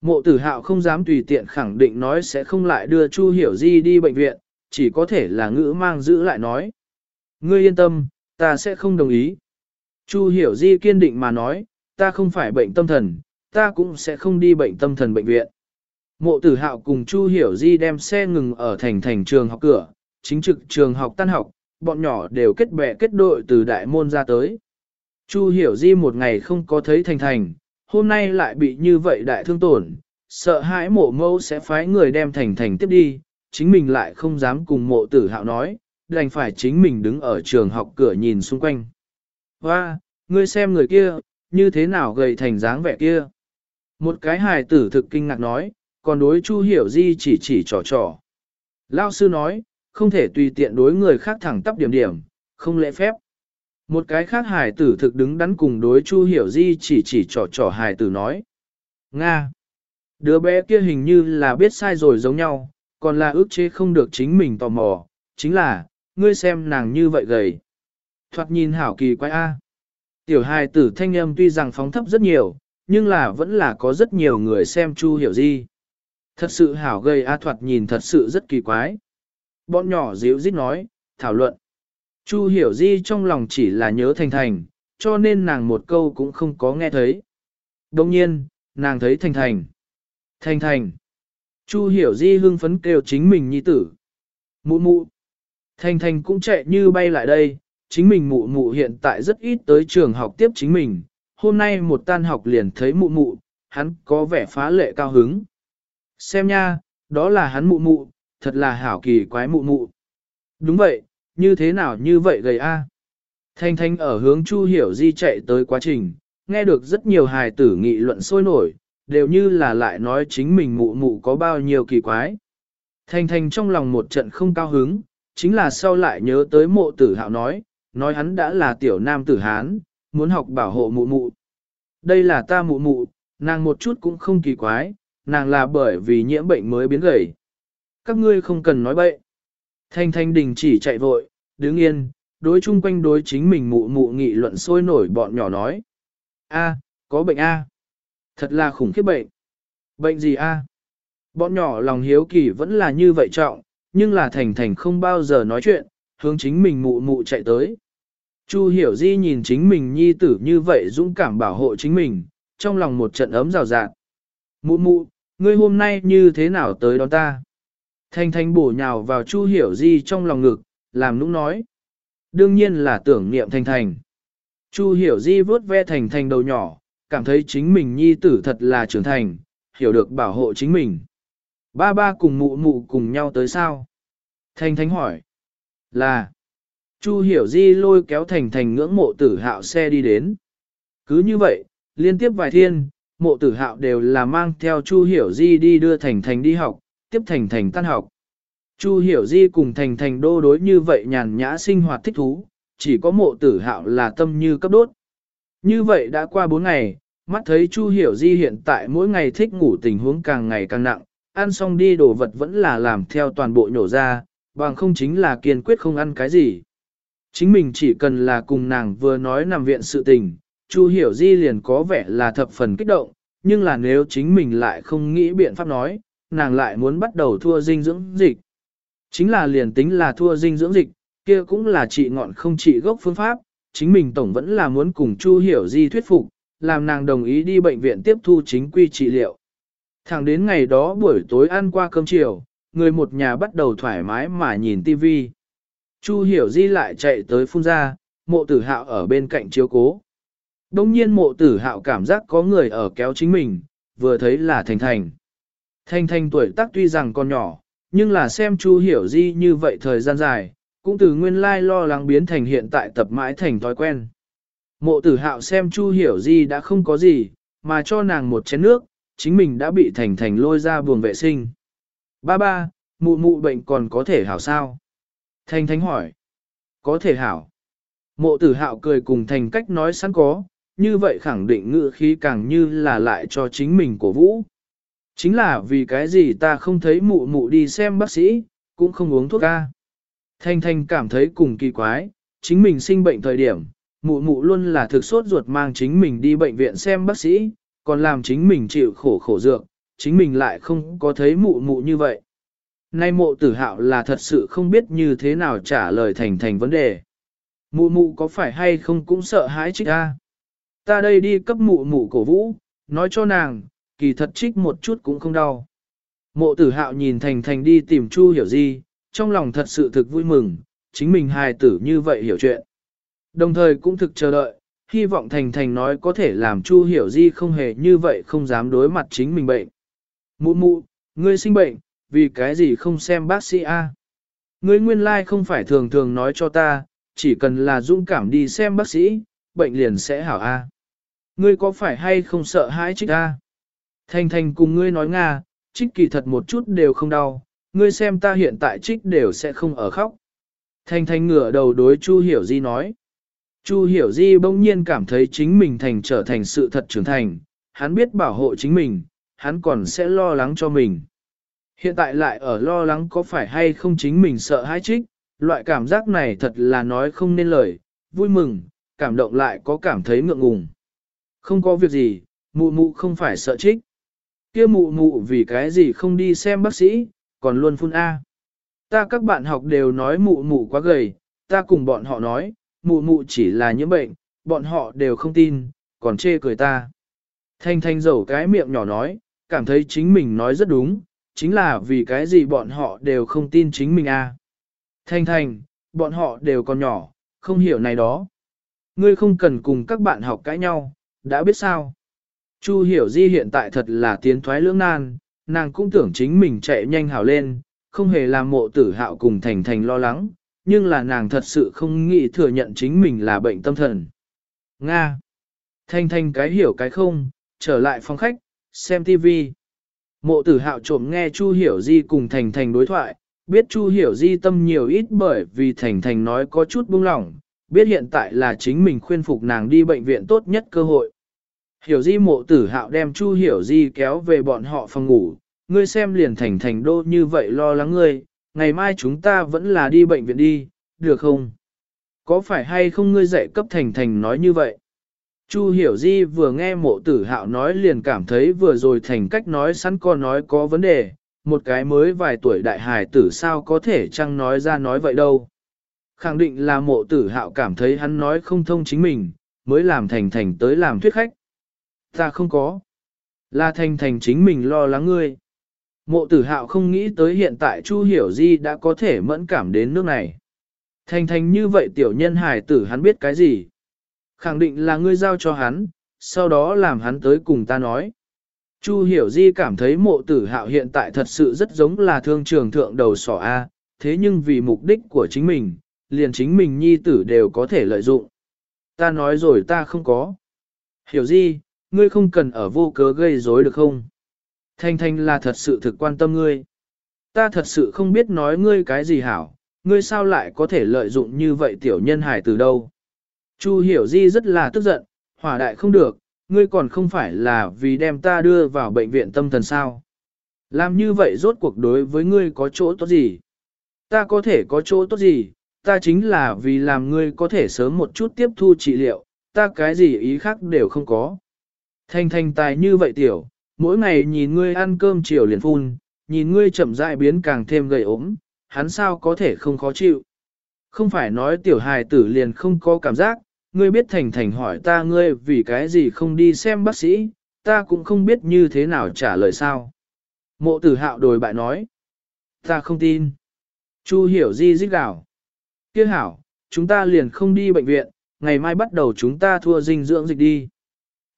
Mộ tử hạo không dám tùy tiện khẳng định nói sẽ không lại đưa Chu Hiểu Di đi bệnh viện, chỉ có thể là ngữ mang giữ lại nói. Ngươi yên tâm, ta sẽ không đồng ý. Chu Hiểu Di kiên định mà nói, ta không phải bệnh tâm thần, ta cũng sẽ không đi bệnh tâm thần bệnh viện. Mộ tử hạo cùng Chu Hiểu Di đem xe ngừng ở thành thành trường học cửa, chính trực trường học tan học, bọn nhỏ đều kết bè kết đội từ đại môn ra tới. Chu Hiểu Di một ngày không có thấy thành thành, hôm nay lại bị như vậy đại thương tổn, sợ hãi mộ mâu sẽ phái người đem thành thành tiếp đi, chính mình lại không dám cùng mộ tử hạo nói, đành phải chính mình đứng ở trường học cửa nhìn xung quanh. Hoa, ngươi xem người kia, như thế nào gầy thành dáng vẻ kia. Một cái hài tử thực kinh ngạc nói, còn đối Chu Hiểu Di chỉ chỉ trò trò. Lao sư nói, không thể tùy tiện đối người khác thẳng tắp điểm điểm, không lễ phép. Một cái khác hài tử thực đứng đắn cùng đối Chu Hiểu Di chỉ chỉ trò trò hài tử nói. Nga! Đứa bé kia hình như là biết sai rồi giống nhau, còn là ước chế không được chính mình tò mò, chính là, ngươi xem nàng như vậy gầy. Thoạt nhìn hảo kỳ quái A. Tiểu hài tử thanh âm tuy rằng phóng thấp rất nhiều, nhưng là vẫn là có rất nhiều người xem Chu Hiểu Di. Thật sự hảo gây A thoạt nhìn thật sự rất kỳ quái. Bọn nhỏ díu dít nói, thảo luận. Chu hiểu di trong lòng chỉ là nhớ thành thành, cho nên nàng một câu cũng không có nghe thấy. Đồng nhiên, nàng thấy thành thành. Thành thành. Chu hiểu di hưng phấn kêu chính mình nhi tử. Mụ mụ. Thành thành cũng chạy như bay lại đây, chính mình mụ mụ hiện tại rất ít tới trường học tiếp chính mình. Hôm nay một tan học liền thấy mụ mụ, hắn có vẻ phá lệ cao hứng. Xem nha, đó là hắn mụ mụ, thật là hảo kỳ quái mụ mụ. Đúng vậy, như thế nào như vậy gầy a? Thanh Thanh ở hướng Chu Hiểu Di chạy tới quá trình, nghe được rất nhiều hài tử nghị luận sôi nổi, đều như là lại nói chính mình mụ mụ có bao nhiêu kỳ quái. Thanh Thanh trong lòng một trận không cao hứng, chính là sau lại nhớ tới mộ tử hạo nói, nói hắn đã là tiểu nam tử Hán, muốn học bảo hộ mụ mụ. Đây là ta mụ mụ, nàng một chút cũng không kỳ quái, nàng là bởi vì nhiễm bệnh mới biến gầy. Các ngươi không cần nói bậy. Thanh thanh đình chỉ chạy vội, đứng yên, đối chung quanh đối chính mình mụ mụ nghị luận sôi nổi bọn nhỏ nói. A, có bệnh A. Thật là khủng khiếp bệnh. Bệnh gì A? Bọn nhỏ lòng hiếu kỳ vẫn là như vậy trọng, nhưng là thành thành không bao giờ nói chuyện, hướng chính mình mụ mụ chạy tới. Chu hiểu di nhìn chính mình nhi tử như vậy dũng cảm bảo hộ chính mình, trong lòng một trận ấm rào rạt. Mụ mụ, ngươi hôm nay như thế nào tới đón ta? Thanh thanh bổ nhào vào Chu Hiểu Di trong lòng ngực, làm nũng nói. Đương nhiên là tưởng niệm Thanh Thành. Chu Hiểu Di vớt ve Thành Thành đầu nhỏ, cảm thấy chính mình nhi tử thật là trưởng thành, hiểu được bảo hộ chính mình. Ba ba cùng mụ mụ cùng nhau tới sao? Thanh Thanh hỏi. Là. Chu Hiểu Di lôi kéo Thành Thành ngưỡng mộ tử hạo xe đi đến. Cứ như vậy, liên tiếp vài thiên, mộ tử hạo đều là mang theo Chu Hiểu Di đi đưa Thành Thành đi học, tiếp Thành Thành tan học. Chu Hiểu Di cùng Thành Thành đô đối như vậy nhàn nhã sinh hoạt thích thú, chỉ có mộ tử hạo là tâm như cấp đốt. Như vậy đã qua 4 ngày, mắt thấy Chu Hiểu Di hiện tại mỗi ngày thích ngủ tình huống càng ngày càng nặng, ăn xong đi đồ vật vẫn là làm theo toàn bộ nhổ ra, bằng không chính là kiên quyết không ăn cái gì. Chính mình chỉ cần là cùng nàng vừa nói nằm viện sự tình, Chu Hiểu Di liền có vẻ là thập phần kích động, nhưng là nếu chính mình lại không nghĩ biện pháp nói, nàng lại muốn bắt đầu thua dinh dưỡng dịch. Chính là liền tính là thua dinh dưỡng dịch, kia cũng là trị ngọn không trị gốc phương pháp, chính mình tổng vẫn là muốn cùng Chu Hiểu Di thuyết phục, làm nàng đồng ý đi bệnh viện tiếp thu chính quy trị liệu. Thẳng đến ngày đó buổi tối ăn qua cơm chiều, người một nhà bắt đầu thoải mái mà nhìn TV. Chu Hiểu Di lại chạy tới phun ra, mộ tử hạo ở bên cạnh chiếu cố. Đông nhiên mộ tử hạo cảm giác có người ở kéo chính mình, vừa thấy là Thành Thành. Thành Thành tuổi tác tuy rằng còn nhỏ, nhưng là xem Chu Hiểu Di như vậy thời gian dài, cũng từ nguyên lai lo lắng biến thành hiện tại tập mãi thành thói quen. Mộ tử hạo xem Chu Hiểu Di đã không có gì, mà cho nàng một chén nước, chính mình đã bị Thành Thành lôi ra buồng vệ sinh. Ba ba, mụ mụ bệnh còn có thể hảo sao? Thành Thành hỏi. Có thể hảo. Mộ tử hạo cười cùng Thành cách nói sẵn có, như vậy khẳng định ngữ khí càng như là lại cho chính mình cổ vũ. Chính là vì cái gì ta không thấy mụ mụ đi xem bác sĩ, cũng không uống thuốc ca. Thanh Thanh cảm thấy cùng kỳ quái, chính mình sinh bệnh thời điểm, mụ mụ luôn là thực sốt ruột mang chính mình đi bệnh viện xem bác sĩ, còn làm chính mình chịu khổ khổ dược, chính mình lại không có thấy mụ mụ như vậy. Nay mộ tử hạo là thật sự không biết như thế nào trả lời thành thành vấn đề. Mụ mụ có phải hay không cũng sợ hãi chứ a? Ta đây đi cấp mụ mụ cổ vũ, nói cho nàng, kỳ thật trích một chút cũng không đau. Mộ tử hạo nhìn thành thành đi tìm Chu hiểu gì, trong lòng thật sự thực vui mừng, chính mình hài tử như vậy hiểu chuyện. Đồng thời cũng thực chờ đợi, hy vọng Thành Thành nói có thể làm Chu Hiểu Di không hề như vậy không dám đối mặt chính mình bệnh. Mụ mụ, ngươi sinh bệnh, vì cái gì không xem bác sĩ A. Ngươi nguyên lai like không phải thường thường nói cho ta, chỉ cần là dũng cảm đi xem bác sĩ, bệnh liền sẽ hảo A. Ngươi có phải hay không sợ hãi trích ta? Thành Thành cùng ngươi nói Nga, trích kỳ thật một chút đều không đau, ngươi xem ta hiện tại trích đều sẽ không ở khóc. Thành Thành ngửa đầu đối Chu Hiểu Di nói. Chu Hiểu Di bỗng nhiên cảm thấy chính mình thành trở thành sự thật trưởng thành, hắn biết bảo hộ chính mình, hắn còn sẽ lo lắng cho mình. Hiện tại lại ở lo lắng có phải hay không chính mình sợ hãi trích, loại cảm giác này thật là nói không nên lời, vui mừng, cảm động lại có cảm thấy ngượng ngùng. Không có việc gì, mụ mụ không phải sợ trích. kia mụ mụ vì cái gì không đi xem bác sĩ, còn luôn phun A. Ta các bạn học đều nói mụ mụ quá gầy, ta cùng bọn họ nói, mụ mụ chỉ là những bệnh, bọn họ đều không tin, còn chê cười ta. Thanh thanh dầu cái miệng nhỏ nói, cảm thấy chính mình nói rất đúng, chính là vì cái gì bọn họ đều không tin chính mình a. À. Thanh thanh, bọn họ đều còn nhỏ, không hiểu này đó. Ngươi không cần cùng các bạn học cãi nhau, đã biết sao. Chu hiểu di hiện tại thật là tiến thoái lưỡng nan, nàng cũng tưởng chính mình chạy nhanh hảo lên, không hề làm mộ tử hạo cùng thành thành lo lắng, nhưng là nàng thật sự không nghĩ thừa nhận chính mình là bệnh tâm thần. Nga. Thanh thanh cái hiểu cái không, trở lại phòng khách, xem TV. Mộ tử hạo trộm nghe Chu Hiểu Di cùng Thành Thành đối thoại, biết Chu Hiểu Di tâm nhiều ít bởi vì Thành Thành nói có chút buông lỏng, biết hiện tại là chính mình khuyên phục nàng đi bệnh viện tốt nhất cơ hội. Hiểu Di mộ tử hạo đem Chu Hiểu Di kéo về bọn họ phòng ngủ, ngươi xem liền Thành Thành đô như vậy lo lắng ngươi, ngày mai chúng ta vẫn là đi bệnh viện đi, được không? Có phải hay không ngươi dạy cấp thành thành nói như vậy? Chu hiểu di vừa nghe mộ tử hạo nói liền cảm thấy vừa rồi thành cách nói sẵn con nói có vấn đề, một cái mới vài tuổi đại hài tử sao có thể chăng nói ra nói vậy đâu. Khẳng định là mộ tử hạo cảm thấy hắn nói không thông chính mình, mới làm thành thành tới làm thuyết khách. Ta không có. Là thành thành chính mình lo lắng ngươi. Mộ tử hạo không nghĩ tới hiện tại Chu Hiểu Di đã có thể mẫn cảm đến nước này. Thành thành như vậy tiểu nhân hài tử hắn biết cái gì? Khẳng định là ngươi giao cho hắn, sau đó làm hắn tới cùng ta nói. Chu Hiểu Di cảm thấy mộ tử hạo hiện tại thật sự rất giống là thương trường thượng đầu sỏ A, thế nhưng vì mục đích của chính mình, liền chính mình nhi tử đều có thể lợi dụng. Ta nói rồi ta không có. Hiểu Di, ngươi không cần ở vô cớ gây rối được không? Thanh Thanh là thật sự thực quan tâm ngươi. Ta thật sự không biết nói ngươi cái gì hảo, ngươi sao lại có thể lợi dụng như vậy tiểu nhân hải từ đâu. Chu hiểu di rất là tức giận, hỏa đại không được, ngươi còn không phải là vì đem ta đưa vào bệnh viện tâm thần sao. Làm như vậy rốt cuộc đối với ngươi có chỗ tốt gì? Ta có thể có chỗ tốt gì, ta chính là vì làm ngươi có thể sớm một chút tiếp thu trị liệu, ta cái gì ý khác đều không có. Thanh thanh tài như vậy tiểu, mỗi ngày nhìn ngươi ăn cơm chiều liền phun, nhìn ngươi chậm rãi biến càng thêm gầy ốm, hắn sao có thể không khó chịu. Không phải nói tiểu hài tử liền không có cảm giác, ngươi biết thành thành hỏi ta ngươi vì cái gì không đi xem bác sĩ, ta cũng không biết như thế nào trả lời sao. Mộ tử hạo đồi bại nói, ta không tin. Chu hiểu di dích đảo. Tiếc hảo, chúng ta liền không đi bệnh viện, ngày mai bắt đầu chúng ta thua dinh dưỡng dịch đi.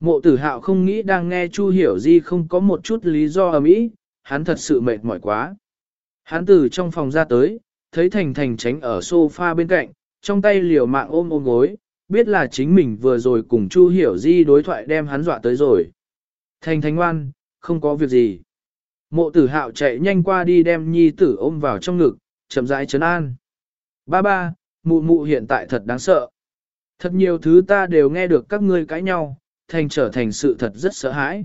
Mộ tử hạo không nghĩ đang nghe Chu hiểu di không có một chút lý do ầm ĩ, hắn thật sự mệt mỏi quá. Hắn từ trong phòng ra tới, thấy Thành Thành tránh ở sofa bên cạnh, trong tay liều mạng ôm ôm gối, biết là chính mình vừa rồi cùng Chu Hiểu Di đối thoại đem hắn dọa tới rồi. Thành Thành ngoan, không có việc gì. Mộ tử hạo chạy nhanh qua đi đem nhi tử ôm vào trong ngực, chậm rãi chấn an. Ba ba, mụ mụ hiện tại thật đáng sợ. Thật nhiều thứ ta đều nghe được các ngươi cãi nhau, thành trở thành sự thật rất sợ hãi.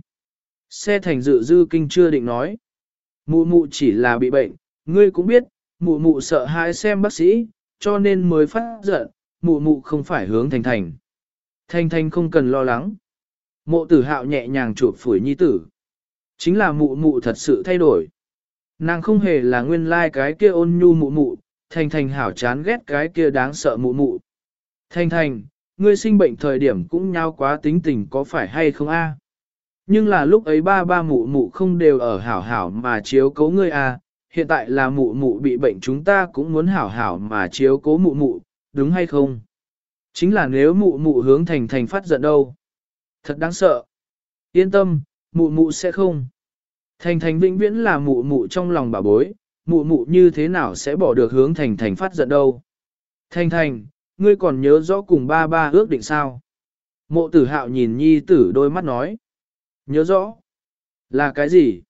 Xe thành dự dư kinh chưa định nói. Mụ mụ chỉ là bị bệnh, ngươi cũng biết, mụ mụ sợ hãi xem bác sĩ, cho nên mới phát giận, mụ mụ không phải hướng thành thành. Thành thành không cần lo lắng. Mộ tử hạo nhẹ nhàng chụp phủi nhi tử. Chính là mụ mụ thật sự thay đổi. Nàng không hề là nguyên lai like cái kia ôn nhu mụ mụ, thành thành hảo chán ghét cái kia đáng sợ mụ mụ. Thành thành, ngươi sinh bệnh thời điểm cũng nhau quá tính tình có phải hay không a? Nhưng là lúc ấy ba ba mụ mụ không đều ở hảo hảo mà chiếu cố ngươi a, hiện tại là mụ mụ bị bệnh chúng ta cũng muốn hảo hảo mà chiếu cố mụ mụ, đúng hay không? Chính là nếu mụ mụ hướng thành thành phát giận đâu. Thật đáng sợ. Yên tâm, mụ mụ sẽ không. Thành thành vĩnh viễn là mụ mụ trong lòng bà bối, mụ mụ như thế nào sẽ bỏ được hướng thành thành phát giận đâu. Thành thành, ngươi còn nhớ rõ cùng ba ba ước định sao? Mộ tử hạo nhìn nhi tử đôi mắt nói. Nhớ rõ. Là cái gì?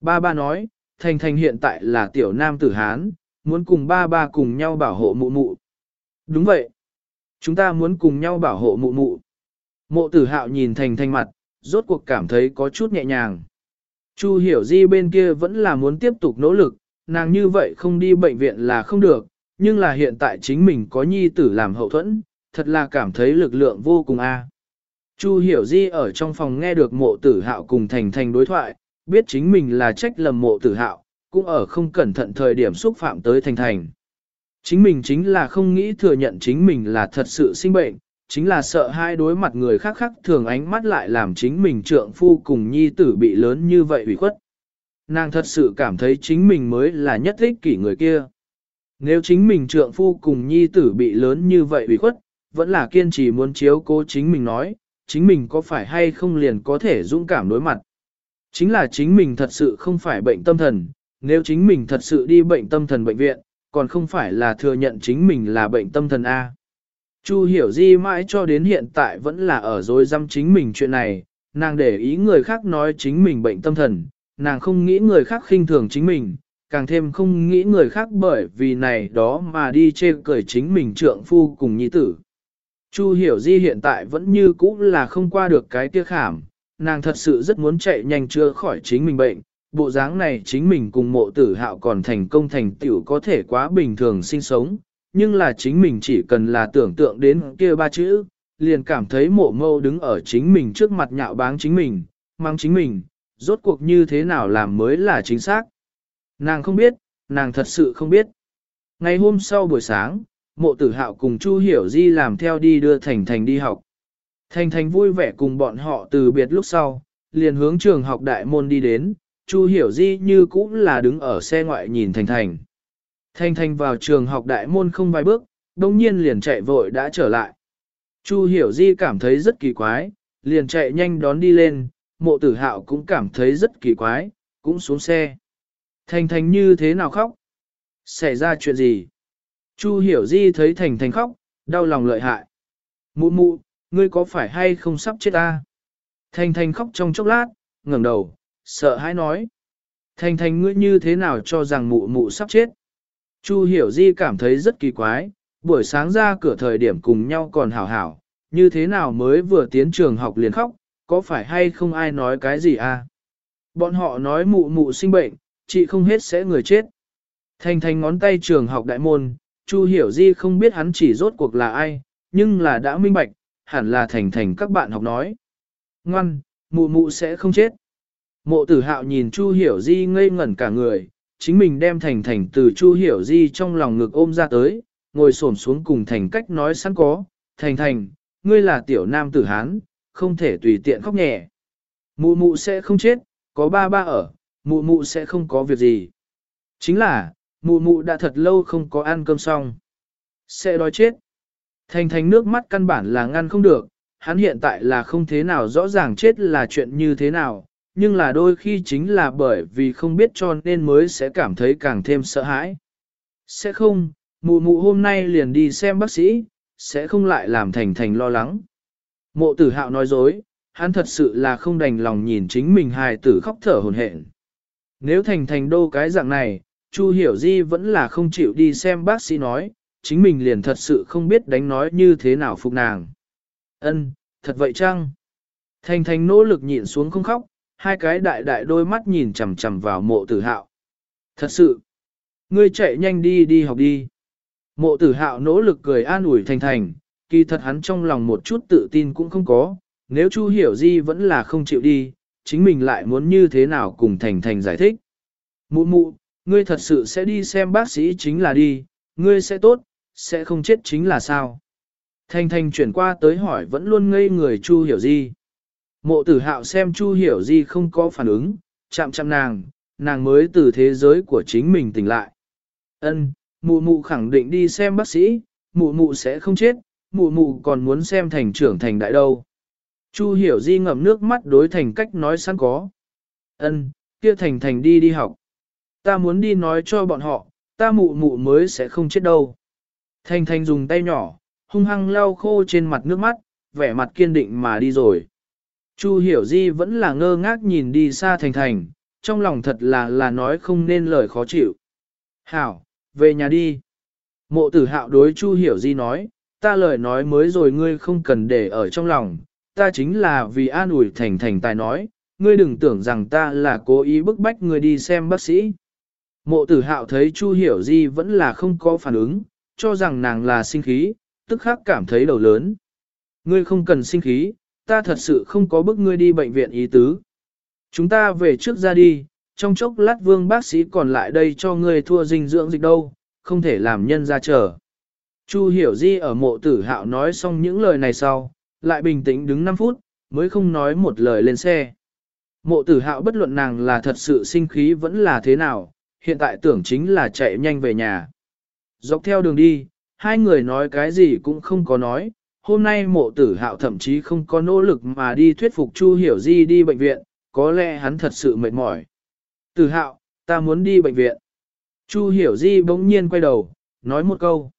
Ba ba nói, thành thành hiện tại là tiểu nam tử Hán, muốn cùng ba ba cùng nhau bảo hộ mụ mụ. Đúng vậy. Chúng ta muốn cùng nhau bảo hộ mụ mụ. Mộ tử hạo nhìn thành thành mặt, rốt cuộc cảm thấy có chút nhẹ nhàng. Chu hiểu di bên kia vẫn là muốn tiếp tục nỗ lực, nàng như vậy không đi bệnh viện là không được, nhưng là hiện tại chính mình có nhi tử làm hậu thuẫn, thật là cảm thấy lực lượng vô cùng a. Chu hiểu di ở trong phòng nghe được mộ tử hạo cùng thành thành đối thoại, biết chính mình là trách lầm mộ tử hạo, cũng ở không cẩn thận thời điểm xúc phạm tới thành thành. Chính mình chính là không nghĩ thừa nhận chính mình là thật sự sinh bệnh, chính là sợ hai đối mặt người khác khác thường ánh mắt lại làm chính mình trượng phu cùng nhi tử bị lớn như vậy ủy khuất. Nàng thật sự cảm thấy chính mình mới là nhất thích kỷ người kia. Nếu chính mình trượng phu cùng nhi tử bị lớn như vậy ủy khuất, vẫn là kiên trì muốn chiếu cố chính mình nói, chính mình có phải hay không liền có thể dũng cảm đối mặt. Chính là chính mình thật sự không phải bệnh tâm thần, nếu chính mình thật sự đi bệnh tâm thần bệnh viện, còn không phải là thừa nhận chính mình là bệnh tâm thần A. Chu hiểu di mãi cho đến hiện tại vẫn là ở dối dăm chính mình chuyện này, nàng để ý người khác nói chính mình bệnh tâm thần, nàng không nghĩ người khác khinh thường chính mình, càng thêm không nghĩ người khác bởi vì này đó mà đi chê cười chính mình trượng phu cùng nhi tử. Chu hiểu di hiện tại vẫn như cũ là không qua được cái kia khảm, nàng thật sự rất muốn chạy nhanh chưa khỏi chính mình bệnh, bộ dáng này chính mình cùng mộ tử hạo còn thành công thành tiểu có thể quá bình thường sinh sống, nhưng là chính mình chỉ cần là tưởng tượng đến kia ba chữ, liền cảm thấy mộ mâu đứng ở chính mình trước mặt nhạo báng chính mình, mang chính mình, rốt cuộc như thế nào làm mới là chính xác. Nàng không biết, nàng thật sự không biết. Ngày hôm sau buổi sáng, mộ tử hạo cùng Chu Hiểu Di làm theo đi đưa Thành Thành đi học. Thành Thành vui vẻ cùng bọn họ từ biệt lúc sau, liền hướng trường học đại môn đi đến, Chu Hiểu Di như cũng là đứng ở xe ngoại nhìn Thành Thành. Thành Thành vào trường học đại môn không vài bước, đông nhiên liền chạy vội đã trở lại. Chu Hiểu Di cảm thấy rất kỳ quái, liền chạy nhanh đón đi lên, mộ tử hạo cũng cảm thấy rất kỳ quái, cũng xuống xe. Thành Thành như thế nào khóc? Xảy ra chuyện gì? Chu Hiểu Di thấy Thành Thành khóc, đau lòng lợi hại. Mụ mụ, ngươi có phải hay không sắp chết ta? Thành Thành khóc trong chốc lát, ngẩng đầu, sợ hãi nói. Thành Thành ngươi như thế nào cho rằng mụ mụ sắp chết? Chu Hiểu Di cảm thấy rất kỳ quái, buổi sáng ra cửa thời điểm cùng nhau còn hảo hảo, như thế nào mới vừa tiến trường học liền khóc, có phải hay không ai nói cái gì à? Bọn họ nói mụ mụ sinh bệnh, chị không hết sẽ người chết. Thành thành ngón tay trường học đại môn, Chu Hiểu Di không biết hắn chỉ rốt cuộc là ai, nhưng là đã minh bạch, hẳn là thành thành các bạn học nói. Ngoan, mụ mụ sẽ không chết. Mộ tử hạo nhìn Chu Hiểu Di ngây ngẩn cả người, chính mình đem thành thành từ Chu Hiểu Di trong lòng ngực ôm ra tới, ngồi xổm xuống cùng thành cách nói sẵn có, thành thành, ngươi là tiểu nam tử Hán, không thể tùy tiện khóc nhẹ. Mụ mụ sẽ không chết, có ba ba ở, mụ mụ sẽ không có việc gì. Chính là, mụ mụ đã thật lâu không có ăn cơm xong. Sẽ đói chết. Thành thành nước mắt căn bản là ngăn không được, hắn hiện tại là không thế nào rõ ràng chết là chuyện như thế nào, nhưng là đôi khi chính là bởi vì không biết cho nên mới sẽ cảm thấy càng thêm sợ hãi. Sẽ không, mụ mụ hôm nay liền đi xem bác sĩ, sẽ không lại làm thành thành lo lắng. Mộ tử hạo nói dối, hắn thật sự là không đành lòng nhìn chính mình hài tử khóc thở hồn hển. Nếu thành thành đô cái dạng này, Chu Hiểu Di vẫn là không chịu đi xem bác sĩ nói, chính mình liền thật sự không biết đánh nói như thế nào phục nàng. Ân, thật vậy chăng? Thành thành nỗ lực nhịn xuống không khóc, hai cái đại đại đôi mắt nhìn chằm chằm vào mộ tử hạo. Thật sự, ngươi chạy nhanh đi đi học đi. Mộ tử hạo nỗ lực cười an ủi thành thành, kỳ thật hắn trong lòng một chút tự tin cũng không có, nếu Chu hiểu di vẫn là không chịu đi, chính mình lại muốn như thế nào cùng thành thành giải thích. Mụ mụ, ngươi thật sự sẽ đi xem bác sĩ chính là đi, ngươi sẽ tốt, sẽ không chết chính là sao. Thành thành chuyển qua tới hỏi vẫn luôn ngây người Chu hiểu di. Mộ tử hạo xem Chu hiểu di không có phản ứng, chạm chạm nàng, nàng mới từ thế giới của chính mình tỉnh lại. Ân, mụ mụ khẳng định đi xem bác sĩ, mụ mụ sẽ không chết, mụ mụ còn muốn xem thành trưởng thành đại đâu. Chu hiểu di ngậm nước mắt đối thành cách nói sẵn có. Ân, kia thành thành đi đi học. Ta muốn đi nói cho bọn họ, ta mụ mụ mới sẽ không chết đâu. Thành thành dùng tay nhỏ, hung hăng lau khô trên mặt nước mắt, vẻ mặt kiên định mà đi rồi. Chu hiểu di vẫn là ngơ ngác nhìn đi xa thành thành, trong lòng thật là là nói không nên lời khó chịu. Hảo, về nhà đi. Mộ tử hạo đối Chu hiểu di nói, ta lời nói mới rồi ngươi không cần để ở trong lòng, ta chính là vì an ủi thành thành tài nói, ngươi đừng tưởng rằng ta là cố ý bức bách ngươi đi xem bác sĩ. Mộ tử hạo thấy Chu hiểu di vẫn là không có phản ứng, cho rằng nàng là sinh khí, tức khắc cảm thấy đầu lớn. Ngươi không cần sinh khí, ta thật sự không có bức ngươi đi bệnh viện ý tứ. Chúng ta về trước ra đi, trong chốc lát vương bác sĩ còn lại đây cho ngươi thua dinh dưỡng dịch đâu, không thể làm nhân ra chờ. Chu hiểu di ở mộ tử hạo nói xong những lời này sau, lại bình tĩnh đứng 5 phút, mới không nói một lời lên xe. Mộ tử hạo bất luận nàng là thật sự sinh khí vẫn là thế nào, hiện tại tưởng chính là chạy nhanh về nhà. Dọc theo đường đi, hai người nói cái gì cũng không có nói, hôm nay mộ tử hạo thậm chí không có nỗ lực mà đi thuyết phục Chu Hiểu Di đi bệnh viện, có lẽ hắn thật sự mệt mỏi. Tử hạo, ta muốn đi bệnh viện. Chu Hiểu Di bỗng nhiên quay đầu, nói một câu.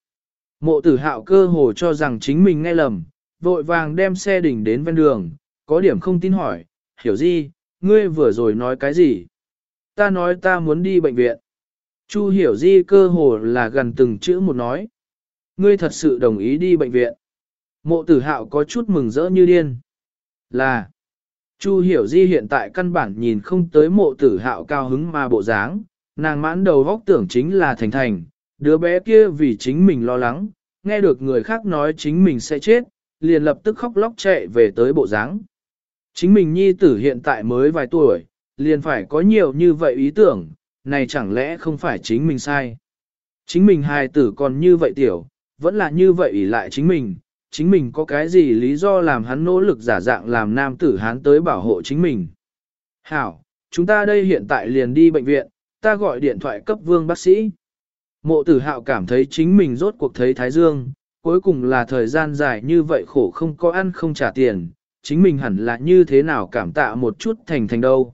Mộ tử hạo cơ hồ cho rằng chính mình nghe lầm, vội vàng đem xe đỉnh đến ven đường, có điểm không tin hỏi, Hiểu Di, ngươi vừa rồi nói cái gì? Ta nói ta muốn đi bệnh viện. Chu Hiểu Di cơ hồ là gần từng chữ một nói. Ngươi thật sự đồng ý đi bệnh viện. Mộ tử hạo có chút mừng rỡ như điên. Là, Chu hiểu di hiện tại căn bản nhìn không tới mộ tử hạo cao hứng mà bộ dáng, nàng mãn đầu góc tưởng chính là thành thành, đứa bé kia vì chính mình lo lắng, nghe được người khác nói chính mình sẽ chết, liền lập tức khóc lóc chạy về tới bộ dáng. Chính mình nhi tử hiện tại mới vài tuổi, liền phải có nhiều như vậy ý tưởng, này chẳng lẽ không phải chính mình sai. Chính mình hài tử còn như vậy tiểu, vẫn là như vậy ỷ lại chính mình, chính mình có cái gì lý do làm hắn nỗ lực giả dạng làm nam tử hắn tới bảo hộ chính mình. Hảo, chúng ta đây hiện tại liền đi bệnh viện, ta gọi điện thoại cấp vương bác sĩ. Mộ tử hạo cảm thấy chính mình rốt cuộc thấy Thái Dương, cuối cùng là thời gian dài như vậy khổ không có ăn không trả tiền, chính mình hẳn là như thế nào cảm tạ một chút thành thành đâu.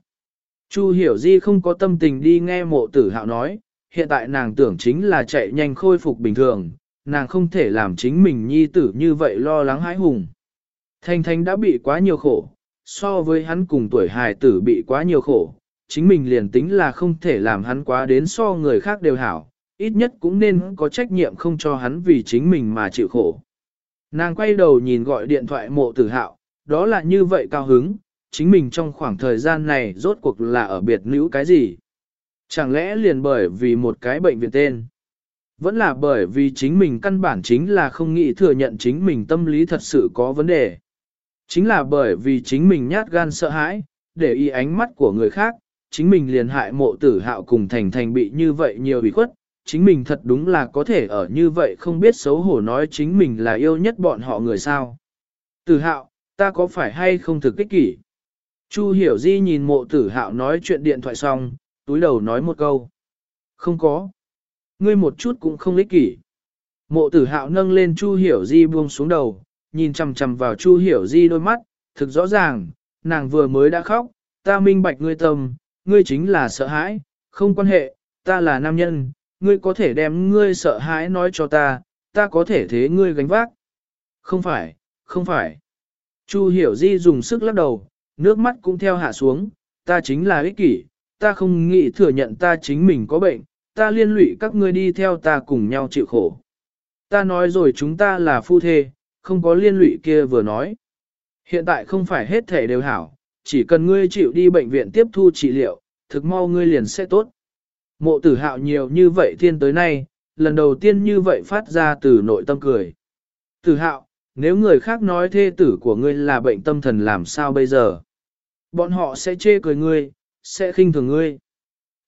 Chu hiểu di không có tâm tình đi nghe mộ tử hạo nói, hiện tại nàng tưởng chính là chạy nhanh khôi phục bình thường, nàng không thể làm chính mình nhi tử như vậy lo lắng hãi hùng. Thanh Thanh đã bị quá nhiều khổ, so với hắn cùng tuổi hài tử bị quá nhiều khổ, chính mình liền tính là không thể làm hắn quá đến so người khác đều hảo, ít nhất cũng nên có trách nhiệm không cho hắn vì chính mình mà chịu khổ. Nàng quay đầu nhìn gọi điện thoại mộ tử hạo, đó là như vậy cao hứng, chính mình trong khoảng thời gian này rốt cuộc là ở biệt nữ cái gì. Chẳng lẽ liền bởi vì một cái bệnh viện tên? Vẫn là bởi vì chính mình căn bản chính là không nghĩ thừa nhận chính mình tâm lý thật sự có vấn đề. Chính là bởi vì chính mình nhát gan sợ hãi, để ý ánh mắt của người khác, chính mình liền hại mộ tử hạo cùng thành thành bị như vậy nhiều bị khuất, chính mình thật đúng là có thể ở như vậy không biết xấu hổ nói chính mình là yêu nhất bọn họ người sao. Tử hạo, ta có phải hay không thực kích kỷ? Chu hiểu di nhìn mộ tử hạo nói chuyện điện thoại xong, túi đầu nói một câu. Không có. Ngươi một chút cũng không ích kỷ. Mộ tử hạo nâng lên Chu hiểu di buông xuống đầu, nhìn chằm chằm vào Chu hiểu di đôi mắt, thực rõ ràng, nàng vừa mới đã khóc, ta minh bạch ngươi tâm, ngươi chính là sợ hãi, không quan hệ, ta là nam nhân, ngươi có thể đem ngươi sợ hãi nói cho ta, ta có thể thế ngươi gánh vác. Không phải, không phải. Chu hiểu di dùng sức lắc đầu, nước mắt cũng theo hạ xuống, ta chính là ích kỷ, ta không nghĩ thừa nhận ta chính mình có bệnh, ta liên lụy các ngươi đi theo ta cùng nhau chịu khổ. Ta nói rồi chúng ta là phu thê, không có liên lụy kia vừa nói. Hiện tại không phải hết thể đều hảo, chỉ cần ngươi chịu đi bệnh viện tiếp thu trị liệu, thực mau ngươi liền sẽ tốt. Mộ tử hạo nhiều như vậy thiên tới nay, lần đầu tiên như vậy phát ra từ nội tâm cười. Tử hạo, nếu người khác nói thê tử của ngươi là bệnh tâm thần làm sao bây giờ? Bọn họ sẽ chê cười ngươi, sẽ khinh thường ngươi.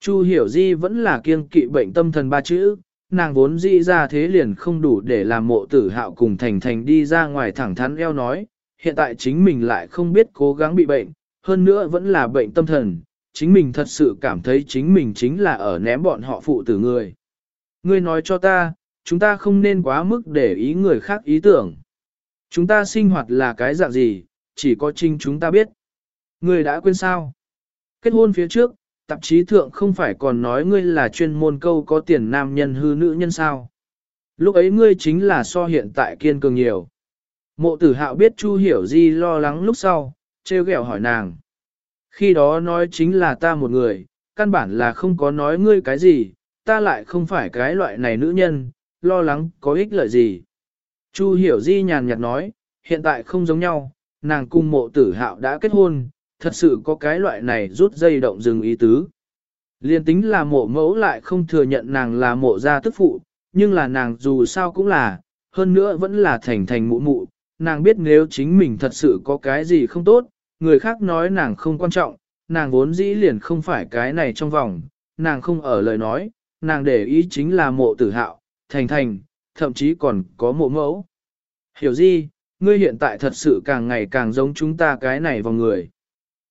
Chu hiểu di vẫn là kiêng kỵ bệnh tâm thần ba chữ, nàng vốn dĩ ra thế liền không đủ để làm mộ tử hạo cùng thành thành đi ra ngoài thẳng thắn eo nói, hiện tại chính mình lại không biết cố gắng bị bệnh, hơn nữa vẫn là bệnh tâm thần, chính mình thật sự cảm thấy chính mình chính là ở ném bọn họ phụ tử người. Ngươi nói cho ta, chúng ta không nên quá mức để ý người khác ý tưởng. Chúng ta sinh hoạt là cái dạng gì, chỉ có chính chúng ta biết. Ngươi đã quên sao? Kết hôn phía trước, tạp chí thượng không phải còn nói ngươi là chuyên môn câu có tiền nam nhân hư nữ nhân sao. Lúc ấy ngươi chính là so hiện tại kiên cường nhiều. Mộ tử hạo biết Chu hiểu di lo lắng lúc sau, treo ghẹo hỏi nàng. Khi đó nói chính là ta một người, căn bản là không có nói ngươi cái gì, ta lại không phải cái loại này nữ nhân, lo lắng có ích lợi gì. Chu hiểu di nhàn nhạt nói, hiện tại không giống nhau, nàng cùng mộ tử hạo đã kết hôn, thật sự có cái loại này rút dây động dừng ý tứ. Liên tính là mộ mẫu lại không thừa nhận nàng là mộ gia tức phụ, nhưng là nàng dù sao cũng là, hơn nữa vẫn là thành thành mụ mụ, nàng biết nếu chính mình thật sự có cái gì không tốt, người khác nói nàng không quan trọng, nàng vốn dĩ liền không phải cái này trong vòng, nàng không ở lời nói, nàng để ý chính là mộ tử hạo, thành thành, thậm chí còn có mộ mẫu. Hiểu gì, ngươi hiện tại thật sự càng ngày càng giống chúng ta cái này vào người.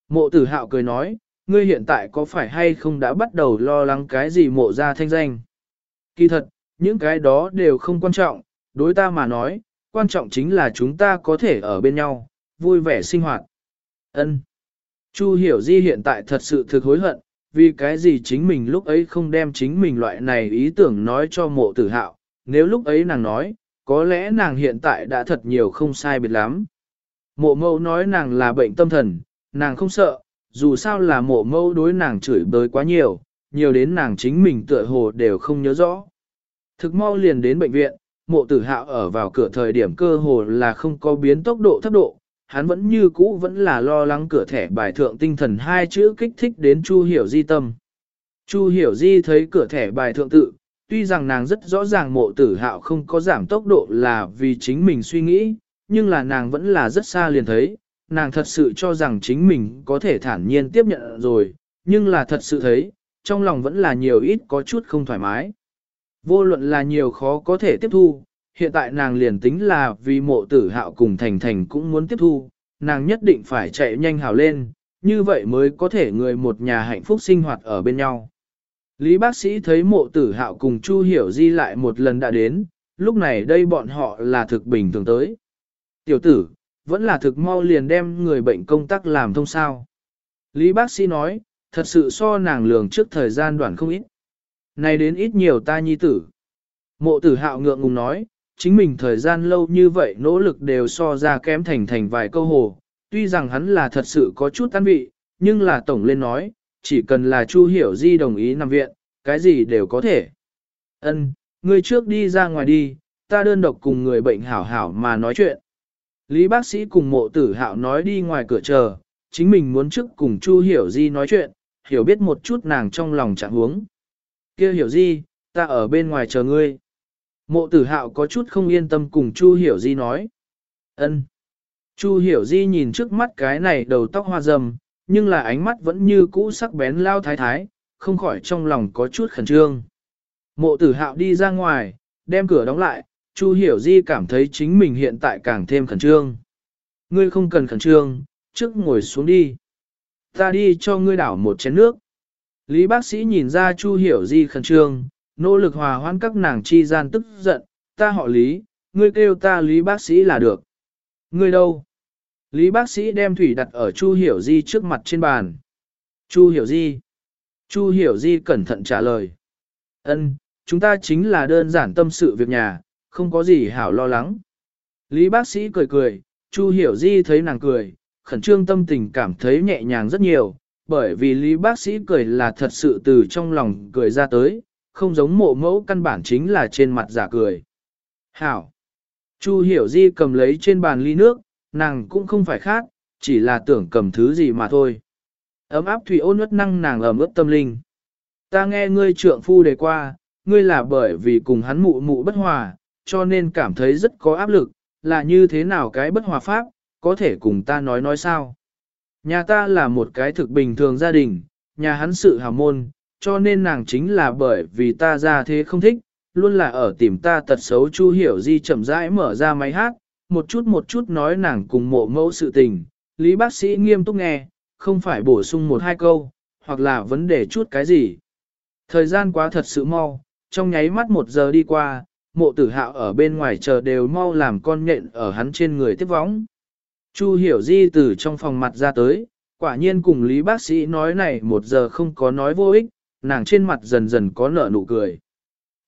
Mộ tử hạo cười nói, ngươi hiện tại có phải hay không đã bắt đầu lo lắng cái gì mộ ra thanh danh. Kỳ thật, những cái đó đều không quan trọng, đối ta mà nói, quan trọng chính là chúng ta có thể ở bên nhau, vui vẻ sinh hoạt. Ân. Chu hiểu di hiện tại thật sự thực hối hận, vì cái gì chính mình lúc ấy không đem chính mình loại này ý tưởng nói cho mộ tử hạo, nếu lúc ấy nàng nói, có lẽ nàng hiện tại đã thật nhiều không sai biệt lắm. Mộ mâu nói nàng là bệnh tâm thần, nàng không sợ, dù sao là mộ mâu đối nàng chửi bới quá nhiều, nhiều đến nàng chính mình tựa hồ đều không nhớ rõ. Thực mau liền đến bệnh viện, mộ tử hạo ở vào cửa thời điểm cơ hồ là không có biến tốc độ thấp độ, hắn vẫn như cũ vẫn là lo lắng cửa thẻ bài thượng tinh thần hai chữ kích thích đến Chu Hiểu Di tâm. Chu Hiểu Di thấy cửa thẻ bài thượng tự, tuy rằng nàng rất rõ ràng mộ tử hạo không có giảm tốc độ là vì chính mình suy nghĩ, nhưng là nàng vẫn là rất xa liền thấy, nàng thật sự cho rằng chính mình có thể thản nhiên tiếp nhận rồi, nhưng là thật sự thấy, trong lòng vẫn là nhiều ít có chút không thoải mái. Vô luận là nhiều khó có thể tiếp thu, hiện tại nàng liền tính là vì mộ tử hạo cùng thành thành cũng muốn tiếp thu, nàng nhất định phải chạy nhanh hào lên, như vậy mới có thể người một nhà hạnh phúc sinh hoạt ở bên nhau. Lý bác sĩ thấy mộ tử hạo cùng Chu Hiểu Di lại một lần đã đến, lúc này đây bọn họ là thực bình thường tới. Tiểu tử, vẫn là thực mau liền đem người bệnh công tác làm thông sao. Lý bác sĩ nói, thật sự so nàng lường trước thời gian đoạn không ít. Này đến ít nhiều ta nhi tử. Mộ tử hạo ngượng ngùng nói, chính mình thời gian lâu như vậy nỗ lực đều so ra kém thành thành vài câu hồ. Tuy rằng hắn là thật sự có chút tan vị, nhưng là tổng lên nói, chỉ cần là Chu Hiểu Di đồng ý nằm viện, cái gì đều có thể. Ân, ngươi trước đi ra ngoài đi, ta đơn độc cùng người bệnh hảo hảo mà nói chuyện. Lý bác sĩ cùng mộ tử hạo nói đi ngoài cửa chờ, chính mình muốn trước cùng Chu Hiểu Di nói chuyện, hiểu biết một chút nàng trong lòng trạng huống. kia hiểu di ta ở bên ngoài chờ ngươi. Mộ tử hạo có chút không yên tâm cùng Chu hiểu di nói. ân Chu hiểu di nhìn trước mắt cái này đầu tóc hoa rầm, nhưng là ánh mắt vẫn như cũ sắc bén lao thái thái, không khỏi trong lòng có chút khẩn trương. Mộ tử hạo đi ra ngoài, đem cửa đóng lại, Chu hiểu di cảm thấy chính mình hiện tại càng thêm khẩn trương. Ngươi không cần khẩn trương, trước ngồi xuống đi. Ta đi cho ngươi đảo một chén nước. Lý bác sĩ nhìn ra Chu hiểu di khẩn trương, nỗ lực hòa hoãn các nàng chi gian tức giận, ta họ Lý, ngươi kêu ta Lý bác sĩ là được. Ngươi đâu? Lý bác sĩ đem thủy đặt ở Chu Hiểu Di trước mặt trên bàn. Chu Hiểu Di. Chu Hiểu Di cẩn thận trả lời. Ân, chúng ta chính là đơn giản tâm sự việc nhà, không có gì hảo lo lắng. Lý bác sĩ cười cười, Chu Hiểu Di thấy nàng cười, khẩn trương tâm tình cảm thấy nhẹ nhàng rất nhiều, bởi vì Lý bác sĩ cười là thật sự từ trong lòng cười ra tới, không giống mộ mẫu căn bản chính là trên mặt giả cười. Hảo! Chu Hiểu Di cầm lấy trên bàn ly nước, nàng cũng không phải khác, chỉ là tưởng cầm thứ gì mà thôi. Ấm áp thủy ôn ướt năng nàng ẩm ướt tâm linh. Ta nghe ngươi trượng phu đề qua, ngươi là bởi vì cùng hắn mụ mụ bất hòa, cho nên cảm thấy rất có áp lực, là như thế nào cái bất hòa pháp, có thể cùng ta nói nói sao. Nhà ta là một cái thực bình thường gia đình, nhà hắn sự hào môn, cho nên nàng chính là bởi vì ta ra thế không thích, luôn là ở tìm ta tật xấu Chu Hiểu Di chậm rãi mở ra máy hát, một chút một chút nói nàng cùng mộ mẫu sự tình, Lý bác sĩ nghiêm túc nghe, không phải bổ sung một hai câu, hoặc là vấn đề chút cái gì. Thời gian quá thật sự mau, trong nháy mắt một giờ đi qua, mộ tử hạo ở bên ngoài chờ đều mau làm con nhện ở hắn trên người tiếp võng. Chu hiểu di từ trong phòng mặt ra tới, quả nhiên cùng Lý bác sĩ nói này một giờ không có nói vô ích, nàng trên mặt dần dần có nở nụ cười.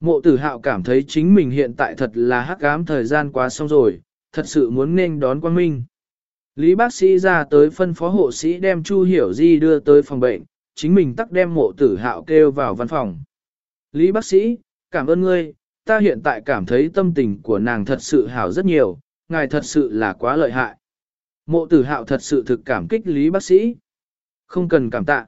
Mộ tử hạo cảm thấy chính mình hiện tại thật là hắc ám thời gian quá xong rồi, thật sự muốn nên đón quang minh. Lý bác sĩ ra tới phân phó hộ sĩ đem Chu Hiểu Di đưa tới phòng bệnh, chính mình tắc đem mộ tử hạo kêu vào văn phòng. Lý bác sĩ, cảm ơn ngươi, ta hiện tại cảm thấy tâm tình của nàng thật sự hảo rất nhiều, ngài thật sự là quá lợi hại. Mộ tử hạo thật sự thực cảm kích Lý bác sĩ. Không cần cảm tạ.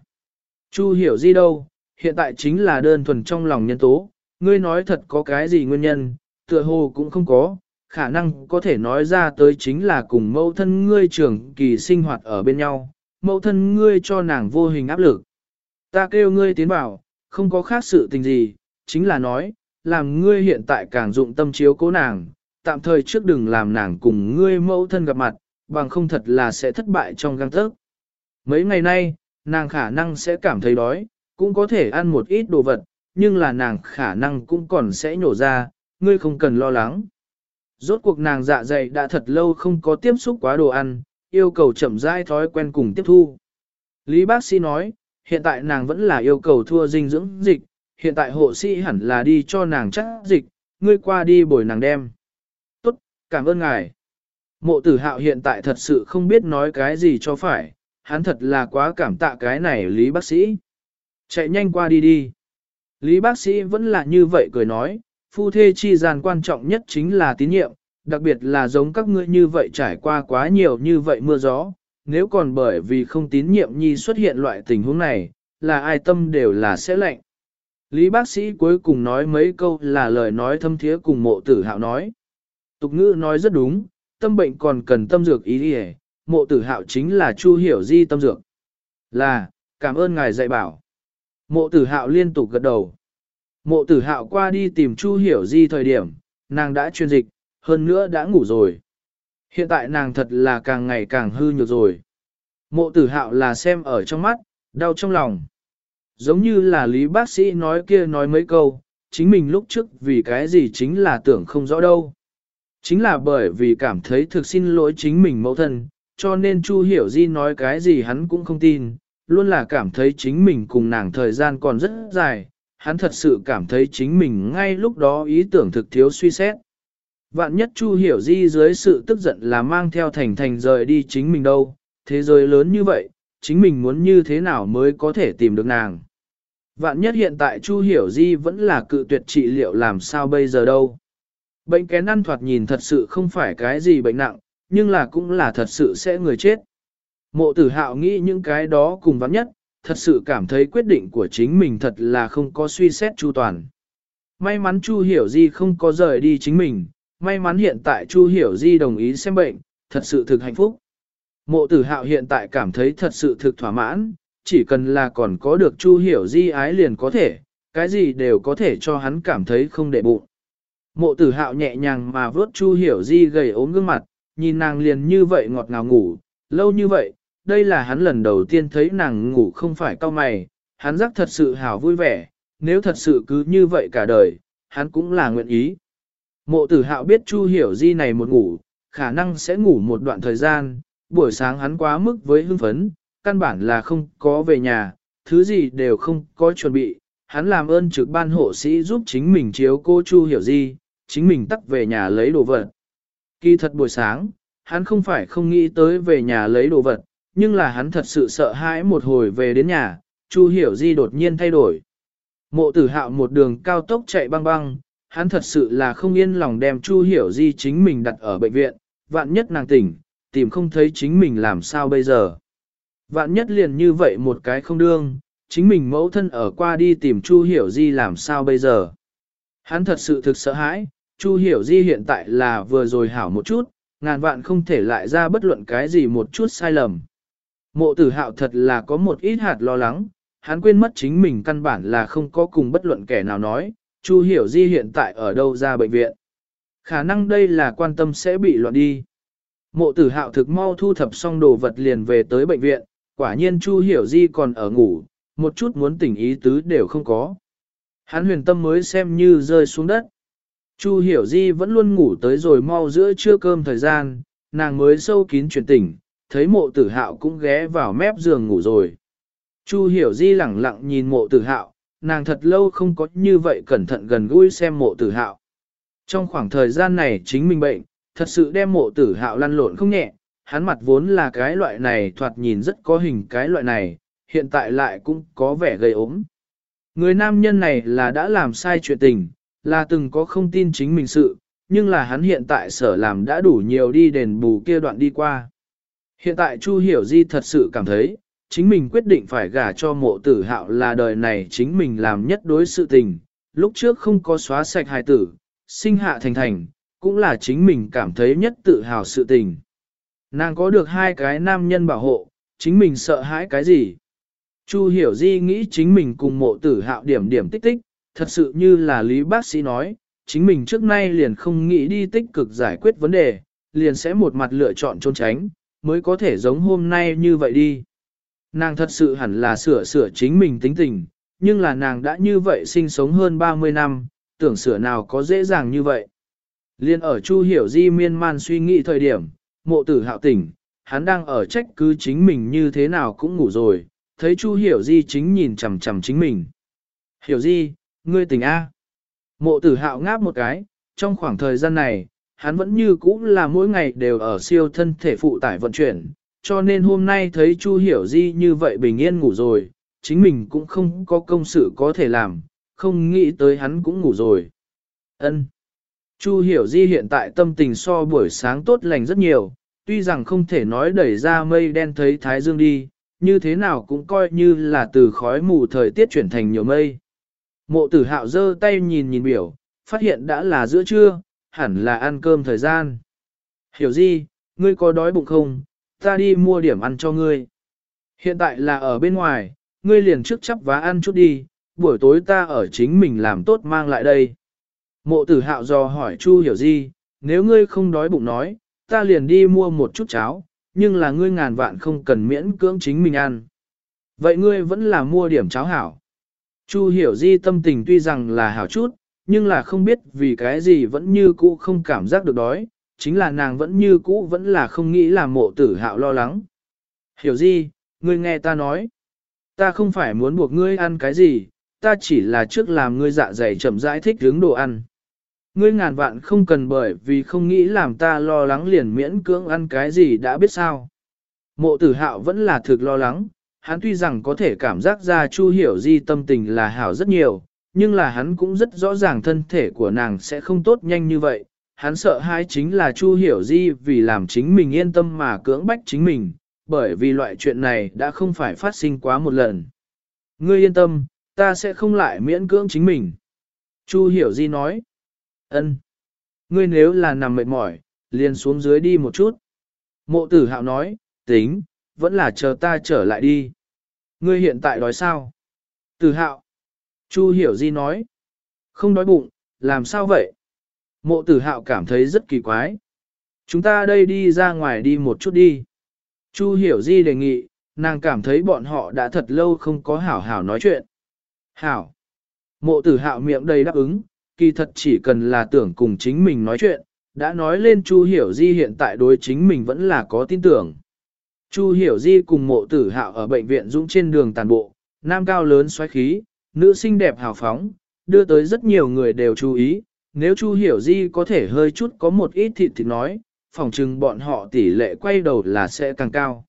Chu Hiểu Di đâu, hiện tại chính là đơn thuần trong lòng nhân tố, ngươi nói thật có cái gì nguyên nhân, tựa hồ cũng không có, khả năng có thể nói ra tới chính là cùng mẫu thân ngươi trưởng kỳ sinh hoạt ở bên nhau, mẫu thân ngươi cho nàng vô hình áp lực. Ta kêu ngươi tiến vào, không có khác sự tình gì, chính là nói, làm ngươi hiện tại càng dụng tâm chiếu cố nàng, tạm thời trước đừng làm nàng cùng ngươi mẫu thân gặp mặt, bằng không thật là sẽ thất bại trong găng tớc. Mấy ngày nay, nàng khả năng sẽ cảm thấy đói, cũng có thể ăn một ít đồ vật, nhưng là nàng khả năng cũng còn sẽ nhổ ra, ngươi không cần lo lắng. Rốt cuộc nàng dạ dày đã thật lâu không có tiếp xúc quá đồ ăn, yêu cầu chậm rãi thói quen cùng tiếp thu. Lý bác sĩ nói, hiện tại nàng vẫn là yêu cầu thua dinh dưỡng dịch, hiện tại hộ sĩ hẳn là đi cho nàng chắc dịch, ngươi qua đi bồi nàng đem. Tốt, cảm ơn ngài. Mộ tử hạo hiện tại thật sự không biết nói cái gì cho phải, hắn thật là quá cảm tạ cái này Lý bác sĩ. Chạy nhanh qua đi đi. Lý bác sĩ vẫn là như vậy cười nói, phu thê chi gian quan trọng nhất chính là tín nhiệm, đặc biệt là giống các ngươi như vậy trải qua quá nhiều như vậy mưa gió, nếu còn bởi vì không tín nhiệm nhi xuất hiện loại tình huống này, là ai tâm đều là sẽ lạnh. Lý bác sĩ cuối cùng nói mấy câu là lời nói thâm thiế cùng mộ tử hạo nói. Tục ngữ nói rất đúng, tâm bệnh còn cần tâm dược ý đi mộ tử hạo chính là chu hiểu di tâm dược. Là, cảm ơn ngài dạy bảo. Mộ tử hạo liên tục gật đầu. Mộ tử hạo qua đi tìm Chu Hiểu Di thời điểm, nàng đã chuyên dịch, hơn nữa đã ngủ rồi. Hiện tại nàng thật là càng ngày càng hư nhược rồi. Mộ tử hạo là xem ở trong mắt, đau trong lòng. Giống như là lý bác sĩ nói kia nói mấy câu, chính mình lúc trước vì cái gì chính là tưởng không rõ đâu. Chính là bởi vì cảm thấy thực xin lỗi chính mình mẫu thân, cho nên Chu Hiểu Di nói cái gì hắn cũng không tin, luôn là cảm thấy chính mình cùng nàng thời gian còn rất dài, hắn thật sự cảm thấy chính mình ngay lúc đó ý tưởng thực thiếu suy xét. Vạn nhất Chu hiểu di dưới sự tức giận là mang theo thành thành rời đi chính mình đâu, thế giới lớn như vậy, chính mình muốn như thế nào mới có thể tìm được nàng. Vạn nhất hiện tại Chu hiểu di vẫn là cự tuyệt trị liệu làm sao bây giờ đâu. Bệnh kén ăn thoạt nhìn thật sự không phải cái gì bệnh nặng, nhưng là cũng là thật sự sẽ người chết. Mộ tử hạo nghĩ những cái đó cùng vắng nhất, thật sự cảm thấy quyết định của chính mình thật là không có suy xét chu toàn. May mắn Chu Hiểu Di không có rời đi chính mình, may mắn hiện tại Chu Hiểu Di đồng ý xem bệnh, thật sự thực hạnh phúc. Mộ tử hạo hiện tại cảm thấy thật sự thực thỏa mãn, chỉ cần là còn có được Chu Hiểu Di ái liền có thể, cái gì đều có thể cho hắn cảm thấy không đệ bụng. Mộ tử hạo nhẹ nhàng mà vớt Chu Hiểu Di gầy ốm gương mặt, nhìn nàng liền như vậy ngọt ngào ngủ, lâu như vậy, đây là hắn lần đầu tiên thấy nàng ngủ không phải cao mày, hắn giác thật sự hào vui vẻ, nếu thật sự cứ như vậy cả đời, hắn cũng là nguyện ý. Mộ tử hạo biết Chu Hiểu Di này một ngủ, khả năng sẽ ngủ một đoạn thời gian, buổi sáng hắn quá mức với hưng phấn, căn bản là không có về nhà, thứ gì đều không có chuẩn bị, hắn làm ơn trực ban hộ sĩ giúp chính mình chiếu cô Chu Hiểu Di, chính mình tắt về nhà lấy đồ vật. Kỳ thật buổi sáng, hắn không phải không nghĩ tới về nhà lấy đồ vật, nhưng là hắn thật sự sợ hãi một hồi về đến nhà, Chu Hiểu Di đột nhiên thay đổi. Mộ tử hạo một đường cao tốc chạy băng băng, hắn thật sự là không yên lòng đem Chu Hiểu Di chính mình đặt ở bệnh viện, vạn nhất nàng tỉnh, tìm không thấy chính mình làm sao bây giờ. Vạn nhất liền như vậy một cái không đương, chính mình mẫu thân ở qua đi tìm Chu Hiểu Di làm sao bây giờ. Hắn thật sự thực sợ hãi, Chu Hiểu Di hiện tại là vừa rồi hảo một chút, ngàn vạn không thể lại ra bất luận cái gì một chút sai lầm. Mộ tử hạo thật là có một ít hạt lo lắng, hắn quên mất chính mình căn bản là không có cùng bất luận kẻ nào nói, Chu Hiểu Di hiện tại ở đâu ra bệnh viện. Khả năng đây là quan tâm sẽ bị loạn đi. Mộ tử hạo thực mau thu thập xong đồ vật liền về tới bệnh viện, quả nhiên Chu Hiểu Di còn ở ngủ, một chút muốn tỉnh ý tứ đều không có. Hắn huyền tâm mới xem như rơi xuống đất. Chu Hiểu Di vẫn luôn ngủ tới rồi mau giữa trưa cơm thời gian, nàng mới sâu kín chuyển tỉnh, thấy mộ tử hạo cũng ghé vào mép giường ngủ rồi. Chu Hiểu Di lẳng lặng nhìn mộ tử hạo, nàng thật lâu không có như vậy cẩn thận gần gũi xem mộ tử hạo. Trong khoảng thời gian này chính mình bệnh, thật sự đem mộ tử hạo lăn lộn không nhẹ, hắn mặt vốn là cái loại này thoạt nhìn rất có hình cái loại này, hiện tại lại cũng có vẻ gây ốm. Người nam nhân này là đã làm sai chuyện tình, là từng có không tin chính mình sự, nhưng là hắn hiện tại sở làm đã đủ nhiều đi đền bù kia đoạn đi qua. Hiện tại Chu Hiểu Di thật sự cảm thấy, chính mình quyết định phải gả cho mộ tử hạo là đời này chính mình làm nhất đối sự tình, lúc trước không có xóa sạch hài tử, sinh hạ thành thành, cũng là chính mình cảm thấy nhất tự hào sự tình. Nàng có được hai cái nam nhân bảo hộ, chính mình sợ hãi cái gì? Chu hiểu di nghĩ chính mình cùng mộ tử hạo điểm điểm tích tích, thật sự như là lý bác sĩ nói, chính mình trước nay liền không nghĩ đi tích cực giải quyết vấn đề, liền sẽ một mặt lựa chọn trốn tránh, mới có thể giống hôm nay như vậy đi. Nàng thật sự hẳn là sửa sửa chính mình tính tình, nhưng là nàng đã như vậy sinh sống hơn 30 năm, tưởng sửa nào có dễ dàng như vậy. Liên ở Chu Hiểu Di miên man suy nghĩ thời điểm, mộ tử hạo tỉnh, hắn đang ở trách cứ chính mình như thế nào cũng ngủ rồi, thấy Chu Hiểu Di chính nhìn chằm chằm chính mình. Hiểu Di, ngươi tỉnh A. Mộ tử hạo ngáp một cái, trong khoảng thời gian này, hắn vẫn như cũ là mỗi ngày đều ở siêu thân thể phụ tải vận chuyển, cho nên hôm nay thấy Chu Hiểu Di như vậy bình yên ngủ rồi, chính mình cũng không có công sự có thể làm, không nghĩ tới hắn cũng ngủ rồi. Ân. Chu Hiểu Di hiện tại tâm tình so buổi sáng tốt lành rất nhiều, tuy rằng không thể nói đẩy ra mây đen thấy thái dương đi, như thế nào cũng coi như là từ khói mù thời tiết chuyển thành nhiều mây. Mộ tử hạo giơ tay nhìn nhìn biểu, phát hiện đã là giữa trưa, hẳn là ăn cơm thời gian. Hiểu Di, ngươi có đói bụng không, ta đi mua điểm ăn cho ngươi. Hiện tại là ở bên ngoài, ngươi liền trước chấp vá ăn chút đi, buổi tối ta ở chính mình làm tốt mang lại đây. Mộ tử hạo dò hỏi Chu hiểu gì, nếu ngươi không đói bụng nói, ta liền đi mua một chút cháo, nhưng là ngươi ngàn vạn không cần miễn cưỡng chính mình ăn. Vậy ngươi vẫn là mua điểm cháo hảo. Chu hiểu di tâm tình tuy rằng là hảo chút, nhưng là không biết vì cái gì vẫn như cũ không cảm giác được đói, chính là nàng vẫn như cũ vẫn là không nghĩ là mộ tử hạo lo lắng. Hiểu gì, ngươi nghe ta nói. Ta không phải muốn buộc ngươi ăn cái gì, ta chỉ là trước làm ngươi dạ dày chậm rãi thích hướng đồ ăn. Ngươi ngàn vạn không cần bởi vì không nghĩ làm ta lo lắng liền miễn cưỡng ăn cái gì đã biết sao. Mộ tử hạo vẫn là thực lo lắng, hắn tuy rằng có thể cảm giác ra Chu Hiểu Di tâm tình là hảo rất nhiều, nhưng là hắn cũng rất rõ ràng thân thể của nàng sẽ không tốt nhanh như vậy. Hắn sợ hai chính là Chu Hiểu Di vì làm chính mình yên tâm mà cưỡng bách chính mình, bởi vì loại chuyện này đã không phải phát sinh quá một lần. Ngươi yên tâm, ta sẽ không lại miễn cưỡng chính mình. Chu hiểu di nói. ân, Ngươi nếu là nằm mệt mỏi, liền xuống dưới đi một chút. Mộ tử hạo nói, tính, vẫn là chờ ta trở lại đi. Ngươi hiện tại đói sao? Tử hạo. Chu hiểu di nói. Không đói bụng, làm sao vậy? Mộ tử hạo cảm thấy rất kỳ quái. Chúng ta đây đi ra ngoài đi một chút đi. Chu hiểu di đề nghị, nàng cảm thấy bọn họ đã thật lâu không có hảo hảo nói chuyện. Hảo. Mộ tử hạo miệng đầy đáp ứng, kỳ thật chỉ cần là tưởng cùng chính mình nói chuyện, đã nói lên Chu Hiểu Di hiện tại đối chính mình vẫn là có tin tưởng. Chu Hiểu Di cùng mộ tử hạo ở bệnh viện dũng trên đường tàn bộ, nam cao lớn xoáy khí, nữ xinh đẹp hào phóng, đưa tới rất nhiều người đều chú ý, nếu Chu Hiểu Di có thể hơi chút có một ít thịt thì nói, phòng chừng bọn họ tỷ lệ quay đầu là sẽ càng cao.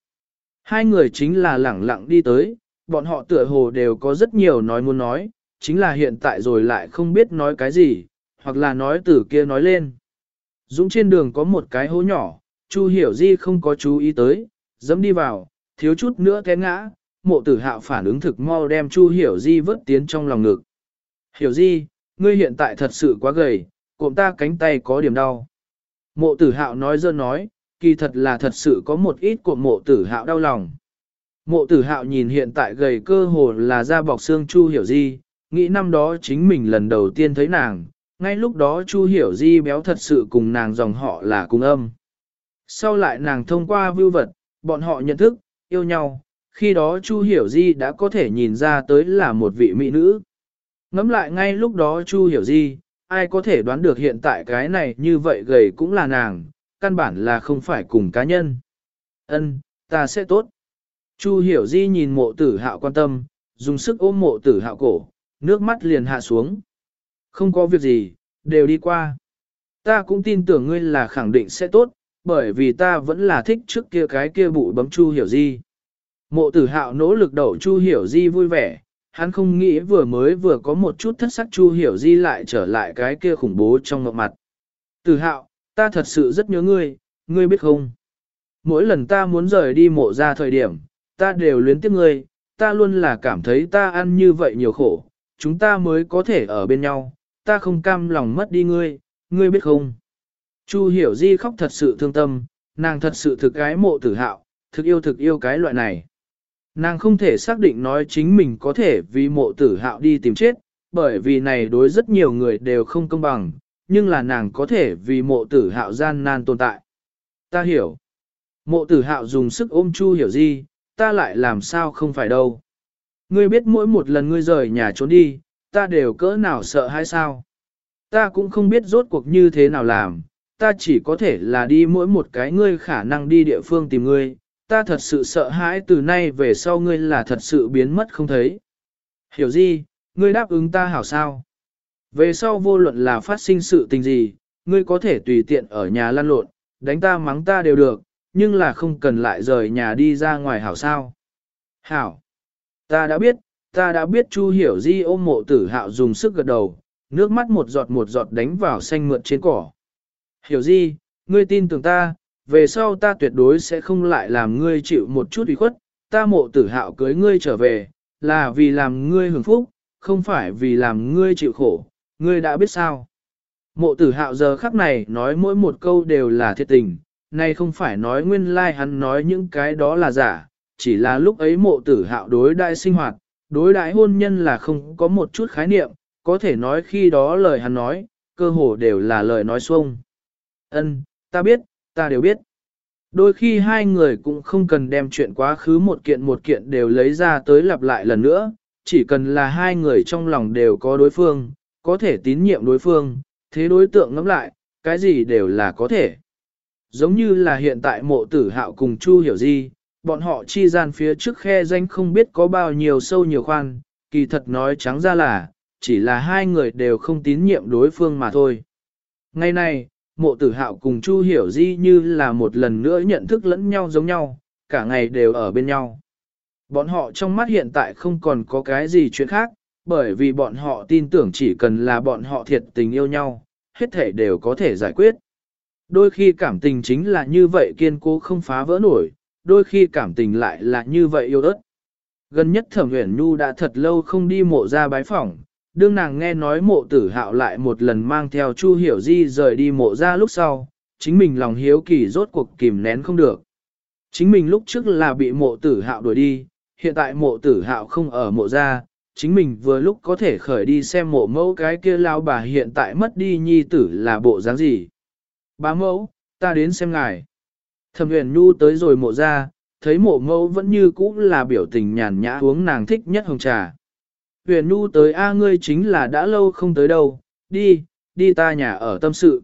Hai người chính là lẳng lặng đi tới, bọn họ tựa hồ đều có rất nhiều nói muốn nói, chính là hiện tại rồi lại không biết nói cái gì, hoặc là nói từ kia nói lên. Dũng trên đường có một cái hố nhỏ, Chu Hiểu Di không có chú ý tới, dẫm đi vào, thiếu chút nữa té ngã, mộ tử hạo phản ứng thực mau đem Chu Hiểu Di vớt tiến trong lòng ngực. Hiểu Di, ngươi hiện tại thật sự quá gầy, cộm ta cánh tay có điểm đau. Mộ tử hạo nói dơ nói, kỳ thật là thật sự có một ít của mộ tử hạo đau lòng. Mộ tử hạo nhìn hiện tại gầy cơ hồ là da bọc xương Chu Hiểu Di, nghĩ năm đó chính mình lần đầu tiên thấy nàng, ngay lúc đó Chu Hiểu Di béo thật sự cùng nàng dòng họ là cùng âm. Sau lại nàng thông qua vưu vật, bọn họ nhận thức, yêu nhau, khi đó Chu Hiểu Di đã có thể nhìn ra tới là một vị mỹ nữ. Ngắm lại ngay lúc đó Chu Hiểu Di, ai có thể đoán được hiện tại cái này như vậy gầy cũng là nàng, căn bản là không phải cùng cá nhân. Ân, ta sẽ tốt. Chu Hiểu Di nhìn mộ tử hạo quan tâm, dùng sức ôm mộ tử hạo cổ, nước mắt liền hạ xuống. Không có việc gì, đều đi qua. Ta cũng tin tưởng ngươi là khẳng định sẽ tốt, bởi vì ta vẫn là thích trước kia cái kia bụi bấm Chu Hiểu Di. Mộ tử hạo nỗ lực đậu Chu Hiểu Di vui vẻ, hắn không nghĩ vừa mới vừa có một chút thất sắc Chu Hiểu Di lại trở lại cái kia khủng bố trong ngọc mặt. Tử hạo, ta thật sự rất nhớ ngươi, ngươi biết không? Mỗi lần ta muốn rời đi mộ ra thời điểm, ta đều luyến tiếc ngươi, ta luôn là cảm thấy ta ăn như vậy nhiều khổ, chúng ta mới có thể ở bên nhau, ta không cam lòng mất đi ngươi, ngươi biết không? Chu hiểu di khóc thật sự thương tâm, nàng thật sự thực cái mộ tử hạo, thực yêu thực yêu cái loại này. Nàng không thể xác định nói chính mình có thể vì mộ tử hạo đi tìm chết, bởi vì này đối rất nhiều người đều không công bằng, nhưng là nàng có thể vì mộ tử hạo gian nan tồn tại. Ta hiểu. Mộ tử hạo dùng sức ôm chu hiểu gì, ta lại làm sao không phải đâu. Ngươi biết mỗi một lần ngươi rời nhà trốn đi, ta đều cỡ nào sợ hay sao? Ta cũng không biết rốt cuộc như thế nào làm, ta chỉ có thể là đi mỗi một cái ngươi khả năng đi địa phương tìm ngươi, ta thật sự sợ hãi từ nay về sau ngươi là thật sự biến mất không thấy. Hiểu gì, ngươi đáp ứng ta hảo sao? Về sau vô luận là phát sinh sự tình gì, ngươi có thể tùy tiện ở nhà lăn lộn, đánh ta mắng ta đều được, nhưng là không cần lại rời nhà đi ra ngoài hảo sao. Hảo, ta đã biết, ta đã biết Chu Hiểu Di ôm mộ tử hạo dùng sức gật đầu, nước mắt một giọt một giọt đánh vào xanh mượt trên cỏ. Hiểu Di, ngươi tin tưởng ta, về sau ta tuyệt đối sẽ không lại làm ngươi chịu một chút ủy khuất, ta mộ tử hạo cưới ngươi trở về, là vì làm ngươi hưởng phúc, không phải vì làm ngươi chịu khổ, ngươi đã biết sao. Mộ tử hạo giờ khắc này nói mỗi một câu đều là thiệt tình, nay không phải nói nguyên lai like hắn nói những cái đó là giả, chỉ là lúc ấy mộ tử hạo đối đại sinh hoạt, đối đại hôn nhân là không có một chút khái niệm, có thể nói khi đó lời hắn nói, cơ hồ đều là lời nói xuông. Ân, ta biết, ta đều biết. Đôi khi hai người cũng không cần đem chuyện quá khứ một kiện một kiện đều lấy ra tới lặp lại lần nữa, chỉ cần là hai người trong lòng đều có đối phương, có thể tín nhiệm đối phương, thế đối tượng ngẫm lại, cái gì đều là có thể. Giống như là hiện tại mộ tử hạo cùng Chu Hiểu gì, bọn họ chi gian phía trước khe danh không biết có bao nhiêu sâu nhiều khoan, kỳ thật nói trắng ra là, chỉ là hai người đều không tín nhiệm đối phương mà thôi. Ngày này, mộ tử hạo cùng Chu Hiểu Di như là một lần nữa nhận thức lẫn nhau giống nhau, cả ngày đều ở bên nhau. Bọn họ trong mắt hiện tại không còn có cái gì chuyện khác, bởi vì bọn họ tin tưởng chỉ cần là bọn họ thiệt tình yêu nhau, hết thể đều có thể giải quyết. Đôi khi cảm tình chính là như vậy kiên cố không phá vỡ nổi, đôi khi cảm tình lại là như vậy yêu ớt. Gần nhất thẩm huyền nhu đã thật lâu không đi mộ ra bái phỏng, đương nàng nghe nói mộ tử hạo lại một lần mang theo Chu Hiểu Di rời đi mộ ra lúc sau, chính mình lòng hiếu kỳ rốt cuộc kìm nén không được. Chính mình lúc trước là bị mộ tử hạo đuổi đi, hiện tại mộ tử hạo không ở mộ ra, chính mình vừa lúc có thể khởi đi xem mộ mẫu cái kia lao bà hiện tại mất đi nhi tử là bộ dáng gì. Bá mẫu, ta đến xem ngài. Thẩm huyền nhu tới rồi mộ ra, thấy mộ mẫu vẫn như cũ là biểu tình nhàn nhã uống nàng thích nhất hồng trà. Huyền nhu tới A ngươi chính là đã lâu không tới đâu, đi, đi ta nhà ở tâm sự.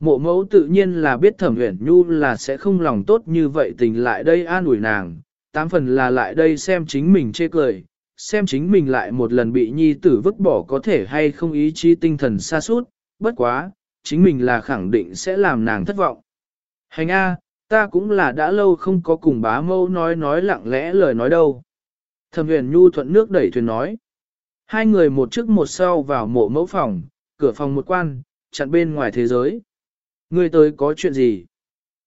Mộ mẫu tự nhiên là biết thẩm huyền nhu là sẽ không lòng tốt như vậy tình lại đây an ủi nàng, tám phần là lại đây xem chính mình chê cười, xem chính mình lại một lần bị nhi tử vứt bỏ có thể hay không ý chí tinh thần xa suốt, bất quá, chính mình là khẳng định sẽ làm nàng thất vọng. Hành A, ta cũng là đã lâu không có cùng bá mâu nói nói lặng lẽ lời nói đâu. Thẩm huyền nhu thuận nước đẩy thuyền nói. Hai người một trước một sau vào mộ mẫu phòng, cửa phòng một quan, chặn bên ngoài thế giới. Người tới có chuyện gì?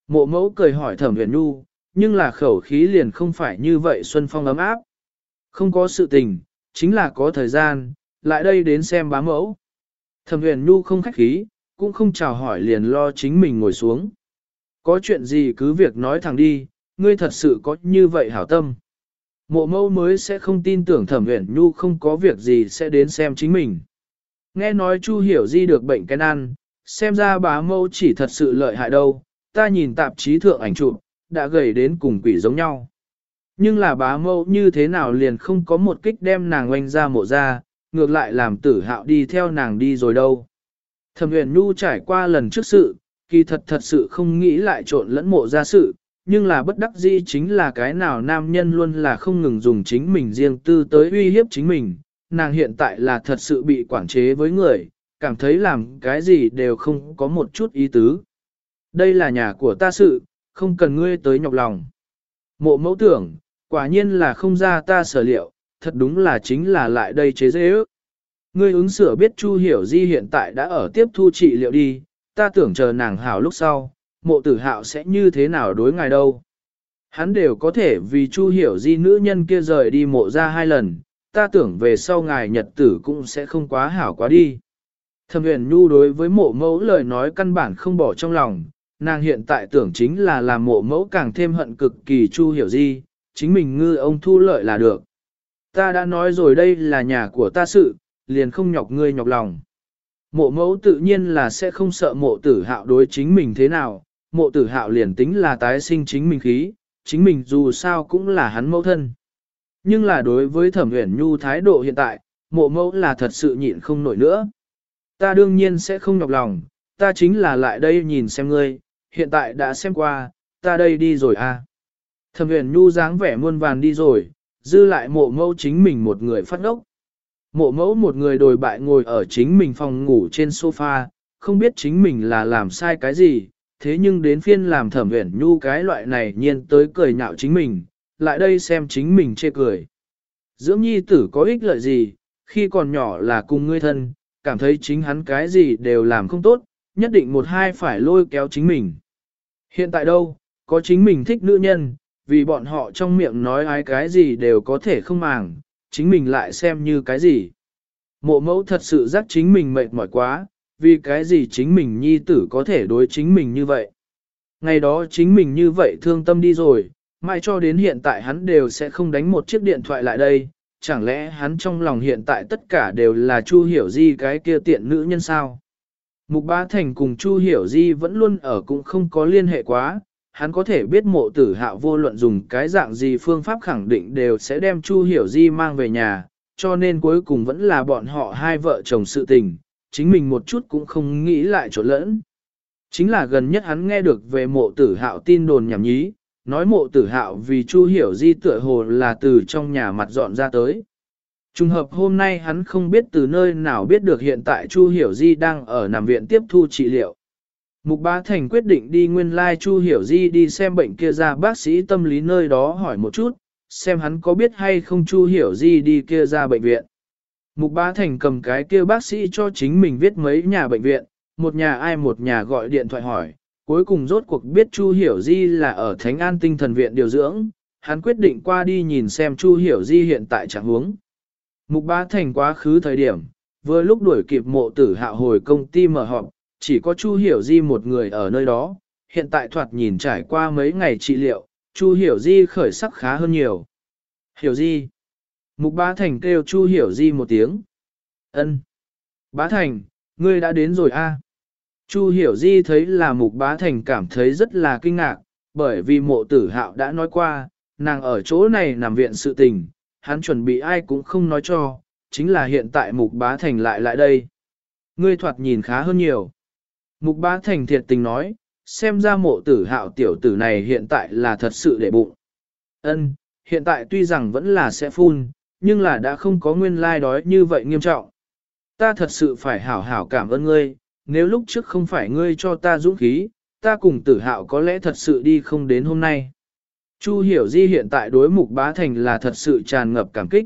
Mộ mẫu cười hỏi thẩm huyền nhu, nhưng là khẩu khí liền không phải như vậy xuân phong ấm áp. Không có sự tình, chính là có thời gian, lại đây đến xem bá mẫu. Thẩm huyền nhu không khách khí, cũng không chào hỏi liền lo chính mình ngồi xuống. Có chuyện gì cứ việc nói thẳng đi, ngươi thật sự có như vậy hảo tâm. Mộ Mâu mới sẽ không tin tưởng thẩm huyền nhu không có việc gì sẽ đến xem chính mình. Nghe nói Chu hiểu di được bệnh cái ăn, xem ra bá Mâu chỉ thật sự lợi hại đâu, ta nhìn tạp chí thượng ảnh chụp, đã gầy đến cùng quỷ giống nhau. Nhưng là bá Mâu như thế nào liền không có một kích đem nàng oanh ra mộ ra, ngược lại làm tử hạo đi theo nàng đi rồi đâu. Thẩm huyền nhu trải qua lần trước sự, kỳ thật thật sự không nghĩ lại trộn lẫn mộ ra sự, nhưng là bất đắc dĩ chính là cái nào nam nhân luôn là không ngừng dùng chính mình riêng tư tới uy hiếp chính mình, nàng hiện tại là thật sự bị quản chế với người, cảm thấy làm cái gì đều không có một chút ý tứ. Đây là nhà của ta sự, không cần ngươi tới nhọc lòng. Mộ mẫu tưởng, quả nhiên là không ra ta sở liệu, thật đúng là chính là lại đây chế dễ ước. Ngươi ứng sửa biết Chu Hiểu Di hiện tại đã ở tiếp thu trị liệu đi, ta tưởng chờ nàng hảo lúc sau, mộ tử hạo sẽ như thế nào đối ngài đâu. Hắn đều có thể vì Chu Hiểu Di nữ nhân kia rời đi mộ ra hai lần, ta tưởng về sau ngài nhật tử cũng sẽ không quá hảo quá đi. Thẩm huyền nhu đối với mộ mẫu lời nói căn bản không bỏ trong lòng, nàng hiện tại tưởng chính là làm mộ mẫu càng thêm hận cực kỳ Chu Hiểu Di, chính mình ngư ông thu lợi là được. Ta đã nói rồi đây là nhà của ta sự, liền không nhọc ngươi nhọc lòng. Mộ mẫu tự nhiên là sẽ không sợ mộ tử hạo đối chính mình thế nào, mộ tử hạo liền tính là tái sinh chính mình khí, chính mình dù sao cũng là hắn mẫu thân. Nhưng là đối với thẩm huyền nhu thái độ hiện tại, mộ mẫu là thật sự nhịn không nổi nữa. Ta đương nhiên sẽ không nhọc lòng, ta chính là lại đây nhìn xem ngươi, hiện tại đã xem qua, ta đây đi rồi à. Thẩm huyền nhu dáng vẻ muôn vàn đi rồi, dư lại mộ mẫu chính mình một người phát ngốc. Mộ mẫu một người đồi bại ngồi ở chính mình phòng ngủ trên sofa, không biết chính mình là làm sai cái gì, thế nhưng đến phiên làm thẩm uyển nhu cái loại này nhiên tới cười nhạo chính mình, lại đây xem chính mình chê cười. Dưỡng nhi tử có ích lợi gì, khi còn nhỏ là cùng ngươi thân, cảm thấy chính hắn cái gì đều làm không tốt, nhất định một hai phải lôi kéo chính mình. Hiện tại đâu, có chính mình thích nữ nhân, vì bọn họ trong miệng nói ai cái gì đều có thể không màng, chính mình lại xem như cái gì. Mộ mẫu thật sự giác chính mình mệt mỏi quá, vì cái gì chính mình nhi tử có thể đối chính mình như vậy. Ngày đó chính mình như vậy thương tâm đi rồi, mai cho đến hiện tại hắn đều sẽ không đánh một chiếc điện thoại lại đây, chẳng lẽ hắn trong lòng hiện tại tất cả đều là Chu Hiểu Di cái kia tiện nữ nhân sao? Mục Bá Thành cùng Chu Hiểu Di vẫn luôn ở cũng không có liên hệ quá, hắn có thể biết mộ tử hạo vô luận dùng cái dạng gì phương pháp khẳng định đều sẽ đem Chu Hiểu Di mang về nhà, cho nên cuối cùng vẫn là bọn họ hai vợ chồng sự tình, chính mình một chút cũng không nghĩ lại chỗ lẫn. Chính là gần nhất hắn nghe được về mộ tử hạo tin đồn nhảm nhí, nói mộ tử hạo vì Chu Hiểu Di tựa hồ là từ trong nhà mặt dọn ra tới. Trùng hợp hôm nay hắn không biết từ nơi nào biết được hiện tại Chu Hiểu Di đang ở nằm viện tiếp thu trị liệu. Mục Bá Thành quyết định đi nguyên lai Chu Hiểu Di đi xem bệnh kia ra bác sĩ tâm lý nơi đó hỏi một chút, xem hắn có biết hay không Chu Hiểu Di đi kia ra bệnh viện. Mục Bá Thành cầm cái kia bác sĩ cho chính mình viết mấy nhà bệnh viện, một nhà ai một nhà gọi điện thoại hỏi, cuối cùng rốt cuộc biết Chu Hiểu Di là ở Thánh An Tinh Thần Viện điều dưỡng, hắn quyết định qua đi nhìn xem Chu Hiểu Di hiện tại trạng huống. Mục bá thành quá khứ thời điểm, vừa lúc đuổi kịp mộ tử hạ hồi công ty mở họp, chỉ có Chu Hiểu Di một người ở nơi đó, hiện tại thoạt nhìn trải qua mấy ngày trị liệu, Chu Hiểu Di khởi sắc khá hơn nhiều. Hiểu Di. Mục bá thành kêu Chu Hiểu Di một tiếng. ân Bá thành, ngươi đã đến rồi a. Chu Hiểu Di thấy là Mục Bá Thành cảm thấy rất là kinh ngạc, bởi vì mộ tử hạo đã nói qua, nàng ở chỗ này nằm viện sự tình, hắn chuẩn bị ai cũng không nói cho, chính là hiện tại Mục Bá Thành lại lại đây. Ngươi thoạt nhìn khá hơn nhiều. Mục Bá Thành thiệt tình nói, xem ra mộ tử hạo tiểu tử này hiện tại là thật sự để bụng. Ân, hiện tại tuy rằng vẫn là sẽ phun, nhưng là đã không có nguyên lai đói như vậy nghiêm trọng. Ta thật sự phải hảo hảo cảm ơn ngươi, nếu lúc trước không phải ngươi cho ta dũng khí, ta cùng tử hạo có lẽ thật sự đi không đến hôm nay. Chu hiểu di hiện tại đối mục bá thành là thật sự tràn ngập cảm kích.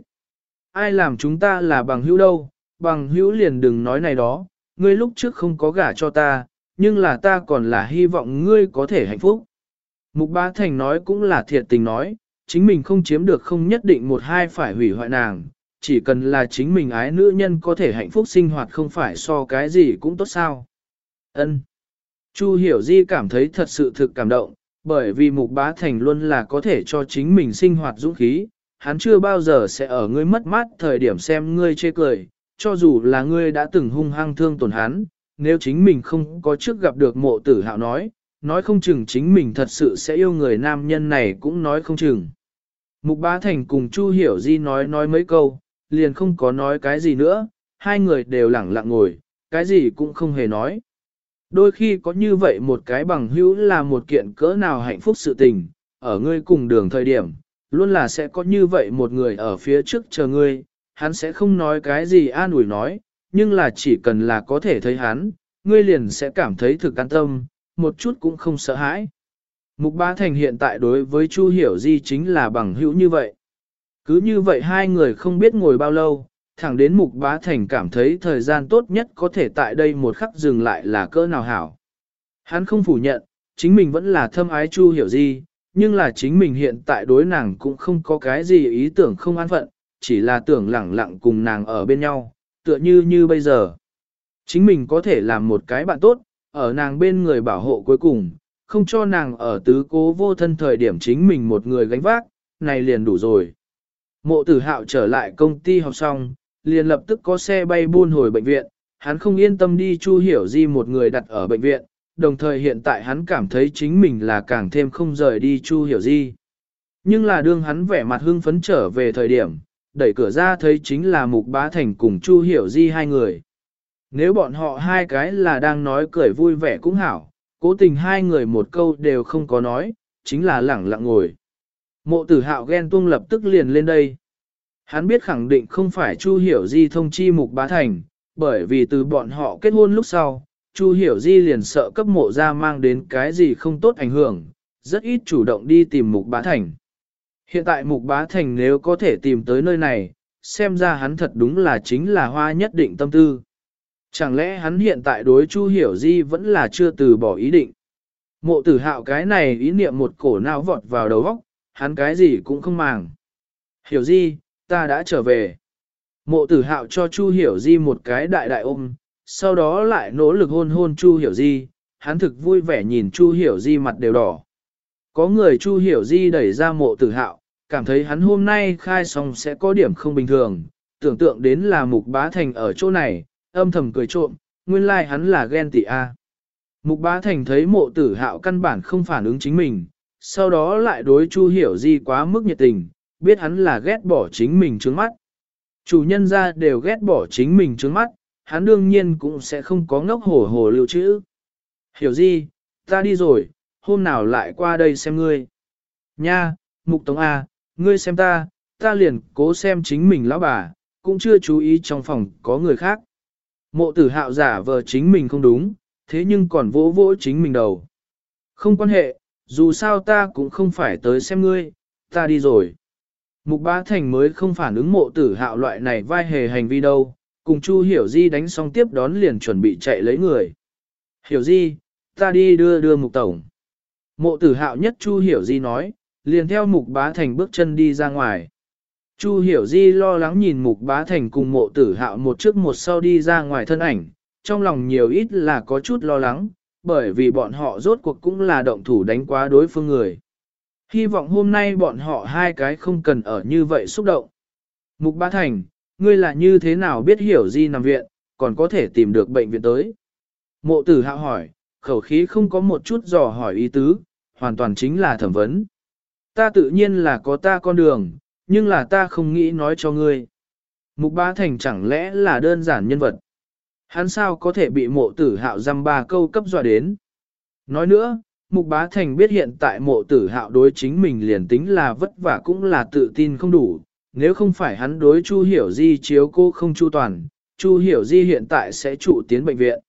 Ai làm chúng ta là bằng hữu đâu, bằng hữu liền đừng nói này đó, ngươi lúc trước không có gả cho ta, nhưng là ta còn là hy vọng ngươi có thể hạnh phúc. Mục bá thành nói cũng là thiệt tình nói, chính mình không chiếm được không nhất định một hai phải hủy hoại nàng, chỉ cần là chính mình ái nữ nhân có thể hạnh phúc sinh hoạt không phải so cái gì cũng tốt sao. Ân. Chu Hiểu Di cảm thấy thật sự thực cảm động, bởi vì Mục Bá Thành luôn là có thể cho chính mình sinh hoạt dũng khí, hắn chưa bao giờ sẽ ở ngươi mất mát thời điểm xem ngươi chê cười, cho dù là ngươi đã từng hung hăng thương tổn hắn, nếu chính mình không có trước gặp được mộ tử hạo nói, nói không chừng chính mình thật sự sẽ yêu người nam nhân này cũng nói không chừng. Mục Bá Thành cùng Chu Hiểu Di nói nói mấy câu, liền không có nói cái gì nữa, hai người đều lẳng lặng ngồi, cái gì cũng không hề nói. Đôi khi có như vậy một cái bằng hữu là một kiện cỡ nào hạnh phúc sự tình, ở ngươi cùng đường thời điểm, luôn là sẽ có như vậy một người ở phía trước chờ ngươi, hắn sẽ không nói cái gì an ủi nói, nhưng là chỉ cần là có thể thấy hắn, ngươi liền sẽ cảm thấy thực an tâm, một chút cũng không sợ hãi. Mục Bá Thành hiện tại đối với Chu Hiểu Di chính là bằng hữu như vậy. Cứ như vậy hai người không biết ngồi bao lâu, thẳng đến Mục Bá Thành cảm thấy thời gian tốt nhất có thể tại đây một khắc dừng lại là cỡ nào hảo. Hắn không phủ nhận, chính mình vẫn là thâm ái Chu Hiểu Di, nhưng là chính mình hiện tại đối nàng cũng không có cái gì ý tưởng không an phận, chỉ là tưởng lẳng lặng cùng nàng ở bên nhau, tựa như như bây giờ. Chính mình có thể làm một cái bạn tốt, ở nàng bên người bảo hộ cuối cùng, không cho nàng ở tứ cố vô thân thời điểm chính mình một người gánh vác, này liền đủ rồi. Mộ tử hạo trở lại công ty học xong, liền lập tức có xe bay buôn hồi bệnh viện, hắn không yên tâm đi Chu Hiểu Di một người đặt ở bệnh viện, đồng thời hiện tại hắn cảm thấy chính mình là càng thêm không rời đi Chu Hiểu Di. Nhưng là đương hắn vẻ mặt hưng phấn trở về thời điểm, đẩy cửa ra thấy chính là Mục Bá Thành cùng Chu Hiểu Di hai người. Nếu bọn họ hai cái là đang nói cười vui vẻ cũng hảo, cố tình hai người một câu đều không có nói, chính là lẳng lặng ngồi. Mộ tử hạo ghen tuông lập tức liền lên đây. Hắn biết khẳng định không phải Chu Hiểu Di thông chi mục bá thành, bởi vì từ bọn họ kết hôn lúc sau, Chu Hiểu Di liền sợ cấp mộ ra mang đến cái gì không tốt ảnh hưởng, rất ít chủ động đi tìm mục bá thành. Hiện tại mục bá thành nếu có thể tìm tới nơi này, xem ra hắn thật đúng là chính là hoa nhất định tâm tư. Chẳng lẽ hắn hiện tại đối Chu Hiểu Di vẫn là chưa từ bỏ ý định. Mộ tử hạo cái này ý niệm một cổ não vọt vào đầu óc, hắn cái gì cũng không màng. Hiểu Di, ta đã trở về. Mộ tử hạo cho Chu Hiểu Di một cái đại đại ôm, sau đó lại nỗ lực hôn hôn Chu Hiểu Di, hắn thực vui vẻ nhìn Chu Hiểu Di mặt đều đỏ. Có người Chu Hiểu Di đẩy ra mộ tử hạo, cảm thấy hắn hôm nay khai xong sẽ có điểm không bình thường, tưởng tượng đến là mục bá thành ở chỗ này, âm thầm cười trộm, nguyên lai like hắn là ghen tị A. Mục bá thành thấy mộ tử hạo căn bản không phản ứng chính mình, sau đó lại đối Chu Hiểu Di quá mức nhiệt tình, biết hắn là ghét bỏ chính mình trước mắt. Chủ nhân ra đều ghét bỏ chính mình trước mắt, hắn đương nhiên cũng sẽ không có ngốc hổ hổ lưu trữ. Hiểu Di, ta đi rồi, hôm nào lại qua đây xem ngươi. Nha, Mục Tống A, ngươi xem ta, ta liền cố xem chính mình lão bà, cũng chưa chú ý trong phòng có người khác. Mộ tử hạo giả vờ chính mình không đúng, thế nhưng còn vỗ vỗ chính mình đầu. Không quan hệ, dù sao ta cũng không phải tới xem ngươi, ta đi rồi. Mục bá thành mới không phản ứng mộ tử hạo loại này vai hề hành vi đâu, cùng Chu Hiểu Di đánh xong tiếp đón liền chuẩn bị chạy lấy người. Hiểu Di, ta đi đưa đưa mục tổng. Mộ tử hạo nhất Chu Hiểu Di nói, liền theo mục bá thành bước chân đi ra ngoài. Chu hiểu di lo lắng nhìn mục bá thành cùng mộ tử hạo một trước một sau đi ra ngoài thân ảnh, trong lòng nhiều ít là có chút lo lắng, bởi vì bọn họ rốt cuộc cũng là động thủ đánh quá đối phương người. Hy vọng hôm nay bọn họ hai cái không cần ở như vậy xúc động. Mục bá thành, ngươi là như thế nào biết hiểu di nằm viện, còn có thể tìm được bệnh viện tới. Mộ tử hạo hỏi, khẩu khí không có một chút dò hỏi ý tứ, hoàn toàn chính là thẩm vấn. Ta tự nhiên là có ta con đường, nhưng là ta không nghĩ nói cho ngươi. Mục bá thành chẳng lẽ là đơn giản nhân vật. Hắn sao có thể bị mộ tử hạo dăm ba câu cấp dọa đến. Nói nữa, mục bá thành biết hiện tại mộ tử hạo đối chính mình liền tính là vất vả cũng là tự tin không đủ. Nếu không phải hắn đối Chu Hiểu Di chiếu cô không chu toàn, Chu Hiểu Di hiện tại sẽ trụ tiến bệnh viện.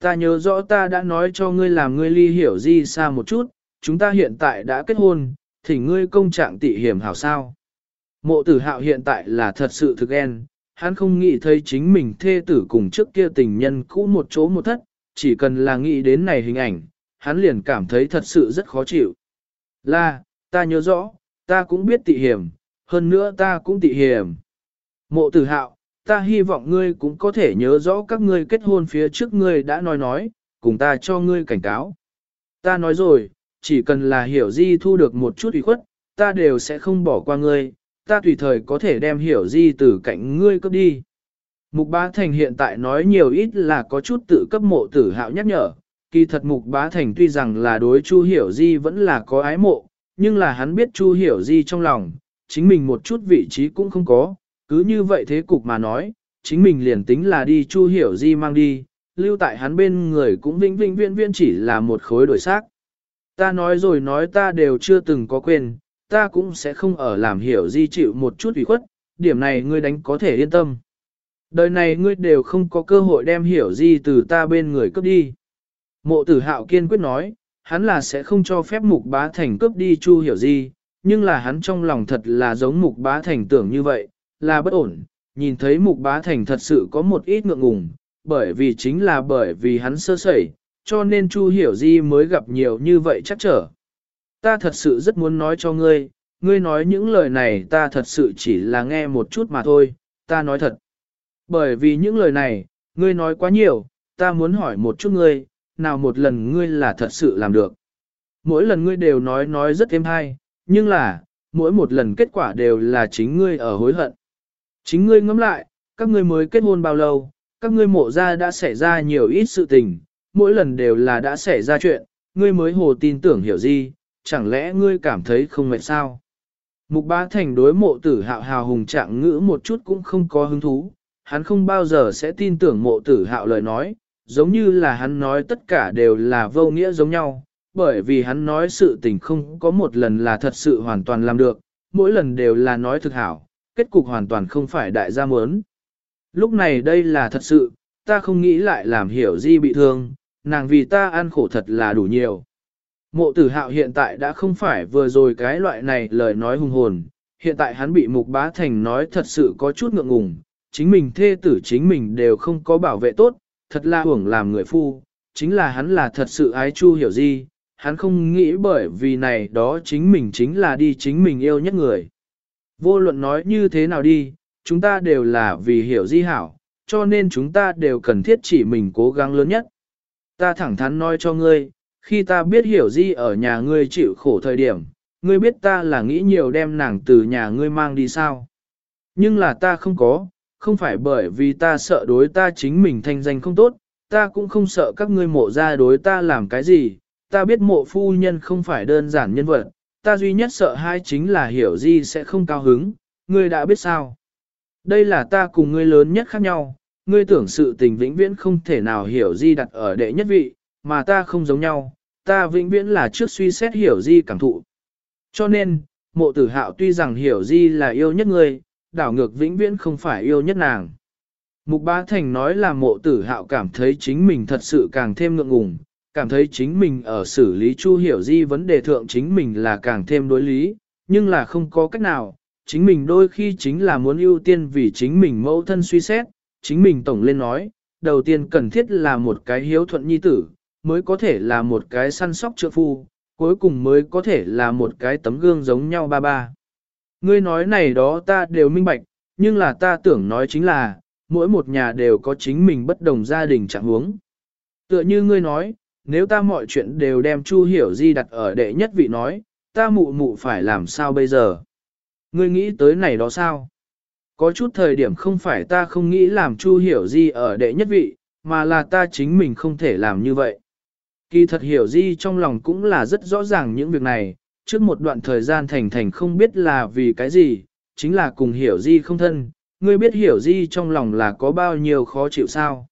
Ta nhớ rõ ta đã nói cho ngươi làm ngươi ly Hiểu Di xa một chút, chúng ta hiện tại đã kết hôn, thì ngươi công trạng tị hiểm hảo sao. Mộ tử hạo hiện tại là thật sự thực ghen, hắn không nghĩ thấy chính mình thê tử cùng trước kia tình nhân cũ một chỗ một thất, chỉ cần là nghĩ đến này hình ảnh, hắn liền cảm thấy thật sự rất khó chịu. Là, ta nhớ rõ, ta cũng biết tị hiểm, hơn nữa ta cũng tị hiểm. Mộ tử hạo, ta hy vọng ngươi cũng có thể nhớ rõ các ngươi kết hôn phía trước ngươi đã nói nói, cùng ta cho ngươi cảnh cáo. Ta nói rồi, chỉ cần là hiểu di thu được một chút ủy khuất, ta đều sẽ không bỏ qua ngươi, ta tùy thời có thể đem hiểu di từ cạnh ngươi cấp đi. Mục bá thành hiện tại nói nhiều ít là có chút tự cấp mộ tử hạo nhắc nhở, kỳ thật mục bá thành tuy rằng là đối chu hiểu di vẫn là có ái mộ, nhưng là hắn biết chu hiểu di trong lòng, chính mình một chút vị trí cũng không có, cứ như vậy thế cục mà nói, chính mình liền tính là đi chu hiểu di mang đi, lưu tại hắn bên người cũng vinh vinh viên viên chỉ là một khối đổi xác. Ta nói rồi nói ta đều chưa từng có quên, ta cũng sẽ không ở làm hiểu di chịu một chút ủy khuất, điểm này ngươi đánh có thể yên tâm. Đời này ngươi đều không có cơ hội đem hiểu di từ ta bên người cướp đi. Mộ tử hạo kiên quyết nói, hắn là sẽ không cho phép mục bá thành cướp đi chu hiểu di, nhưng là hắn trong lòng thật là giống mục bá thành tưởng như vậy, là bất ổn, nhìn thấy mục bá thành thật sự có một ít ngượng ngùng, bởi vì chính là bởi vì hắn sơ sẩy, cho nên chu hiểu di mới gặp nhiều như vậy chắc trở. Ta thật sự rất muốn nói cho ngươi, ngươi nói những lời này ta thật sự chỉ là nghe một chút mà thôi, ta nói thật. Bởi vì những lời này, ngươi nói quá nhiều, ta muốn hỏi một chút ngươi, nào một lần ngươi là thật sự làm được. Mỗi lần ngươi đều nói nói rất êm hay, nhưng là, mỗi một lần kết quả đều là chính ngươi ở hối hận. Chính ngươi ngẫm lại, các ngươi mới kết hôn bao lâu, các ngươi mộ ra đã xảy ra nhiều ít sự tình, mỗi lần đều là đã xảy ra chuyện, ngươi mới hồ tin tưởng hiểu gì, chẳng lẽ ngươi cảm thấy không mệt sao? Mục bá thành đối mộ tử hạo hào hùng trạng ngữ một chút cũng không có hứng thú, hắn không bao giờ sẽ tin tưởng mộ tử hạo lời nói, giống như là hắn nói tất cả đều là vô nghĩa giống nhau, bởi vì hắn nói sự tình không có một lần là thật sự hoàn toàn làm được, mỗi lần đều là nói thực hảo, kết cục hoàn toàn không phải đại gia muốn. Lúc này đây là thật sự, ta không nghĩ lại làm hiểu di bị thương, nàng vì ta ăn khổ thật là đủ nhiều. Mộ tử hạo hiện tại đã không phải vừa rồi cái loại này lời nói hùng hồn, hiện tại hắn bị mục bá thành nói thật sự có chút ngượng ngùng, chính mình thê tử chính mình đều không có bảo vệ tốt, thật là hưởng làm người phu, chính là hắn là thật sự ái chu hiểu gì, hắn không nghĩ bởi vì này đó chính mình chính là đi chính mình yêu nhất người. Vô luận nói như thế nào đi, chúng ta đều là vì hiểu di hảo, cho nên chúng ta đều cần thiết chỉ mình cố gắng lớn nhất. Ta thẳng thắn nói cho ngươi, khi ta biết hiểu di ở nhà ngươi chịu khổ thời điểm, ngươi biết ta là nghĩ nhiều đem nàng từ nhà ngươi mang đi sao. Nhưng là ta không có, không phải bởi vì ta sợ đối ta chính mình thanh danh không tốt, ta cũng không sợ các ngươi mộ ra đối ta làm cái gì, ta biết mộ phu nhân không phải đơn giản nhân vật, ta duy nhất sợ hai chính là hiểu di sẽ không cao hứng, ngươi đã biết sao. Đây là ta cùng ngươi lớn nhất khác nhau, ngươi tưởng sự tình vĩnh viễn không thể nào hiểu di đặt ở đệ nhất vị, mà ta không giống nhau, ta vĩnh viễn là trước suy xét hiểu di cảm thụ. Cho nên, mộ tử hạo tuy rằng hiểu di là yêu nhất ngươi, đảo ngược vĩnh viễn không phải yêu nhất nàng. Mục Bá Thành nói là mộ tử hạo cảm thấy chính mình thật sự càng thêm ngượng ngùng, cảm thấy chính mình ở xử lý Chu Hiểu Di vấn đề thượng chính mình là càng thêm đối lý, nhưng là không có cách nào, chính mình đôi khi chính là muốn ưu tiên vì chính mình mẫu thân suy xét, chính mình tổng lên nói, đầu tiên cần thiết là một cái hiếu thuận nhi tử, mới có thể là một cái săn sóc trượng phu, cuối cùng mới có thể là một cái tấm gương giống nhau ba ba. Ngươi nói này đó ta đều minh bạch, nhưng là ta tưởng nói chính là, mỗi một nhà đều có chính mình bất đồng gia đình trạng huống. Tựa như ngươi nói, nếu ta mọi chuyện đều đem Chu Hiểu Di đặt ở đệ nhất vị nói, ta mụ mụ phải làm sao bây giờ? Ngươi nghĩ tới này đó sao? Có chút thời điểm không phải ta không nghĩ làm Chu Hiểu Di ở đệ nhất vị, mà là ta chính mình không thể làm như vậy. Kỳ thật Hiểu Di trong lòng cũng là rất rõ ràng những việc này, trước một đoạn thời gian thành thành không biết là vì cái gì, chính là cùng Hiểu Di không thân, ngươi biết Hiểu Di trong lòng là có bao nhiêu khó chịu sao.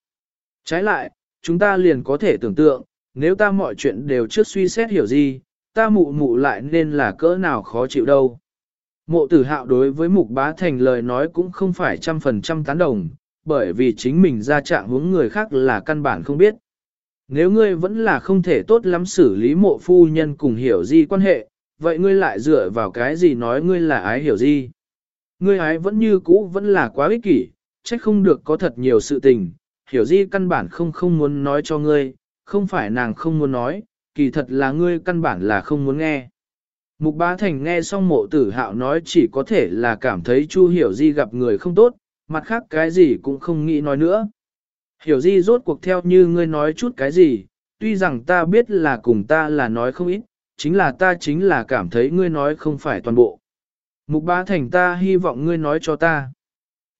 Trái lại, chúng ta liền có thể tưởng tượng, nếu ta mọi chuyện đều trước suy xét Hiểu Di, ta mụ mụ lại nên là cỡ nào khó chịu đâu. Mộ tử hạo đối với mục bá thành lời nói cũng không phải trăm phần trăm tán đồng, bởi vì chính mình ra trạng hướng người khác là căn bản không biết. Nếu ngươi vẫn là không thể tốt lắm xử lý mộ phu nhân cùng hiểu di quan hệ, vậy ngươi lại dựa vào cái gì nói ngươi là ái hiểu di? Ngươi ái vẫn như cũ vẫn là quá ích kỷ, trách không được có thật nhiều sự tình, hiểu di căn bản không không muốn nói cho ngươi, không phải nàng không muốn nói, kỳ thật là ngươi căn bản là không muốn nghe. Mục Bá Thành nghe xong mộ tử hạo nói chỉ có thể là cảm thấy Chu Hiểu Di gặp người không tốt, mặt khác cái gì cũng không nghĩ nói nữa. Hiểu Di rốt cuộc theo như ngươi nói chút cái gì, tuy rằng ta biết là cùng ta là nói không ít, chính là ta chính là cảm thấy ngươi nói không phải toàn bộ. Mục Bá Thành ta hy vọng ngươi nói cho ta.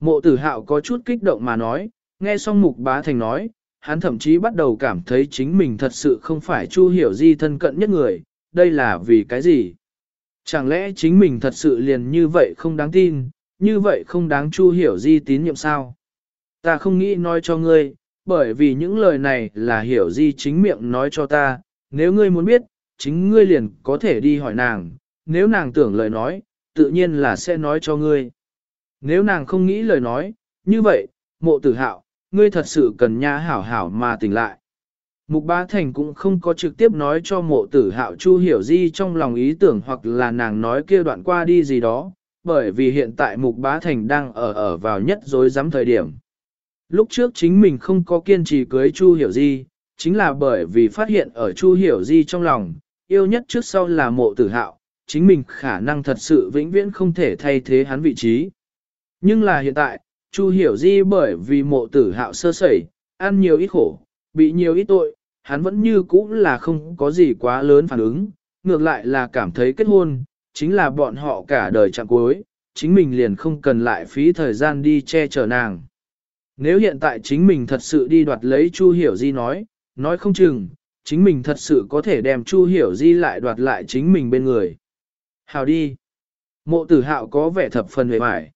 Mộ tử hạo có chút kích động mà nói, nghe xong Mục Bá Thành nói, hắn thậm chí bắt đầu cảm thấy chính mình thật sự không phải Chu Hiểu Di thân cận nhất người, đây là vì cái gì? Chẳng lẽ chính mình thật sự liền như vậy không đáng tin, như vậy không đáng chu hiểu di tín nhiệm sao? Ta không nghĩ nói cho ngươi, bởi vì những lời này là hiểu di chính miệng nói cho ta, nếu ngươi muốn biết, chính ngươi liền có thể đi hỏi nàng, nếu nàng tưởng lời nói, tự nhiên là sẽ nói cho ngươi. Nếu nàng không nghĩ lời nói, như vậy, mộ tử hạo, ngươi thật sự cần nha hảo hảo mà tỉnh lại. Mục Bá Thành cũng không có trực tiếp nói cho mộ tử hạo Chu hiểu di trong lòng ý tưởng hoặc là nàng nói kia đoạn qua đi gì đó, bởi vì hiện tại Mục Bá Thành đang ở ở vào nhất dối dám thời điểm. Lúc trước chính mình không có kiên trì cưới Chu hiểu di, chính là bởi vì phát hiện ở Chu hiểu di trong lòng, yêu nhất trước sau là mộ tử hạo, chính mình khả năng thật sự vĩnh viễn không thể thay thế hắn vị trí. Nhưng là hiện tại, Chu hiểu di bởi vì mộ tử hạo sơ sẩy, ăn nhiều ít khổ, bị nhiều ít tội, hắn vẫn như cũ là không có gì quá lớn phản ứng, ngược lại là cảm thấy kết hôn, chính là bọn họ cả đời chặng cuối, chính mình liền không cần lại phí thời gian đi che chở nàng. Nếu hiện tại chính mình thật sự đi đoạt lấy Chu Hiểu Di nói, nói không chừng, chính mình thật sự có thể đem Chu Hiểu Di lại đoạt lại chính mình bên người. Hào đi. Mộ tử hạo có vẻ thập phần hề mải.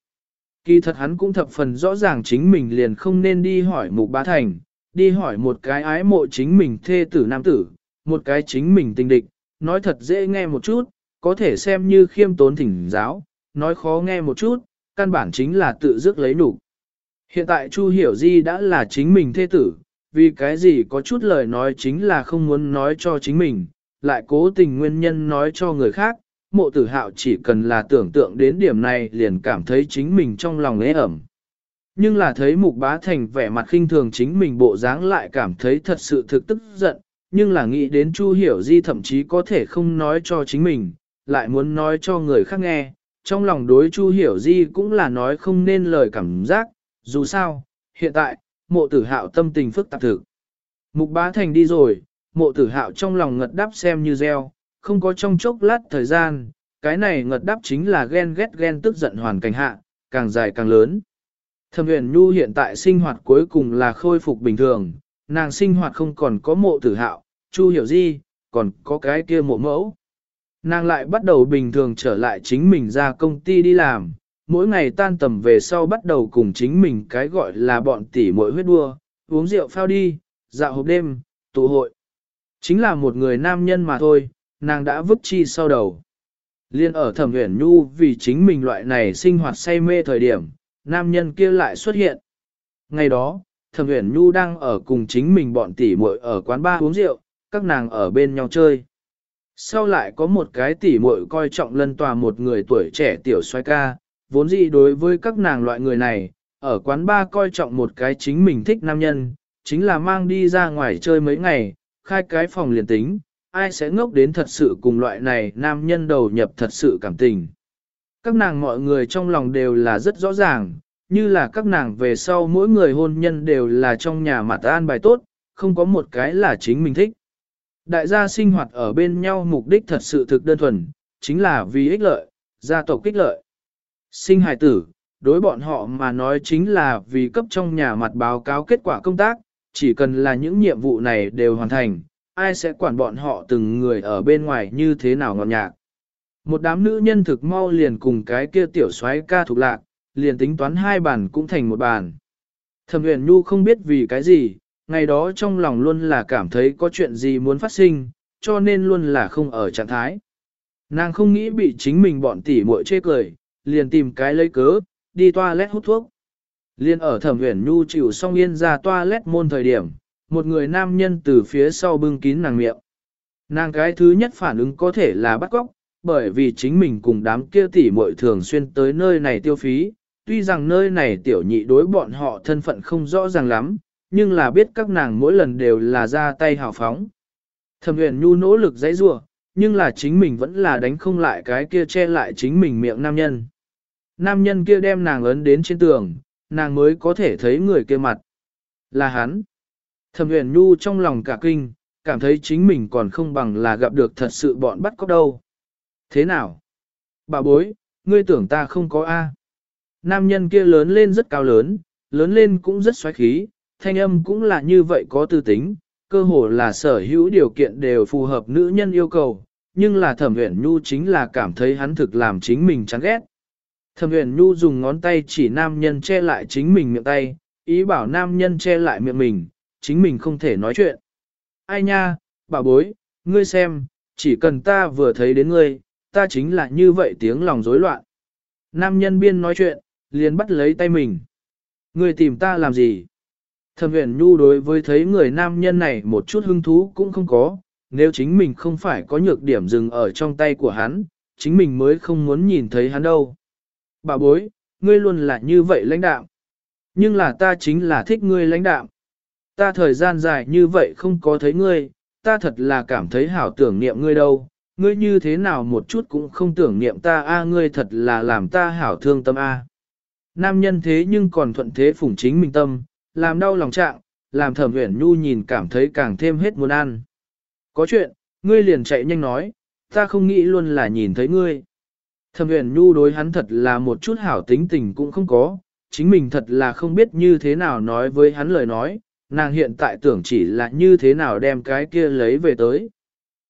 Kỳ thật hắn cũng thập phần rõ ràng chính mình liền không nên đi hỏi mục bá thành, đi hỏi một cái ái mộ chính mình thê tử nam tử, một cái chính mình tình địch, nói thật dễ nghe một chút, có thể xem như khiêm tốn thỉnh giáo, nói khó nghe một chút, căn bản chính là tự dứt lấy đủ. Hiện tại Chu Hiểu Di đã là chính mình thê tử, vì cái gì có chút lời nói chính là không muốn nói cho chính mình, lại cố tình nguyên nhân nói cho người khác, mộ tử hạo chỉ cần là tưởng tượng đến điểm này liền cảm thấy chính mình trong lòng ế ẩm. Nhưng là thấy mục bá thành vẻ mặt khinh thường chính mình bộ dáng lại cảm thấy thật sự thực tức giận, nhưng là nghĩ đến Chu Hiểu Di thậm chí có thể không nói cho chính mình, lại muốn nói cho người khác nghe, trong lòng đối Chu Hiểu Di cũng là nói không nên lời cảm giác, dù sao, hiện tại, mộ tử hạo tâm tình phức tạp thực. Mục bá thành đi rồi, mộ tử hạo trong lòng ngật đáp xem như gieo, không có trong chốc lát thời gian, cái này ngật đáp chính là ghen ghét ghen tức giận hoàn cảnh hạ, càng dài càng lớn. Thẩm Huyền Nhu hiện tại sinh hoạt cuối cùng là khôi phục bình thường, nàng sinh hoạt không còn có mộ tử hạo, Chu hiểu gì, còn có cái kia mộ mẫu. Nàng lại bắt đầu bình thường trở lại chính mình ra công ty đi làm, mỗi ngày tan tầm về sau bắt đầu cùng chính mình cái gọi là bọn tỷ mỗi huyết đua, uống rượu phao đi, dạo hộp đêm, tụ hội. Chính là một người nam nhân mà thôi, nàng đã vứt chi sau đầu. Liên ở thẩm huyền nhu vì chính mình loại này sinh hoạt say mê thời điểm, nam nhân kia lại xuất hiện. Ngày đó, Thẩm huyền Nhu đang ở cùng chính mình bọn tỷ muội ở quán bar uống rượu, các nàng ở bên nhau chơi. Sau lại có một cái tỷ muội coi trọng lân tòa một người tuổi trẻ tiểu xoay ca, vốn dĩ đối với các nàng loại người này, ở quán ba coi trọng một cái chính mình thích nam nhân, chính là mang đi ra ngoài chơi mấy ngày, khai cái phòng liền tính, ai sẽ ngốc đến thật sự cùng loại này nam nhân đầu nhập thật sự cảm tình. Các nàng mọi người trong lòng đều là rất rõ ràng, như là các nàng về sau mỗi người hôn nhân đều là trong nhà mặt an bài tốt, không có một cái là chính mình thích. Đại gia sinh hoạt ở bên nhau mục đích thật sự thực đơn thuần, chính là vì ích lợi, gia tộc kích lợi. Sinh hài tử, đối bọn họ mà nói chính là vì cấp trong nhà mặt báo cáo kết quả công tác, chỉ cần là những nhiệm vụ này đều hoàn thành, ai sẽ quản bọn họ từng người ở bên ngoài như thế nào ngọt nhạc. Một đám nữ nhân thực mau liền cùng cái kia tiểu soái ca thuộc lạc, liền tính toán hai bàn cũng thành một bàn. Thẩm huyền nhu không biết vì cái gì, ngày đó trong lòng luôn là cảm thấy có chuyện gì muốn phát sinh, cho nên luôn là không ở trạng thái. Nàng không nghĩ bị chính mình bọn tỉ muội chê cười, liền tìm cái lấy cớ, đi toilet hút thuốc. Liên ở thẩm huyền nhu chịu xong yên ra toilet môn thời điểm, một người nam nhân từ phía sau bưng kín nàng miệng. Nàng cái thứ nhất phản ứng có thể là bắt cóc, bởi vì chính mình cùng đám kia tỉ muội thường xuyên tới nơi này tiêu phí, tuy rằng nơi này tiểu nhị đối bọn họ thân phận không rõ ràng lắm, nhưng là biết các nàng mỗi lần đều là ra tay hào phóng. Thẩm huyền nhu nỗ lực dãy rua, nhưng là chính mình vẫn là đánh không lại cái kia che lại chính mình miệng nam nhân. Nam nhân kia đem nàng ấn đến trên tường, nàng mới có thể thấy người kia mặt. Là hắn. Thẩm huyền nhu trong lòng cả kinh, cảm thấy chính mình còn không bằng là gặp được thật sự bọn bắt cóc đâu. Thế nào? Bà bối, ngươi tưởng ta không có A. Nam nhân kia lớn lên rất cao lớn, lớn lên cũng rất xoáy khí, thanh âm cũng là như vậy có tư tính, cơ hồ là sở hữu điều kiện đều phù hợp nữ nhân yêu cầu, nhưng là thẩm huyền nhu chính là cảm thấy hắn thực làm chính mình chán ghét. Thẩm huyền nhu dùng ngón tay chỉ nam nhân che lại chính mình miệng tay, ý bảo nam nhân che lại miệng mình, chính mình không thể nói chuyện. Ai nha, bà bối, ngươi xem, chỉ cần ta vừa thấy đến ngươi, ta chính là như vậy tiếng lòng rối loạn. Nam nhân biên nói chuyện, liền bắt lấy tay mình. Ngươi tìm ta làm gì? Thẩm huyền nhu đối với thấy người nam nhân này một chút hứng thú cũng không có, nếu chính mình không phải có nhược điểm dừng ở trong tay của hắn, chính mình mới không muốn nhìn thấy hắn đâu. Bà bối, ngươi luôn là như vậy lãnh đạo. Nhưng là ta chính là thích ngươi lãnh đạo. Ta thời gian dài như vậy không có thấy ngươi, ta thật là cảm thấy hảo tưởng niệm ngươi đâu. Ngươi như thế nào một chút cũng không tưởng niệm ta a ngươi thật là làm ta hảo thương tâm a. Nam nhân thế nhưng còn thuận thế phủng chính mình tâm, làm đau lòng trạng, làm thẩm uyển nhu nhìn cảm thấy càng thêm hết muốn ăn. Có chuyện, ngươi liền chạy nhanh nói, ta không nghĩ luôn là nhìn thấy ngươi. Thẩm uyển nhu đối hắn thật là một chút hảo tính tình cũng không có, chính mình thật là không biết như thế nào nói với hắn lời nói, nàng hiện tại tưởng chỉ là như thế nào đem cái kia lấy về tới.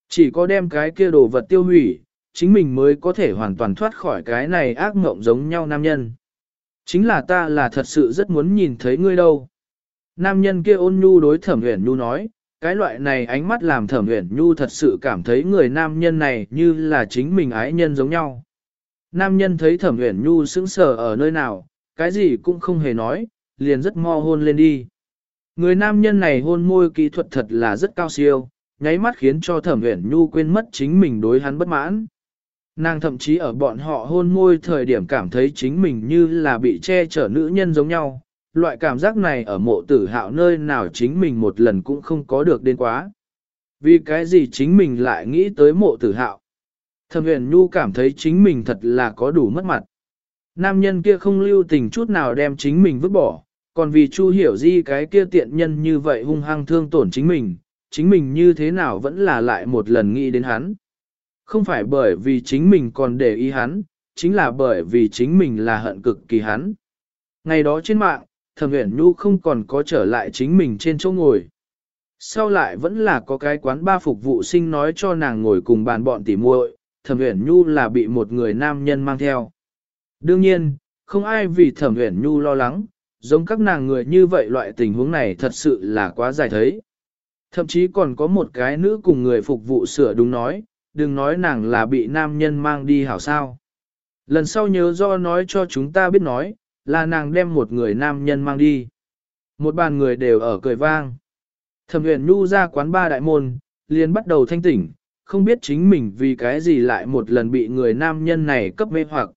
Chỉ có đem cái kia đồ vật tiêu hủy, chính mình mới có thể hoàn toàn thoát khỏi cái này ác mộng giống nhau nam nhân. Chính là ta là thật sự rất muốn nhìn thấy ngươi đâu. Nam nhân kia ôn nhu đối thẩm huyền nhu nói, cái loại này ánh mắt làm thẩm huyền nhu thật sự cảm thấy người nam nhân này như là chính mình ái nhân giống nhau. Nam nhân thấy thẩm Uyển nhu sững sờ ở nơi nào, cái gì cũng không hề nói, liền rất mo hôn lên đi. Người nam nhân này hôn môi kỹ thuật thật là rất cao siêu, nháy mắt khiến cho thẩm Uyển nhu quên mất chính mình đối hắn bất mãn. Nàng thậm chí ở bọn họ hôn môi thời điểm cảm thấy chính mình như là bị che chở nữ nhân giống nhau, loại cảm giác này ở mộ tử hạo nơi nào chính mình một lần cũng không có được đến quá. Vì cái gì chính mình lại nghĩ tới mộ tử hạo? Thẩm huyền nhu cảm thấy chính mình thật là có đủ mất mặt. Nam nhân kia không lưu tình chút nào đem chính mình vứt bỏ, còn vì Chu hiểu di cái kia tiện nhân như vậy hung hăng thương tổn chính mình, chính mình như thế nào vẫn là lại một lần nghĩ đến hắn. Không phải bởi vì chính mình còn để ý hắn, chính là bởi vì chính mình là hận cực kỳ hắn. Ngày đó trên mạng, thẩm uyển nhu không còn có trở lại chính mình trên chỗ ngồi. Sau lại vẫn là có cái quán ba phục vụ sinh nói cho nàng ngồi cùng bàn bọn tỉ muội, thẩm uyển nhu là bị một người nam nhân mang theo. Đương nhiên, không ai vì thẩm uyển nhu lo lắng, giống các nàng người như vậy loại tình huống này thật sự là quá dài thấy. Thậm chí còn có một cái nữ cùng người phục vụ sửa đúng nói, đừng nói nàng là bị nam nhân mang đi hảo sao. Lần sau nhớ do nói cho chúng ta biết nói, là nàng đem một người nam nhân mang đi. Một bàn người đều ở cười vang. Thẩm uyển nhu ra quán ba đại môn, liền bắt đầu thanh tỉnh, không biết chính mình vì cái gì lại một lần bị người nam nhân này cấp mê hoặc.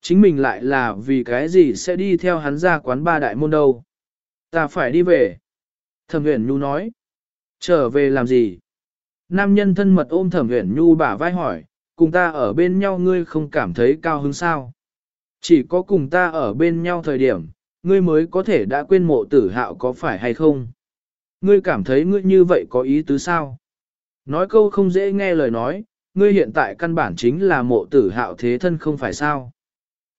Chính mình lại là vì cái gì sẽ đi theo hắn ra quán ba đại môn đâu. Ta phải đi về. Thẩm huyền nhu nói. Trở về làm gì? Nam nhân thân mật ôm thẩm huyền nhu bả vai hỏi, cùng ta ở bên nhau ngươi không cảm thấy cao hứng sao? Chỉ có cùng ta ở bên nhau thời điểm, ngươi mới có thể đã quên mộ tử hạo có phải hay không? Ngươi cảm thấy ngươi như vậy có ý tứ sao? Nói câu không dễ nghe lời nói, ngươi hiện tại căn bản chính là mộ tử hạo thế thân không phải sao?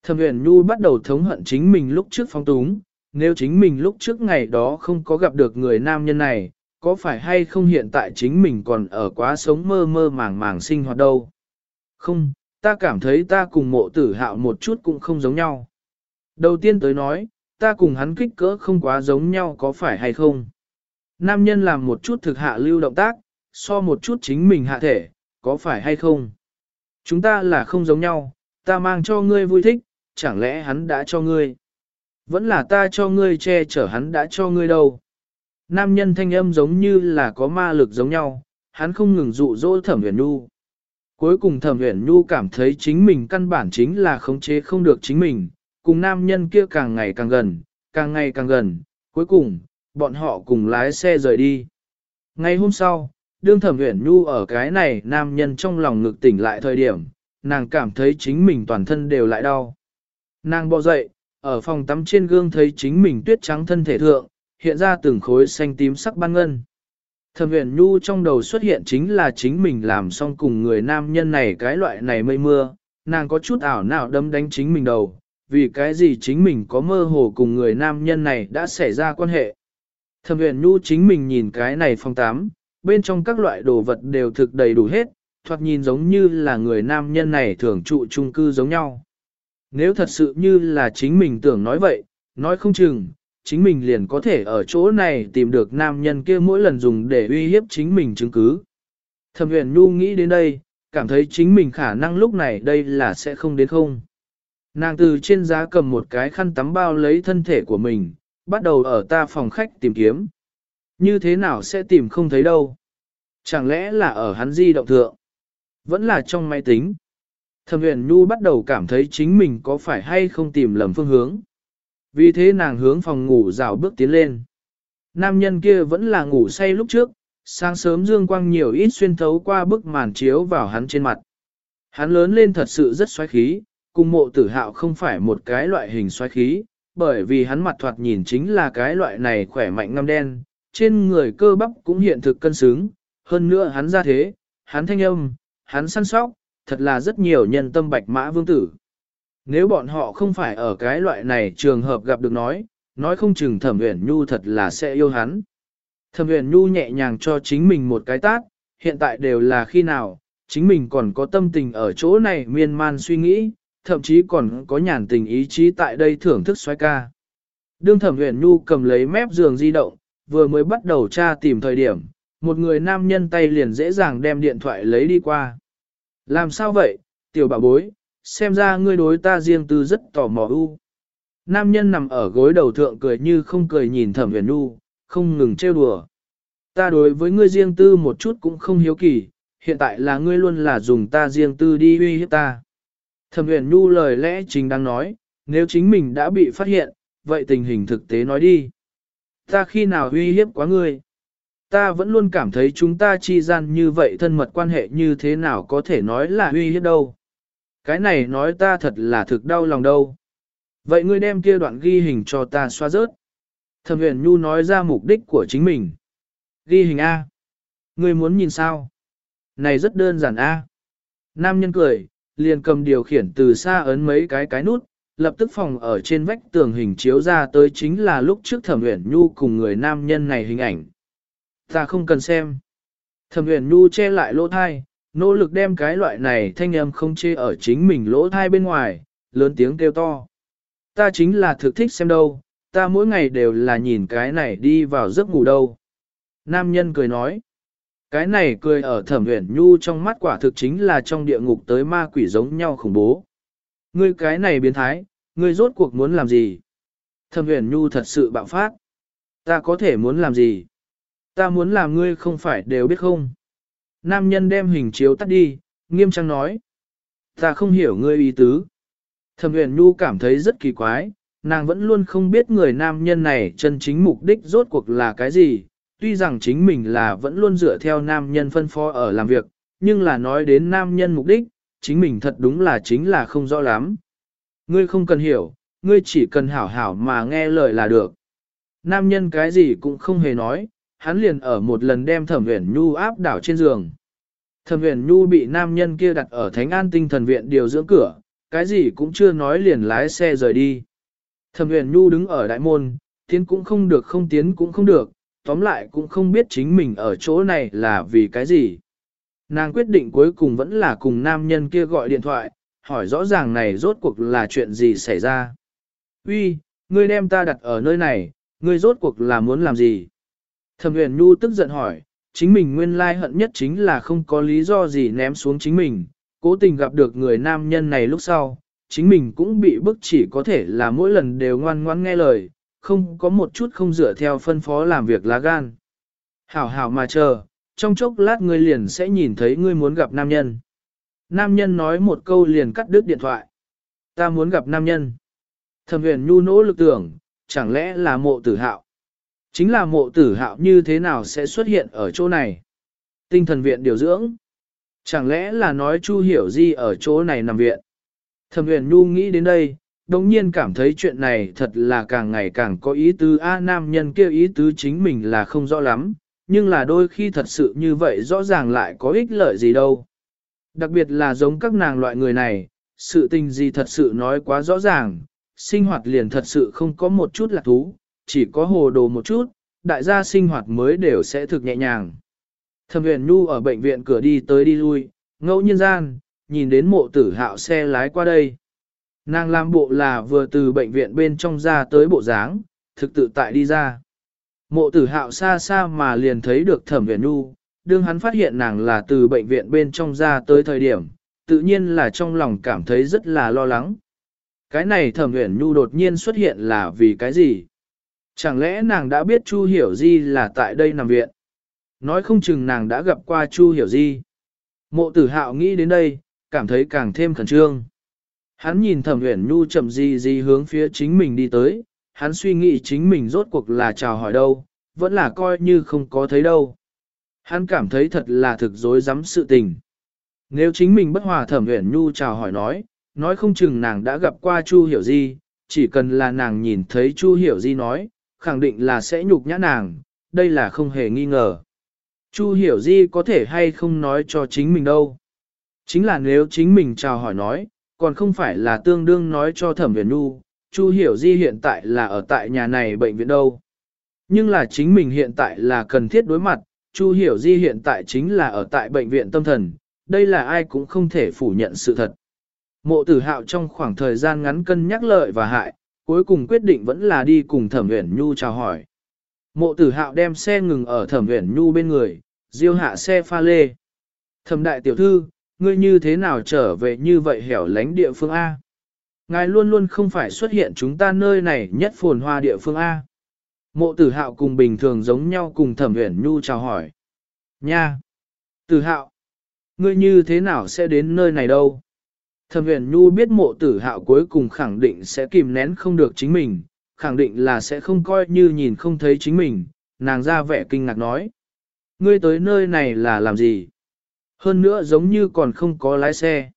Thẩm huyền nhu bắt đầu thống hận chính mình lúc trước phong túng, nếu chính mình lúc trước ngày đó không có gặp được người nam nhân này, có phải hay không hiện tại chính mình còn ở quá sống mơ mơ màng màng sinh hoạt đâu? Không, ta cảm thấy ta cùng mộ tử hạo một chút cũng không giống nhau. Đầu tiên tới nói, ta cùng hắn kích cỡ không quá giống nhau có phải hay không? Nam nhân làm một chút thực hạ lưu động tác, so một chút chính mình hạ thể, có phải hay không? Chúng ta là không giống nhau, ta mang cho ngươi vui thích, chẳng lẽ hắn đã cho ngươi? Vẫn là ta cho ngươi che chở hắn đã cho ngươi đâu? Nam nhân thanh âm giống như là có ma lực giống nhau, hắn không ngừng dụ dỗ thẩm huyền nhu. Cuối cùng thẩm huyền nhu cảm thấy chính mình căn bản chính là khống chế không được chính mình, cùng nam nhân kia càng ngày càng gần, càng ngày càng gần, cuối cùng, bọn họ cùng lái xe rời đi. Ngày hôm sau, đương thẩm uyển nhu ở cái này nam nhân trong lòng ngực tỉnh lại thời điểm, nàng cảm thấy chính mình toàn thân đều lại đau. Nàng bò dậy, ở phòng tắm trên gương thấy chính mình tuyết trắng thân thể thượng, hiện ra từng khối xanh tím sắc ban ngân. Thẩm uyển nhu trong đầu xuất hiện chính là chính mình làm xong cùng người nam nhân này cái loại này mây mưa, nàng có chút ảo nào đâm đánh chính mình đầu, vì cái gì chính mình có mơ hồ cùng người nam nhân này đã xảy ra quan hệ. Thẩm uyển nhu chính mình nhìn cái này phòng tắm bên trong các loại đồ vật đều thực đầy đủ hết, thoạt nhìn giống như là người nam nhân này thường trụ chung cư giống nhau. Nếu thật sự như là chính mình tưởng nói vậy, nói không chừng, chính mình liền có thể ở chỗ này tìm được nam nhân kia mỗi lần dùng để uy hiếp chính mình chứng cứ. Thẩm huyền nhu nghĩ đến đây, cảm thấy chính mình khả năng lúc này đây là sẽ không đến không. Nàng từ trên giá cầm một cái khăn tắm bao lấy thân thể của mình, bắt đầu ở ta phòng khách tìm kiếm. Như thế nào sẽ tìm không thấy đâu? Chẳng lẽ là ở hắn di động thượng? Vẫn là trong máy tính. Thẩm huyền nhu bắt đầu cảm thấy chính mình có phải hay không tìm lầm phương hướng. Vì thế nàng hướng phòng ngủ rào bước tiến lên. Nam nhân kia vẫn là ngủ say lúc trước, sáng sớm dương quang nhiều ít xuyên thấu qua bức màn chiếu vào hắn trên mặt. Hắn lớn lên thật sự rất xoáy khí, cùng mộ tử hạo không phải một cái loại hình xoáy khí, bởi vì hắn mặt thoạt nhìn chính là cái loại này khỏe mạnh ngăm đen, trên người cơ bắp cũng hiện thực cân xứng, hơn nữa hắn ra thế, hắn thanh âm, hắn săn sóc, thật là rất nhiều nhân tâm bạch mã vương tử. Nếu bọn họ không phải ở cái loại này trường hợp gặp được nói, nói không chừng thẩm uyển nhu thật là sẽ yêu hắn. Thẩm uyển nhu nhẹ nhàng cho chính mình một cái tát, hiện tại đều là khi nào, chính mình còn có tâm tình ở chỗ này miên man suy nghĩ, thậm chí còn có nhàn tình ý chí tại đây thưởng thức xoay ca. Đương thẩm uyển nhu cầm lấy mép giường di động, vừa mới bắt đầu tra tìm thời điểm, một người nam nhân tay liền dễ dàng đem điện thoại lấy đi qua. Làm sao vậy, tiểu bà bối, xem ra ngươi đối ta riêng tư rất tò mò u. Nam nhân nằm ở gối đầu thượng cười như không cười nhìn thẩm huyền nu, không ngừng trêu đùa. Ta đối với ngươi riêng tư một chút cũng không hiếu kỳ, hiện tại là ngươi luôn là dùng ta riêng tư đi uy hiếp ta. Thẩm huyền nu lời lẽ chính đang nói, nếu chính mình đã bị phát hiện, vậy tình hình thực tế nói đi. Ta khi nào uy hiếp quá ngươi? Ta vẫn luôn cảm thấy chúng ta chi gian như vậy thân mật quan hệ như thế nào có thể nói là uy hiếp đâu. Cái này nói ta thật là thực đau lòng đâu. Vậy ngươi đem kia đoạn ghi hình cho ta xóa rớt. Thẩm huyền nhu nói ra mục đích của chính mình. Ghi hình A. Ngươi muốn nhìn sao? Này rất đơn giản A. Nam nhân cười, liền cầm điều khiển từ xa ấn mấy cái cái nút, lập tức phòng ở trên vách tường hình chiếu ra tới chính là lúc trước thẩm Uyển nhu cùng người nam nhân này hình ảnh. Ta không cần xem. Thẩm Uyển nhu che lại lỗ thai, nỗ lực đem cái loại này thanh âm không chê ở chính mình lỗ thai bên ngoài, lớn tiếng kêu to. Ta chính là thực thích xem đâu, ta mỗi ngày đều là nhìn cái này đi vào giấc ngủ đâu. Nam nhân cười nói. Cái này cười ở thẩm uyển nhu trong mắt quả thực chính là trong địa ngục tới ma quỷ giống nhau khủng bố. Ngươi cái này biến thái, ngươi rốt cuộc muốn làm gì? Thẩm huyền nhu thật sự bạo phát. Ta có thể muốn làm gì? Ta muốn làm ngươi không phải đều biết không? Nam nhân đem hình chiếu tắt đi, nghiêm trang nói. Ta không hiểu ngươi ý tứ. Thẩm huyền nhu cảm thấy rất kỳ quái, nàng vẫn luôn không biết người nam nhân này chân chính mục đích rốt cuộc là cái gì, tuy rằng chính mình là vẫn luôn dựa theo nam nhân phân phó ở làm việc, nhưng là nói đến nam nhân mục đích, chính mình thật đúng là chính là không rõ lắm. Ngươi không cần hiểu, ngươi chỉ cần hảo hảo mà nghe lời là được. Nam nhân cái gì cũng không hề nói, hắn liền ở một lần đem thẩm huyền nhu áp đảo trên giường. Thẩm huyền nhu bị nam nhân kia đặt ở thánh an tinh thần viện điều dưỡng cửa, cái gì cũng chưa nói liền lái xe rời đi. Thẩm huyền nhu đứng ở đại môn, tiến cũng không được không tiến cũng không được, tóm lại cũng không biết chính mình ở chỗ này là vì cái gì. Nàng quyết định cuối cùng vẫn là cùng nam nhân kia gọi điện thoại, hỏi rõ ràng này rốt cuộc là chuyện gì xảy ra. Uy, ngươi đem ta đặt ở nơi này, ngươi rốt cuộc là muốn làm gì? Thẩm huyền nhu tức giận hỏi, chính mình nguyên lai hận nhất chính là không có lý do gì ném xuống chính mình, cố tình gặp được người nam nhân này lúc sau, chính mình cũng bị bức chỉ có thể là mỗi lần đều ngoan ngoãn nghe lời, không có một chút không dựa theo phân phó làm việc lá gan. Hảo hảo mà chờ, trong chốc lát ngươi liền sẽ nhìn thấy ngươi muốn gặp nam nhân. Nam nhân nói một câu liền cắt đứt điện thoại. Ta muốn gặp nam nhân. Thẩm huyền nhu nỗ lực tưởng, chẳng lẽ là mộ tử hạo. Chính là mộ tử hạo như thế nào sẽ xuất hiện ở chỗ này? Tinh thần viện điều dưỡng. Chẳng lẽ là nói Chu hiểu di ở chỗ này nằm viện? Thẩm huyền nhu nghĩ đến đây, đồng nhiên cảm thấy chuyện này thật là càng ngày càng có ý tứ A nam nhân kêu ý tứ chính mình là không rõ lắm, nhưng là đôi khi thật sự như vậy rõ ràng lại có ích lợi gì đâu. Đặc biệt là giống các nàng loại người này, sự tình gì thật sự nói quá rõ ràng, sinh hoạt liền thật sự không có một chút lạc thú, chỉ có hồ đồ một chút, đại gia sinh hoạt mới đều sẽ thực nhẹ nhàng. Thẩm huyền nhu ở bệnh viện cửa đi tới đi lui, ngẫu nhiên gian, nhìn đến mộ tử hạo xe lái qua đây. Nàng làm bộ là vừa từ bệnh viện bên trong ra tới bộ dáng, thực tự tại đi ra. Mộ tử hạo xa xa mà liền thấy được thẩm viện nu, đương hắn phát hiện nàng là từ bệnh viện bên trong ra tới thời điểm, tự nhiên là trong lòng cảm thấy rất là lo lắng. Cái này thẩm huyền nhu đột nhiên xuất hiện là vì cái gì? Chẳng lẽ nàng đã biết Chu Hiểu Di là tại đây nằm viện? Nói không chừng nàng đã gặp qua Chu Hiểu Di. Mộ tử hạo nghĩ đến đây, cảm thấy càng thêm khẩn trương. Hắn nhìn thẩm huyền nhu chậm gì gì hướng phía chính mình đi tới, hắn suy nghĩ chính mình rốt cuộc là chào hỏi đâu, vẫn là coi như không có thấy đâu. Hắn cảm thấy thật là thực dối dám sự tình. Nếu chính mình bất hòa thẩm huyền nhu chào hỏi nói, nói không chừng nàng đã gặp qua Chu Hiểu Di, chỉ cần là nàng nhìn thấy Chu Hiểu Di nói, khẳng định là sẽ nhục nhã nàng, đây là không hề nghi ngờ. Chu Hiểu Di có thể hay không nói cho chính mình đâu. Chính là nếu chính mình chào hỏi nói, còn không phải là tương đương nói cho Thẩm Huyền Nhu, Chu Hiểu Di hiện tại là ở tại nhà này bệnh viện đâu. Nhưng là chính mình hiện tại là cần thiết đối mặt, Chu Hiểu Di hiện tại chính là ở tại bệnh viện tâm thần, đây là ai cũng không thể phủ nhận sự thật. Mộ tử hạo trong khoảng thời gian ngắn cân nhắc lợi và hại, cuối cùng quyết định vẫn là đi cùng thẩm uyển nhu chào hỏi. Mộ tử hạo đem xe ngừng ở thẩm uyển nhu bên người, diêu hạ xe pha lê. Thẩm đại tiểu thư, ngươi như thế nào trở về như vậy hẻo lánh địa phương A? Ngài luôn luôn không phải xuất hiện chúng ta nơi này nhất phồn hoa địa phương A. Mộ tử hạo cùng bình thường giống nhau cùng thẩm uyển nhu chào hỏi. Nha! Tử hạo! Ngươi như thế nào sẽ đến nơi này đâu? Thẩm huyền nhu biết mộ tử hạo cuối cùng khẳng định sẽ kìm nén không được chính mình, khẳng định là sẽ không coi như nhìn không thấy chính mình, nàng ra vẻ kinh ngạc nói. Ngươi tới nơi này là làm gì? Hơn nữa giống như còn không có lái xe.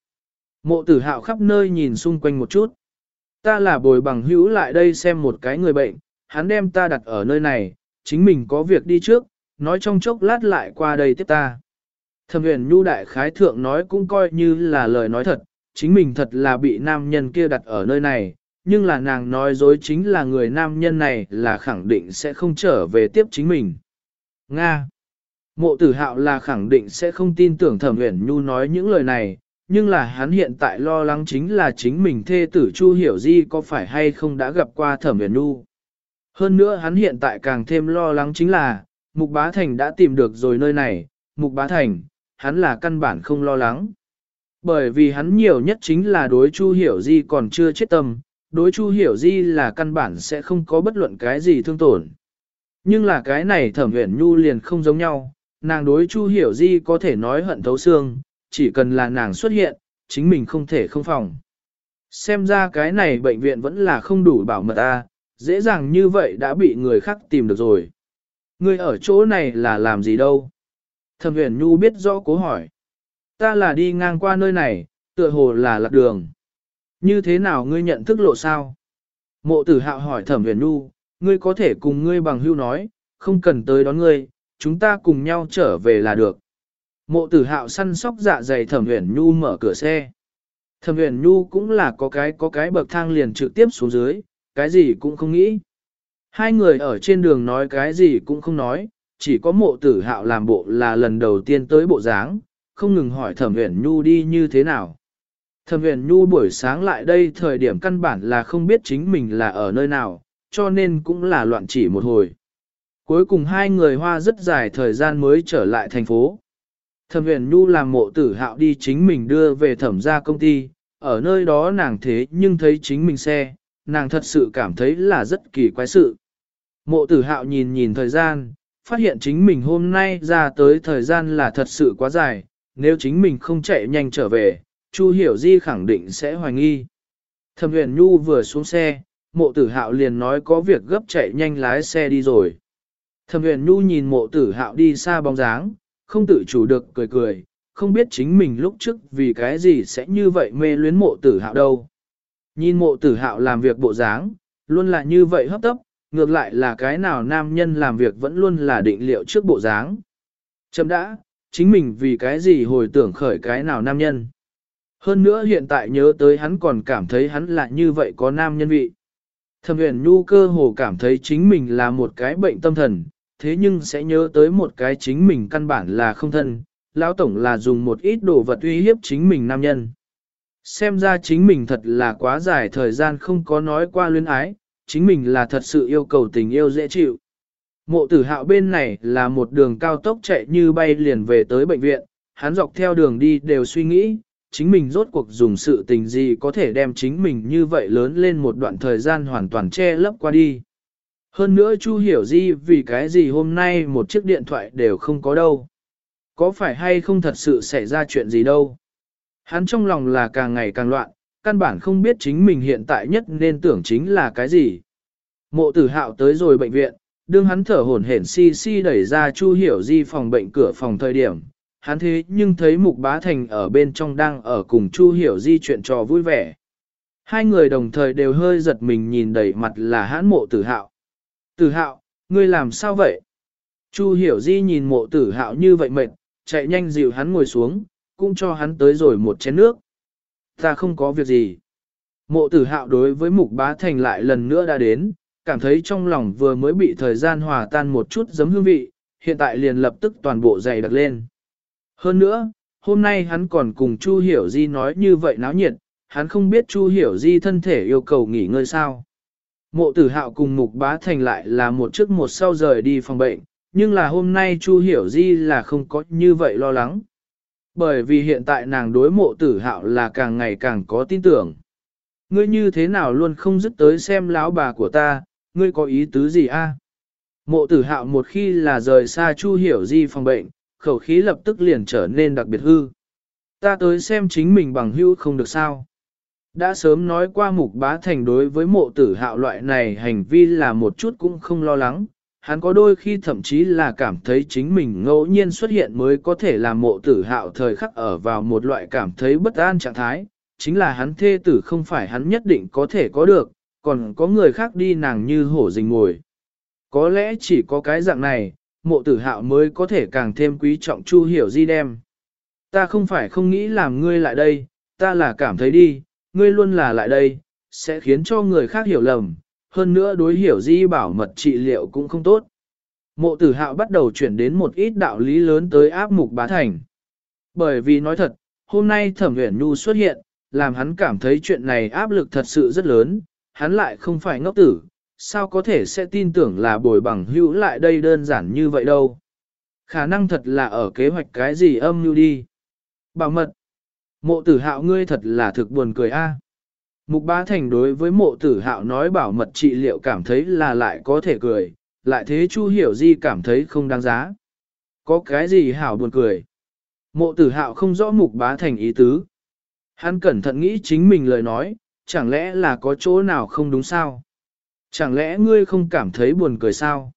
Mộ tử hạo khắp nơi nhìn xung quanh một chút. Ta là bồi bằng hữu lại đây xem một cái người bệnh, hắn đem ta đặt ở nơi này, chính mình có việc đi trước, nói trong chốc lát lại qua đây tiếp ta. Thẩm huyền nhu đại khái thượng nói cũng coi như là lời nói thật, chính mình thật là bị nam nhân kia đặt ở nơi này, nhưng là nàng nói dối chính là người nam nhân này là khẳng định sẽ không trở về tiếp chính mình. Nga Mộ tử hạo là khẳng định sẽ không tin tưởng thẩm huyền nhu nói những lời này, nhưng là hắn hiện tại lo lắng chính là chính mình thê tử Chu Hiểu Di có phải hay không đã gặp qua thẩm Uyển nhu. Hơn nữa hắn hiện tại càng thêm lo lắng chính là, Mục Bá Thành đã tìm được rồi nơi này, Mục Bá Thành, hắn là căn bản không lo lắng. Bởi vì hắn nhiều nhất chính là đối Chu Hiểu Di còn chưa chết tâm, đối Chu Hiểu Di là căn bản sẽ không có bất luận cái gì thương tổn. Nhưng là cái này thẩm Uyển nhu liền không giống nhau, nàng đối Chu Hiểu Di có thể nói hận thấu xương, chỉ cần là nàng xuất hiện, chính mình không thể không phòng. Xem ra cái này bệnh viện vẫn là không đủ bảo mật a, dễ dàng như vậy đã bị người khác tìm được rồi. Ngươi ở chỗ này là làm gì đâu? Thẩm huyền nhu biết rõ cố hỏi. Ta là đi ngang qua nơi này, tựa hồ là lạc đường. Như thế nào ngươi nhận thức lộ sao? Mộ tử hạo hỏi thẩm huyền nhu, ngươi có thể cùng ngươi bằng hưu nói, không cần tới đón ngươi, chúng ta cùng nhau trở về là được. Mộ tử hạo săn sóc dạ dày thẩm huyền nhu mở cửa xe. Thẩm huyền nhu cũng là có cái có cái bậc thang liền trực tiếp xuống dưới, cái gì cũng không nghĩ. Hai người ở trên đường nói cái gì cũng không nói, chỉ có mộ tử hạo làm bộ là lần đầu tiên tới bộ dáng, không ngừng hỏi thẩm huyền nhu đi như thế nào. Thẩm huyền nhu buổi sáng lại đây thời điểm căn bản là không biết chính mình là ở nơi nào, cho nên cũng là loạn chỉ một hồi. Cuối cùng hai người hoa rất dài thời gian mới trở lại thành phố. Thẩm huyền nhu làm mộ tử hạo đi chính mình đưa về thẩm gia công ty, ở nơi đó nàng thế nhưng thấy chính mình xe, nàng thật sự cảm thấy là rất kỳ quái sự. Mộ tử hạo nhìn nhìn thời gian, phát hiện chính mình hôm nay ra tới thời gian là thật sự quá dài, nếu chính mình không chạy nhanh trở về, Chu Hiểu Di khẳng định sẽ hoài nghi. Thẩm huyền nhu vừa xuống xe, mộ tử hạo liền nói có việc gấp chạy nhanh lái xe đi rồi. Thẩm huyền nhu nhìn mộ tử hạo đi xa bóng dáng, không tự chủ được cười cười, không biết chính mình lúc trước vì cái gì sẽ như vậy mê luyến mộ tử hạo đâu. Nhìn mộ tử hạo làm việc bộ dáng, luôn là như vậy hấp tấp, ngược lại là cái nào nam nhân làm việc vẫn luôn là định liệu trước bộ dáng. Chấm đã, chính mình vì cái gì hồi tưởng khởi cái nào nam nhân. Hơn nữa hiện tại nhớ tới hắn còn cảm thấy hắn là như vậy có nam nhân vị. Thẩm huyền nhu cơ hồ cảm thấy chính mình là một cái bệnh tâm thần, thế nhưng sẽ nhớ tới một cái chính mình căn bản là không thân, lão tổng là dùng một ít đồ vật uy hiếp chính mình nam nhân. Xem ra chính mình thật là quá dài thời gian không có nói qua luyến ái, chính mình là thật sự yêu cầu tình yêu dễ chịu. Mộ tử hạo bên này là một đường cao tốc chạy như bay liền về tới bệnh viện, hắn dọc theo đường đi đều suy nghĩ, chính mình rốt cuộc dùng sự tình gì có thể đem chính mình như vậy lớn lên một đoạn thời gian hoàn toàn che lấp qua đi. Hơn nữa Chu hiểu gì vì cái gì hôm nay một chiếc điện thoại đều không có đâu. Có phải hay không thật sự xảy ra chuyện gì đâu. Hắn trong lòng là càng ngày càng loạn, căn bản không biết chính mình hiện tại nhất nên tưởng chính là cái gì. Mộ tử hạo tới rồi bệnh viện, đương hắn thở hổn hển si si đẩy ra Chu Hiểu Di phòng bệnh cửa phòng thời điểm, hắn thế nhưng thấy Mục Bá Thành ở bên trong đang ở cùng Chu Hiểu Di chuyện trò vui vẻ. Hai người đồng thời đều hơi giật mình nhìn đầy mặt là hãn mộ tử hạo. Tử hạo, ngươi làm sao vậy? Chu Hiểu Di nhìn mộ tử hạo như vậy mệt, chạy nhanh dịu hắn ngồi xuống, cũng cho hắn tới rồi một chén nước. Ta không có việc gì. Mộ tử hạo đối với Mục Bá Thành lại lần nữa đã đến, cảm thấy trong lòng vừa mới bị thời gian hòa tan một chút giấm hương vị, hiện tại liền lập tức toàn bộ dày đặc lên. Hơn nữa, hôm nay hắn còn cùng Chu Hiểu Di nói như vậy náo nhiệt, hắn không biết Chu Hiểu Di thân thể yêu cầu nghỉ ngơi sao. Mộ tử hạo cùng Mục Bá Thành lại là một trước một sau rời đi phòng bệnh, nhưng là hôm nay Chu Hiểu Di là không có như vậy lo lắng. Bởi vì hiện tại nàng đối mộ tử hạo là càng ngày càng có tin tưởng. Ngươi như thế nào luôn không dứt tới xem lão bà của ta, ngươi có ý tứ gì a? Mộ tử hạo một khi là rời xa Chu Hiểu Di phòng bệnh, khẩu khí lập tức liền trở nên đặc biệt hư. Ta tới xem chính mình bằng hữu không được sao. Đã sớm nói qua mục bá thành đối với mộ tử hạo loại này hành vi là một chút cũng không lo lắng. Hắn có đôi khi thậm chí là cảm thấy chính mình ngẫu nhiên xuất hiện mới có thể làm mộ tử hạo thời khắc ở vào một loại cảm thấy bất an trạng thái. Chính là hắn thê tử không phải hắn nhất định có thể có được, còn có người khác đi nàng như hổ rình ngồi. Có lẽ chỉ có cái dạng này, mộ tử hạo mới có thể càng thêm quý trọng Chu Hiểu Di đem. Ta không phải không nghĩ làm ngươi lại đây, ta là cảm thấy đi, ngươi luôn là lại đây, sẽ khiến cho người khác hiểu lầm, hơn nữa đối hiểu Di bảo mật trị liệu cũng không tốt. Mộ tử hạo bắt đầu chuyển đến một ít đạo lý lớn tới áp mục bá thành. Bởi vì nói thật, hôm nay thẩm huyền nhu xuất hiện, làm hắn cảm thấy chuyện này áp lực thật sự rất lớn, hắn lại không phải ngốc tử, sao có thể sẽ tin tưởng là bồi bằng hữu lại đây đơn giản như vậy đâu. Khả năng thật là ở kế hoạch cái gì âm mưu đi. Bảo mật. Mộ tử hạo ngươi thật là thực buồn cười a. Mục bá thành đối với mộ tử hạo nói bảo mật trị liệu cảm thấy là lại có thể cười, lại thế chu hiểu di cảm thấy không đáng giá. Có cái gì hảo buồn cười. Mộ tử hạo không rõ mục bá thành ý tứ. Hắn cẩn thận nghĩ chính mình lời nói, chẳng lẽ là có chỗ nào không đúng sao? Chẳng lẽ ngươi không cảm thấy buồn cười sao?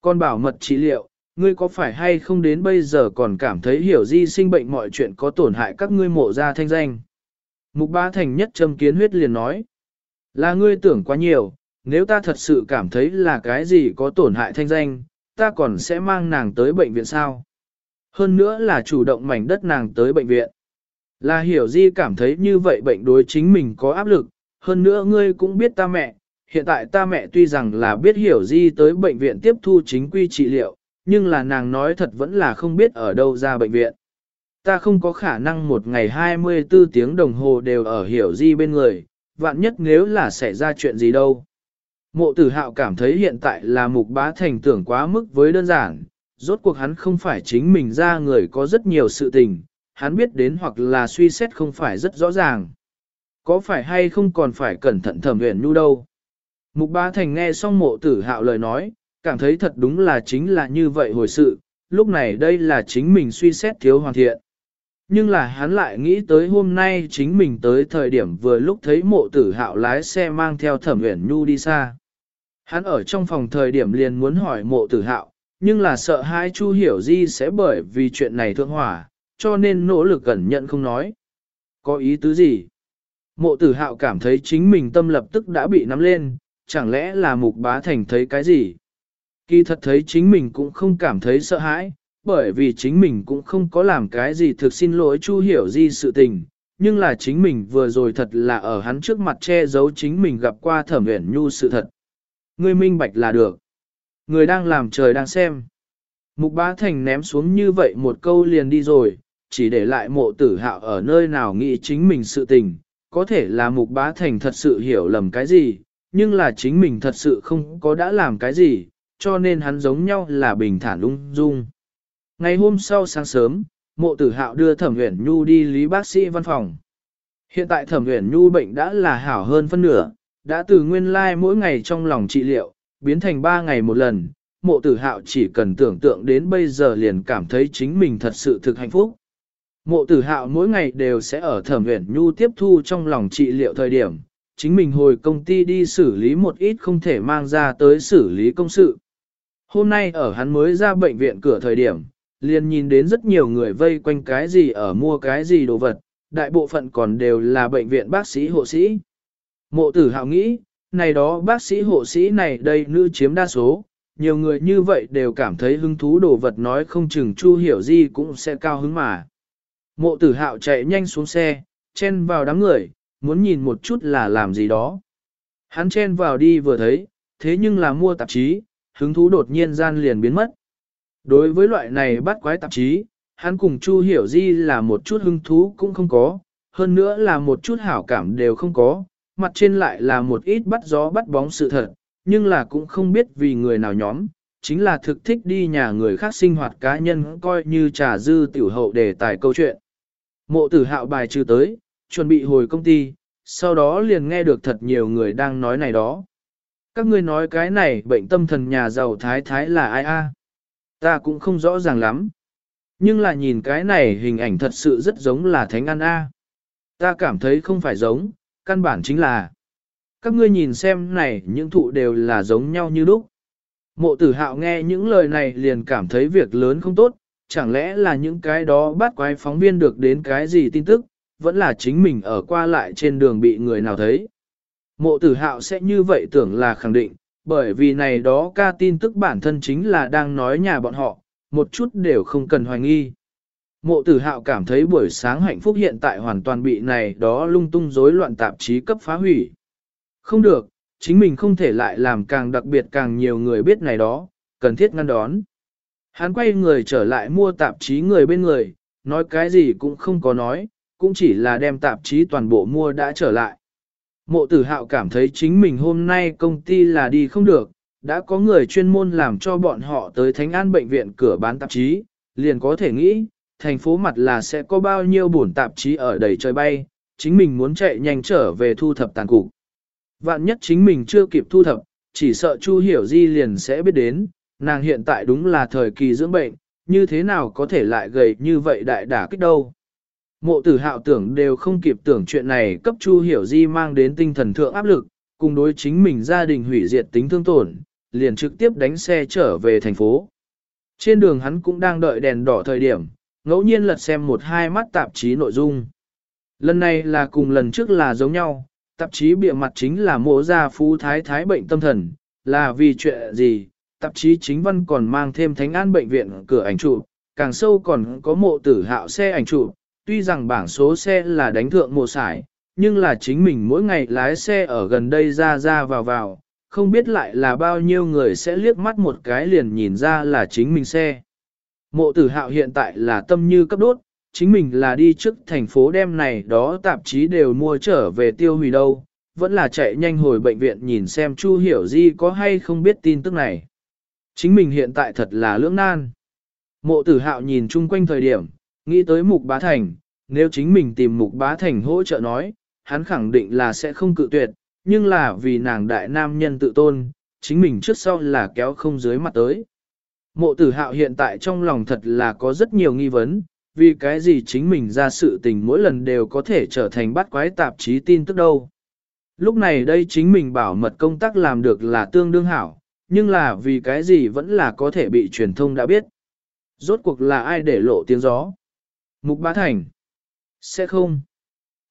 Con bảo mật trị liệu, ngươi có phải hay không đến bây giờ còn cảm thấy hiểu di sinh bệnh mọi chuyện có tổn hại các ngươi mộ ra thanh danh. Mục Bá Thành nhất châm kiến huyết liền nói. Là ngươi tưởng quá nhiều, nếu ta thật sự cảm thấy là cái gì có tổn hại thanh danh, ta còn sẽ mang nàng tới bệnh viện sao. Hơn nữa là chủ động mảnh đất nàng tới bệnh viện. Là hiểu di cảm thấy như vậy bệnh đối chính mình có áp lực, hơn nữa ngươi cũng biết ta mẹ, hiện tại ta mẹ tuy rằng là biết hiểu di tới bệnh viện tiếp thu chính quy trị liệu, nhưng là nàng nói thật vẫn là không biết ở đâu ra bệnh viện. Ta không có khả năng một ngày 24 tiếng đồng hồ đều ở hiểu di bên người, vạn nhất nếu là xảy ra chuyện gì đâu. Mộ tử hạo cảm thấy hiện tại là mục bá thành tưởng quá mức với đơn giản, rốt cuộc hắn không phải chính mình ra người có rất nhiều sự tình, hắn biết đến hoặc là suy xét không phải rất rõ ràng. Có phải hay không còn phải cẩn thận thẩm huyền nhu đâu. Mục bá thành nghe xong mộ tử hạo lời nói, cảm thấy thật đúng là chính là như vậy hồi sự, lúc này đây là chính mình suy xét thiếu hoàn thiện. Nhưng là hắn lại nghĩ tới hôm nay chính mình tới thời điểm vừa lúc thấy mộ tử hạo lái xe mang theo thẩm uyển nhu đi xa. Hắn ở trong phòng thời điểm liền muốn hỏi mộ tử hạo, nhưng là sợ hai Chu Hiểu Di sẽ bởi vì chuyện này thương hỏa, cho nên nỗ lực cẩn nhận không nói. Có ý tứ gì? Mộ tử hạo cảm thấy chính mình tâm lập tức đã bị nắm lên, chẳng lẽ là mục bá thành thấy cái gì? Kỳ thật thấy chính mình cũng không cảm thấy sợ hãi, bởi vì chính mình cũng không có làm cái gì thực xin lỗi Chu Hiểu Di sự tình, nhưng là chính mình vừa rồi thật là ở hắn trước mặt che giấu chính mình gặp qua thẩm uyển nhu sự thật. Ngươi minh bạch là được. Người đang làm trời đang xem. Mục bá thành ném xuống như vậy một câu liền đi rồi, chỉ để lại mộ tử hạo ở nơi nào nghĩ chính mình sự tình, có thể là mục bá thành thật sự hiểu lầm cái gì, nhưng là chính mình thật sự không có đã làm cái gì, cho nên hắn giống nhau là bình thản lung dung. Ngày hôm sau sáng sớm, mộ tử hạo đưa thẩm uyển nhu đi lý bác sĩ văn phòng. Hiện tại thẩm uyển nhu bệnh đã là hảo hơn phân nửa, đã từ nguyên lai mỗi ngày trong lòng trị liệu, biến thành 3 ngày một lần, mộ tử hạo chỉ cần tưởng tượng đến bây giờ liền cảm thấy chính mình thật sự thực hạnh phúc. Mộ tử hạo mỗi ngày đều sẽ ở thẩm uyển nhu tiếp thu trong lòng trị liệu thời điểm, chính mình hồi công ty đi xử lý một ít không thể mang ra tới xử lý công sự. Hôm nay ở hắn mới ra bệnh viện cửa thời điểm, liền nhìn đến rất nhiều người vây quanh cái gì ở mua cái gì đồ vật, đại bộ phận còn đều là bệnh viện bác sĩ hộ sĩ. Mộ tử hạo nghĩ, này đó bác sĩ hộ sĩ này đây nữ chiếm đa số, nhiều người như vậy đều cảm thấy hứng thú đồ vật nói không chừng chu hiểu gì cũng sẽ cao hứng mà. Mộ tử hạo chạy nhanh xuống xe, chen vào đám người, muốn nhìn một chút là làm gì đó. Hắn chen vào đi vừa thấy, thế nhưng là mua tạp chí, hứng thú đột nhiên gian liền biến mất. Đối với loại này bắt quái tạp chí, hắn cùng Chu Hiểu Di là một chút hứng thú cũng không có, hơn nữa là một chút hảo cảm đều không có, mặt trên lại là một ít bắt gió bắt bóng sự thật, nhưng là cũng không biết vì người nào nhóm, chính là thực thích đi nhà người khác sinh hoạt cá nhân coi như trà dư tiểu hậu đề tài câu chuyện. Mộ tử hạo bài trừ tới, chuẩn bị hồi công ty, sau đó liền nghe được thật nhiều người đang nói này đó. Các ngươi nói cái này bệnh tâm thần nhà giàu thái thái là ai a? Ta cũng không rõ ràng lắm. Nhưng là nhìn cái này hình ảnh thật sự rất giống là thánh ăn A. Ta cảm thấy không phải giống, căn bản chính là. Các ngươi nhìn xem này những thụ đều là giống nhau như lúc. Mộ tử hạo nghe những lời này liền cảm thấy việc lớn không tốt, chẳng lẽ là những cái đó bắt quái phóng viên được đến cái gì tin tức, vẫn là chính mình ở qua lại trên đường bị người nào thấy. Mộ tử hạo sẽ như vậy tưởng là khẳng định, bởi vì này đó ca tin tức bản thân chính là đang nói nhà bọn họ, một chút đều không cần hoài nghi. Mộ tử hạo cảm thấy buổi sáng hạnh phúc hiện tại hoàn toàn bị này đó lung tung rối loạn tạp chí cấp phá hủy. Không được, chính mình không thể lại làm càng đặc biệt càng nhiều người biết này đó, cần thiết ngăn đón. Hắn quay người trở lại mua tạp chí người bên người, nói cái gì cũng không có nói, cũng chỉ là đem tạp chí toàn bộ mua đã trở lại. Mộ tử hạo cảm thấy chính mình hôm nay công ty là đi không được, đã có người chuyên môn làm cho bọn họ tới Thánh An Bệnh viện cửa bán tạp chí, liền có thể nghĩ, thành phố mặt là sẽ có bao nhiêu buồn tạp chí ở đầy trời bay, chính mình muốn chạy nhanh trở về thu thập tàn cục. Vạn nhất chính mình chưa kịp thu thập, chỉ sợ Chu Hiểu Di liền sẽ biết đến, nàng hiện tại đúng là thời kỳ dưỡng bệnh, như thế nào có thể lại gầy như vậy đại đả kích đâu. Mộ tử hạo tưởng đều không kịp tưởng chuyện này cấp Chu Hiểu Di mang đến tinh thần thượng áp lực, cùng đối chính mình gia đình hủy diệt tính thương tổn, liền trực tiếp đánh xe trở về thành phố. Trên đường hắn cũng đang đợi đèn đỏ thời điểm, ngẫu nhiên lật xem một hai mắt tạp chí nội dung. Lần này là cùng lần trước là giống nhau, tạp chí bịa mặt chính là mộ gia phú thái thái bệnh tâm thần, là vì chuyện gì, tạp chí chính văn còn mang thêm thánh an bệnh viện cửa ảnh chụp, càng sâu còn có mộ tử hạo xe ảnh chụp, tuy rằng bảng số xe là đánh thượng mộ sải, nhưng là chính mình mỗi ngày lái xe ở gần đây ra ra vào vào, không biết lại là bao nhiêu người sẽ liếc mắt một cái liền nhìn ra là chính mình xe. Mộ tử hạo hiện tại là tâm như cấp đốt, chính mình là đi trước thành phố đêm này đó tạp chí đều mua trở về tiêu hủy đâu, vẫn là chạy nhanh hồi bệnh viện nhìn xem Chu Hiểu Di có hay không biết tin tức này. Chính mình hiện tại thật là lưỡng nan. Mộ tử hạo nhìn chung quanh thời điểm, nghĩ tới Mục Bá Thành, nếu chính mình tìm Mục Bá Thành hỗ trợ nói, hắn khẳng định là sẽ không cự tuyệt, nhưng là vì nàng đại nam nhân tự tôn, chính mình trước sau là kéo không dưới mặt tới. Mộ tử hạo hiện tại trong lòng thật là có rất nhiều nghi vấn, vì cái gì chính mình ra sự tình mỗi lần đều có thể trở thành bắt quái tạp chí tin tức đâu. Lúc này đây chính mình bảo mật công tác làm được là tương đương hảo, nhưng là vì cái gì vẫn là có thể bị truyền thông đã biết. Rốt cuộc là ai để lộ tiếng gió? Mục Bá Thành. Sẽ không.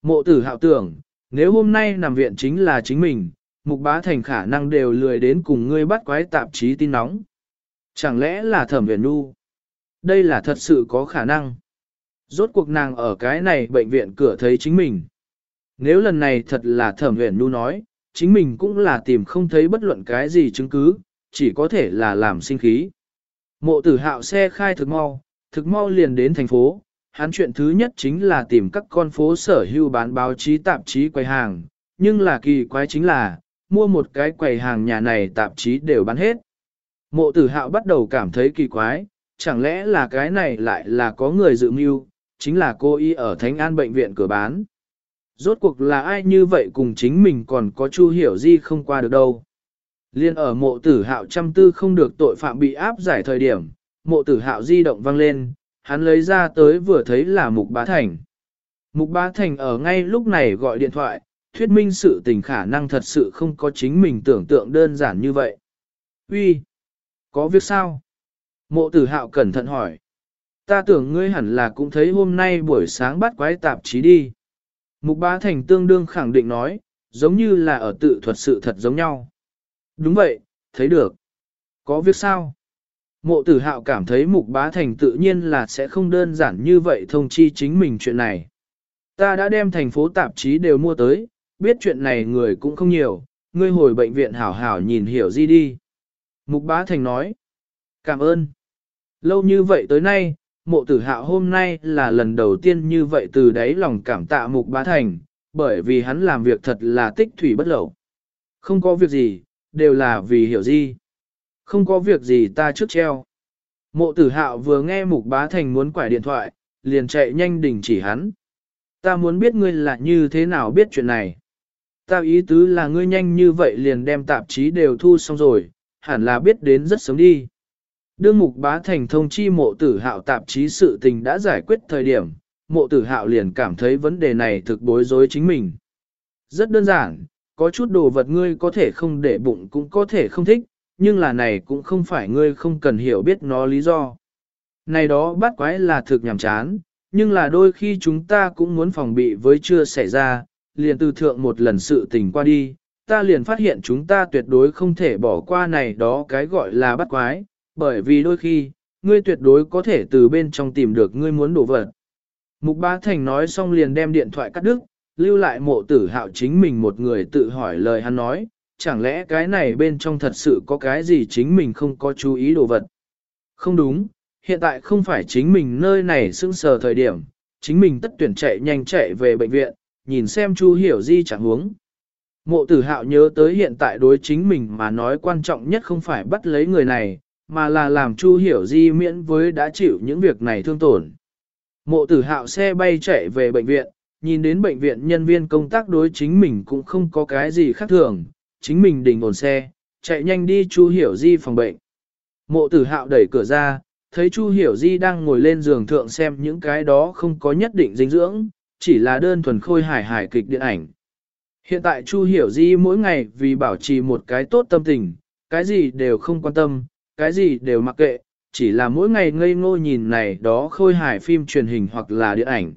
Mộ tử hạo tưởng, nếu hôm nay nằm viện chính là chính mình, Mục Bá Thành khả năng đều lười đến cùng ngươi bắt quái tạp chí tin nóng. Chẳng lẽ là thẩm viện nu? Đây là thật sự có khả năng. Rốt cuộc nàng ở cái này bệnh viện cửa thấy chính mình. Nếu lần này thật là thẩm viện nu nói, chính mình cũng là tìm không thấy bất luận cái gì chứng cứ, chỉ có thể là làm sinh khí. Mộ tử hạo xe khai thực mau, thực mau liền đến thành phố, hắn chuyện thứ nhất chính là tìm các con phố sở hữu bán báo chí tạp chí quầy hàng, nhưng là kỳ quái chính là, mua một cái quầy hàng nhà này tạp chí đều bán hết. Mộ tử hạo bắt đầu cảm thấy kỳ quái, chẳng lẽ là cái này lại là có người dự mưu, chính là cô y ở Thánh An bệnh viện cửa bán. Rốt cuộc là ai như vậy cùng chính mình còn có chu hiểu gì không qua được đâu. Liên ở mộ tử hạo trăm tư không được tội phạm bị áp giải thời điểm, mộ tử hạo di động vang lên, hắn lấy ra tới vừa thấy là Mục Bá Thành. Mục Bá Thành ở ngay lúc này gọi điện thoại, thuyết minh sự tình khả năng thật sự không có chính mình tưởng tượng đơn giản như vậy. Uy, Có việc sao? Mộ tử hạo cẩn thận hỏi. Ta tưởng ngươi hẳn là cũng thấy hôm nay buổi sáng bắt quái tạp chí đi. Mục Bá Thành tương đương khẳng định nói, giống như là ở tự thuật sự thật giống nhau. Đúng vậy, thấy được. Có việc sao? Mộ tử hạo cảm thấy mục bá thành tự nhiên là sẽ không đơn giản như vậy thông chi chính mình chuyện này. Ta đã đem thành phố tạp chí đều mua tới, biết chuyện này người cũng không nhiều, ngươi hồi bệnh viện hảo hảo nhìn hiểu gì đi. Mục bá thành nói, cảm ơn. Lâu như vậy tới nay, mộ tử hạo hôm nay là lần đầu tiên như vậy từ đáy lòng cảm tạ mục bá thành, bởi vì hắn làm việc thật là tích thủy bất lậu. Không có việc gì, đều là vì hiểu gì. Không có việc gì ta trước treo. Mộ tử hạo vừa nghe mục bá thành muốn quải điện thoại, liền chạy nhanh đình chỉ hắn. Ta muốn biết ngươi là như thế nào biết chuyện này. Ta ý tứ là ngươi nhanh như vậy liền đem tạp chí đều thu xong rồi, hẳn là biết đến rất sớm đi. Đương mục bá thành thông chi mộ tử hạo tạp chí sự tình đã giải quyết thời điểm, mộ tử hạo liền cảm thấy vấn đề này thực bối rối chính mình. Rất đơn giản, có chút đồ vật ngươi có thể không để bụng cũng có thể không thích, nhưng là này cũng không phải ngươi không cần hiểu biết nó lý do. Này đó bắt quái là thực nhàm chán, nhưng là đôi khi chúng ta cũng muốn phòng bị với chưa xảy ra, liền từ thượng một lần sự tình qua đi, ta liền phát hiện chúng ta tuyệt đối không thể bỏ qua này đó cái gọi là bắt quái, bởi vì đôi khi, ngươi tuyệt đối có thể từ bên trong tìm được ngươi muốn đổ vật. Mục Bá Thành nói xong liền đem điện thoại cắt đứt, lưu lại mộ tử hạo chính mình một người tự hỏi lời hắn nói, chẳng lẽ cái này bên trong thật sự có cái gì chính mình không có chú ý đồ vật. Không đúng, hiện tại không phải chính mình nơi này sưng sờ thời điểm, chính mình tất tuyển chạy nhanh chạy về bệnh viện, nhìn xem Chu Hiểu Di chẳng huống. Mộ tử hạo nhớ tới hiện tại đối chính mình mà nói quan trọng nhất không phải bắt lấy người này, mà là làm Chu Hiểu Di miễn với đã chịu những việc này thương tổn. Mộ tử hạo xe bay chạy về bệnh viện, nhìn đến bệnh viện nhân viên công tác đối chính mình cũng không có cái gì khác thường, chính mình đình ổn xe, chạy nhanh đi Chu Hiểu Di phòng bệnh. Mộ tử hạo đẩy cửa ra, thấy Chu Hiểu Di đang ngồi lên giường thượng xem những cái đó không có nhất định dinh dưỡng, chỉ là đơn thuần khôi hài hài kịch điện ảnh. Hiện tại Chu Hiểu Di mỗi ngày vì bảo trì một cái tốt tâm tình, cái gì đều không quan tâm, cái gì đều mặc kệ, chỉ là mỗi ngày ngây ngô nhìn này đó khôi hài phim truyền hình hoặc là điện ảnh.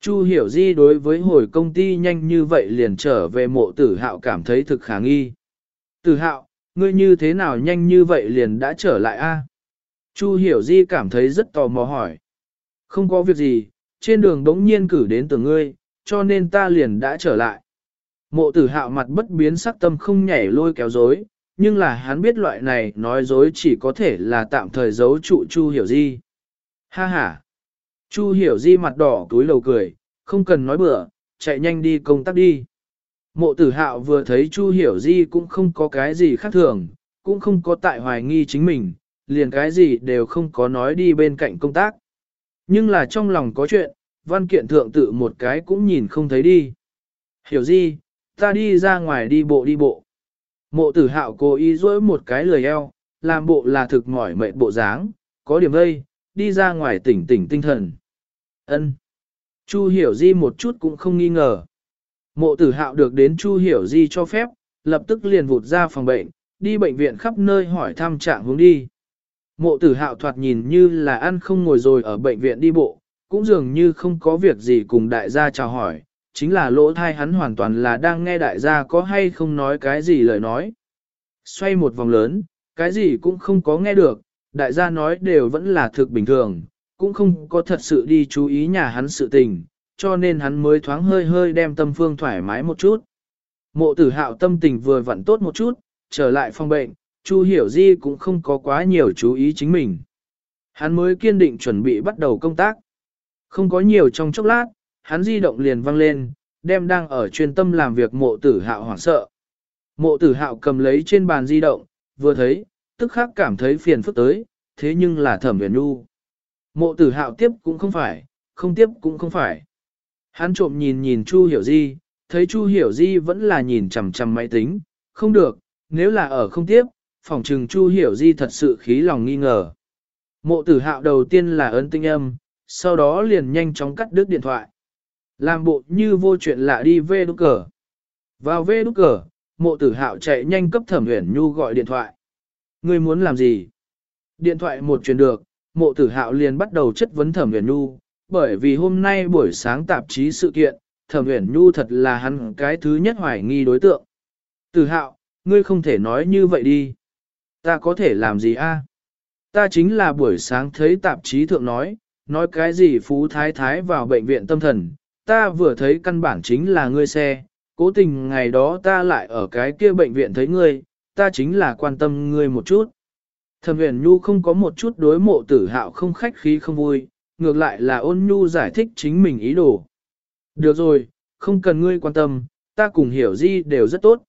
Chu hiểu di đối với hồi công ty nhanh như vậy liền trở về mộ tử hạo cảm thấy thực khả nghi. Tử hạo, ngươi như thế nào nhanh như vậy liền đã trở lại a? Chu hiểu di cảm thấy rất tò mò hỏi. Không có việc gì, trên đường đống nhiên cử đến từ ngươi, cho nên ta liền đã trở lại. Mộ tử hạo mặt bất biến sắc tâm không nhảy lôi kéo dối, nhưng là hắn biết loại này nói dối chỉ có thể là tạm thời giấu trụ Chu Hiểu Di. Ha ha! Chu Hiểu Di mặt đỏ túi lầu cười, không cần nói bừa, chạy nhanh đi công tác đi. Mộ tử hạo vừa thấy Chu Hiểu Di cũng không có cái gì khác thường, cũng không có tại hoài nghi chính mình, liền cái gì đều không có nói đi bên cạnh công tác. Nhưng là trong lòng có chuyện, văn kiện thượng tự một cái cũng nhìn không thấy đi. Hiểu Di, ta đi ra ngoài đi bộ đi bộ. Mộ tử hạo cố ý dỗi một cái lười eo, làm bộ là thực mỏi mệt bộ dáng, có điểm vây, đi ra ngoài tỉnh tỉnh tinh thần. ân Chu hiểu di một chút cũng không nghi ngờ. Mộ tử hạo được đến Chu hiểu di cho phép, lập tức liền vụt ra phòng bệnh, đi bệnh viện khắp nơi hỏi thăm trạng hướng đi. Mộ tử hạo thoạt nhìn như là ăn không ngồi rồi ở bệnh viện đi bộ, cũng dường như không có việc gì cùng đại gia chào hỏi, chính là lỗ thai hắn hoàn toàn là đang nghe đại gia có hay không nói cái gì lời nói. Xoay một vòng lớn, cái gì cũng không có nghe được, đại gia nói đều vẫn là thực bình thường, cũng không có thật sự đi chú ý nhà hắn sự tình, cho nên hắn mới thoáng hơi hơi đem tâm phương thoải mái một chút. Mộ tử hạo tâm tình vừa vặn tốt một chút, trở lại phòng bệnh, Chu Hiểu Di cũng không có quá nhiều chú ý chính mình. Hắn mới kiên định chuẩn bị bắt đầu công tác. Không có nhiều trong chốc lát, hắn di động liền văng lên, đem đang ở chuyên tâm làm việc mộ tử hạo hoảng sợ. Mộ tử hạo cầm lấy trên bàn di động, vừa thấy, tức khắc cảm thấy phiền phức tới, thế nhưng là thẩm huyền nu. Mộ tử hạo tiếp cũng không phải, không tiếp cũng không phải. Hắn trộm nhìn nhìn Chu Hiểu Di, thấy Chu Hiểu Di vẫn là nhìn chằm chằm máy tính, không được, nếu là ở không tiếp, phòng trừng Chu Hiểu Di thật sự khí lòng nghi ngờ. Mộ tử hạo đầu tiên là ấn tinh âm, sau đó liền nhanh chóng cắt đứt điện thoại. Làm bộ như vô chuyện lạ đi về đúc cờ. Vào về đúc cờ, mộ tử hạo chạy nhanh cấp thẩm huyền nhu gọi điện thoại. Ngươi muốn làm gì? Điện thoại một truyền được, mộ tử hạo liền bắt đầu chất vấn thẩm huyền nhu, bởi vì hôm nay buổi sáng tạp chí sự kiện, thẩm huyền nhu thật là hắn cái thứ nhất hoài nghi đối tượng. Tử hạo, ngươi không thể nói như vậy đi. Ta có thể làm gì a? Ta chính là buổi sáng thấy tạp chí thượng nói, nói cái gì phú thái thái vào bệnh viện tâm thần, ta vừa thấy căn bản chính là ngươi xe, cố tình ngày đó ta lại ở cái kia bệnh viện thấy ngươi, ta chính là quan tâm ngươi một chút. Thẩm huyền nhu không có một chút đối mộ tử hạo không khách khí không vui, ngược lại là ôn nhu giải thích chính mình ý đồ. Được rồi, không cần ngươi quan tâm, ta cùng hiểu di đều rất tốt.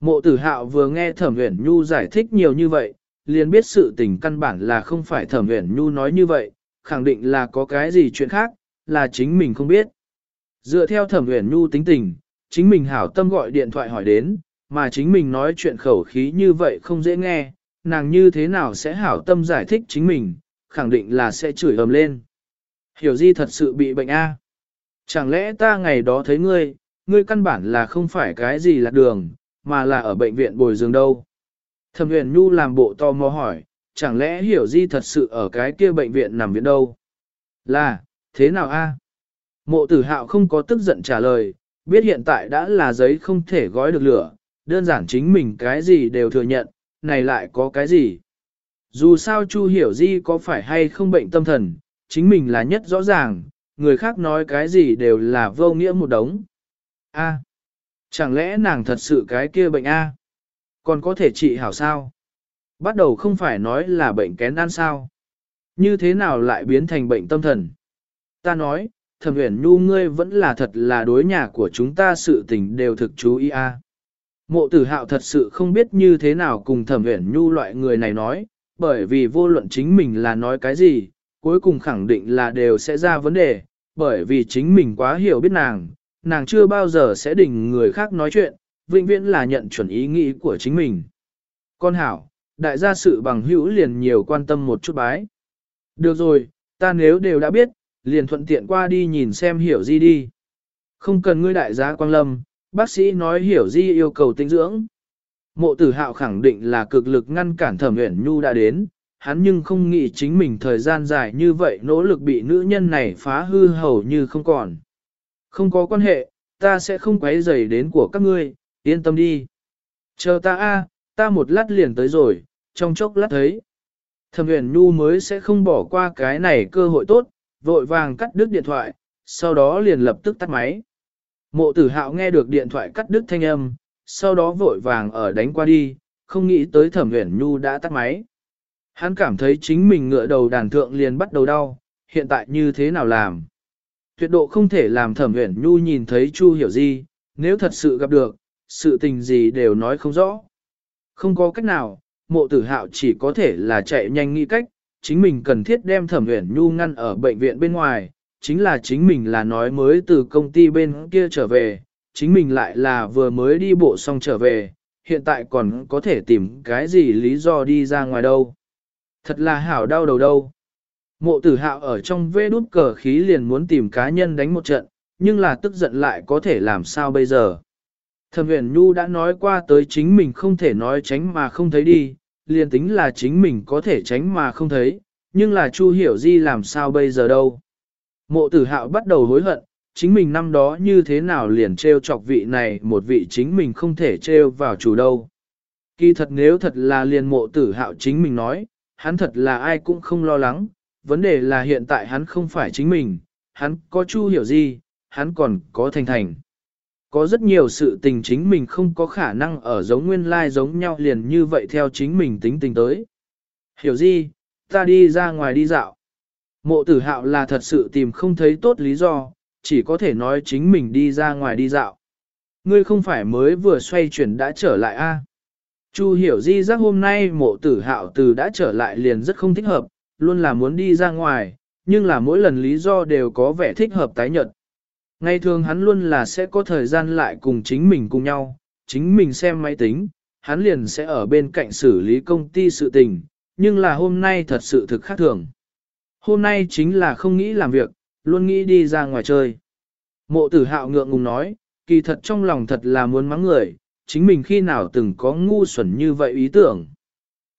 Mộ tử hạo vừa nghe thẩm huyền nhu giải thích nhiều như vậy, liền biết sự tình căn bản là không phải thẩm huyền nhu nói như vậy, khẳng định là có cái gì chuyện khác, là chính mình không biết. Dựa theo thẩm huyền nhu tính tình, chính mình hảo tâm gọi điện thoại hỏi đến, mà chính mình nói chuyện khẩu khí như vậy không dễ nghe, nàng như thế nào sẽ hảo tâm giải thích chính mình, khẳng định là sẽ chửi ầm lên. Hiểu di thật sự bị bệnh A. Chẳng lẽ ta ngày đó thấy ngươi, ngươi căn bản là không phải cái gì là đường, mà là ở bệnh viện bồi dưỡng đâu. Thẩm huyền nhu làm bộ to mò hỏi, chẳng lẽ hiểu di thật sự ở cái kia bệnh viện nằm viện đâu? Là, thế nào a? Mộ tử hạo không có tức giận trả lời, biết hiện tại đã là giấy không thể gói được lửa, đơn giản chính mình cái gì đều thừa nhận, này lại có cái gì. Dù sao Chu hiểu di có phải hay không bệnh tâm thần, chính mình là nhất rõ ràng, người khác nói cái gì đều là vô nghĩa một đống. A, chẳng lẽ nàng thật sự cái kia bệnh A? Còn có thể trị hảo sao? Bắt đầu không phải nói là bệnh kén ăn sao? Như thế nào lại biến thành bệnh tâm thần? Ta nói, thẩm huyền nhu ngươi vẫn là thật là đối nhà của chúng ta sự tình đều thực chú ý a. Mộ tử hạo thật sự không biết như thế nào cùng thẩm huyền nhu loại người này nói, bởi vì vô luận chính mình là nói cái gì, cuối cùng khẳng định là đều sẽ ra vấn đề, bởi vì chính mình quá hiểu biết nàng, nàng chưa bao giờ sẽ đình người khác nói chuyện, vĩnh viễn là nhận chuẩn ý nghĩ của chính mình. Con hảo, đại gia sự bằng hữu liền nhiều quan tâm một chút bái. Được rồi, ta nếu đều đã biết, liền thuận tiện qua đi nhìn xem hiểu gì đi. Không cần ngươi đại gia quang lâm, bác sĩ nói hiểu di yêu cầu tinh dưỡng. Mộ tử hạo khẳng định là cực lực ngăn cản thẩm uyển nhu đã đến, hắn nhưng không nghĩ chính mình thời gian dài như vậy nỗ lực bị nữ nhân này phá hư hầu như không còn. Không có quan hệ, ta sẽ không quấy rầy đến của các ngươi, yên tâm đi. Chờ ta a, ta một lát liền tới rồi, trong chốc lát thấy. Thẩm Uyển Nhu mới sẽ không bỏ qua cái này cơ hội tốt, vội vàng cắt đứt điện thoại, sau đó liền lập tức tắt máy. Mộ tử hạo nghe được điện thoại cắt đứt thanh âm, sau đó vội vàng ở đánh qua đi, không nghĩ tới Thẩm Uyển Nhu đã tắt máy. Hắn cảm thấy chính mình ngựa đầu đàn thượng liền bắt đầu đau, hiện tại như thế nào làm? Tuyệt độ không thể làm Thẩm Uyển Nhu nhìn thấy Chu Hiểu Di, nếu thật sự gặp được, sự tình gì đều nói không rõ. Không có cách nào, mộ tử hạo chỉ có thể là chạy nhanh nghĩ cách, chính mình cần thiết đem thẩm uyển nhu ngăn ở bệnh viện bên ngoài, chính là chính mình là nói mới từ công ty bên kia trở về, chính mình lại là vừa mới đi bộ xong trở về, hiện tại còn có thể tìm cái gì lý do đi ra ngoài đâu. Thật là hảo đau đầu đâu. Mộ tử hạo ở trong vê đút cờ khí liền muốn tìm cá nhân đánh một trận, nhưng là tức giận lại có thể làm sao bây giờ. Thẩm Uyển Nhu đã nói qua tới chính mình không thể nói tránh mà không thấy đi, liền tính là chính mình có thể tránh mà không thấy, nhưng là Chu Hiểu Di làm sao bây giờ đâu. Mộ tử hạo bắt đầu hối hận, chính mình năm đó như thế nào liền treo chọc vị này một vị chính mình không thể treo vào chủ đâu. Kỳ thật nếu thật là liền mộ tử hạo chính mình nói, hắn thật là ai cũng không lo lắng, vấn đề là hiện tại hắn không phải chính mình, hắn có Chu Hiểu gì, hắn còn có Thành Thành. Có rất nhiều sự tình chính mình không có khả năng ở giống nguyên lai giống nhau liền như vậy theo chính mình tính tình tới. Hiểu gì, ta đi ra ngoài đi dạo. Mộ tử hạo là thật sự tìm không thấy tốt lý do, chỉ có thể nói chính mình đi ra ngoài đi dạo. Ngươi không phải mới vừa xoay chuyển đã trở lại a? Chu hiểu di giác hôm nay mộ tử hạo từ đã trở lại liền rất không thích hợp, luôn là muốn đi ra ngoài, nhưng là mỗi lần lý do đều có vẻ thích hợp tái nhận. Ngày thường hắn luôn là sẽ có thời gian lại cùng chính mình cùng nhau, chính mình xem máy tính, hắn liền sẽ ở bên cạnh xử lý công ty sự tình, nhưng là hôm nay thật sự thực khác thường. Hôm nay chính là không nghĩ làm việc, luôn nghĩ đi ra ngoài chơi. Mộ tử hạo ngượng ngùng nói, kỳ thật trong lòng thật là muốn mắng người, chính mình khi nào từng có ngu xuẩn như vậy ý tưởng.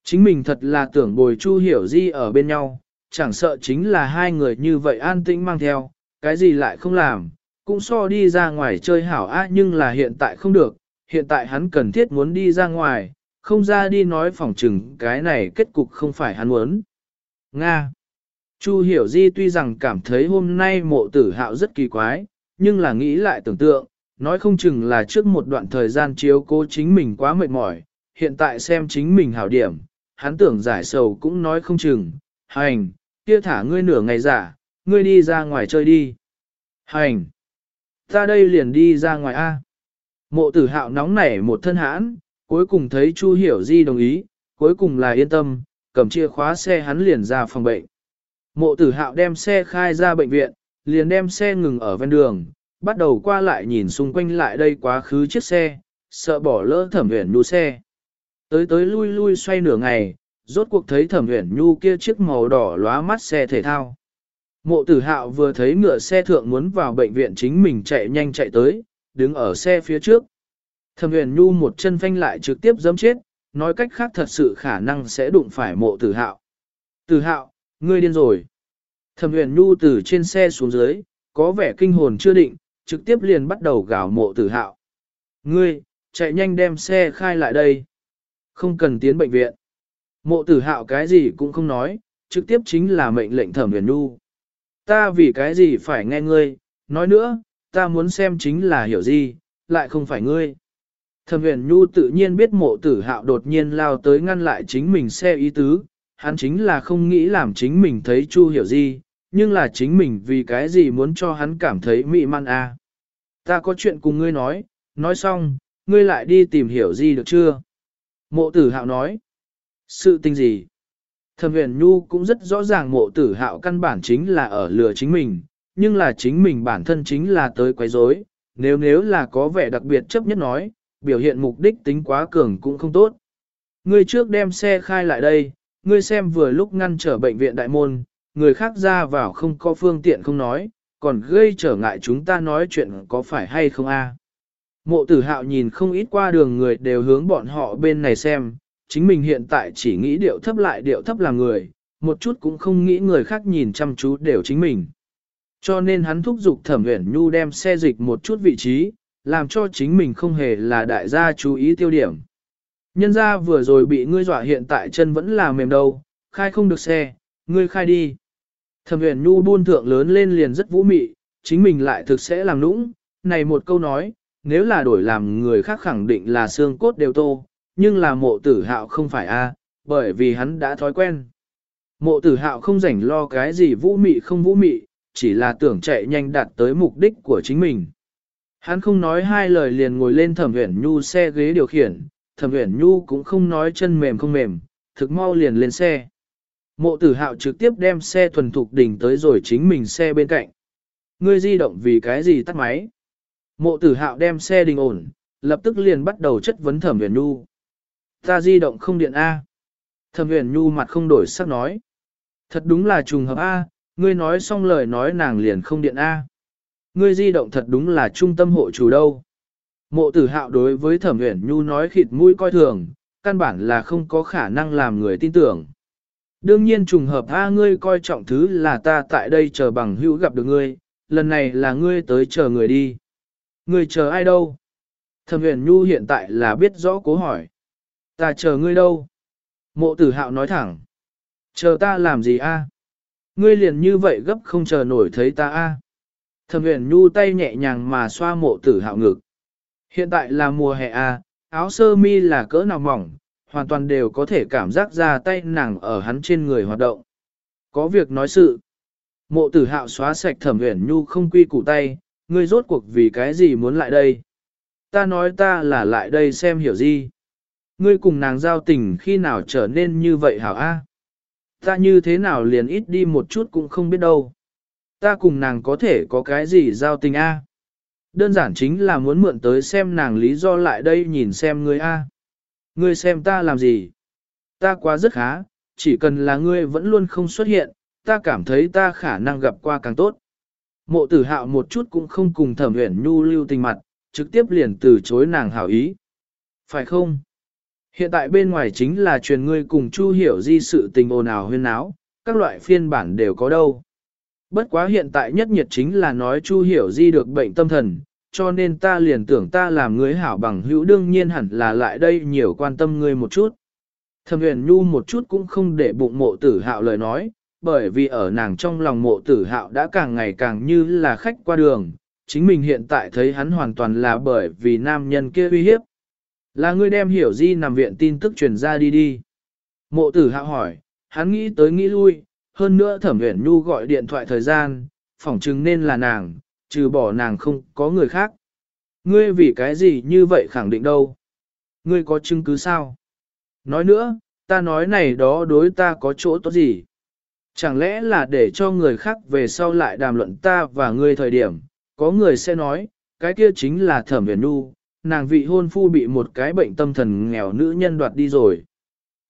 Chính mình thật là tưởng bồi chu hiểu di ở bên nhau, chẳng sợ chính là hai người như vậy an tĩnh mang theo, cái gì lại không làm, cũng so đi ra ngoài chơi hảo á nhưng là hiện tại không được, hiện tại hắn cần thiết muốn đi ra ngoài, không ra đi nói phỏng chừng cái này kết cục không phải hắn muốn. Nga Chu Hiểu Di tuy rằng cảm thấy hôm nay mộ tử hạo rất kỳ quái, nhưng là nghĩ lại tưởng tượng, nói không chừng là trước một đoạn thời gian chiếu cố chính mình quá mệt mỏi, hiện tại xem chính mình hảo điểm, hắn tưởng giải sầu cũng nói không chừng, hành, kia thả ngươi nửa ngày giả, ngươi đi ra ngoài chơi đi. Hành! Ta đây liền đi ra ngoài A. Mộ tử hạo nóng nảy một thân hãn, cuối cùng thấy Chu Hiểu Di đồng ý, cuối cùng là yên tâm, cầm chìa khóa xe hắn liền ra phòng bệnh. Mộ tử hạo đem xe khai ra bệnh viện, liền đem xe ngừng ở ven đường, bắt đầu qua lại nhìn xung quanh lại đây quá khứ chiếc xe, sợ bỏ lỡ thẩm huyền nhu xe. Tới tới lui lui xoay nửa ngày, rốt cuộc thấy thẩm huyền nhu kia chiếc màu đỏ lóa mắt xe thể thao. Mộ tử hạo vừa thấy ngựa xe thượng muốn vào bệnh viện chính mình chạy nhanh chạy tới, đứng ở xe phía trước. Thẩm huyền nhu một chân phanh lại trực tiếp giấm chết, nói cách khác thật sự khả năng sẽ đụng phải mộ tử hạo. Tử hạo, ngươi điên rồi. Thẩm huyền nhu từ trên xe xuống dưới, có vẻ kinh hồn chưa định, trực tiếp liền bắt đầu gào mộ tử hạo. Ngươi, chạy nhanh đem xe khai lại đây. Không cần tiến bệnh viện. Mộ tử hạo cái gì cũng không nói, trực tiếp chính là mệnh lệnh thẩm huyền nhu ta vì cái gì phải nghe ngươi, nói nữa, ta muốn xem chính là hiểu gì, lại không phải ngươi. Thẩm huyền nhu tự nhiên biết mộ tử hạo đột nhiên lao tới ngăn lại chính mình xe ý tứ, hắn chính là không nghĩ làm chính mình thấy chu hiểu gì, nhưng là chính mình vì cái gì muốn cho hắn cảm thấy mị man a. À. Ta có chuyện cùng ngươi nói, nói xong, ngươi lại đi tìm hiểu gì được chưa? Mộ tử hạo nói. Sự tình gì? Thẩm huyền nhu cũng rất rõ ràng mộ tử hạo căn bản chính là ở lừa chính mình, nhưng là chính mình bản thân chính là tới quấy rối. nếu nếu là có vẻ đặc biệt chấp nhất nói, biểu hiện mục đích tính quá cường cũng không tốt. Ngươi trước đem xe khai lại đây, ngươi xem vừa lúc ngăn trở bệnh viện đại môn, người khác ra vào không có phương tiện không nói, còn gây trở ngại chúng ta nói chuyện có phải hay không a? Mộ tử hạo nhìn không ít qua đường người đều hướng bọn họ bên này xem, chính mình hiện tại chỉ nghĩ điệu thấp lại điệu thấp là người, một chút cũng không nghĩ người khác nhìn chăm chú đều chính mình. Cho nên hắn thúc giục thẩm uyển nhu đem xe dịch một chút vị trí, làm cho chính mình không hề là đại gia chú ý tiêu điểm. Nhân ra vừa rồi bị ngươi dọa hiện tại chân vẫn là mềm đâu, khai không được xe, ngươi khai đi. Thẩm Huyền nhu buôn thượng lớn lên liền rất vũ mị, chính mình lại thực sẽ làm nũng, này một câu nói, nếu là đổi làm người khác khẳng định là xương cốt đều tô, nhưng là mộ tử hạo không phải a, bởi vì hắn đã thói quen. Mộ tử hạo không rảnh lo cái gì vũ mị không vũ mị, chỉ là tưởng chạy nhanh đạt tới mục đích của chính mình. Hắn không nói hai lời liền ngồi lên thẩm Huyền nhu xe ghế điều khiển, thẩm uyển nhu cũng không nói chân mềm không mềm, thực mau liền lên xe. Mộ tử hạo trực tiếp đem xe thuần thục đỉnh tới rồi chính mình xe bên cạnh. Ngươi di động vì cái gì tắt máy? Mộ tử hạo đem xe đình ổn, lập tức liền bắt đầu chất vấn thẩm uyển nhu. Ta di động không điện A. Thẩm uyển nhu mặt không đổi sắc nói. Thật đúng là trùng hợp A, ngươi nói xong lời nói nàng liền không điện A. Ngươi di động thật đúng là trung tâm hộ chủ đâu. Mộ tử hạo đối với thẩm uyển nhu nói khịt mũi coi thường, căn bản là không có khả năng làm người tin tưởng. Đương nhiên trùng hợp A ngươi coi trọng thứ là ta tại đây chờ bằng hữu gặp được ngươi, lần này là ngươi tới chờ người đi. Ngươi chờ ai đâu? Thẩm Uyển nhu hiện tại là biết rõ cố hỏi. Ta chờ ngươi đâu? Mộ tử hạo nói thẳng. Chờ ta làm gì a? Ngươi liền như vậy gấp không chờ nổi thấy ta a. Thẩm Uyển nhu tay nhẹ nhàng mà xoa mộ tử hạo ngực. Hiện tại là mùa hè à áo sơ mi là cỡ nào mỏng, hoàn toàn đều có thể cảm giác ra tay nàng ở hắn trên người hoạt động. Có việc nói sự. Mộ tử hạo xóa sạch thẩm huyền nhu không quy củ tay, ngươi rốt cuộc vì cái gì muốn lại đây? Ta nói ta là lại đây xem hiểu gì? Ngươi cùng nàng giao tình khi nào trở nên như vậy hảo a? Ta như thế nào liền ít đi một chút cũng không biết đâu. Ta cùng nàng có thể có cái gì giao tình a? Đơn giản chính là muốn mượn tới xem nàng lý do lại đây nhìn xem ngươi a. Ngươi xem ta làm gì? Ta quá rất khá, chỉ cần là ngươi vẫn luôn không xuất hiện, ta cảm thấy ta khả năng gặp qua càng tốt. Mộ tử hạo một chút cũng không cùng thẩm uyển nhu lưu tình mặt, trực tiếp liền từ chối nàng hảo ý. Phải không? Hiện tại bên ngoài chính là truyền ngươi cùng Chu hiểu di sự tình ồn ào huyên náo, các loại phiên bản đều có đâu. Bất quá hiện tại nhất nhiệt chính là nói Chu hiểu di được bệnh tâm thần, cho nên ta liền tưởng ta làm ngươi hảo bằng hữu đương nhiên hẳn là lại đây nhiều quan tâm ngươi một chút. Thẩm huyền nhu một chút cũng không để bụng mộ tử hạo lời nói, bởi vì ở nàng trong lòng mộ tử hạo đã càng ngày càng như là khách qua đường, chính mình hiện tại thấy hắn hoàn toàn là bởi vì nam nhân kia uy hiếp. Là ngươi đem hiểu di nằm viện tin tức truyền ra đi đi. Mộ tử hạo hỏi, hắn nghĩ tới nghĩ lui, hơn nữa thẩm huyền nhu gọi điện thoại thời gian, phỏng chừng nên là nàng, trừ bỏ nàng không có người khác. Ngươi vì cái gì như vậy khẳng định đâu? Ngươi có chứng cứ sao? Nói nữa, ta nói này đó đối ta có chỗ tốt gì? Chẳng lẽ là để cho người khác về sau lại đàm luận ta và ngươi thời điểm, có người sẽ nói, cái kia chính là thẩm huyền nu, nàng vị hôn phu bị một cái bệnh tâm thần nghèo nữ nhân đoạt đi rồi.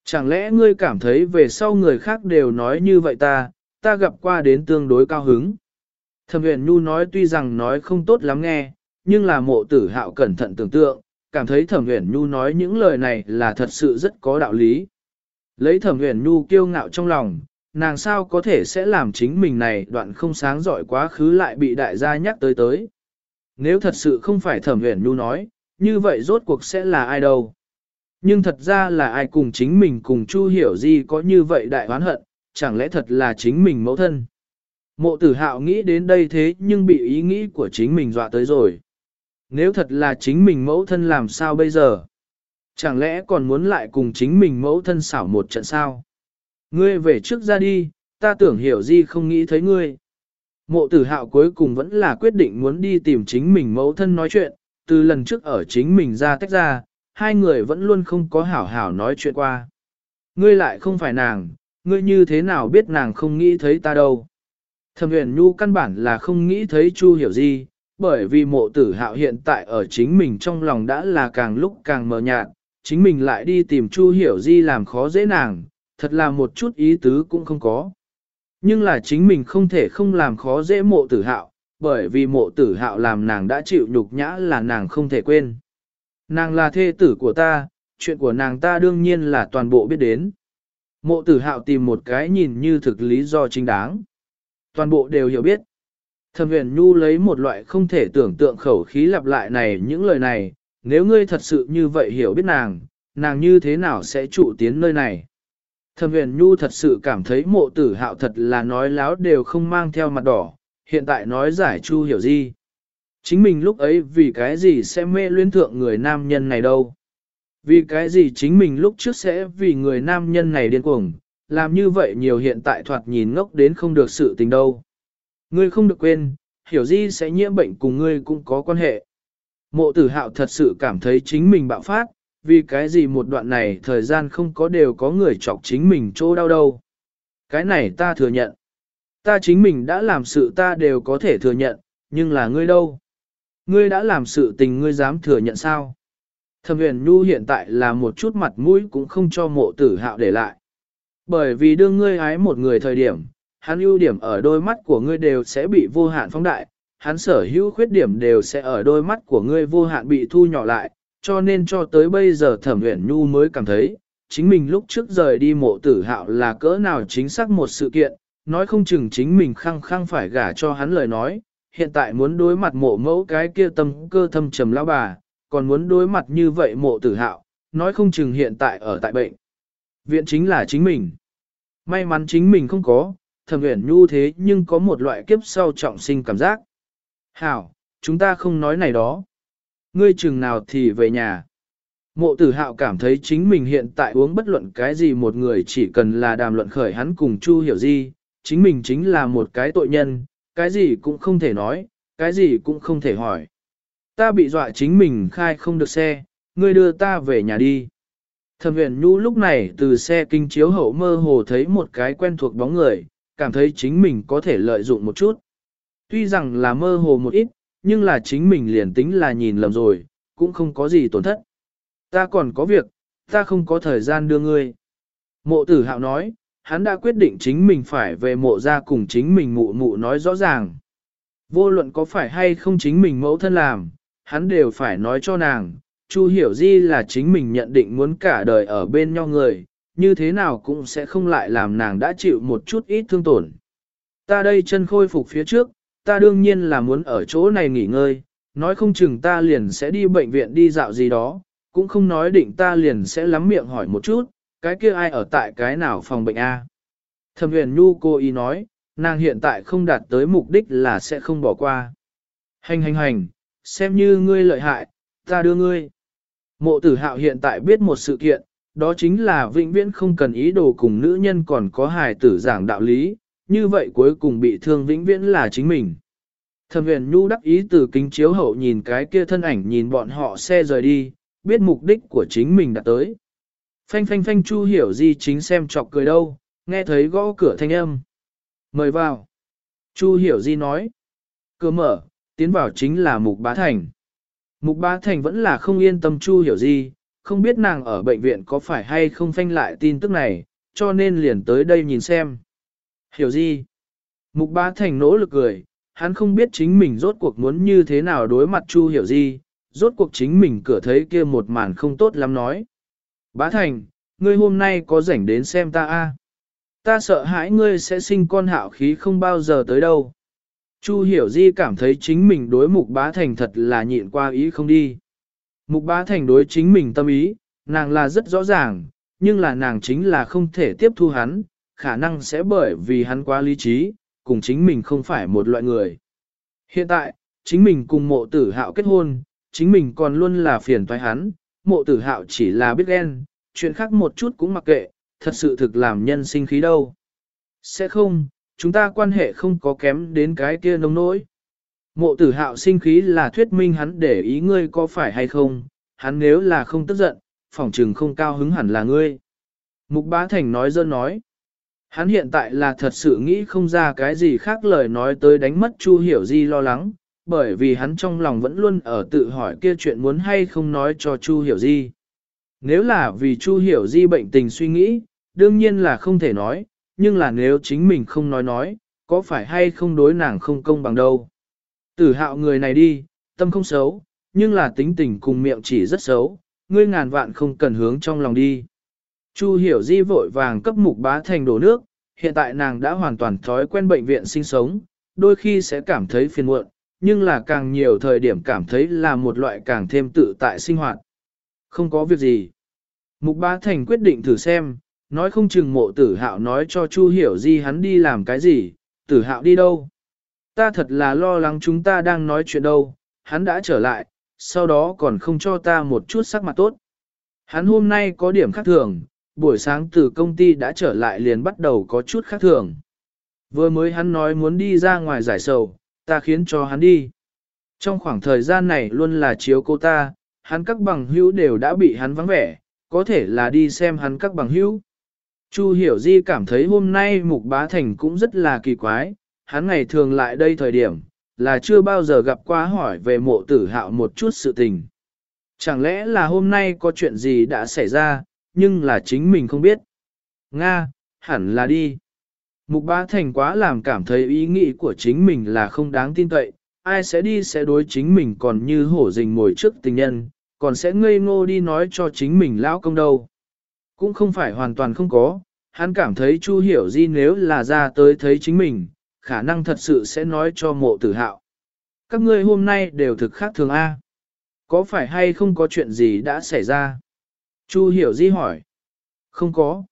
Chẳng lẽ ngươi cảm thấy về sau người khác đều nói như vậy ta, ta gặp qua đến tương đối cao hứng. Thẩm huyền Nhu nói tuy rằng nói không tốt lắm nghe, nhưng là mộ tử hạo cẩn thận tưởng tượng, cảm thấy thẩm huyền Nhu nói những lời này là thật sự rất có đạo lý. Lấy thẩm huyền Nhu kiêu ngạo trong lòng, nàng sao có thể sẽ làm chính mình này đoạn không sáng giỏi quá khứ lại bị đại gia nhắc tới tới. Nếu thật sự không phải thẩm huyền nhu nói, như vậy rốt cuộc sẽ là ai đâu. Nhưng thật ra là ai cùng chính mình cùng Chu hiểu gì có như vậy đại oán hận, chẳng lẽ thật là chính mình mẫu thân. Mộ tử hạo nghĩ đến đây thế nhưng bị ý nghĩ của chính mình dọa tới rồi. Nếu thật là chính mình mẫu thân làm sao bây giờ? Chẳng lẽ còn muốn lại cùng chính mình mẫu thân xảo một trận sao? Ngươi về trước ra đi, ta tưởng hiểu gì không nghĩ thấy ngươi. Mộ tử hạo cuối cùng vẫn là quyết định muốn đi tìm chính mình mẫu thân nói chuyện, từ lần trước ở chính mình ra tách ra, hai người vẫn luôn không có hảo hảo nói chuyện qua. Ngươi lại không phải nàng, ngươi như thế nào biết nàng không nghĩ thấy ta đâu. Thẩm huyền nhu căn bản là không nghĩ thấy Chu hiểu Di, bởi vì mộ tử hạo hiện tại ở chính mình trong lòng đã là càng lúc càng mờ nhạt, chính mình lại đi tìm Chu hiểu di làm khó dễ nàng, thật là một chút ý tứ cũng không có. Nhưng là chính mình không thể không làm khó dễ mộ tử hạo, bởi vì mộ tử hạo làm nàng đã chịu nhục nhã là nàng không thể quên. Nàng là thê tử của ta, chuyện của nàng ta đương nhiên là toàn bộ biết đến. Mộ tử hạo tìm một cái nhìn như thực lý do chính đáng. Toàn bộ đều hiểu biết. Thẩm huyền nhu lấy một loại không thể tưởng tượng khẩu khí lặp lại này những lời này, nếu ngươi thật sự như vậy hiểu biết nàng, nàng như thế nào sẽ trụ tiến nơi này. Thẩm huyền nhu thật sự cảm thấy mộ tử hạo thật là nói láo đều không mang theo mặt đỏ, hiện tại nói giải chu hiểu gì. Chính mình lúc ấy vì cái gì sẽ mê luyến thượng người nam nhân này đâu. Vì cái gì chính mình lúc trước sẽ vì người nam nhân này điên cuồng, làm như vậy nhiều hiện tại thoạt nhìn ngốc đến không được sự tình đâu. Ngươi không được quên, hiểu di sẽ nhiễm bệnh cùng ngươi cũng có quan hệ. Mộ tử hạo thật sự cảm thấy chính mình bạo phát, vì cái gì một đoạn này thời gian không có đều có người chọc chính mình chỗ đau đâu. Cái này ta thừa nhận. Ta chính mình đã làm sự ta đều có thể thừa nhận, nhưng là ngươi đâu? Ngươi đã làm sự tình ngươi dám thừa nhận sao? Thẩm huyền nhu hiện tại là một chút mặt mũi cũng không cho mộ tử hạo để lại. Bởi vì đương ngươi ái một người thời điểm, hắn ưu điểm ở đôi mắt của ngươi đều sẽ bị vô hạn phóng đại, hắn sở hữu khuyết điểm đều sẽ ở đôi mắt của ngươi vô hạn bị thu nhỏ lại, cho nên cho tới bây giờ thẩm huyền nhu mới cảm thấy, chính mình lúc trước rời đi mộ tử hạo là cỡ nào chính xác một sự kiện, nói không chừng chính mình khăng khăng phải gả cho hắn lời nói, hiện tại muốn đối mặt mộ mẫu cái kia tâm cơ thâm trầm lão bà, còn muốn đối mặt như vậy mộ tử hạo, nói không chừng hiện tại ở tại bệnh. Viện chính là chính mình. May mắn chính mình không có, thẩm uyển nhu thế nhưng có một loại kiếp sau trọng sinh cảm giác. Hảo, chúng ta không nói này đó. Ngươi chừng nào thì về nhà. Mộ tử hạo cảm thấy chính mình hiện tại uống bất luận cái gì một người chỉ cần là đàm luận khởi hắn cùng Chu hiểu gì, chính mình chính là một cái tội nhân, cái gì cũng không thể nói, cái gì cũng không thể hỏi. Ta bị dọa chính mình khai không được xe, ngươi đưa ta về nhà đi. Thẩm huyền nhu lúc này từ xe kinh chiếu hậu mơ hồ thấy một cái quen thuộc bóng người, cảm thấy chính mình có thể lợi dụng một chút. Tuy rằng là mơ hồ một ít, nhưng là chính mình liền tính là nhìn lầm rồi, cũng không có gì tổn thất. Ta còn có việc, ta không có thời gian đưa ngươi. Mộ tử hạo nói, hắn đã quyết định chính mình phải về mộ ra cùng chính mình mụ mụ nói rõ ràng. Vô luận có phải hay không chính mình mẫu thân làm, hắn đều phải nói cho nàng, Chu hiểu di là chính mình nhận định muốn cả đời ở bên nhau người, như thế nào cũng sẽ không lại làm nàng đã chịu một chút ít thương tổn. Ta đây chân khôi phục phía trước, ta đương nhiên là muốn ở chỗ này nghỉ ngơi, nói không chừng ta liền sẽ đi bệnh viện đi dạo gì đó, cũng không nói định ta liền sẽ lắm miệng hỏi một chút, cái kia ai ở tại cái nào phòng bệnh A. Thẩm huyền nhu cô ý nói, nàng hiện tại không đạt tới mục đích là sẽ không bỏ qua. Hành hành hành, xem như ngươi lợi hại, ta đưa ngươi. Mộ tử hạo hiện tại biết một sự kiện, đó chính là vĩnh viễn không cần ý đồ cùng nữ nhân còn có hài tử giảng đạo lý, như vậy cuối cùng bị thương vĩnh viễn là chính mình. Thẩm huyền nhu đắc ý từ kính chiếu hậu nhìn cái kia thân ảnh nhìn bọn họ xe rời đi, biết mục đích của chính mình đã tới. Phanh phanh phanh chu hiểu gì chính xem chọc cười đâu, nghe thấy gõ cửa thanh âm. Mời vào. Chu hiểu di nói. Cửa mở, tiến vào chính là Mục Bá Thành. Mục Bá Thành vẫn là không yên tâm Chu hiểu di, không biết nàng ở bệnh viện có phải hay không phanh lại tin tức này, cho nên liền tới đây nhìn xem. Hiểu Di. Mục Bá Thành nỗ lực cười, hắn không biết chính mình rốt cuộc muốn như thế nào đối mặt Chu hiểu Di, rốt cuộc chính mình cửa thấy kia một màn không tốt lắm nói. Bá Thành, ngươi hôm nay có rảnh đến xem ta a? Ta sợ hãi ngươi sẽ sinh con hạo khí không bao giờ tới đâu. Chu hiểu di cảm thấy chính mình đối mục bá thành thật là nhịn qua ý không đi. Mục bá thành đối chính mình tâm ý, nàng là rất rõ ràng, nhưng là nàng chính là không thể tiếp thu hắn, khả năng sẽ bởi vì hắn quá lý trí, cùng chính mình không phải một loại người. Hiện tại, chính mình cùng mộ tử hạo kết hôn, chính mình còn luôn là phiền toái hắn, mộ tử hạo chỉ là biết ghen, chuyện khác một chút cũng mặc kệ, thật sự thực làm nhân sinh khí đâu. Sẽ không, chúng ta quan hệ không có kém đến cái kia nông nỗi. Mộ tử hạo sinh khí là thuyết minh hắn để ý ngươi có phải hay không, hắn nếu là không tức giận, phỏng trừng không cao hứng hẳn là ngươi. Mục bá thành nói dơ nói. Hắn hiện tại là thật sự nghĩ không ra cái gì khác lời nói tới đánh mất Chu Hiểu Di lo lắng, bởi vì hắn trong lòng vẫn luôn ở tự hỏi kia chuyện muốn hay không nói cho Chu Hiểu Di. Nếu là vì Chu Hiểu Di bệnh tình suy nghĩ, đương nhiên là không thể nói, nhưng là nếu chính mình không nói nói, có phải hay không đối nàng không công bằng đâu. Tử hạo người này đi, tâm không xấu, nhưng là tính tình cùng miệng chỉ rất xấu, ngươi ngàn vạn không cần hướng trong lòng đi. Chu hiểu di vội vàng cấp mục bá thành đổ nước, hiện tại nàng đã hoàn toàn thói quen bệnh viện sinh sống, đôi khi sẽ cảm thấy phiền muộn, nhưng là càng nhiều thời điểm cảm thấy là một loại càng thêm tự tại sinh hoạt. Không có việc gì. Mục bá thành quyết định thử xem, nói không chừng mộ tử hạo nói cho Chu hiểu di hắn đi làm cái gì, tử hạo đi đâu. Ta thật là lo lắng chúng ta đang nói chuyện đâu, hắn đã trở lại, sau đó còn không cho ta một chút sắc mặt tốt. Hắn hôm nay có điểm khác thường, buổi sáng từ công ty đã trở lại liền bắt đầu có chút khác thường. Vừa mới hắn nói muốn đi ra ngoài giải sầu, ta khiến cho hắn đi. Trong khoảng thời gian này luôn là chiếu cô ta, hắn các bằng hữu đều đã bị hắn vắng vẻ, có thể là đi xem hắn các bằng hữu. Chu Hiểu Di cảm thấy hôm nay Mục Bá Thành cũng rất là kỳ quái, hắn ngày thường lại đây thời điểm, là chưa bao giờ gặp qua hỏi về mộ tử hạo một chút sự tình. Chẳng lẽ là hôm nay có chuyện gì đã xảy ra, nhưng là chính mình không biết. Nga, hẳn là đi. Mục Bá Thành quá làm cảm thấy ý nghĩ của chính mình là không đáng tin cậy, ai sẽ đi sẽ đối chính mình còn như hổ rình ngồi trước tình nhân, còn sẽ ngây ngô đi nói cho chính mình lão công đâu. Cũng không phải hoàn toàn không có, hắn cảm thấy Chu Hiểu Di nếu là ra tới thấy chính mình, khả năng thật sự sẽ nói cho mộ tử hạo. Các ngươi hôm nay đều thực khác thường A. Có phải hay không có chuyện gì đã xảy ra? Chu Hiểu Di hỏi. Không có.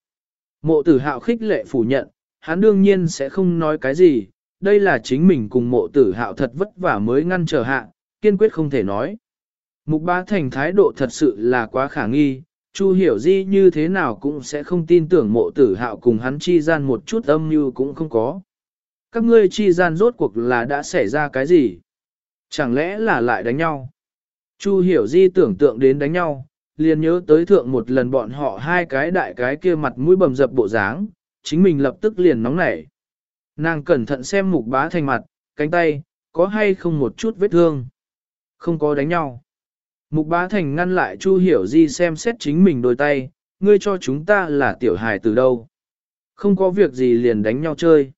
Mộ tử hạo khích lệ phủ nhận, hắn đương nhiên sẽ không nói cái gì, đây là chính mình cùng mộ tử hạo thật vất vả mới ngăn trở hạ, kiên quyết không thể nói. Mục bá thành thái độ thật sự là quá khả nghi, Chu hiểu di như thế nào cũng sẽ không tin tưởng mộ tử hạo cùng hắn chi gian một chút âm mưu cũng không có. Các ngươi chi gian rốt cuộc là đã xảy ra cái gì? Chẳng lẽ là lại đánh nhau? Chu hiểu di tưởng tượng đến đánh nhau, liền nhớ tới thượng một lần bọn họ hai cái đại cái kia mặt mũi bầm dập bộ dáng, chính mình lập tức liền nóng nảy. Nàng cẩn thận xem mục bá thành mặt, cánh tay, có hay không một chút vết thương. Không có đánh nhau. Mục bá thành ngăn lại Chu Hiểu Di xem xét chính mình đôi tay, ngươi cho chúng ta là tiểu hài từ đâu. Không có việc gì liền đánh nhau chơi.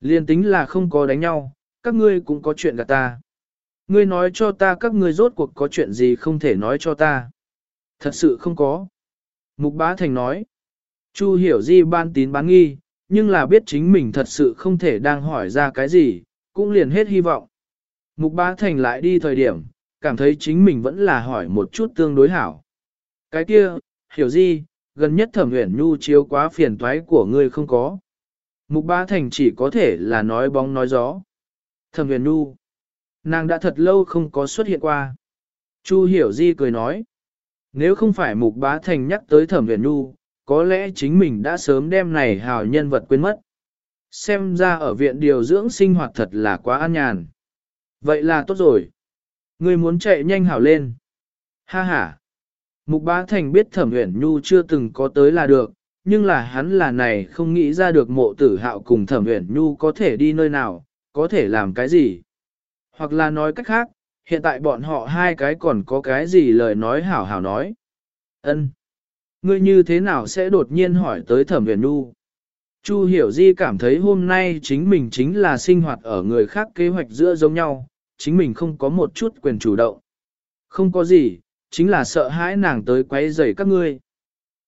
Liền tính là không có đánh nhau, các ngươi cũng có chuyện gặp ta. Ngươi nói cho ta các ngươi rốt cuộc có chuyện gì không thể nói cho ta. Thật sự không có. Mục bá thành nói. Chu hiểu di ban tín bán nghi, nhưng là biết chính mình thật sự không thể đang hỏi ra cái gì, cũng liền hết hy vọng. Mục bá thành lại đi thời điểm, cảm thấy chính mình vẫn là hỏi một chút tương đối hảo. Cái kia, hiểu gì, gần nhất thẩm huyền nhu chiếu quá phiền toái của ngươi không có. Mục bá thành chỉ có thể là nói bóng nói gió. Thẩm huyền nhu, nàng đã thật lâu không có xuất hiện qua. Chu hiểu di cười nói, nếu không phải mục bá thành nhắc tới thẩm huyền nhu, có lẽ chính mình đã sớm đem này hào nhân vật quên mất. Xem ra ở viện điều dưỡng sinh hoạt thật là quá an nhàn. Vậy là tốt rồi. Ngươi muốn chạy nhanh hảo lên. Ha ha. Mục bá thành biết thẩm uyển nhu chưa từng có tới là được, nhưng là hắn là này không nghĩ ra được mộ tử hạo cùng thẩm uyển nhu có thể đi nơi nào, có thể làm cái gì. Hoặc là nói cách khác, hiện tại bọn họ hai cái còn có cái gì lời nói hảo hảo nói. Ân, Ngươi như thế nào sẽ đột nhiên hỏi tới thẩm uyển nhu? Chu hiểu di cảm thấy hôm nay chính mình chính là sinh hoạt ở người khác kế hoạch giữa giống nhau, chính mình không có một chút quyền chủ động. Không có gì, chính là sợ hãi nàng tới quấy rầy các ngươi.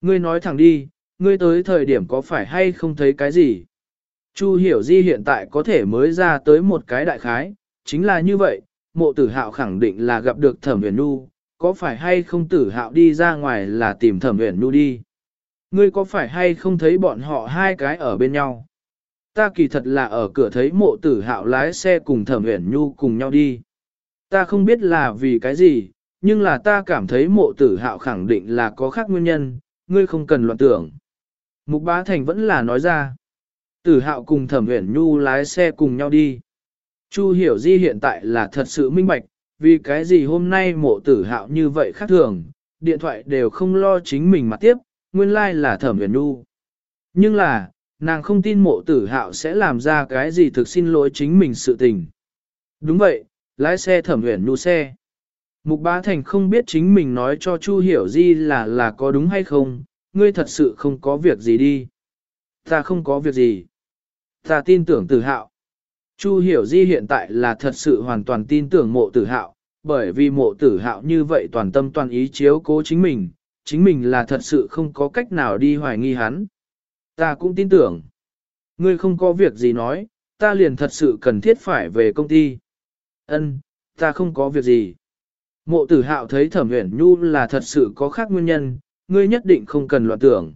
Ngươi nói thẳng đi, ngươi tới thời điểm có phải hay không thấy cái gì? Chu hiểu di hiện tại có thể mới ra tới một cái đại khái, chính là như vậy, mộ tử hạo khẳng định là gặp được thẩm huyền nu, có phải hay không tử hạo đi ra ngoài là tìm thẩm huyền nu đi? Ngươi có phải hay không thấy bọn họ hai cái ở bên nhau? Ta kỳ thật là ở cửa thấy mộ tử hạo lái xe cùng thẩm uyển nhu cùng nhau đi. Ta không biết là vì cái gì, nhưng là ta cảm thấy mộ tử hạo khẳng định là có khác nguyên nhân, ngươi không cần loạn tưởng. Mục bá thành vẫn là nói ra. Tử hạo cùng thẩm uyển nhu lái xe cùng nhau đi. Chu hiểu di hiện tại là thật sự minh bạch, vì cái gì hôm nay mộ tử hạo như vậy khác thường, điện thoại đều không lo chính mình mà tiếp, nguyên lai like là thẩm uyển nhu. Nhưng là, nàng không tin mộ tử hạo sẽ làm ra cái gì thực xin lỗi chính mình sự tình. Đúng vậy, lái xe thẩm huyền nu xe. Mục bá thành không biết chính mình nói cho Chu hiểu di là là có đúng hay không, ngươi thật sự không có việc gì đi. Ta không có việc gì. Ta tin tưởng tử hạo. Chu Hiểu Di hiện tại là thật sự hoàn toàn tin tưởng mộ tử hạo, bởi vì mộ tử hạo như vậy toàn tâm toàn ý chiếu cố chính mình, chính mình là thật sự không có cách nào đi hoài nghi hắn. Ta cũng tin tưởng. Ngươi không có việc gì nói, ta liền thật sự cần thiết phải về công ty. Ân, ta không có việc gì. Mộ tử hạo thấy thẩm uyển nhu là thật sự có khác nguyên nhân, ngươi nhất định không cần loạn tưởng.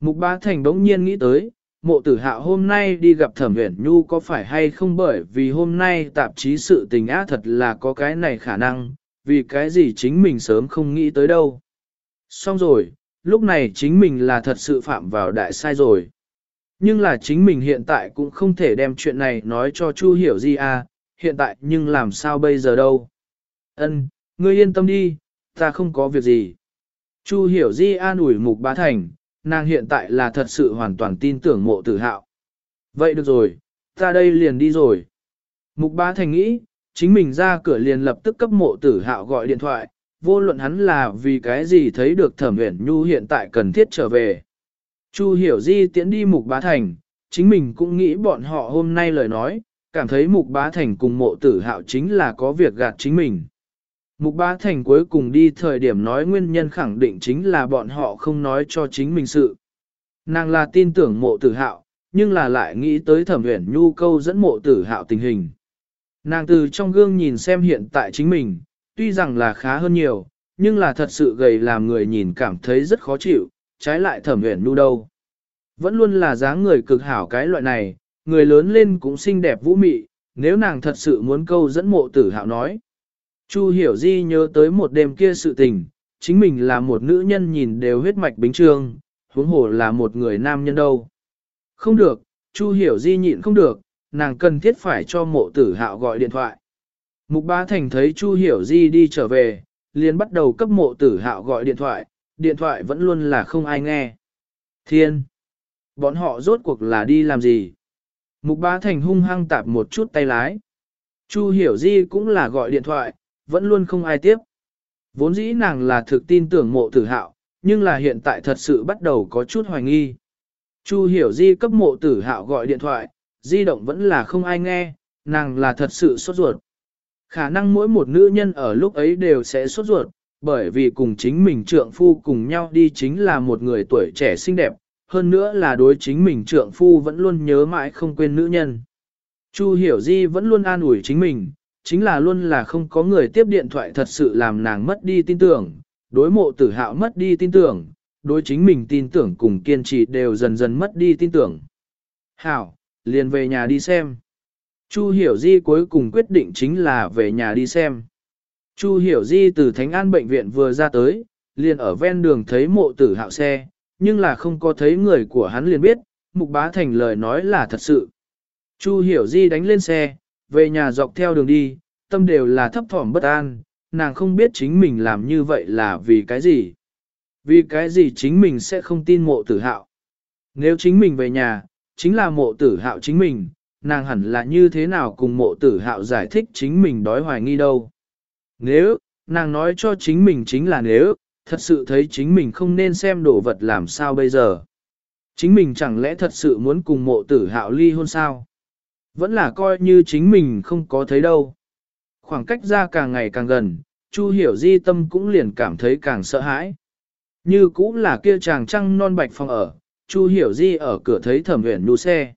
Mục bá thành bỗng nhiên nghĩ tới, mộ tử hạo hôm nay đi gặp thẩm uyển nhu có phải hay không bởi vì hôm nay tạp chí sự tình á thật là có cái này khả năng, vì cái gì chính mình sớm không nghĩ tới đâu. Xong rồi, lúc này chính mình là thật sự phạm vào đại sai rồi. Nhưng là chính mình hiện tại cũng không thể đem chuyện này nói cho Chu hiểu gì à, hiện tại nhưng làm sao bây giờ đâu. Ân, ngươi yên tâm đi, ta không có việc gì. Chu hiểu di an ủi mục bá thành, nàng hiện tại là thật sự hoàn toàn tin tưởng mộ tử hạo. Vậy được rồi, ta đây liền đi rồi. Mục bá thành nghĩ, chính mình ra cửa liền lập tức cấp mộ tử hạo gọi điện thoại, vô luận hắn là vì cái gì thấy được thẩm uyển nhu hiện tại cần thiết trở về. Chu hiểu di tiễn đi mục bá thành, chính mình cũng nghĩ bọn họ hôm nay lời nói, cảm thấy mục bá thành cùng mộ tử hạo chính là có việc gạt chính mình. Mục bá thành cuối cùng đi thời điểm nói nguyên nhân khẳng định chính là bọn họ không nói cho chính mình sự. Nàng là tin tưởng mộ tử hạo, nhưng là lại nghĩ tới thẩm uyển nhu câu dẫn mộ tử hạo tình hình. Nàng từ trong gương nhìn xem hiện tại chính mình, tuy rằng là khá hơn nhiều, nhưng là thật sự gầy làm người nhìn cảm thấy rất khó chịu, trái lại thẩm huyền nu đâu. Vẫn luôn là dáng người cực hảo cái loại này, người lớn lên cũng xinh đẹp vũ mị, nếu nàng thật sự muốn câu dẫn mộ tử hạo nói. Chu hiểu di nhớ tới một đêm kia sự tình, chính mình là một nữ nhân nhìn đều huyết mạch bính trương, huống hồ là một người nam nhân đâu. Không được, Chu hiểu di nhịn không được, nàng cần thiết phải cho mộ tử hạo gọi điện thoại. Mục Bá Thành thấy Chu Hiểu Di đi trở về, liền bắt đầu cấp mộ tử hạo gọi điện thoại, điện thoại vẫn luôn là không ai nghe. Thiên! Bọn họ rốt cuộc là đi làm gì? Mục Bá Thành hung hăng tạp một chút tay lái. Chu Hiểu Di cũng là gọi điện thoại, vẫn luôn không ai tiếp. Vốn dĩ nàng là thực tin tưởng mộ tử hạo, nhưng là hiện tại thật sự bắt đầu có chút hoài nghi. Chu Hiểu Di cấp mộ tử hạo gọi điện thoại, di động vẫn là không ai nghe, nàng là thật sự sốt ruột. Khả năng mỗi một nữ nhân ở lúc ấy đều sẽ sốt ruột, bởi vì cùng chính mình trượng phu cùng nhau đi chính là một người tuổi trẻ xinh đẹp, hơn nữa là đối chính mình trượng phu vẫn luôn nhớ mãi không quên nữ nhân. Chu hiểu di vẫn luôn an ủi chính mình, chính là luôn là không có người tiếp điện thoại thật sự làm nàng mất đi tin tưởng, đối mộ tử hạo mất đi tin tưởng, đối chính mình tin tưởng cùng kiên trì đều dần dần mất đi tin tưởng. Hảo, liền về nhà đi xem. Chu Hiểu Di cuối cùng quyết định chính là về nhà đi xem. Chu Hiểu Di từ Thánh An Bệnh viện vừa ra tới, liền ở ven đường thấy mộ tử hạo xe, nhưng là không có thấy người của hắn liền biết, Mục Bá Thành lời nói là thật sự. Chu Hiểu Di đánh lên xe, về nhà dọc theo đường đi, tâm đều là thấp thỏm bất an, nàng không biết chính mình làm như vậy là vì cái gì. Vì cái gì chính mình sẽ không tin mộ tử hạo. Nếu chính mình về nhà, chính là mộ tử hạo chính mình, nàng hẳn là như thế nào cùng mộ tử hạo giải thích chính mình đói hoài nghi đâu. Nếu, nàng nói cho chính mình chính là nếu, thật sự thấy chính mình không nên xem đồ vật làm sao bây giờ. Chính mình chẳng lẽ thật sự muốn cùng mộ tử hạo ly hôn sao? Vẫn là coi như chính mình không có thấy đâu. Khoảng cách ra càng ngày càng gần, Chu hiểu di tâm cũng liền cảm thấy càng sợ hãi. Như cũng là kia chàng trăng non bạch phòng ở, Chu hiểu di ở cửa thấy thẩm huyền nu xe.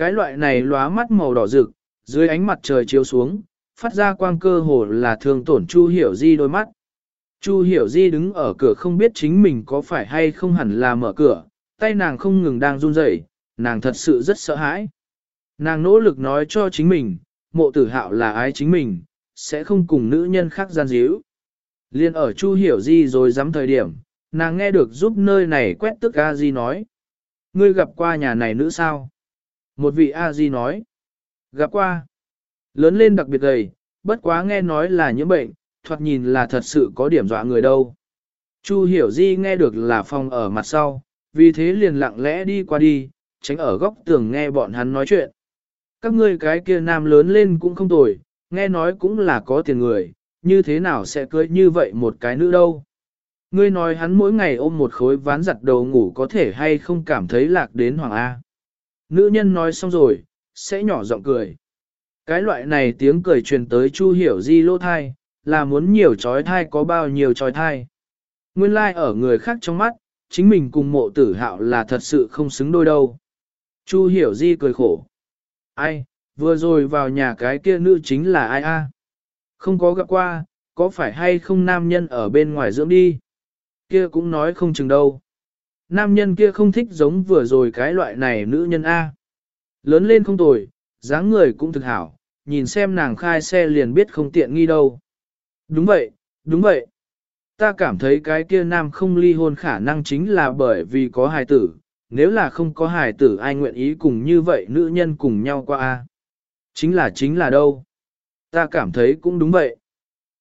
Cái loại này lóa mắt màu đỏ rực, dưới ánh mặt trời chiếu xuống, phát ra quang cơ hồ là thương tổn Chu Hiểu Di đôi mắt. Chu Hiểu Di đứng ở cửa không biết chính mình có phải hay không hẳn là mở cửa, tay nàng không ngừng đang run rẩy, nàng thật sự rất sợ hãi. Nàng nỗ lực nói cho chính mình, mộ tử hạo là ái chính mình, sẽ không cùng nữ nhân khác gian díu. Liên ở Chu Hiểu Di rồi dám thời điểm, nàng nghe được giúp nơi này quét tức A Di nói. Ngươi gặp qua nhà này nữ sao? Một vị A-di nói, gặp qua, lớn lên đặc biệt gầy, bất quá nghe nói là những bệnh, thoạt nhìn là thật sự có điểm dọa người đâu. Chu hiểu di nghe được là phòng ở mặt sau, vì thế liền lặng lẽ đi qua đi, tránh ở góc tường nghe bọn hắn nói chuyện. Các ngươi cái kia nam lớn lên cũng không tồi, nghe nói cũng là có tiền người, như thế nào sẽ cưới như vậy một cái nữ đâu. Ngươi nói hắn mỗi ngày ôm một khối ván giặt đầu ngủ có thể hay không cảm thấy lạc đến Hoàng A. Nữ nhân nói xong rồi, sẽ nhỏ giọng cười. Cái loại này tiếng cười truyền tới Chu Hiểu Di lỗ thai, là muốn nhiều trói thai có bao nhiêu trói thai. Nguyên lai like ở người khác trong mắt, chính mình cùng mộ tử hạo là thật sự không xứng đôi đâu. Chu Hiểu Di cười khổ. Ai, vừa rồi vào nhà cái kia nữ chính là ai a? Không có gặp qua, có phải hay không nam nhân ở bên ngoài dưỡng đi? Kia cũng nói không chừng đâu. Nam nhân kia không thích giống vừa rồi cái loại này nữ nhân A. Lớn lên không tồi, dáng người cũng thực hảo, nhìn xem nàng khai xe liền biết không tiện nghi đâu. Đúng vậy, đúng vậy. Ta cảm thấy cái kia nam không ly hôn khả năng chính là bởi vì có hài tử, nếu là không có hài tử ai nguyện ý cùng như vậy nữ nhân cùng nhau qua a Chính là chính là đâu? Ta cảm thấy cũng đúng vậy.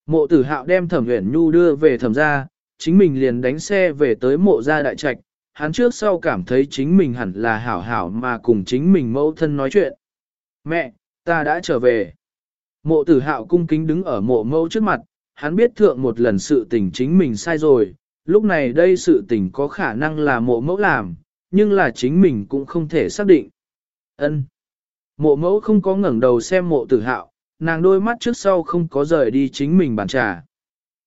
Mộ tử hạo đem thẩm huyền nhu đưa về thẩm gia, chính mình liền đánh xe về tới mộ gia đại trạch, hắn trước sau cảm thấy chính mình hẳn là hảo hảo mà cùng chính mình mẫu thân nói chuyện. Mẹ, ta đã trở về. Mộ tử hạo cung kính đứng ở mộ mẫu trước mặt, hắn biết thượng một lần sự tình chính mình sai rồi, lúc này đây sự tình có khả năng là mộ mẫu làm, nhưng là chính mình cũng không thể xác định. Ân. Mộ mẫu không có ngẩng đầu xem mộ tử hạo, nàng đôi mắt trước sau không có rời đi chính mình bàn trà.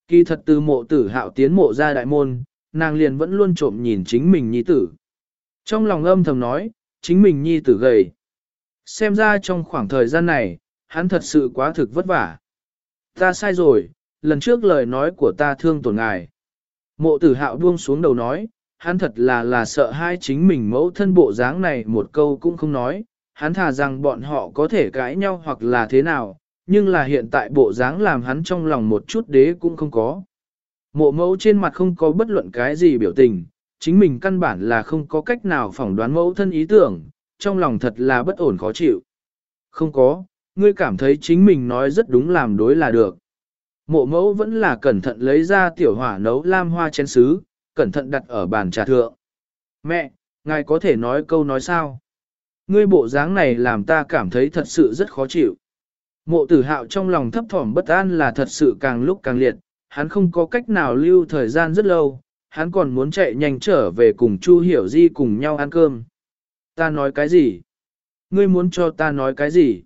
Kỳ thật từ mộ tử hạo tiến mộ ra đại môn, nàng liền vẫn luôn trộm nhìn chính mình nhi tử. Trong lòng âm thầm nói, chính mình nhi tử gầy. Xem ra trong khoảng thời gian này, hắn thật sự quá thực vất vả. Ta sai rồi, lần trước lời nói của ta thương tổn ngài. Mộ tử hạo buông xuống đầu nói, hắn thật là là sợ hai chính mình mẫu thân bộ dáng này một câu cũng không nói, hắn thà rằng bọn họ có thể cãi nhau hoặc là thế nào, nhưng là hiện tại bộ dáng làm hắn trong lòng một chút đế cũng không có. Mộ mẫu trên mặt không có bất luận cái gì biểu tình, chính mình căn bản là không có cách nào phỏng đoán mẫu thân ý tưởng, trong lòng thật là bất ổn khó chịu. Không có, ngươi cảm thấy chính mình nói rất đúng làm đối là được. Mộ mẫu vẫn là cẩn thận lấy ra tiểu hỏa nấu lam hoa chén sứ, cẩn thận đặt ở bàn trà thượng. Mẹ, ngài có thể nói câu nói sao? Ngươi bộ dáng này làm ta cảm thấy thật sự rất khó chịu. Mộ tử hạo trong lòng thấp thỏm bất an là thật sự càng lúc càng liệt, hắn không có cách nào lưu thời gian rất lâu, hắn còn muốn chạy nhanh trở về cùng Chu Hiểu Di cùng nhau ăn cơm. Ta nói cái gì? Ngươi muốn cho ta nói cái gì?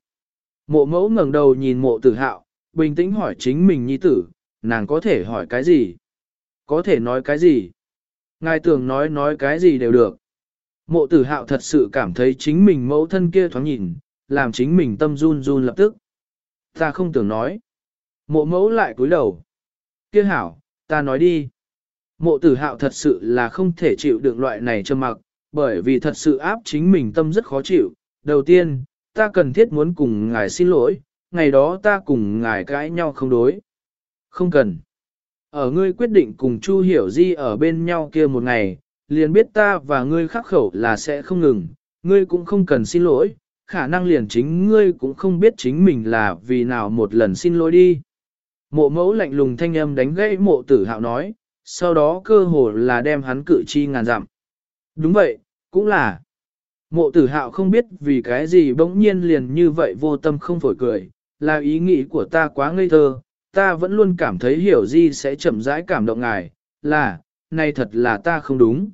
Mộ mẫu ngẩng đầu nhìn mộ tử hạo, bình tĩnh hỏi chính mình nhi tử, nàng có thể hỏi cái gì? Có thể nói cái gì? Ngài tưởng nói nói cái gì đều được. Mộ tử hạo thật sự cảm thấy chính mình mẫu thân kia thoáng nhìn, làm chính mình tâm run run lập tức. Ta không tưởng nói. Mộ mẫu lại cúi đầu. Kia hảo, ta nói đi. Mộ tử hạo thật sự là không thể chịu được loại này trầm mặc, bởi vì thật sự áp chính mình tâm rất khó chịu. Đầu tiên, ta cần thiết muốn cùng ngài xin lỗi, ngày đó ta cùng ngài cãi nhau không đối. Không cần. Ở ngươi quyết định cùng Chu Hiểu Di ở bên nhau kia một ngày, liền biết ta và ngươi khắc khẩu là sẽ không ngừng, ngươi cũng không cần xin lỗi, khả năng liền chính ngươi cũng không biết chính mình là vì nào một lần xin lỗi đi. Mộ mẫu lạnh lùng thanh âm đánh gãy mộ tử hạo nói, sau đó cơ hồ là đem hắn cự chi ngàn dặm. Đúng vậy, cũng là. Mộ tử hạo không biết vì cái gì bỗng nhiên liền như vậy vô tâm không phổi cười, là ý nghĩ của ta quá ngây thơ, ta vẫn luôn cảm thấy hiểu di sẽ chậm rãi cảm động ngài, là, này thật là ta không đúng.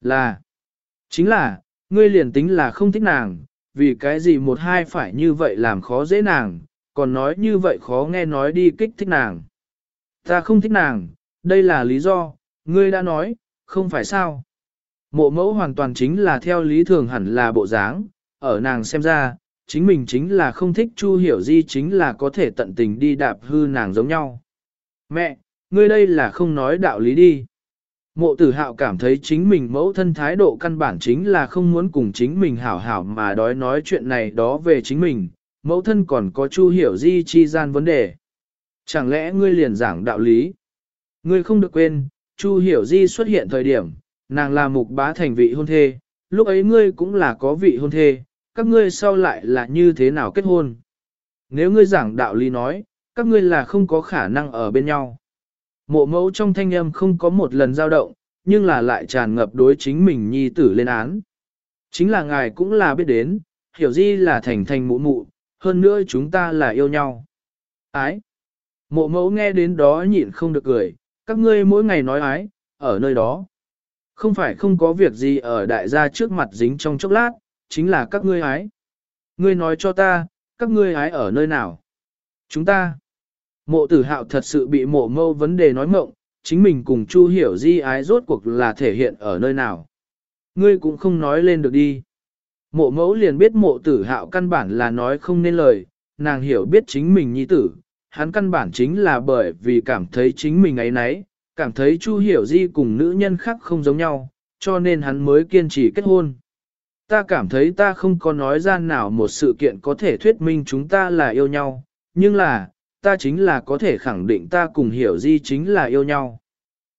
Là, chính là, ngươi liền tính là không thích nàng, vì cái gì một hai phải như vậy làm khó dễ nàng, còn nói như vậy khó nghe nói đi kích thích nàng. Ta không thích nàng, đây là lý do, ngươi đã nói, không phải sao. Mộ mẫu hoàn toàn chính là theo lý thường hẳn là bộ dáng, ở nàng xem ra, chính mình chính là không thích Chu Hiểu Di chính là có thể tận tình đi đạp hư nàng giống nhau. Mẹ, ngươi đây là không nói đạo lý đi. Mộ tử hạo cảm thấy chính mình mẫu thân thái độ căn bản chính là không muốn cùng chính mình hảo hảo mà đói nói chuyện này đó về chính mình, mẫu thân còn có Chu Hiểu Di chi gian vấn đề. Chẳng lẽ ngươi liền giảng đạo lý? Ngươi không được quên, Chu Hiểu Di xuất hiện thời điểm, nàng là mục bá thành vị hôn thê, lúc ấy ngươi cũng là có vị hôn thê, các ngươi sau lại là như thế nào kết hôn? Nếu ngươi giảng đạo lý nói, các ngươi là không có khả năng ở bên nhau. Mộ mẫu trong thanh âm không có một lần dao động, nhưng là lại tràn ngập đối chính mình nhi tử lên án. Chính là ngài cũng là biết đến, hiểu di là thành thành mụ mụ, hơn nữa chúng ta là yêu nhau. Ái! Mộ mẫu nghe đến đó nhịn không được cười, các ngươi mỗi ngày nói ái, ở nơi đó. Không phải không có việc gì ở đại gia trước mặt dính trong chốc lát, chính là các ngươi ái. Ngươi nói cho ta, các ngươi ái ở nơi nào? Chúng ta. Mộ tử hạo thật sự bị mộ mâu vấn đề nói mộng, chính mình cùng Chu hiểu di ái rốt cuộc là thể hiện ở nơi nào. Ngươi cũng không nói lên được đi. Mộ mẫu liền biết mộ tử hạo căn bản là nói không nên lời, nàng hiểu biết chính mình nhi tử, hắn căn bản chính là bởi vì cảm thấy chính mình ấy nấy, cảm thấy Chu hiểu di cùng nữ nhân khác không giống nhau, cho nên hắn mới kiên trì kết hôn. Ta cảm thấy ta không có nói ra nào một sự kiện có thể thuyết minh chúng ta là yêu nhau, nhưng là, ta chính là có thể khẳng định ta cùng hiểu di chính là yêu nhau.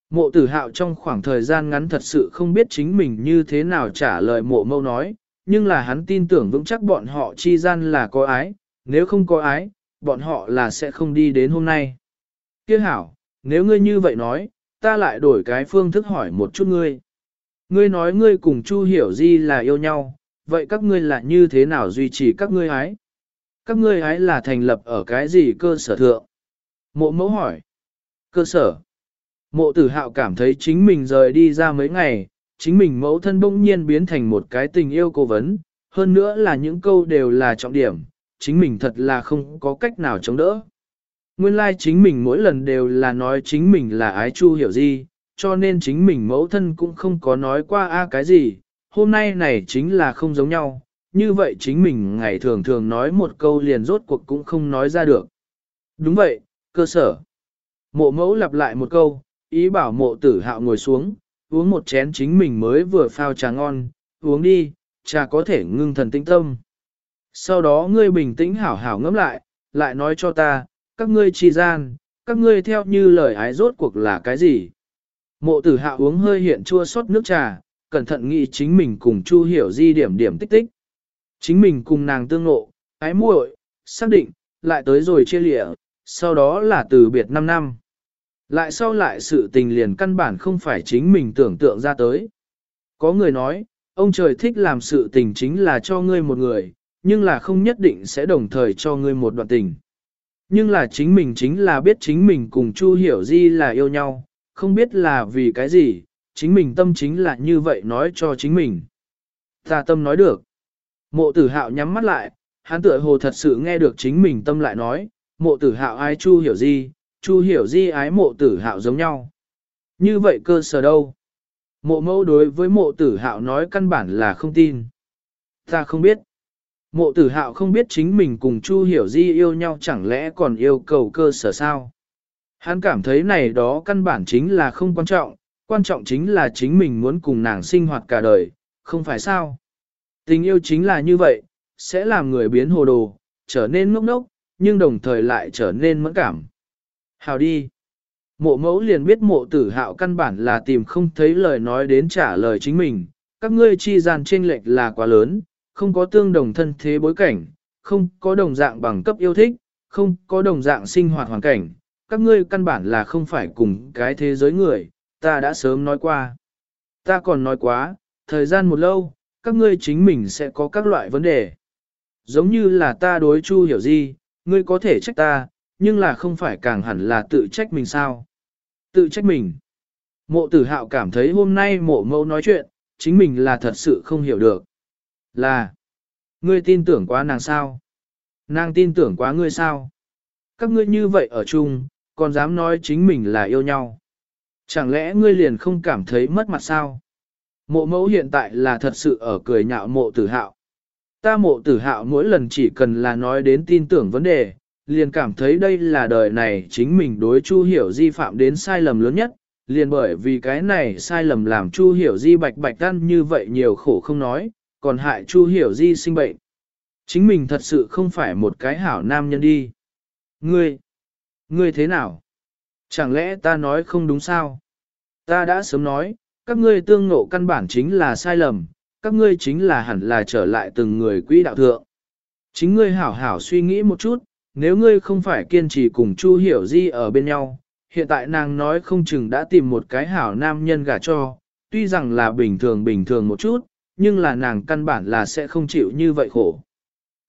Mộ tử hạo trong khoảng thời gian ngắn thật sự không biết chính mình như thế nào trả lời mộ mâu nói, nhưng là hắn tin tưởng vững chắc bọn họ chi gian là có ái, nếu không có ái, bọn họ là sẽ không đi đến hôm nay. Kiếc hảo, nếu ngươi như vậy nói, ta lại đổi cái phương thức hỏi một chút ngươi. Ngươi nói ngươi cùng Chu Hiểu Di là yêu nhau, vậy các ngươi là như thế nào duy trì các ngươi ái? Các ngươi ái là thành lập ở cái gì cơ sở thượng? Mộ mẫu hỏi. Cơ sở. Mộ tử hạo cảm thấy chính mình rời đi ra mấy ngày, chính mình mẫu thân bỗng nhiên biến thành một cái tình yêu cố vấn, hơn nữa là những câu đều là trọng điểm, chính mình thật là không có cách nào chống đỡ. Nguyên lai like chính mình mỗi lần đều là nói chính mình là ái chu hiểu gì, cho nên chính mình mẫu thân cũng không có nói qua a cái gì, hôm nay này chính là không giống nhau, như vậy chính mình ngày thường thường nói một câu liền rốt cuộc cũng không nói ra được. Đúng vậy, cơ sở. Mộ mẫu lặp lại một câu, ý bảo mộ tử hạo ngồi xuống, uống một chén chính mình mới vừa phao trà ngon, uống đi, trà có thể ngưng thần tĩnh tâm. Sau đó ngươi bình tĩnh hảo hảo ngẫm lại, lại nói cho ta, các ngươi trì gian, các ngươi theo như lời ái rốt cuộc là cái gì? Mộ tử hạ uống hơi hiện chua xót nước trà, cẩn thận nghĩ chính mình cùng Chu hiểu di điểm điểm tích tích. Chính mình cùng nàng tương ngộ, ái muội, xác định, lại tới rồi chia lịa, sau đó là từ biệt 5 năm. Lại sau lại sự tình liền căn bản không phải chính mình tưởng tượng ra tới. Có người nói, ông trời thích làm sự tình chính là cho ngươi một người, nhưng là không nhất định sẽ đồng thời cho ngươi một đoạn tình. Nhưng là chính mình chính là biết chính mình cùng Chu Hiểu Di là yêu nhau, không biết là vì cái gì, chính mình tâm chính là như vậy nói cho chính mình. Ta tâm nói được. Mộ tử hạo nhắm mắt lại, hắn tựa hồ thật sự nghe được chính mình tâm lại nói, mộ tử hạo ai chu hiểu di? Chu hiểu di ái mộ tử hạo giống nhau. Như vậy cơ sở đâu? Mộ mẫu đối với mộ tử hạo nói căn bản là không tin. Ta không biết. Mộ tử hạo không biết chính mình cùng Chu Hiểu Di yêu nhau chẳng lẽ còn yêu cầu cơ sở sao? Hắn cảm thấy này đó căn bản chính là không quan trọng, quan trọng chính là chính mình muốn cùng nàng sinh hoạt cả đời, không phải sao. Tình yêu chính là như vậy, sẽ làm người biến hồ đồ, trở nên ngốc ngốc, nhưng đồng thời lại trở nên mẫn cảm. Hào đi. Mộ mẫu liền biết mộ tử hạo căn bản là tìm không thấy lời nói đến trả lời chính mình, các ngươi chi gian chênh lệch là quá lớn, không có tương đồng thân thế bối cảnh, không có đồng dạng bằng cấp yêu thích, không có đồng dạng sinh hoạt hoàn cảnh, các ngươi căn bản là không phải cùng cái thế giới người, ta đã sớm nói qua. Ta còn nói quá, thời gian một lâu, các ngươi chính mình sẽ có các loại vấn đề. Giống như là ta đối chu hiểu gì, ngươi có thể trách ta, nhưng là không phải càng hẳn là tự trách mình sao. Tự trách mình. Mộ tử hạo cảm thấy hôm nay mộ mẫu nói chuyện, chính mình là thật sự không hiểu được. Là, ngươi tin tưởng quá nàng sao? Nàng tin tưởng quá ngươi sao? Các ngươi như vậy ở chung, còn dám nói chính mình là yêu nhau. Chẳng lẽ ngươi liền không cảm thấy mất mặt sao? Mộ mẫu hiện tại là thật sự ở cười nhạo mộ tử hạo. Ta mộ tử hạo mỗi lần chỉ cần là nói đến tin tưởng vấn đề, liền cảm thấy đây là đời này chính mình đối Chu Hiểu Di phạm đến sai lầm lớn nhất, liền bởi vì cái này sai lầm làm Chu Hiểu Di bạch bạch ăn như vậy nhiều khổ không nói, còn hại Chu Hiểu Di sinh bệnh. Chính mình thật sự không phải một cái hảo nam nhân đi. Ngươi, Ngươi thế nào? Chẳng lẽ ta nói không đúng sao? Ta đã sớm nói, các ngươi tương ngộ căn bản chính là sai lầm, các ngươi chính là hẳn là trở lại từng người quỹ đạo thượng. Chính ngươi hảo hảo suy nghĩ một chút, nếu ngươi không phải kiên trì cùng Chu Hiểu Di ở bên nhau, hiện tại nàng nói không chừng đã tìm một cái hảo nam nhân gả cho, tuy rằng là bình thường bình thường một chút, nhưng là nàng căn bản là sẽ không chịu như vậy khổ.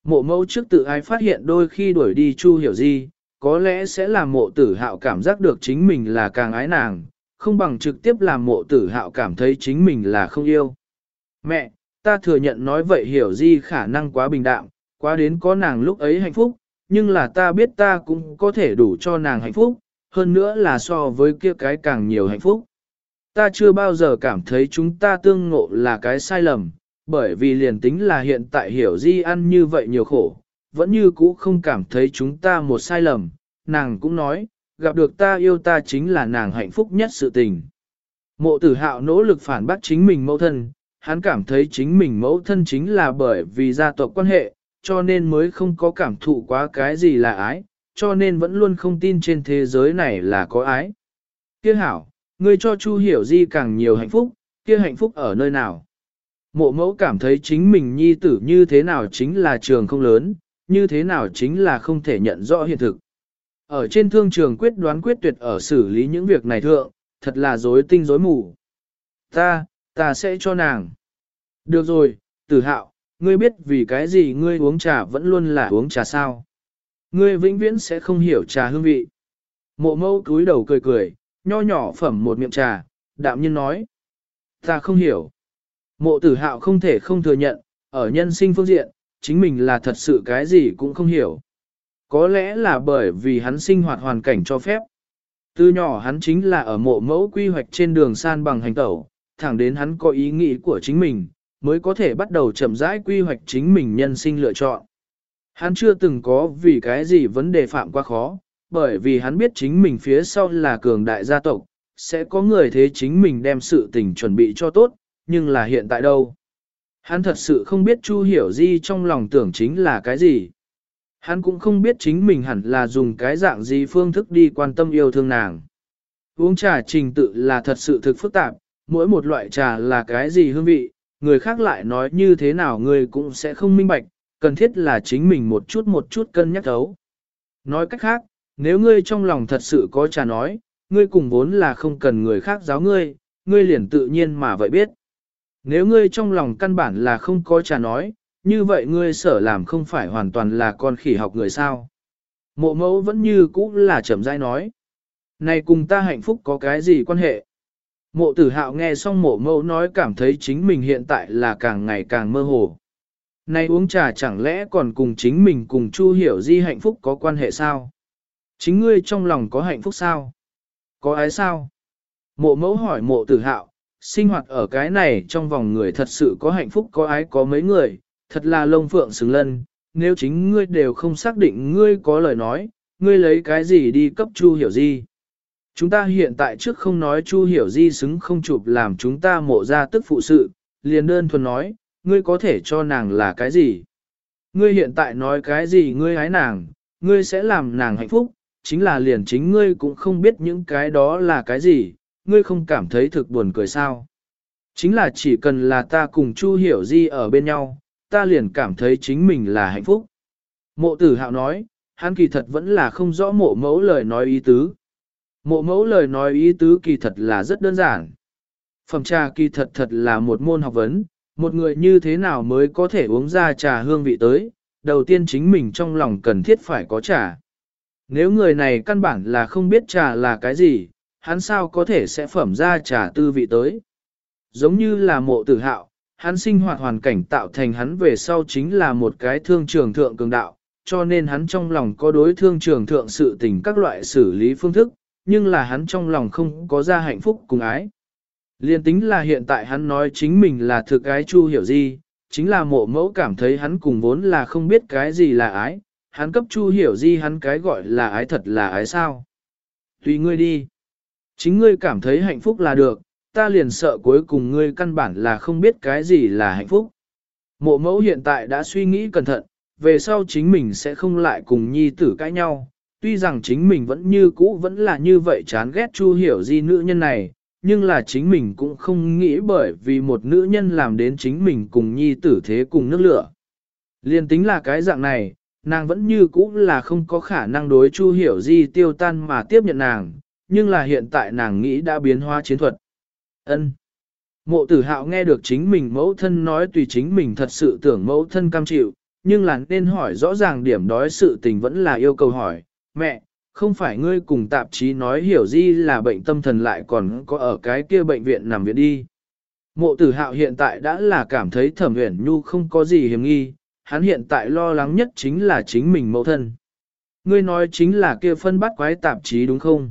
Mộ mẫu trước tự ai phát hiện đôi khi đuổi đi Chu Hiểu Di, có lẽ sẽ làm mộ tử hạo cảm giác được chính mình là càng ái nàng, không bằng trực tiếp làm mộ tử hạo cảm thấy chính mình là không yêu. Mẹ, ta thừa nhận nói vậy hiểu di khả năng quá bình đạm, quá đến có nàng lúc ấy hạnh phúc, nhưng là ta biết ta cũng có thể đủ cho nàng hạnh phúc, hơn nữa là so với kia cái càng nhiều hạnh phúc. Ta chưa bao giờ cảm thấy chúng ta tương ngộ là cái sai lầm, bởi vì liền tính là hiện tại hiểu di ăn như vậy nhiều khổ, vẫn như cũ không cảm thấy chúng ta một sai lầm, nàng cũng nói, gặp được ta yêu ta chính là nàng hạnh phúc nhất sự tình. Mộ tử hạo nỗ lực phản bác chính mình mẫu thân, hắn cảm thấy chính mình mẫu thân chính là bởi vì gia tộc quan hệ, cho nên mới không có cảm thụ quá cái gì là ái, cho nên vẫn luôn không tin trên thế giới này là có ái. Kia hảo, ngươi cho Chu hiểu di càng nhiều hạnh phúc, kia hạnh phúc ở nơi nào? Mộ mẫu cảm thấy chính mình nhi tử như thế nào chính là trường không lớn, như thế nào chính là không thể nhận rõ hiện thực. Ở trên thương trường quyết đoán quyết tuyệt ở xử lý những việc này thượng, thật là dối tinh dối mù. Ta, ta sẽ cho nàng. Được rồi, tử hạo, ngươi biết vì cái gì ngươi uống trà vẫn luôn là uống trà sao. Ngươi vĩnh viễn sẽ không hiểu trà hương vị. Mộ mâu cúi đầu cười cười, nho nhỏ phẩm một miệng trà, đạm nhiên nói. Ta không hiểu. Mộ tử hạo không thể không thừa nhận, ở nhân sinh phương diện, chính mình là thật sự cái gì cũng không hiểu. Có lẽ là bởi vì hắn sinh hoạt hoàn cảnh cho phép. Từ nhỏ hắn chính là ở mộ mẫu quy hoạch trên đường san bằng hành tẩu, thẳng đến hắn có ý nghĩ của chính mình, mới có thể bắt đầu chậm rãi quy hoạch chính mình nhân sinh lựa chọn. Hắn chưa từng có vì cái gì vấn đề phạm quá khó, bởi vì hắn biết chính mình phía sau là cường đại gia tộc, sẽ có người thế chính mình đem sự tình chuẩn bị cho tốt, nhưng là hiện tại đâu. Hắn thật sự không biết Chu Hiểu Di trong lòng tưởng chính là cái gì. Hắn cũng không biết chính mình hẳn là dùng cái dạng gì phương thức đi quan tâm yêu thương nàng. Uống trà trình tự là thật sự thực phức tạp, mỗi một loại trà là cái gì hương vị, người khác lại nói như thế nào người cũng sẽ không minh bạch, cần thiết là chính mình một chút một chút cân nhắc thấu. Nói cách khác, nếu ngươi trong lòng thật sự có trà nói, ngươi cùng vốn là không cần người khác giáo ngươi, ngươi liền tự nhiên mà vậy biết. Nếu ngươi trong lòng căn bản là không có trà nói, như vậy ngươi sở làm không phải hoàn toàn là con khỉ học người sao. Mộ mẫu vẫn như cũ là chậm rãi nói. Này cùng ta hạnh phúc có cái gì quan hệ? Mộ tử hạo nghe xong mộ mẫu nói cảm thấy chính mình hiện tại là càng ngày càng mơ hồ. Này uống trà chẳng lẽ còn cùng chính mình cùng Chu hiểu di hạnh phúc có quan hệ sao? Chính ngươi trong lòng có hạnh phúc sao? Có ái sao? Mộ mẫu hỏi mộ tử hạo, sinh hoạt ở cái này trong vòng người thật sự có hạnh phúc có ái có mấy người, thật là lông phượng xứng lân, nếu chính ngươi đều không xác định ngươi có lời nói, ngươi lấy cái gì đi cấp Chu hiểu di. Chúng ta hiện tại trước không nói Chu hiểu di xứng không chụp làm chúng ta mộ ra tức phụ sự, liền đơn thuần nói, ngươi có thể cho nàng là cái gì. Ngươi hiện tại nói cái gì ngươi hái nàng, ngươi sẽ làm nàng hạnh phúc, chính là liền chính ngươi cũng không biết những cái đó là cái gì, ngươi không cảm thấy thực buồn cười sao. Chính là chỉ cần là ta cùng Chu hiểu di ở bên nhau, ta liền cảm thấy chính mình là hạnh phúc. Mộ tử hạo nói, hắn kỳ thật vẫn là không rõ mộ mẫu lời nói ý tứ. Mộ mẫu lời nói ý tứ kỳ thật là rất đơn giản. Phẩm trà kỳ thật thật là một môn học vấn, một người như thế nào mới có thể uống ra trà hương vị tới, đầu tiên chính mình trong lòng cần thiết phải có trà. Nếu người này căn bản là không biết trà là cái gì, hắn sao có thể sẽ phẩm ra trà tư vị tới. Giống như là mộ tử hạo, hắn sinh hoạt hoàn cảnh tạo thành hắn về sau chính là một cái thương trường thượng cường đạo, cho nên hắn trong lòng có đối thương trường thượng sự tình các loại xử lý phương thức, nhưng là hắn trong lòng không có ra hạnh phúc cùng ái. Liên tính là hiện tại hắn nói chính mình là thực ái chu hiểu gì, chính là mộ mẫu cảm thấy hắn cùng vốn là không biết cái gì là ái, hắn cấp chu hiểu gì hắn cái gọi là ái thật là ái sao. Tùy ngươi đi. Chính ngươi cảm thấy hạnh phúc là được, ta liền sợ cuối cùng ngươi căn bản là không biết cái gì là hạnh phúc. Mộ mẫu hiện tại đã suy nghĩ cẩn thận, về sau chính mình sẽ không lại cùng nhi tử cãi nhau. Tuy rằng chính mình vẫn như cũ vẫn là như vậy chán ghét Chu hiểu di nữ nhân này, nhưng là chính mình cũng không nghĩ bởi vì một nữ nhân làm đến chính mình cùng nhi tử thế cùng nước lửa. Liên tính là cái dạng này, nàng vẫn như cũ là không có khả năng đối Chu hiểu di tiêu tan mà tiếp nhận nàng, nhưng là hiện tại nàng nghĩ đã biến hóa chiến thuật. Ân. Mộ tử hạo nghe được chính mình mẫu thân nói tùy chính mình thật sự tưởng mẫu thân cam chịu, nhưng là nên hỏi rõ ràng điểm đói sự tình vẫn là yêu cầu hỏi, mẹ, không phải ngươi cùng tạp chí nói hiểu gì là bệnh tâm thần lại còn có ở cái kia bệnh viện nằm viện đi. Mộ tử hạo hiện tại đã là cảm thấy thẩm huyền nhu không có gì hiểm nghi, hắn hiện tại lo lắng nhất chính là chính mình mẫu thân. Ngươi nói chính là kia phân bắt quái tạp chí đúng không?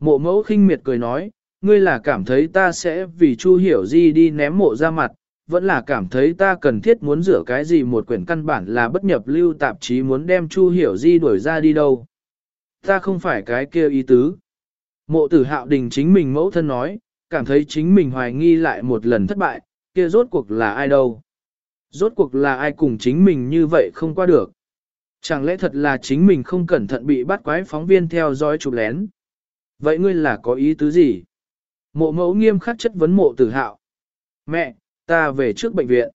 Mộ mẫu khinh miệt cười nói, ngươi là cảm thấy ta sẽ vì Chu Hiểu Di đi ném mộ ra mặt, vẫn là cảm thấy ta cần thiết muốn rửa cái gì một quyển căn bản là bất nhập lưu tạp chí muốn đem Chu Hiểu Di đuổi ra đi đâu. Ta không phải cái kia ý tứ. Mộ tử hạo đình chính mình mẫu thân nói, cảm thấy chính mình hoài nghi lại một lần thất bại, kia rốt cuộc là ai đâu. Rốt cuộc là ai cùng chính mình như vậy không qua được. Chẳng lẽ thật là chính mình không cẩn thận bị bắt quái phóng viên theo dõi chụp lén. Vậy ngươi là có ý tứ gì? Mộ mẫu nghiêm khắc chất vấn mộ tử hạo. Mẹ, ta về trước bệnh viện.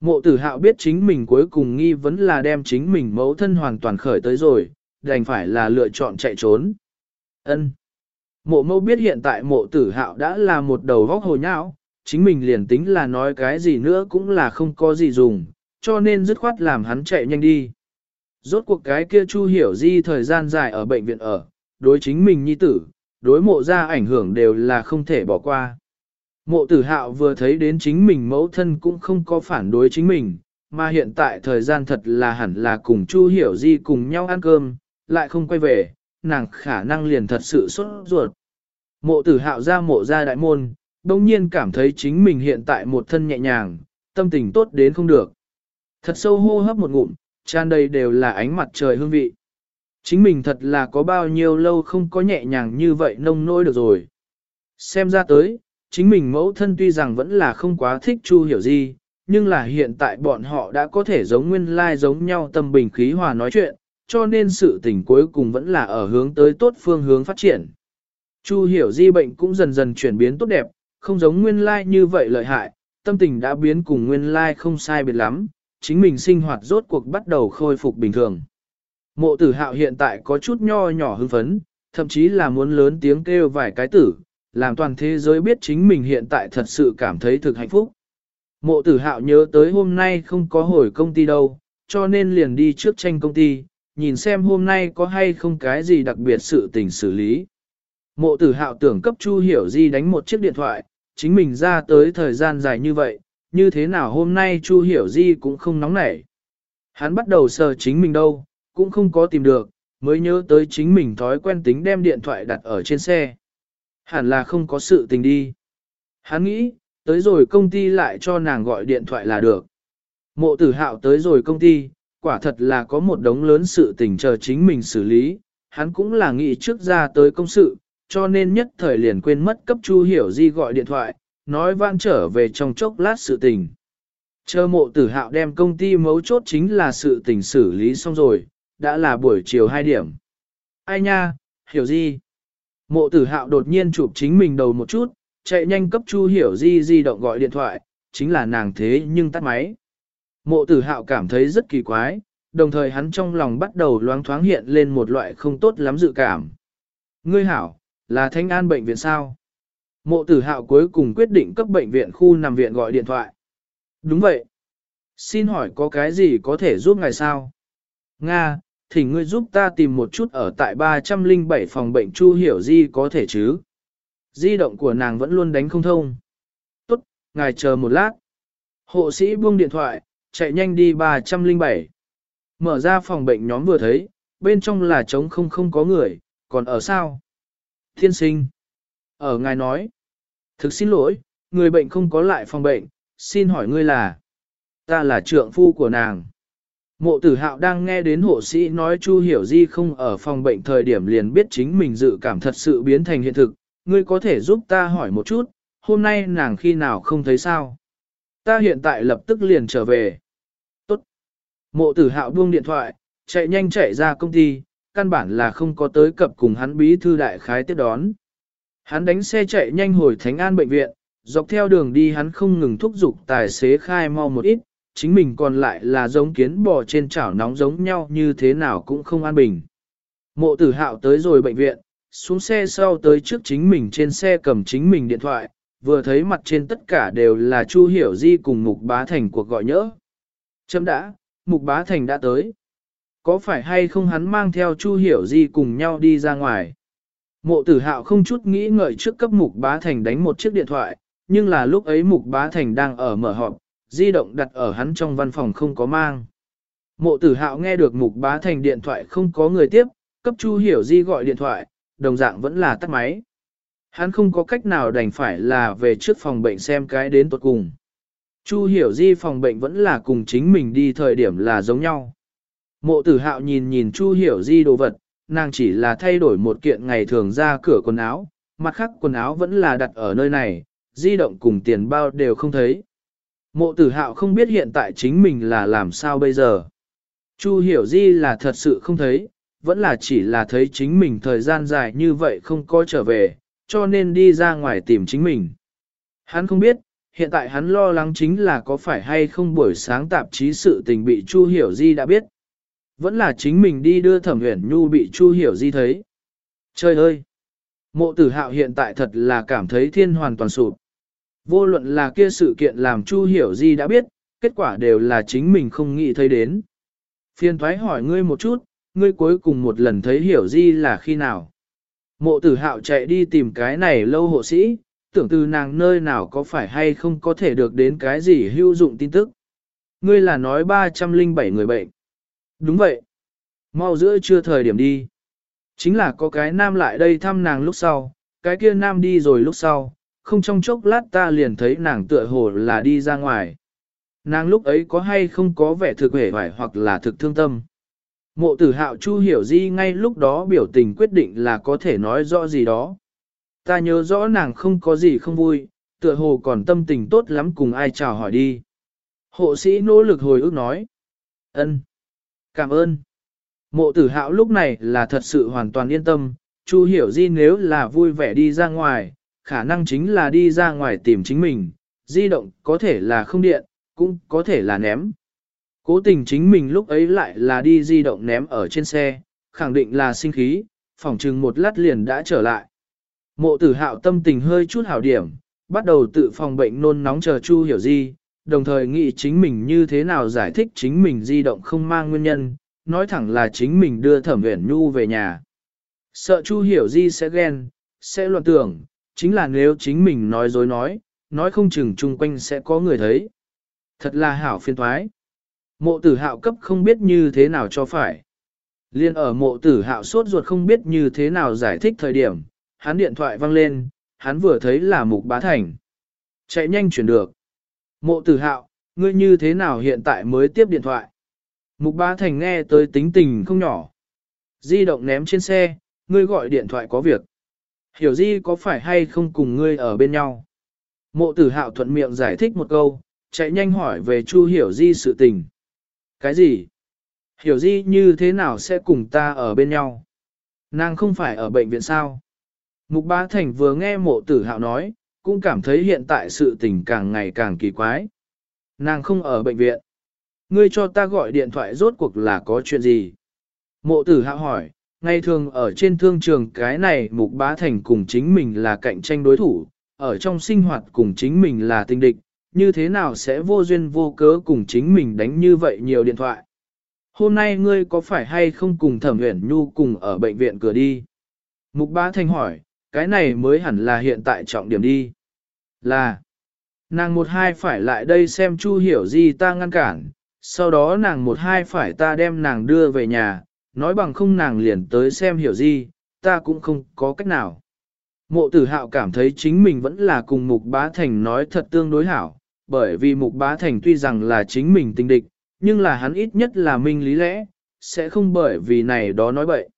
Mộ tử hạo biết chính mình cuối cùng nghi vấn là đem chính mình mẫu thân hoàn toàn khởi tới rồi, đành phải là lựa chọn chạy trốn. Ân. Mộ mẫu biết hiện tại mộ tử hạo đã là một đầu vóc hồ nhão, chính mình liền tính là nói cái gì nữa cũng là không có gì dùng, cho nên dứt khoát làm hắn chạy nhanh đi. Rốt cuộc cái kia Chu Hiểu Di thời gian dài ở bệnh viện ở, đối chính mình nhi tử, đối mộ ra ảnh hưởng đều là không thể bỏ qua. Mộ tử hạo vừa thấy đến chính mình mẫu thân cũng không có phản đối chính mình, mà hiện tại thời gian thật là hẳn là cùng Chu Hiểu Di cùng nhau ăn cơm, lại không quay về, nàng khả năng liền thật sự sốt ruột. Mộ tử hạo ra mộ ra đại môn, đồng nhiên cảm thấy chính mình hiện tại một thân nhẹ nhàng, tâm tình tốt đến không được. Thật sâu hô hấp một ngụm, tràn đầy đều là ánh mặt trời hương vị. Chính mình thật là có bao nhiêu lâu không có nhẹ nhàng như vậy nông nỗi được rồi. Xem ra tới, chính mình mẫu thân tuy rằng vẫn là không quá thích Chu hiểu gì, nhưng là hiện tại bọn họ đã có thể giống nguyên lai like giống nhau tâm bình khí hòa nói chuyện, cho nên sự tình cuối cùng vẫn là ở hướng tới tốt phương hướng phát triển. Chu hiểu di bệnh cũng dần dần chuyển biến tốt đẹp, không giống nguyên lai như vậy lợi hại, tâm tình đã biến cùng nguyên lai không sai biệt lắm, chính mình sinh hoạt rốt cuộc bắt đầu khôi phục bình thường. Mộ tử hạo hiện tại có chút nho nhỏ hưng phấn, thậm chí là muốn lớn tiếng kêu vài cái tử, làm toàn thế giới biết chính mình hiện tại thật sự cảm thấy thực hạnh phúc. Mộ tử hạo nhớ tới hôm nay không có hồi công ty đâu, cho nên liền đi trước tranh công ty, nhìn xem hôm nay có hay không cái gì đặc biệt sự tình xử lý. Mộ tử hạo tưởng cấp Chu Hiểu Di đánh một chiếc điện thoại, chính mình ra tới thời gian dài như vậy, như thế nào hôm nay Chu Hiểu Di cũng không nóng nảy. Hắn bắt đầu sờ chính mình đâu, cũng không có tìm được, mới nhớ tới chính mình thói quen tính đem điện thoại đặt ở trên xe. Hẳn là không có sự tình đi. Hắn nghĩ, tới rồi công ty lại cho nàng gọi điện thoại là được. Mộ tử hạo tới rồi công ty, quả thật là có một đống lớn sự tình chờ chính mình xử lý, hắn cũng là nghĩ trước ra tới công sự, cho nên nhất thời liền quên mất cấp Chu Hiểu Di gọi điện thoại, nói vãn trở về trong chốc lát sự tình. Chờ mộ tử hạo đem công ty mấu chốt chính là sự tình xử lý xong rồi, đã là buổi chiều 2 điểm. Ai nha, hiểu gì? Mộ tử hạo đột nhiên chụp chính mình đầu một chút, chạy nhanh cấp Chu hiểu di di động gọi điện thoại, chính là nàng thế nhưng tắt máy. Mộ tử hạo cảm thấy rất kỳ quái, đồng thời hắn trong lòng bắt đầu loáng thoáng hiện lên một loại không tốt lắm dự cảm. Ngươi hảo, là Thanh An bệnh viện sao? Mộ tử hạo cuối cùng quyết định cấp bệnh viện khu nằm viện gọi điện thoại. Đúng vậy. Xin hỏi có cái gì có thể giúp ngài sao? Nga, thỉnh ngươi giúp ta tìm một chút ở tại 307 phòng bệnh Chu Hiểu Di có thể chứ? Di động của nàng vẫn luôn đánh không thông. Tốt, ngài chờ một lát. Hộ sĩ buông điện thoại, chạy nhanh đi 307. Mở ra phòng bệnh nhóm vừa thấy, bên trong là trống không không có người, còn ở sao? Thiên sinh. Ở ngài nói. Thực xin lỗi, người bệnh không có lại phòng bệnh, xin hỏi ngươi là. Ta là trượng phu của nàng. Mộ tử hạo đang nghe đến hộ sĩ nói Chu Hiểu Di không ở phòng bệnh thời điểm liền biết chính mình dự cảm thật sự biến thành hiện thực. Ngươi có thể giúp ta hỏi một chút, hôm nay nàng khi nào không thấy sao? Ta hiện tại lập tức liền trở về. Mộ tử hạo buông điện thoại, chạy nhanh chạy ra công ty, căn bản là không có tới cập cùng hắn bí thư đại khái tiếp đón. Hắn đánh xe chạy nhanh hồi Thánh An bệnh viện, dọc theo đường đi hắn không ngừng thúc giục tài xế khai mau một ít, chính mình còn lại là giống kiến bò trên chảo nóng giống nhau như thế nào cũng không an bình. Mộ tử hạo tới rồi bệnh viện, xuống xe sau tới trước chính mình trên xe cầm chính mình điện thoại, vừa thấy mặt trên tất cả đều là Chu Hiểu Di cùng Mục Bá Thành cuộc gọi nhỡ. Chấm đã, Mục Bá Thành đã tới. Có phải hay không hắn mang theo Chu Hiểu Di cùng nhau đi ra ngoài? Mộ tử hạo không chút nghĩ ngợi trước cấp Mục Bá Thành đánh một chiếc điện thoại, nhưng là lúc ấy Mục Bá Thành đang ở mở họp, di động đặt ở hắn trong văn phòng không có mang. Mộ tử hạo nghe được mục bá thành điện thoại không có người tiếp, cấp Chu Hiểu Di gọi điện thoại, đồng dạng vẫn là tắt máy. Hắn không có cách nào đành phải là về trước phòng bệnh xem cái đến tuột cùng. Chu Hiểu Di phòng bệnh vẫn là cùng chính mình đi thời điểm là giống nhau. Mộ tử hạo nhìn nhìn Chu Hiểu Di đồ vật, nàng chỉ là thay đổi một kiện ngày thường ra cửa quần áo, mặt khác quần áo vẫn là đặt ở nơi này, di động cùng tiền bao đều không thấy. Mộ tử hạo không biết hiện tại chính mình là làm sao bây giờ. Chu hiểu di là thật sự không thấy, vẫn là chỉ là thấy chính mình thời gian dài như vậy không có trở về, cho nên đi ra ngoài tìm chính mình. Hắn không biết, hiện tại hắn lo lắng chính là có phải hay không buổi sáng tạp chí sự tình bị Chu Hiểu Di đã biết. Vẫn là chính mình đi đưa thẩm huyền nhu bị Chu Hiểu Di thấy. Trời ơi! Mộ tử hạo hiện tại thật là cảm thấy thiên hoàn toàn sụp. Vô luận là kia sự kiện làm Chu Hiểu Di đã biết, kết quả đều là chính mình không nghĩ thấy đến. Phiên thoái hỏi ngươi một chút, ngươi cuối cùng một lần thấy Hiểu Di là khi nào? Mộ tử hạo chạy đi tìm cái này lâu hộ sĩ, tưởng từ nàng nơi nào có phải hay không có thể được đến cái gì hữu dụng tin tức. Ngươi là nói 307 người bệnh. Đúng vậy. Mau giữa chưa thời điểm đi. Chính là có cái nam lại đây thăm nàng lúc sau, cái kia nam đi rồi lúc sau, không trong chốc lát ta liền thấy nàng tựa hồ là đi ra ngoài. Nàng lúc ấy có hay không có vẻ thực hề hoài hoặc là thực thương tâm. Mộ tử hạo Chu hiểu di ngay lúc đó biểu tình quyết định là có thể nói rõ gì đó. Ta nhớ rõ nàng không có gì không vui, tựa hồ còn tâm tình tốt lắm cùng ai chào hỏi đi. Hộ sĩ nỗ lực hồi ức nói. ân, Cảm ơn. Mộ tử hạo lúc này là thật sự hoàn toàn yên tâm, Chu hiểu di nếu là vui vẻ đi ra ngoài, khả năng chính là đi ra ngoài tìm chính mình, di động có thể là không điện, cũng có thể là ném. Cố tình chính mình lúc ấy lại là đi di động ném ở trên xe, khẳng định là sinh khí, phỏng chừng một lát liền đã trở lại. Mộ tử hạo tâm tình hơi chút hảo điểm, bắt đầu tự phòng bệnh nôn nóng chờ Chu hiểu di, đồng thời nghĩ chính mình như thế nào giải thích chính mình di động không mang nguyên nhân, nói thẳng là chính mình đưa thẩm uyển nhu về nhà. Sợ Chu hiểu di sẽ ghen, sẽ loạn tưởng, chính là nếu chính mình nói dối nói, nói không chừng chung quanh sẽ có người thấy. Thật là hảo phiên thoái. Mộ tử hạo cấp không biết như thế nào cho phải. Liên ở mộ tử hạo sốt ruột không biết như thế nào giải thích thời điểm, hắn điện thoại vang lên, hắn vừa thấy là mục bá thành. Chạy nhanh chuyển được. Mộ tử hạo, ngươi như thế nào hiện tại mới tiếp điện thoại? Mục bá thành nghe tới tính tình không nhỏ. Di động ném trên xe, ngươi gọi điện thoại có việc. Hiểu di có phải hay không cùng ngươi ở bên nhau? Mộ tử hạo thuận miệng giải thích một câu, chạy nhanh hỏi về Chu hiểu di sự tình. Cái gì? Hiểu di như thế nào sẽ cùng ta ở bên nhau? Nàng không phải ở bệnh viện sao? Mục Bá Thành vừa nghe mộ tử hạo nói, cũng cảm thấy hiện tại sự tình càng ngày càng kỳ quái. Nàng không ở bệnh viện. Ngươi cho ta gọi điện thoại rốt cuộc là có chuyện gì? Mộ tử hạo hỏi, ngày thường ở trên thương trường cái này mục bá thành cùng chính mình là cạnh tranh đối thủ, ở trong sinh hoạt cùng chính mình là tinh địch, như thế nào sẽ vô duyên vô cớ cùng chính mình đánh như vậy nhiều điện thoại. Hôm nay ngươi có phải hay không cùng thẩm huyển nhu cùng ở bệnh viện cửa đi? Mục bá thành hỏi, cái này mới hẳn là hiện tại trọng điểm đi. Là, nàng một hai phải lại đây xem chu hiểu gì ta ngăn cản, sau đó nàng một hai phải ta đem nàng đưa về nhà, nói bằng không nàng liền tới xem hiểu gì, ta cũng không có cách nào. Mộ tử hạo cảm thấy chính mình vẫn là cùng mục bá thành nói thật tương đối hảo, bởi vì mục bá thành tuy rằng là chính mình tình địch, nhưng là hắn ít nhất là minh lý lẽ, sẽ không bởi vì này đó nói bậy.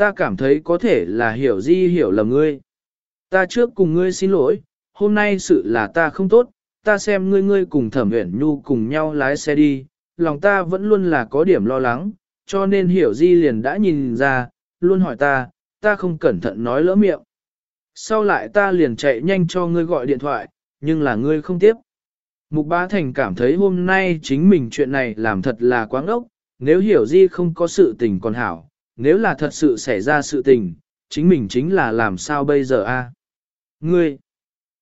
Ta cảm thấy có thể là hiểu di hiểu lầm ngươi. Ta trước cùng ngươi xin lỗi, hôm nay sự là ta không tốt, ta xem ngươi ngươi cùng thẩm uyển nhu cùng nhau lái xe đi, lòng ta vẫn luôn là có điểm lo lắng, cho nên hiểu di liền đã nhìn ra, luôn hỏi ta, ta không cẩn thận nói lỡ miệng. Sau lại ta liền chạy nhanh cho ngươi gọi điện thoại, nhưng là ngươi không tiếp. Mục Bá Thành cảm thấy hôm nay chính mình chuyện này làm thật là quáng ốc, nếu hiểu di không có sự tình còn hảo, nếu là thật sự xảy ra sự tình, chính mình chính là làm sao bây giờ a? Ngươi!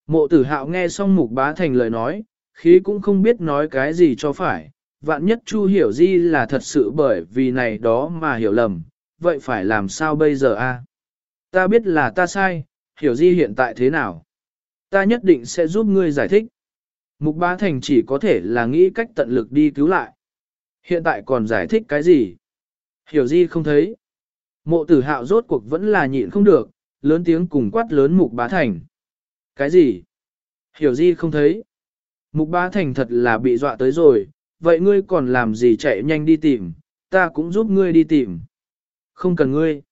Mộ tử hạo nghe xong Mục Bá Thành lời nói, khí cũng không biết nói cái gì cho phải, vạn nhất Chu hiểu di là thật sự bởi vì này đó mà hiểu lầm, vậy phải làm sao bây giờ a? Ta biết là ta sai, hiểu di hiện tại thế nào? Ta nhất định sẽ giúp ngươi giải thích. Mục Bá Thành chỉ có thể là nghĩ cách tận lực đi cứu lại. Hiện tại còn giải thích cái gì? Hiểu Di không thấy. Mộ tử hạo rốt cuộc vẫn là nhịn không được, lớn tiếng cùng quát lớn mục bá thành. Cái gì? Hiểu Di không thấy. Mục bá thành thật là bị dọa tới rồi, vậy ngươi còn làm gì chạy nhanh đi tìm, ta cũng giúp ngươi đi tìm. Không cần ngươi.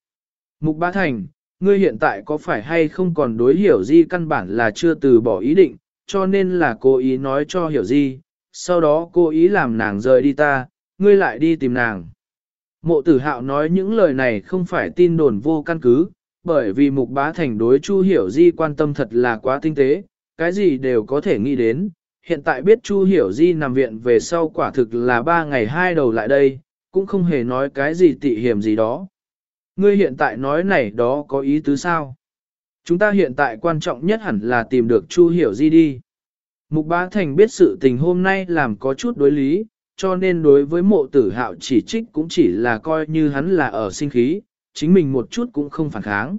Mục bá thành, ngươi hiện tại có phải hay không còn đối hiểu Di căn bản là chưa từ bỏ ý định, cho nên là cố ý nói cho hiểu Di, sau đó cố ý làm nàng rời đi ta, ngươi lại đi tìm nàng. Mộ tử hạo nói những lời này không phải tin đồn vô căn cứ, bởi vì mục bá thành đối Chu Hiểu Di quan tâm thật là quá tinh tế, cái gì đều có thể nghĩ đến. Hiện tại biết Chu Hiểu Di nằm viện về sau quả thực là ba ngày hai đầu lại đây, cũng không hề nói cái gì tị hiểm gì đó. Ngươi hiện tại nói này đó có ý tứ sao? Chúng ta hiện tại quan trọng nhất hẳn là tìm được Chu Hiểu Di đi. Mục Bá Thành biết sự tình hôm nay làm có chút đối lý, cho nên đối với mộ tử hạo chỉ trích cũng chỉ là coi như hắn là ở sinh khí, chính mình một chút cũng không phản kháng.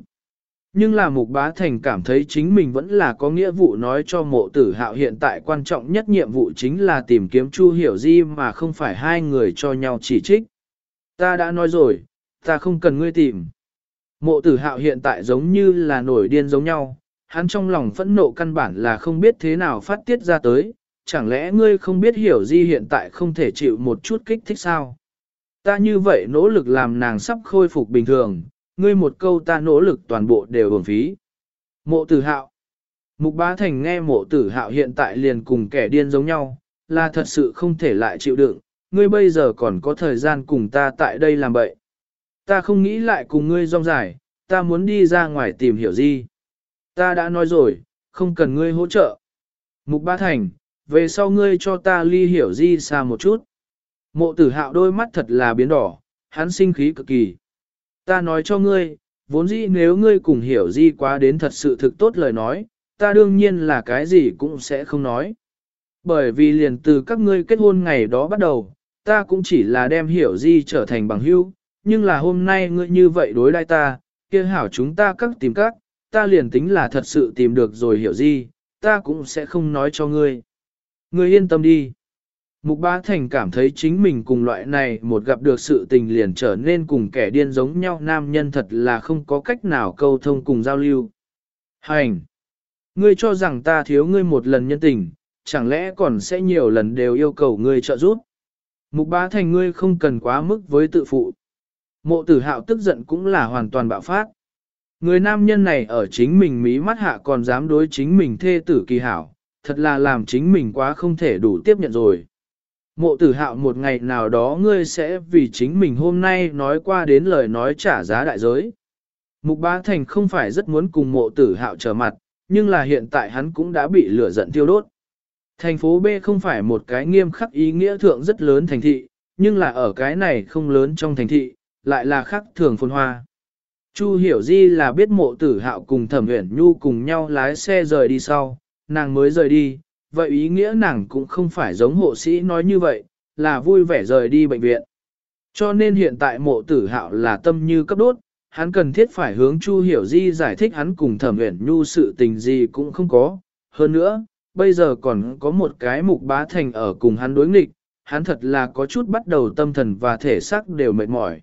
Nhưng là mục bá thành cảm thấy chính mình vẫn là có nghĩa vụ nói cho mộ tử hạo hiện tại quan trọng nhất nhiệm vụ chính là tìm kiếm Chu Hiểu Di mà không phải hai người cho nhau chỉ trích. Ta đã nói rồi, ta không cần ngươi tìm. Mộ tử hạo hiện tại giống như là nổi điên giống nhau, hắn trong lòng phẫn nộ căn bản là không biết thế nào phát tiết ra tới, chẳng lẽ ngươi không biết hiểu di hiện tại không thể chịu một chút kích thích sao? Ta như vậy nỗ lực làm nàng sắp khôi phục bình thường, ngươi một câu ta nỗ lực toàn bộ đều uổng phí. Mộ tử hạo Mục bá thành nghe mộ tử hạo hiện tại liền cùng kẻ điên giống nhau, là thật sự không thể lại chịu đựng, ngươi bây giờ còn có thời gian cùng ta tại đây làm bậy. Ta không nghĩ lại cùng ngươi rong dài, ta muốn đi ra ngoài tìm hiểu gì. Ta đã nói rồi, không cần ngươi hỗ trợ. Mục bá thành, về sau ngươi cho ta ly hiểu di xa một chút. Mộ tử hạo đôi mắt thật là biến đỏ, hắn sinh khí cực kỳ. Ta nói cho ngươi, vốn dĩ nếu ngươi cùng hiểu di quá đến thật sự thực tốt lời nói, ta đương nhiên là cái gì cũng sẽ không nói. Bởi vì liền từ các ngươi kết hôn ngày đó bắt đầu, ta cũng chỉ là đem hiểu di trở thành bằng hữu, nhưng là hôm nay ngươi như vậy đối đai ta, kia hảo chúng ta các tìm các, ta liền tính là thật sự tìm được rồi hiểu di, ta cũng sẽ không nói cho ngươi. Ngươi yên tâm đi. Mục Bá Thành cảm thấy chính mình cùng loại này một gặp được sự tình liền trở nên cùng kẻ điên giống nhau nam nhân thật là không có cách nào câu thông cùng giao lưu. Hành! Ngươi cho rằng ta thiếu ngươi một lần nhân tình, chẳng lẽ còn sẽ nhiều lần đều yêu cầu ngươi trợ giúp? Mục Bá Thành ngươi không cần quá mức với tự phụ. Mộ tử hạo tức giận cũng là hoàn toàn bạo phát. Người nam nhân này ở chính mình mí mắt hạ còn dám đối chính mình thê tử kỳ hảo, thật là làm chính mình quá không thể đủ tiếp nhận rồi. Mộ tử hạo một ngày nào đó ngươi sẽ vì chính mình hôm nay nói qua đến lời nói trả giá đại giới. Mục bá thành không phải rất muốn cùng mộ tử hạo trở mặt, nhưng là hiện tại hắn cũng đã bị lửa giận tiêu đốt. Thành phố B không phải một cái nghiêm khắc ý nghĩa thượng rất lớn thành thị, nhưng là ở cái này không lớn trong thành thị, lại là khắc thường phồn hoa. Chu hiểu di là biết mộ tử hạo cùng thẩm uyển nhu cùng nhau lái xe rời đi sau, nàng mới rời đi, vậy ý nghĩa nàng cũng không phải giống hộ sĩ nói như vậy, là vui vẻ rời đi bệnh viện. Cho nên hiện tại mộ tử hạo là tâm như cấp đốt, hắn cần thiết phải hướng Chu Hiểu Di giải thích hắn cùng thẩm uyển nhu sự tình gì cũng không có. Hơn nữa, bây giờ còn có một cái mục bá thành ở cùng hắn đối nghịch, hắn thật là có chút bắt đầu tâm thần và thể xác đều mệt mỏi.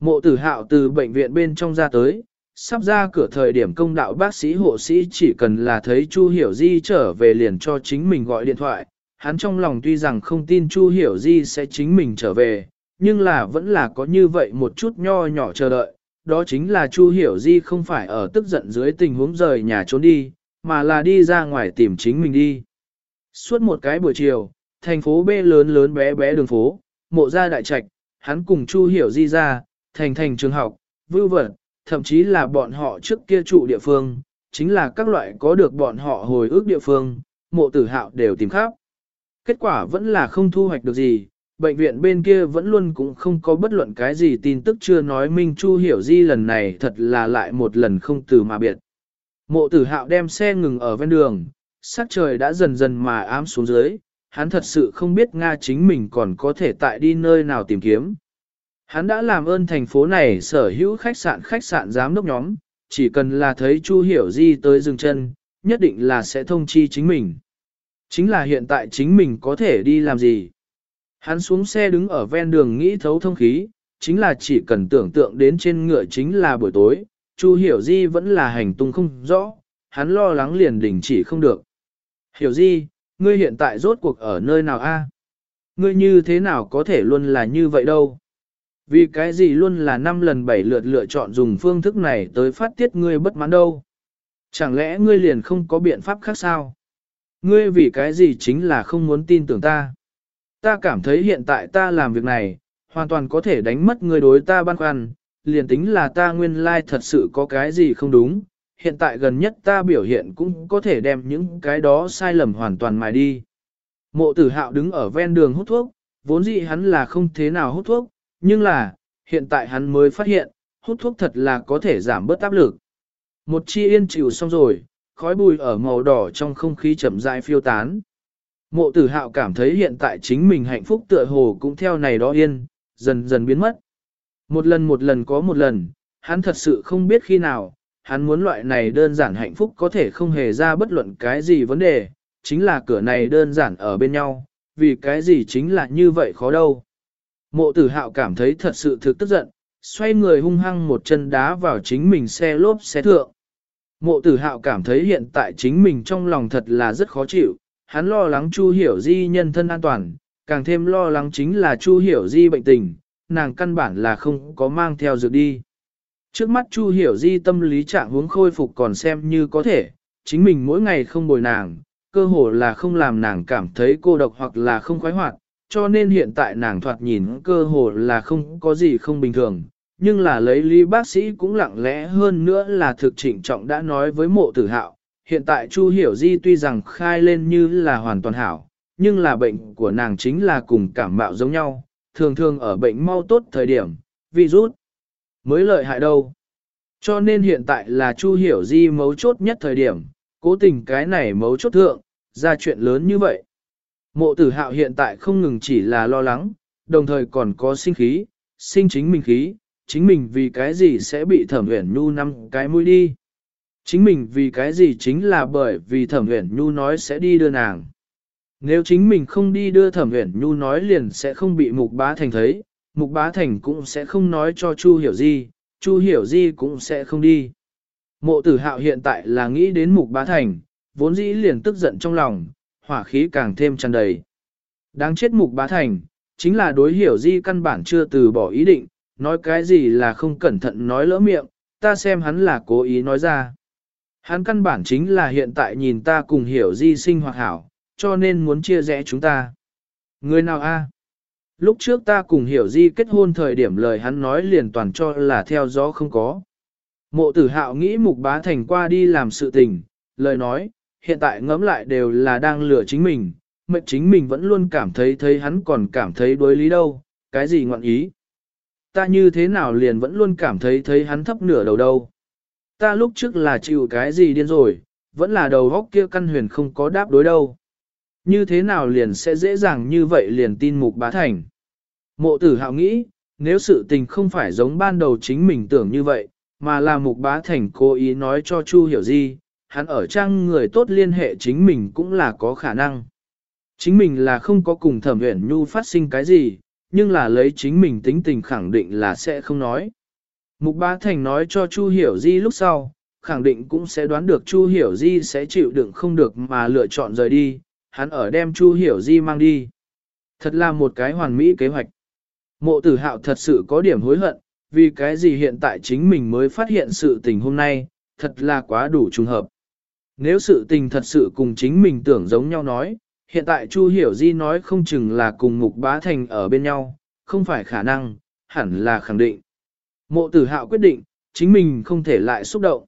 Mộ tử hạo từ bệnh viện bên trong ra tới, sắp ra cửa thời điểm công đạo bác sĩ hộ sĩ chỉ cần là thấy Chu Hiểu Di trở về liền cho chính mình gọi điện thoại. Hắn trong lòng tuy rằng không tin Chu Hiểu Di sẽ chính mình trở về, nhưng là vẫn là có như vậy một chút nho nhỏ chờ đợi. Đó chính là Chu Hiểu Di không phải ở tức giận dưới tình huống rời nhà trốn đi, mà là đi ra ngoài tìm chính mình đi. Suốt một cái buổi chiều, thành phố B lớn lớn bé bé đường phố, mộ ra đại trạch, hắn cùng Chu Hiểu Di ra, thành thành trường học, vưu vật, thậm chí là bọn họ trước kia trụ địa phương, chính là các loại có được bọn họ hồi ước địa phương, mộ tử hạo đều tìm khắp. Kết quả vẫn là không thu hoạch được gì, bệnh viện bên kia vẫn luôn cũng không có bất luận cái gì tin tức chưa nói Minh Chu hiểu di lần này thật là lại một lần không từ mà biệt. Mộ tử hạo đem xe ngừng ở ven đường, sắc trời đã dần dần mà ám xuống dưới, hắn thật sự không biết Nga chính mình còn có thể tại đi nơi nào tìm kiếm. Hắn đã làm ơn thành phố này sở hữu khách sạn khách sạn giám đốc nhóm, chỉ cần là thấy Chu Hiểu Di tới dừng chân, nhất định là sẽ thông chi chính mình. Chính là hiện tại chính mình có thể đi làm gì. Hắn xuống xe đứng ở ven đường nghĩ thấu thông khí, chính là chỉ cần tưởng tượng đến trên ngựa chính là buổi tối, Chu Hiểu Di vẫn là hành tung không rõ, hắn lo lắng liền đình chỉ không được. Hiểu Di, ngươi hiện tại rốt cuộc ở nơi nào a? Ngươi như thế nào có thể luôn là như vậy đâu? Vì cái gì luôn là năm lần bảy lượt lựa chọn dùng phương thức này tới phát tiết ngươi bất mãn đâu? Chẳng lẽ ngươi liền không có biện pháp khác sao? Ngươi vì cái gì chính là không muốn tin tưởng ta? Ta cảm thấy hiện tại ta làm việc này, hoàn toàn có thể đánh mất ngươi đối ta băn khoăn, liền tính là ta nguyên lai thật sự có cái gì không đúng, hiện tại gần nhất ta biểu hiện cũng có thể đem những cái đó sai lầm hoàn toàn mài đi. Mộ tử hạo đứng ở ven đường hút thuốc, vốn dĩ hắn là không thế nào hút thuốc, nhưng là, hiện tại hắn mới phát hiện, hút thuốc thật là có thể giảm bớt áp lực. Một chi yên chịu xong rồi, khói bùi ở màu đỏ trong không khí chậm rãi phiêu tán. Mộ tử hạo cảm thấy hiện tại chính mình hạnh phúc tựa hồ cũng theo này đó yên, dần dần biến mất. Một lần một lần có một lần, hắn thật sự không biết khi nào, hắn muốn loại này đơn giản hạnh phúc có thể không hề ra bất luận cái gì vấn đề, chính là cửa này đơn giản ở bên nhau, vì cái gì chính là như vậy khó đâu. Mộ tử hạo cảm thấy thật sự thực tức giận, xoay người hung hăng một chân đá vào chính mình xe lốp xe thượng. Mộ tử hạo cảm thấy hiện tại chính mình trong lòng thật là rất khó chịu, hắn lo lắng Chu Hiểu Di nhân thân an toàn, càng thêm lo lắng chính là Chu Hiểu Di bệnh tình, nàng căn bản là không có mang theo dược đi. Trước mắt Chu Hiểu Di tâm lý trạng huống khôi phục còn xem như có thể, chính mình mỗi ngày không bồi nàng, cơ hồ là không làm nàng cảm thấy cô độc hoặc là không khoái hoạt, cho nên hiện tại nàng thoạt nhìn cơ hồ là không có gì không bình thường. Nhưng là lấy lý bác sĩ cũng lặng lẽ hơn nữa là thực trịnh trọng đã nói với mộ tử hạo, hiện tại Chu Hiểu Di tuy rằng khai lên như là hoàn toàn hảo, nhưng là bệnh của nàng chính là cùng cảm mạo giống nhau, thường thường ở bệnh mau tốt thời điểm, virus mới lợi hại đâu. Cho nên hiện tại là Chu Hiểu Di mấu chốt nhất thời điểm, cố tình cái này mấu chốt thượng, ra chuyện lớn như vậy. Mộ tử hạo hiện tại không ngừng chỉ là lo lắng, đồng thời còn có sinh khí, sinh chính mình khí, chính mình vì cái gì sẽ bị thẩm uyển nhu năm cái mũi đi. Chính mình vì cái gì chính là bởi vì thẩm uyển nhu nói sẽ đi đưa nàng. Nếu chính mình không đi đưa thẩm uyển nhu nói liền sẽ không bị mục bá thành thấy, mục bá thành cũng sẽ không nói cho Chu hiểu gì, Chu hiểu di cũng sẽ không đi. Mộ tử hạo hiện tại là nghĩ đến mục bá thành, vốn dĩ liền tức giận trong lòng, hỏa khí càng thêm tràn đầy. Đáng chết mục bá thành, chính là đối hiểu di căn bản chưa từ bỏ ý định, nói cái gì là không cẩn thận nói lỡ miệng, ta xem hắn là cố ý nói ra. Hắn căn bản chính là hiện tại nhìn ta cùng hiểu di sinh hoạt hảo, cho nên muốn chia rẽ chúng ta. Người nào a? Lúc trước ta cùng hiểu di kết hôn thời điểm lời hắn nói liền toàn cho là theo gió không có. Mộ tử hạo nghĩ mục bá thành qua đi làm sự tình, lời nói, hiện tại ngẫm lại đều là đang lừa chính mình, mệnh chính mình vẫn luôn cảm thấy thấy hắn còn cảm thấy đối lý đâu, cái gì ngọn ý. Ta như thế nào liền vẫn luôn cảm thấy thấy hắn thấp nửa đầu đâu. Ta lúc trước là chịu cái gì điên rồi, vẫn là đầu góc kia căn huyền không có đáp đối đâu. Như thế nào liền sẽ dễ dàng như vậy liền tin mục bá thành. Mộ tử hạo nghĩ, nếu sự tình không phải giống ban đầu chính mình tưởng như vậy, mà là mục bá thành cố ý nói cho Chu hiểu gì, hắn ở trang người tốt liên hệ chính mình cũng là có khả năng. Chính mình là không có cùng thẩm uyển nhu phát sinh cái gì, nhưng là lấy chính mình tính tình khẳng định là sẽ không nói. Mục bá thành nói cho Chu hiểu di lúc sau, khẳng định cũng sẽ đoán được Chu hiểu di sẽ chịu đựng không được mà lựa chọn rời đi, hắn ở đem Chu Hiểu Di mang đi. Thật là một cái hoàn mỹ kế hoạch. Mộ tử hạo thật sự có điểm hối hận, vì cái gì hiện tại chính mình mới phát hiện sự tình hôm nay, thật là quá đủ trùng hợp. Nếu sự tình thật sự cùng chính mình tưởng giống nhau nói, hiện tại Chu Hiểu Di nói không chừng là cùng Mục Bá Thành ở bên nhau, không phải khả năng, hẳn là khẳng định. Mộ tử hạo quyết định, chính mình không thể lại xúc động.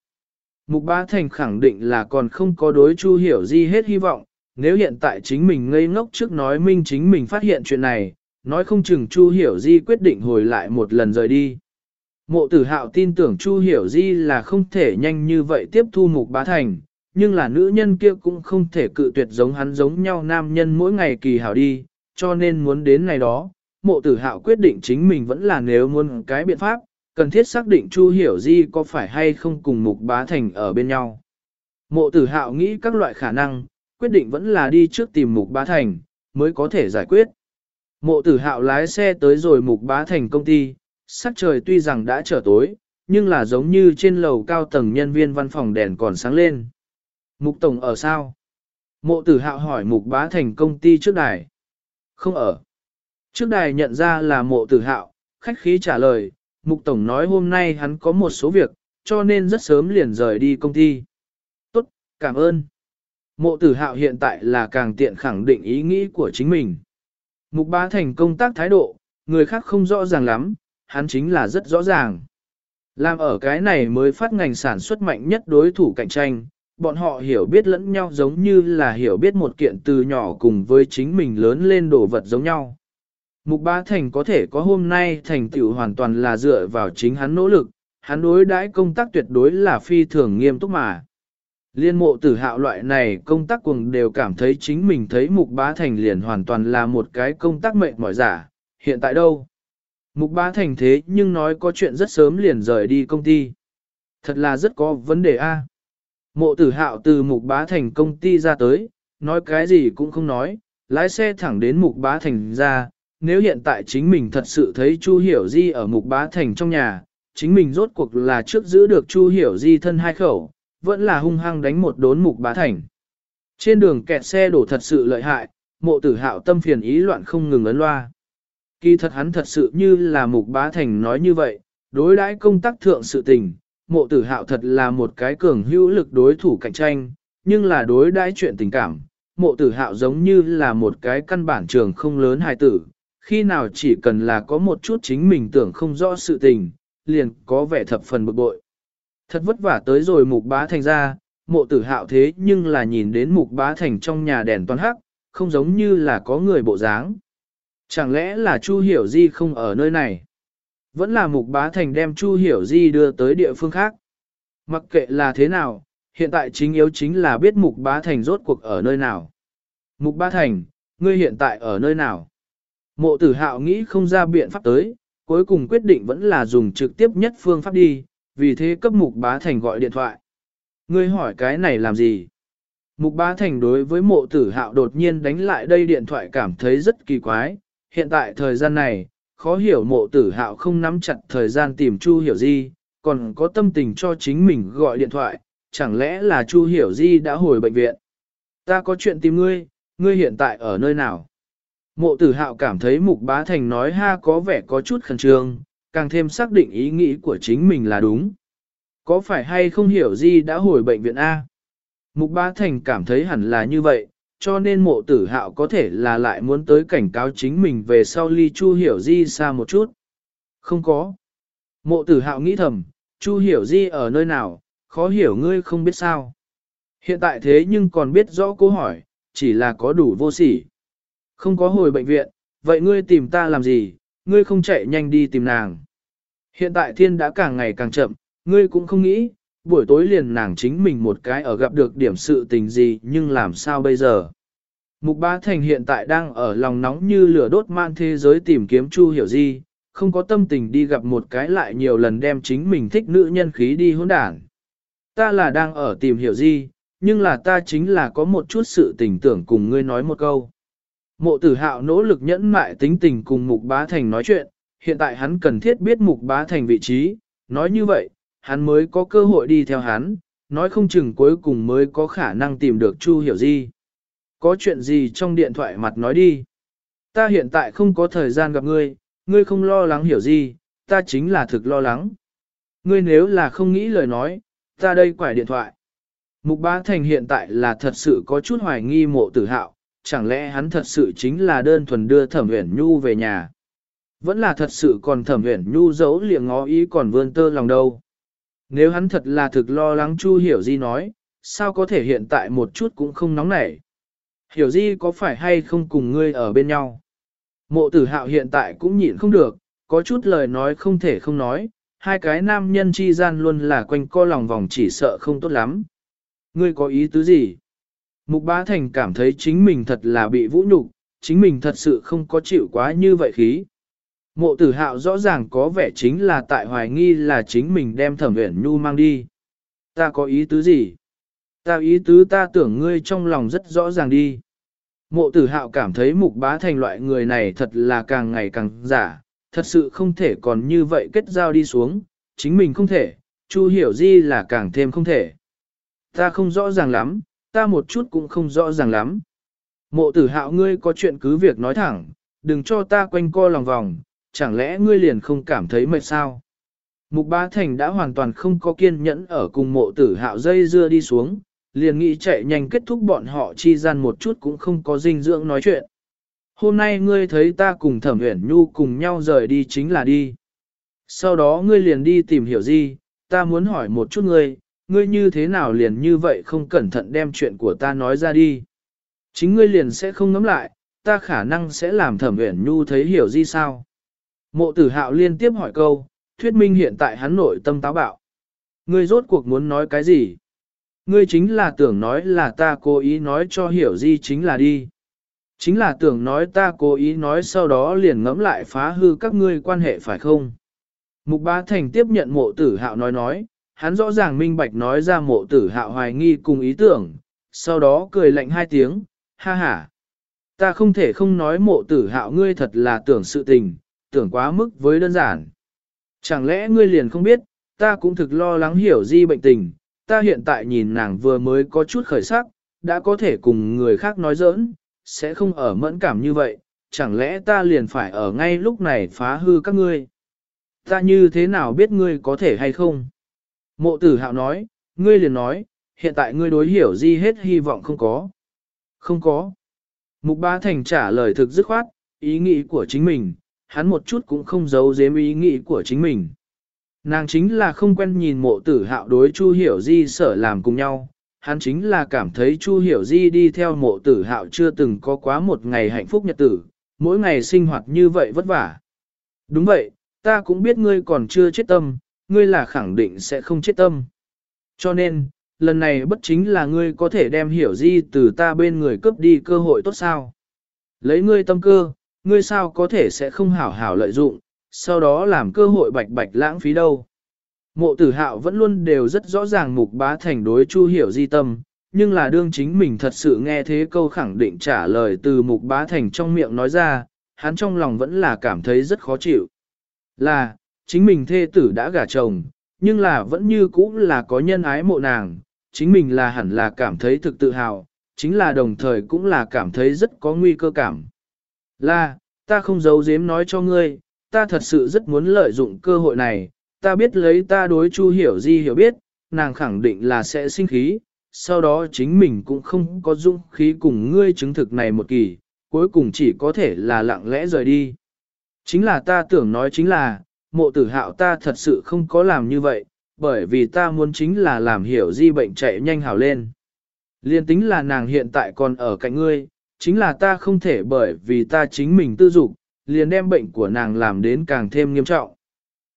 Mục Bá Thành khẳng định là còn không có đối Chu Hiểu Di hết hy vọng, nếu hiện tại chính mình ngây ngốc trước nói minh chính mình phát hiện chuyện này, nói không chừng Chu Hiểu Di quyết định hồi lại một lần rời đi. Mộ tử hạo tin tưởng Chu Hiểu Di là không thể nhanh như vậy tiếp thu mục bá thành, nhưng là nữ nhân kia cũng không thể cự tuyệt giống hắn giống nhau nam nhân mỗi ngày kỳ hảo đi, cho nên muốn đến ngày đó, mộ tử hạo quyết định chính mình vẫn là nếu muốn cái biện pháp, cần thiết xác định Chu Hiểu Di có phải hay không cùng mục bá thành ở bên nhau. Mộ tử hạo nghĩ các loại khả năng, quyết định vẫn là đi trước tìm mục bá thành, mới có thể giải quyết. Mộ tử hạo lái xe tới rồi mục bá thành công ty, sắc trời tuy rằng đã trở tối, nhưng là giống như trên lầu cao tầng nhân viên văn phòng đèn còn sáng lên. Mục tổng ở sao? Mộ tử hạo hỏi mục bá thành công ty trước đài. Không ở. Trước đài nhận ra là mộ tử hạo, khách khí trả lời, mục tổng nói hôm nay hắn có một số việc, cho nên rất sớm liền rời đi công ty. Tốt, cảm ơn. Mộ tử hạo hiện tại là càng tiện khẳng định ý nghĩ của chính mình. Mục bá thành công tác thái độ, người khác không rõ ràng lắm, hắn chính là rất rõ ràng. Làm ở cái này mới phát ngành sản xuất mạnh nhất đối thủ cạnh tranh, bọn họ hiểu biết lẫn nhau giống như là hiểu biết một kiện từ nhỏ cùng với chính mình lớn lên đồ vật giống nhau. Mục Bá Thành có thể có hôm nay thành tựu hoàn toàn là dựa vào chính hắn nỗ lực, hắn đối đãi công tác tuyệt đối là phi thường nghiêm túc mà. Liên mộ tử hạo loại này công tác cùng đều cảm thấy chính mình thấy Mục Bá Thành liền hoàn toàn là một cái công tác mệnh mỏi giả, hiện tại đâu? Mục Bá Thành thế nhưng nói có chuyện rất sớm liền rời đi công ty. Thật là rất có vấn đề a. Mộ tử hạo từ Mục Bá Thành công ty ra tới, nói cái gì cũng không nói, lái xe thẳng đến Mục Bá Thành ra, nếu hiện tại chính mình thật sự thấy Chu Hiểu Di ở Mục Bá Thành trong nhà, chính mình rốt cuộc là trước giữ được Chu Hiểu Di thân hai khẩu, vẫn là hung hăng đánh một đốn Mục Bá Thành. Trên đường kẹt xe đổ thật sự lợi hại, mộ tử hạo tâm phiền ý loạn không ngừng ấn loa. Kỳ thật hắn thật sự như là Mục Bá Thành nói như vậy, đối đãi công tác thượng sự tình, mộ tử hạo thật là một cái cường hữu lực đối thủ cạnh tranh, nhưng là đối đãi chuyện tình cảm, mộ tử hạo giống như là một cái căn bản trường không lớn hài tử, khi nào chỉ cần là có một chút chính mình tưởng không rõ sự tình, liền có vẻ thập phần bực bội. Thật vất vả tới rồi mục bá thành ra, mộ tử hạo thế nhưng là nhìn đến mục bá thành trong nhà đèn toàn hắc, không giống như là có người bộ dáng. Chẳng lẽ là Chu Hiểu Di không ở nơi này? Vẫn là mục bá thành đem Chu Hiểu Di đưa tới địa phương khác. Mặc kệ là thế nào, hiện tại chính yếu chính là biết mục bá thành rốt cuộc ở nơi nào. Mục bá thành, ngươi hiện tại ở nơi nào? Mộ tử hạo nghĩ không ra biện pháp tới, cuối cùng quyết định vẫn là dùng trực tiếp nhất phương pháp đi, vì thế cấp mục bá thành gọi điện thoại. Ngươi hỏi cái này làm gì? Mục bá thành đối với mộ tử hạo đột nhiên đánh lại đây điện thoại cảm thấy rất kỳ quái, hiện tại thời gian này, khó hiểu mộ tử hạo không nắm chặt thời gian tìm Chu Hiểu Di, còn có tâm tình cho chính mình gọi điện thoại, chẳng lẽ là Chu Hiểu Di đã hồi bệnh viện. Ta có chuyện tìm ngươi, ngươi hiện tại ở nơi nào? Mộ tử hạo cảm thấy mục bá thành nói ha có vẻ có chút khẩn trương, càng thêm xác định ý nghĩ của chính mình là đúng. Có phải hay không hiểu di đã hồi bệnh viện A? Mục bá thành cảm thấy hẳn là như vậy, cho nên mộ tử hạo có thể là lại muốn tới cảnh cáo chính mình về sau ly chu hiểu di xa một chút. Không có. Mộ tử hạo nghĩ thầm, chu hiểu di ở nơi nào, khó hiểu ngươi không biết sao. Hiện tại thế nhưng còn biết rõ câu hỏi, chỉ là có đủ vô sỉ. Không có hồi bệnh viện, vậy ngươi tìm ta làm gì, ngươi không chạy nhanh đi tìm nàng. Hiện tại thiên đã càng ngày càng chậm, ngươi cũng không nghĩ, buổi tối liền nàng chính mình một cái ở gặp được điểm sự tình gì nhưng làm sao bây giờ. Mục Bá Thành hiện tại đang ở lòng nóng như lửa đốt man thế giới tìm kiếm Chu Hiểu Di, không có tâm tình đi gặp một cái lại nhiều lần đem chính mình thích nữ nhân khí đi hỗn đảng. Ta là đang ở tìm Hiểu Di, nhưng là ta chính là có một chút sự tình tưởng cùng ngươi nói một câu. Mộ tử hạo nỗ lực nhẫn mại tính tình cùng Mục Bá Thành nói chuyện, hiện tại hắn cần thiết biết Mục Bá Thành vị trí, nói như vậy, hắn mới có cơ hội đi theo hắn, nói không chừng cuối cùng mới có khả năng tìm được Chu Hiểu Di. Có chuyện gì trong điện thoại mặt nói đi. Ta hiện tại không có thời gian gặp ngươi, ngươi không lo lắng hiểu gì, ta chính là thực lo lắng. Ngươi nếu là không nghĩ lời nói, ta đây quải điện thoại. Mục Bá Thành hiện tại là thật sự có chút hoài nghi mộ tử hạo, chẳng lẽ hắn thật sự chính là đơn thuần đưa thẩm uyển nhu về nhà. Vẫn là thật sự còn thẩm uyển nhu giấu liệng ngó ý còn vươn tơ lòng đâu. Nếu hắn thật là thực lo lắng Chu Hiểu Di nói, sao có thể hiện tại một chút cũng không nóng nảy. Hiểu Di có phải hay không cùng ngươi ở bên nhau? Mộ tử hạo hiện tại cũng nhịn không được, có chút lời nói không thể không nói, hai cái nam nhân chi gian luôn là quanh co lòng vòng chỉ sợ không tốt lắm. Ngươi có ý tứ gì? Mục Bá Thành cảm thấy chính mình thật là bị vũ nhục, chính mình thật sự không có chịu quá như vậy khí. Mộ tử hạo rõ ràng có vẻ chính là tại hoài nghi là chính mình đem thẩm uyển nhu mang đi. Ta có ý tứ gì? Ta ý tứ ta tưởng ngươi trong lòng rất rõ ràng đi. Mộ tử hạo cảm thấy mục bá thành loại người này thật là càng ngày càng giả, thật sự không thể còn như vậy kết giao đi xuống, chính mình không thể, Chu hiểu di là càng thêm không thể. Ta không rõ ràng lắm, ta một chút cũng không rõ ràng lắm. Mộ tử hạo ngươi có chuyện cứ việc nói thẳng, đừng cho ta quanh co lòng vòng, chẳng lẽ ngươi liền không cảm thấy mệt sao? Mục bá thành đã hoàn toàn không có kiên nhẫn ở cùng mộ tử hạo dây dưa đi xuống, liền nghĩ chạy nhanh kết thúc bọn họ chi gian một chút cũng không có dinh dưỡng nói chuyện. Hôm nay ngươi thấy ta cùng thẩm uyển nhu cùng nhau rời đi chính là đi. Sau đó ngươi liền đi tìm hiểu gì, ta muốn hỏi một chút ngươi, ngươi như thế nào liền như vậy không cẩn thận đem chuyện của ta nói ra đi. Chính ngươi liền sẽ không ngắm lại, ta khả năng sẽ làm thẩm uyển nhu thấy hiểu gì sao. Mộ tử hạo liên tiếp hỏi câu, thuyết minh hiện tại hắn nội tâm táo bạo. Ngươi rốt cuộc muốn nói cái gì? Ngươi chính là tưởng nói là ta cố ý nói cho hiểu gì chính là đi. Chính là tưởng nói ta cố ý nói sau đó liền ngẫm lại phá hư các ngươi quan hệ phải không? Mục Bá Thành tiếp nhận mộ tử hạo nói nói, hắn rõ ràng minh bạch nói ra mộ tử hạo hoài nghi cùng ý tưởng, sau đó cười lạnh hai tiếng, ha ha. Ta không thể không nói mộ tử hạo ngươi thật là tưởng sự tình, tưởng quá mức với đơn giản. Chẳng lẽ ngươi liền không biết, ta cũng thực lo lắng hiểu di bệnh tình, ta hiện tại nhìn nàng vừa mới có chút khởi sắc, đã có thể cùng người khác nói giỡn, sẽ không ở mẫn cảm như vậy, chẳng lẽ ta liền phải ở ngay lúc này phá hư các ngươi? Ta như thế nào biết ngươi có thể hay không? Mộ tử hạo nói, ngươi liền nói, hiện tại ngươi đối hiểu di hết hy vọng không có. Không có. Mục Ba Thành trả lời thực dứt khoát, ý nghĩ của chính mình, hắn một chút cũng không giấu giếm ý nghĩ của chính mình. Nàng chính là không quen nhìn mộ tử hạo đối Chu Hiểu Di sở làm cùng nhau, hắn chính là cảm thấy Chu Hiểu Di đi theo mộ tử hạo chưa từng có quá một ngày hạnh phúc nhật tử, mỗi ngày sinh hoạt như vậy vất vả. Đúng vậy, ta cũng biết ngươi còn chưa chết tâm, ngươi là khẳng định sẽ không chết tâm. Cho nên, lần này bất chính là ngươi có thể đem Hiểu Di từ ta bên người cướp đi cơ hội tốt sao. Lấy ngươi tâm cơ, ngươi sao có thể sẽ không hảo hảo lợi dụng, sau đó làm cơ hội bạch bạch lãng phí đâu. Mộ tử hạo vẫn luôn đều rất rõ ràng mục bá thành đối chu hiểu di tâm, nhưng là đương chính mình thật sự nghe thế câu khẳng định trả lời từ mục bá thành trong miệng nói ra, hắn trong lòng vẫn là cảm thấy rất khó chịu. Là, chính mình thê tử đã gả chồng, nhưng là vẫn như cũ là có nhân ái mộ nàng, chính mình là hẳn là cảm thấy thực tự hào, chính là đồng thời cũng là cảm thấy rất có nguy cơ cảm. Là, ta không giấu giếm nói cho ngươi, ta thật sự rất muốn lợi dụng cơ hội này, ta biết lấy ta đối Chu Hiểu Di hiểu biết, nàng khẳng định là sẽ sinh khí, sau đó chính mình cũng không có dũng khí cùng ngươi chứng thực này một kỳ, cuối cùng chỉ có thể là lặng lẽ rời đi. Chính là ta tưởng nói chính là, mộ tử hạo ta thật sự không có làm như vậy, bởi vì ta muốn chính là làm hiểu di bệnh chạy nhanh hảo lên. Liên tính là nàng hiện tại còn ở cạnh ngươi, chính là ta không thể bởi vì ta chính mình tư dục, liền đem bệnh của nàng làm đến càng thêm nghiêm trọng.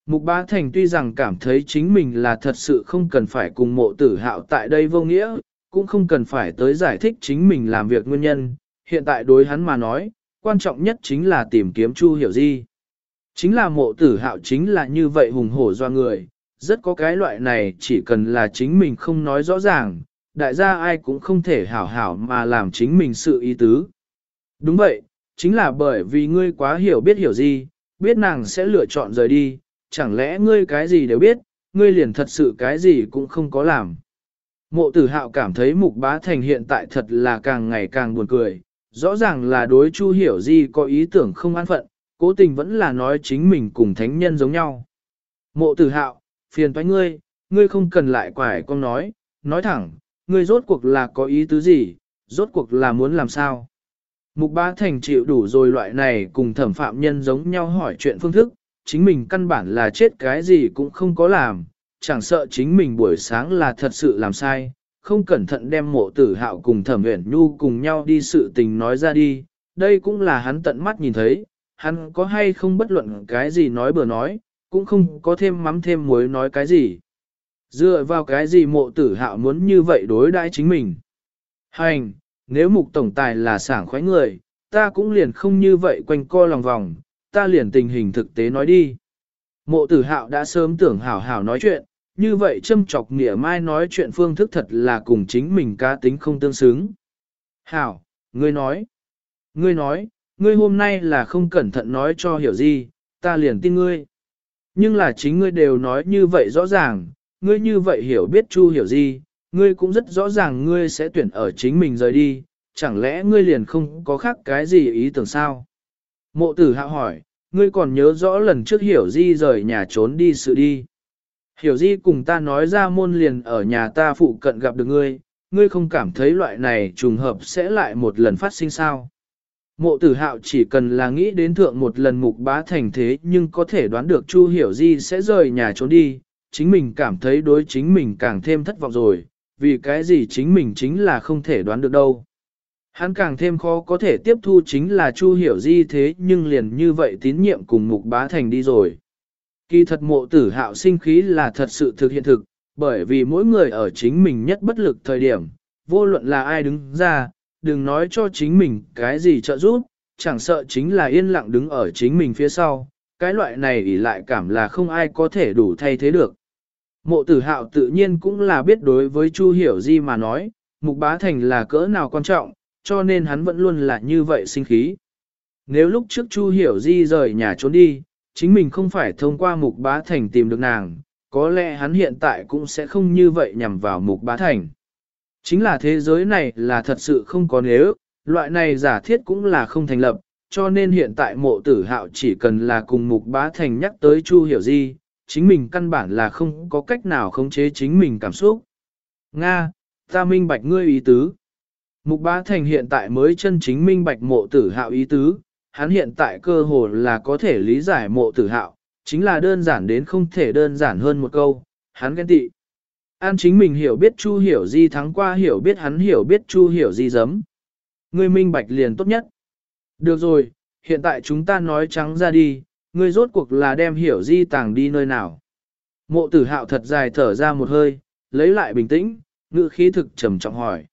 Mục Bá Thành tuy rằng cảm thấy chính mình là thật sự không cần phải cùng mộ tử hạo tại đây vô nghĩa, cũng không cần phải tới giải thích chính mình làm việc nguyên nhân, hiện tại đối hắn mà nói, quan trọng nhất chính là tìm kiếm Chu Hiểu Di. Chính là mộ tử hạo chính là như vậy hùng hổ do người, rất có cái loại này chỉ cần là chính mình không nói rõ ràng, đại gia ai cũng không thể hảo hảo mà làm chính mình sự ý tứ. Đúng vậy, chính là bởi vì ngươi quá hiểu biết hiểu gì, biết nàng sẽ lựa chọn rời đi, chẳng lẽ ngươi cái gì đều biết, ngươi liền thật sự cái gì cũng không có làm. Mộ tử hạo cảm thấy mục bá thành hiện tại thật là càng ngày càng buồn cười, rõ ràng là đối chu hiểu gì có ý tưởng không an phận, cố tình vẫn là nói chính mình cùng thánh nhân giống nhau. Mộ tử hạo, phiền toái ngươi, ngươi không cần lại quải con nói, nói thẳng, ngươi rốt cuộc là có ý tứ gì, rốt cuộc là muốn làm sao. Mục bá thành chịu đủ rồi loại này cùng thẩm phạm nhân giống nhau hỏi chuyện phương thức, chính mình căn bản là chết cái gì cũng không có làm, chẳng sợ chính mình buổi sáng là thật sự làm sai, không cẩn thận đem mộ tử hạo cùng thẩm uyển nhu cùng nhau đi sự tình nói ra đi, đây cũng là hắn tận mắt nhìn thấy, hắn có hay không bất luận cái gì nói bừa nói, cũng không có thêm mắm thêm muối nói cái gì. Dựa vào cái gì mộ tử hạo muốn như vậy đối đãi chính mình. Hành, nếu mục tổng tài là sảng khoái người, ta cũng liền không như vậy quanh co lòng vòng, ta liền tình hình thực tế nói đi. Mộ tử hạo đã sớm tưởng hảo hảo nói chuyện, như vậy châm chọc nghĩa mai nói chuyện phương thức thật là cùng chính mình cá tính không tương xứng. Hảo, ngươi nói, Ngươi nói, ngươi hôm nay là không cẩn thận nói cho hiểu gì, ta liền tin ngươi. Nhưng là chính ngươi đều nói như vậy rõ ràng, ngươi như vậy hiểu biết chu hiểu gì, ngươi cũng rất rõ ràng ngươi sẽ tuyển ở chính mình rời đi, chẳng lẽ ngươi liền không có khác cái gì ý tưởng sao? Mộ tử hạ hỏi, ngươi còn nhớ rõ lần trước hiểu di rời nhà trốn đi sự đi. Hiểu di cùng ta nói ra môn liền ở nhà ta phụ cận gặp được ngươi, ngươi không cảm thấy loại này trùng hợp sẽ lại một lần phát sinh sao. Mộ tử hạo chỉ cần là nghĩ đến thượng một lần mục bá thành thế nhưng có thể đoán được Chu Hiểu Di sẽ rời nhà trốn đi, chính mình cảm thấy đối chính mình càng thêm thất vọng rồi, vì cái gì chính mình chính là không thể đoán được đâu. Hắn càng thêm khó có thể tiếp thu chính là Chu Hiểu Di thế nhưng liền như vậy tín nhiệm cùng mục bá thành đi rồi. Kỳ thật mộ tử hạo sinh khí là thật sự thực hiện thực, bởi vì mỗi người ở chính mình nhất bất lực thời điểm, vô luận là ai đứng ra, đừng nói cho chính mình cái gì trợ giúp, chẳng sợ chính là yên lặng đứng ở chính mình phía sau, cái loại này ỉ lại cảm là không ai có thể đủ thay thế được. Mộ tử hạo tự nhiên cũng là biết đối với Chu Hiểu Di mà nói, Mục Bá Thành là cỡ nào quan trọng, cho nên hắn vẫn luôn là như vậy sinh khí. Nếu lúc trước Chu Hiểu Di rời nhà trốn đi, chính mình không phải thông qua Mục Bá Thành tìm được nàng, có lẽ hắn hiện tại cũng sẽ không như vậy nhằm vào Mục Bá Thành. Chính là thế giới này là thật sự không có nếu, loại này giả thiết cũng là không thành lập, cho nên hiện tại mộ tử hạo chỉ cần là cùng Mục Bá Thành nhắc tới Chu Hiểu Di, chính mình căn bản là không có cách nào khống chế chính mình cảm xúc. Nga, ta minh bạch ngươi ý tứ. Mục Bá Thành hiện tại mới chân chính minh bạch mộ tử hạo ý tứ, hắn hiện tại cơ hồ là có thể lý giải mộ tử hạo, chính là đơn giản đến không thể đơn giản hơn một câu, hắn ghen tị. An chính mình hiểu biết Chu hiểu di thắng qua hiểu biết hắn hiểu biết Chu hiểu di giấm. Ngươi minh bạch liền tốt nhất. Được rồi, hiện tại chúng ta nói trắng ra đi, ngươi rốt cuộc là đem hiểu di tàng đi nơi nào. Mộ tử hạo thật dài thở ra một hơi, lấy lại bình tĩnh, ngữ khí thực trầm trọng hỏi.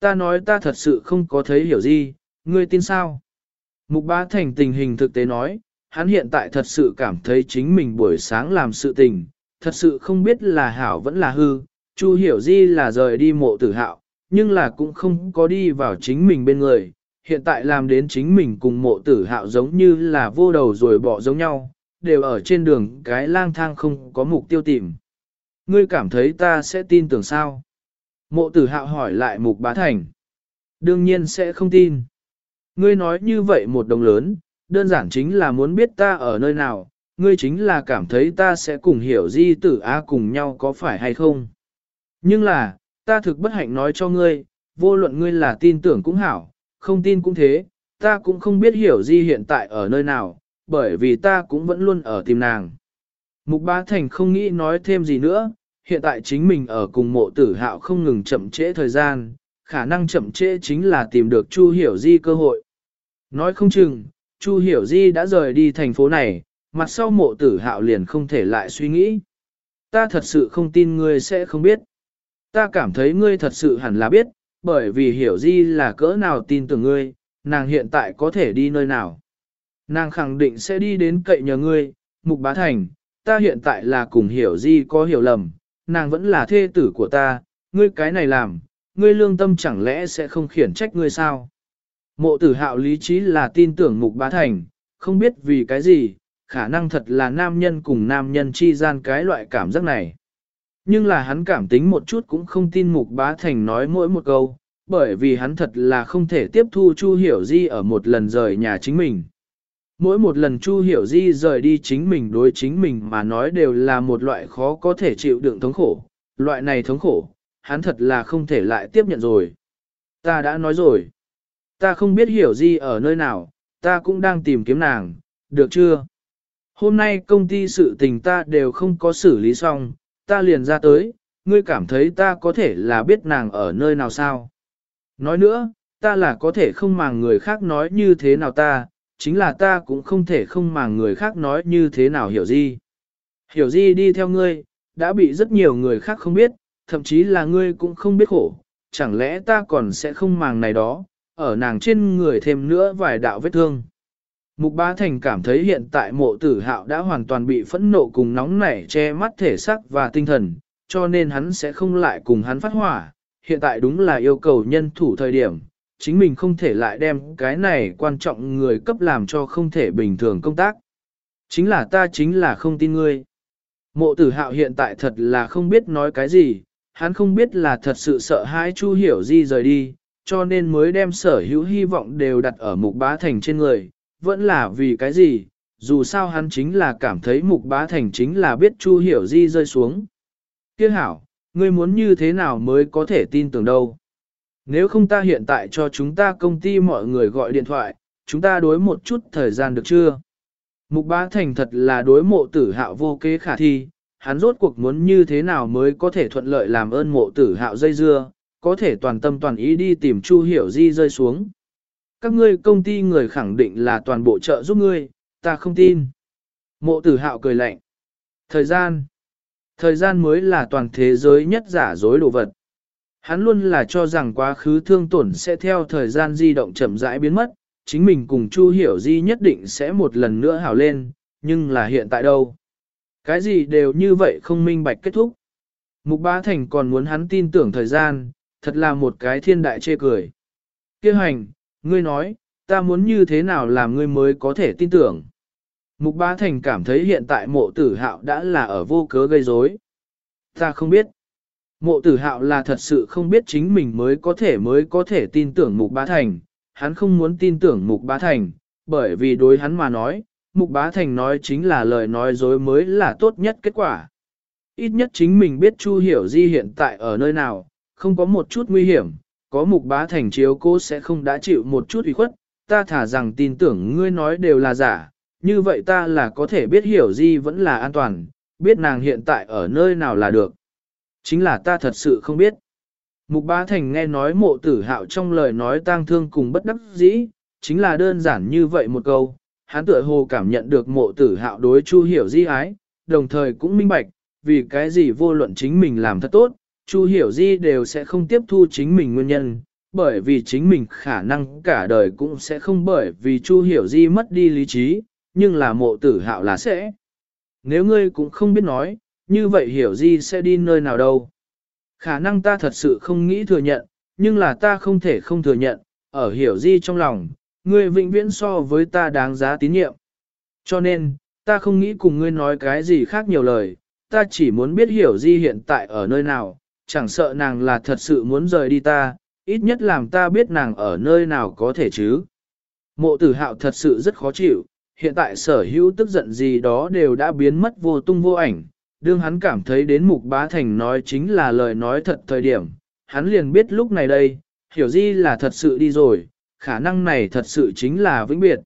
Ta nói ta thật sự không có thấy hiểu gì, ngươi tin sao? Mục bá thành tình hình thực tế nói, hắn hiện tại thật sự cảm thấy chính mình buổi sáng làm sự tình, thật sự không biết là hảo vẫn là hư, Chu hiểu di là rời đi mộ tử hạo, nhưng là cũng không có đi vào chính mình bên người, hiện tại làm đến chính mình cùng mộ tử hạo giống như là vô đầu rồi bỏ giống nhau, đều ở trên đường cái lang thang không có mục tiêu tìm. Ngươi cảm thấy ta sẽ tin tưởng sao? Mộ tử hạo hỏi lại mục bá thành. Đương nhiên sẽ không tin. Ngươi nói như vậy một đồng lớn, đơn giản chính là muốn biết ta ở nơi nào, ngươi chính là cảm thấy ta sẽ cùng hiểu di tử A cùng nhau có phải hay không. Nhưng là, ta thực bất hạnh nói cho ngươi, vô luận ngươi là tin tưởng cũng hảo, không tin cũng thế, ta cũng không biết hiểu di hiện tại ở nơi nào, bởi vì ta cũng vẫn luôn ở tìm nàng. Mục bá thành không nghĩ nói thêm gì nữa, hiện tại chính mình ở cùng mộ tử hạo không ngừng chậm trễ thời gian, khả năng chậm trễ chính là tìm được Chu Hiểu Di cơ hội. Nói không chừng, Chu Hiểu Di đã rời đi thành phố này, mặt sau mộ tử hạo liền không thể lại suy nghĩ. Ta thật sự không tin ngươi sẽ không biết. Ta cảm thấy ngươi thật sự hẳn là biết, bởi vì Hiểu Di là cỡ nào tin tưởng ngươi, nàng hiện tại có thể đi nơi nào. Nàng khẳng định sẽ đi đến cậy nhờ ngươi, Mục Bá Thành, ta hiện tại là cùng Hiểu Di có hiểu lầm, nàng vẫn là thê tử của ta, ngươi cái này làm, ngươi lương tâm chẳng lẽ sẽ không khiển trách ngươi sao? Mộ tử hạo lý trí là tin tưởng mục bá thành, không biết vì cái gì, khả năng thật là nam nhân cùng nam nhân chi gian cái loại cảm giác này. Nhưng là hắn cảm tính một chút cũng không tin mục bá thành nói mỗi một câu, bởi vì hắn thật là không thể tiếp thu Chu Hiểu Di ở một lần rời nhà chính mình. Mỗi một lần Chu Hiểu Di rời đi chính mình đối chính mình mà nói đều là một loại khó có thể chịu đựng thống khổ, loại này thống khổ, hắn thật là không thể lại tiếp nhận rồi. Ta đã nói rồi, ta không biết Hiểu Di ở nơi nào, ta cũng đang tìm kiếm nàng, được chưa? Hôm nay công ty sự tình ta đều không có xử lý xong, ta liền ra tới, ngươi cảm thấy ta có thể là biết nàng ở nơi nào sao? Nói nữa, ta là có thể không màng người khác nói như thế nào ta, chính là ta cũng không thể không màng người khác nói như thế nào hiểu gì. Hiểu gì đi theo ngươi, đã bị rất nhiều người khác không biết, thậm chí là ngươi cũng không biết khổ, chẳng lẽ ta còn sẽ không màng này đó, ở nàng trên người thêm nữa vài đạo vết thương. Mục Bá Thành cảm thấy hiện tại mộ tử hạo đã hoàn toàn bị phẫn nộ cùng nóng nảy che mắt thể xác và tinh thần, cho nên hắn sẽ không lại cùng hắn phát hỏa. Hiện tại đúng là yêu cầu nhân thủ thời điểm, chính mình không thể lại đem cái này quan trọng người cấp làm cho không thể bình thường công tác. Chính là ta chính là không tin ngươi. Mộ tử hạo hiện tại thật là không biết nói cái gì, hắn không biết là thật sự sợ hãi Chu Hiểu Di rời đi, cho nên mới đem sở hữu hy vọng đều đặt ở mục bá thành trên người, vẫn là vì cái gì, dù sao hắn chính là cảm thấy mục bá thành chính là biết Chu Hiểu Di rơi xuống. Kiếc hảo, ngươi muốn như thế nào mới có thể tin tưởng đâu. Nếu không ta hiện tại cho chúng ta công ty mọi người gọi điện thoại, chúng ta đối một chút thời gian được chưa? Mục bá thành thật là đối mộ tử hạo vô kế khả thi, hắn rốt cuộc muốn như thế nào mới có thể thuận lợi làm ơn mộ tử hạo dây dưa, có thể toàn tâm toàn ý đi tìm Chu Hiểu Di rơi xuống. Các ngươi công ty người khẳng định là toàn bộ trợ giúp ngươi, ta không tin. Mộ tử hạo cười lạnh. Thời gian. Thời gian mới là toàn thế giới nhất giả dối đồ vật. Hắn luôn là cho rằng quá khứ thương tổn sẽ theo thời gian di động chậm rãi biến mất, chính mình cùng Chu Hiểu Di nhất định sẽ một lần nữa hào lên, nhưng là hiện tại đâu? Cái gì đều như vậy không minh bạch kết thúc. Mục Bá Thành còn muốn hắn tin tưởng thời gian, thật là một cái thiên đại chê cười. Kêu hành, ngươi nói, ta muốn như thế nào làm ngươi mới có thể tin tưởng. Mục Bá Thành cảm thấy hiện tại mộ tử hạo đã là ở vô cớ gây rối. Ta không biết. Mộ tử hạo là thật sự không biết chính mình mới có thể mới có thể tin tưởng Mục Bá Thành. Hắn không muốn tin tưởng Mục Bá Thành, bởi vì đối hắn mà nói, Mục Bá Thành nói chính là lời nói dối mới là tốt nhất kết quả. Ít nhất chính mình biết Chu Hiểu Di hiện tại ở nơi nào, không có một chút nguy hiểm, có Mục Bá Thành chiếu cô sẽ không đã chịu một chút ủy khuất, ta thả rằng tin tưởng ngươi nói đều là giả, như vậy ta là có thể biết Hiểu Di vẫn là an toàn, biết nàng hiện tại ở nơi nào là được. Chính là ta thật sự không biết. Mục Bá Thành nghe nói mộ tử hạo trong lời nói tang thương cùng bất đắc dĩ, chính là đơn giản như vậy một câu, hắn tựa hồ cảm nhận được mộ tử hạo đối Chu Hiểu Di ái, đồng thời cũng minh bạch, vì cái gì vô luận chính mình làm thật tốt, Chu Hiểu Di đều sẽ không tiếp thu chính mình nguyên nhân, bởi vì chính mình khả năng cả đời cũng sẽ không bởi vì Chu Hiểu Di mất đi lý trí, nhưng là mộ tử hạo là sẽ. Nếu ngươi cũng không biết nói, như vậy Hiểu Di sẽ đi nơi nào đâu. Khả năng ta thật sự không nghĩ thừa nhận, nhưng là ta không thể không thừa nhận, ở Hiểu Di trong lòng, ngươi vĩnh viễn so với ta đáng giá tín nhiệm. Cho nên, ta không nghĩ cùng ngươi nói cái gì khác nhiều lời, ta chỉ muốn biết hiểu Di hiện tại ở nơi nào, chẳng sợ nàng là thật sự muốn rời đi ta, ít nhất làm ta biết nàng ở nơi nào có thể chứ. Mộ tử hạo thật sự rất khó chịu, hiện tại sở hữu tức giận gì đó đều đã biến mất vô tung vô ảnh, đương hắn cảm thấy đến mục bá thành nói chính là lời nói thật thời điểm, hắn liền biết lúc này đây, hiểu Di là thật sự đi rồi, khả năng này thật sự chính là vĩnh biệt.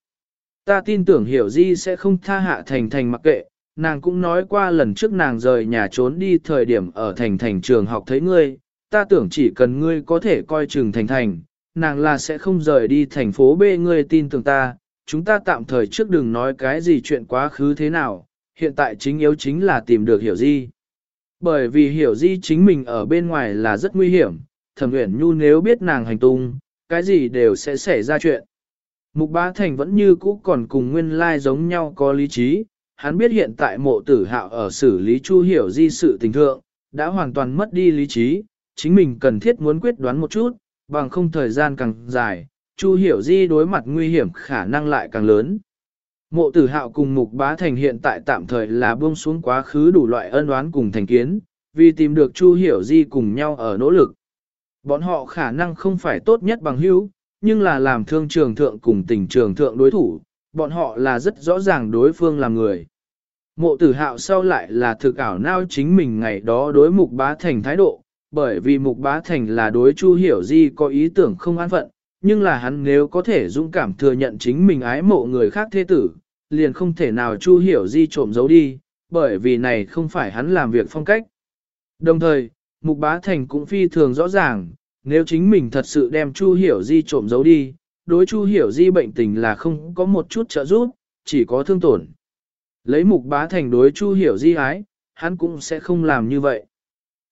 Ta tin tưởng hiểu di sẽ không tha hạ thành thành mặc kệ, nàng cũng nói qua lần trước nàng rời nhà trốn đi thời điểm ở thành thành trường học thấy ngươi, ta tưởng chỉ cần ngươi có thể coi chừng thành thành, nàng là sẽ không rời đi thành phố B ngươi tin tưởng ta, chúng ta tạm thời trước đừng nói cái gì chuyện quá khứ thế nào, hiện tại chính yếu chính là tìm được hiểu di. Bởi vì hiểu di chính mình ở bên ngoài là rất nguy hiểm, thẩm uyển nhu nếu biết nàng hành tung, cái gì đều sẽ xảy ra chuyện. Mục bá thành vẫn như cũ còn cùng nguyên lai giống nhau có lý trí, hắn biết hiện tại mộ tử hạo ở xử lý chu hiểu di sự tình thượng, đã hoàn toàn mất đi lý trí, chính mình cần thiết muốn quyết đoán một chút, bằng không thời gian càng dài, chu hiểu di đối mặt nguy hiểm khả năng lại càng lớn. Mộ tử hạo cùng mục bá thành hiện tại tạm thời là buông xuống quá khứ đủ loại ân oán cùng thành kiến, vì tìm được chu hiểu di cùng nhau ở nỗ lực. Bọn họ khả năng không phải tốt nhất bằng hữu, nhưng là làm thương trường thượng cùng tình trường thượng đối thủ, bọn họ là rất rõ ràng đối phương là người. Mộ tử hạo sau lại là thực ảo nao chính mình ngày đó đối mục bá thành thái độ, bởi vì mục bá thành là đối chu hiểu di có ý tưởng không an phận, nhưng là hắn nếu có thể dũng cảm thừa nhận chính mình ái mộ người khác thế tử, liền không thể nào chu hiểu di trộm giấu đi, bởi vì này không phải hắn làm việc phong cách. Đồng thời, Mục Bá Thành cũng phi thường rõ ràng, nếu chính mình thật sự đem Chu Hiểu Di trộm giấu đi, đối Chu Hiểu Di bệnh tình là không có một chút trợ giúp, chỉ có thương tổn. Lấy Mục Bá Thành đối Chu Hiểu Di ái, hắn cũng sẽ không làm như vậy.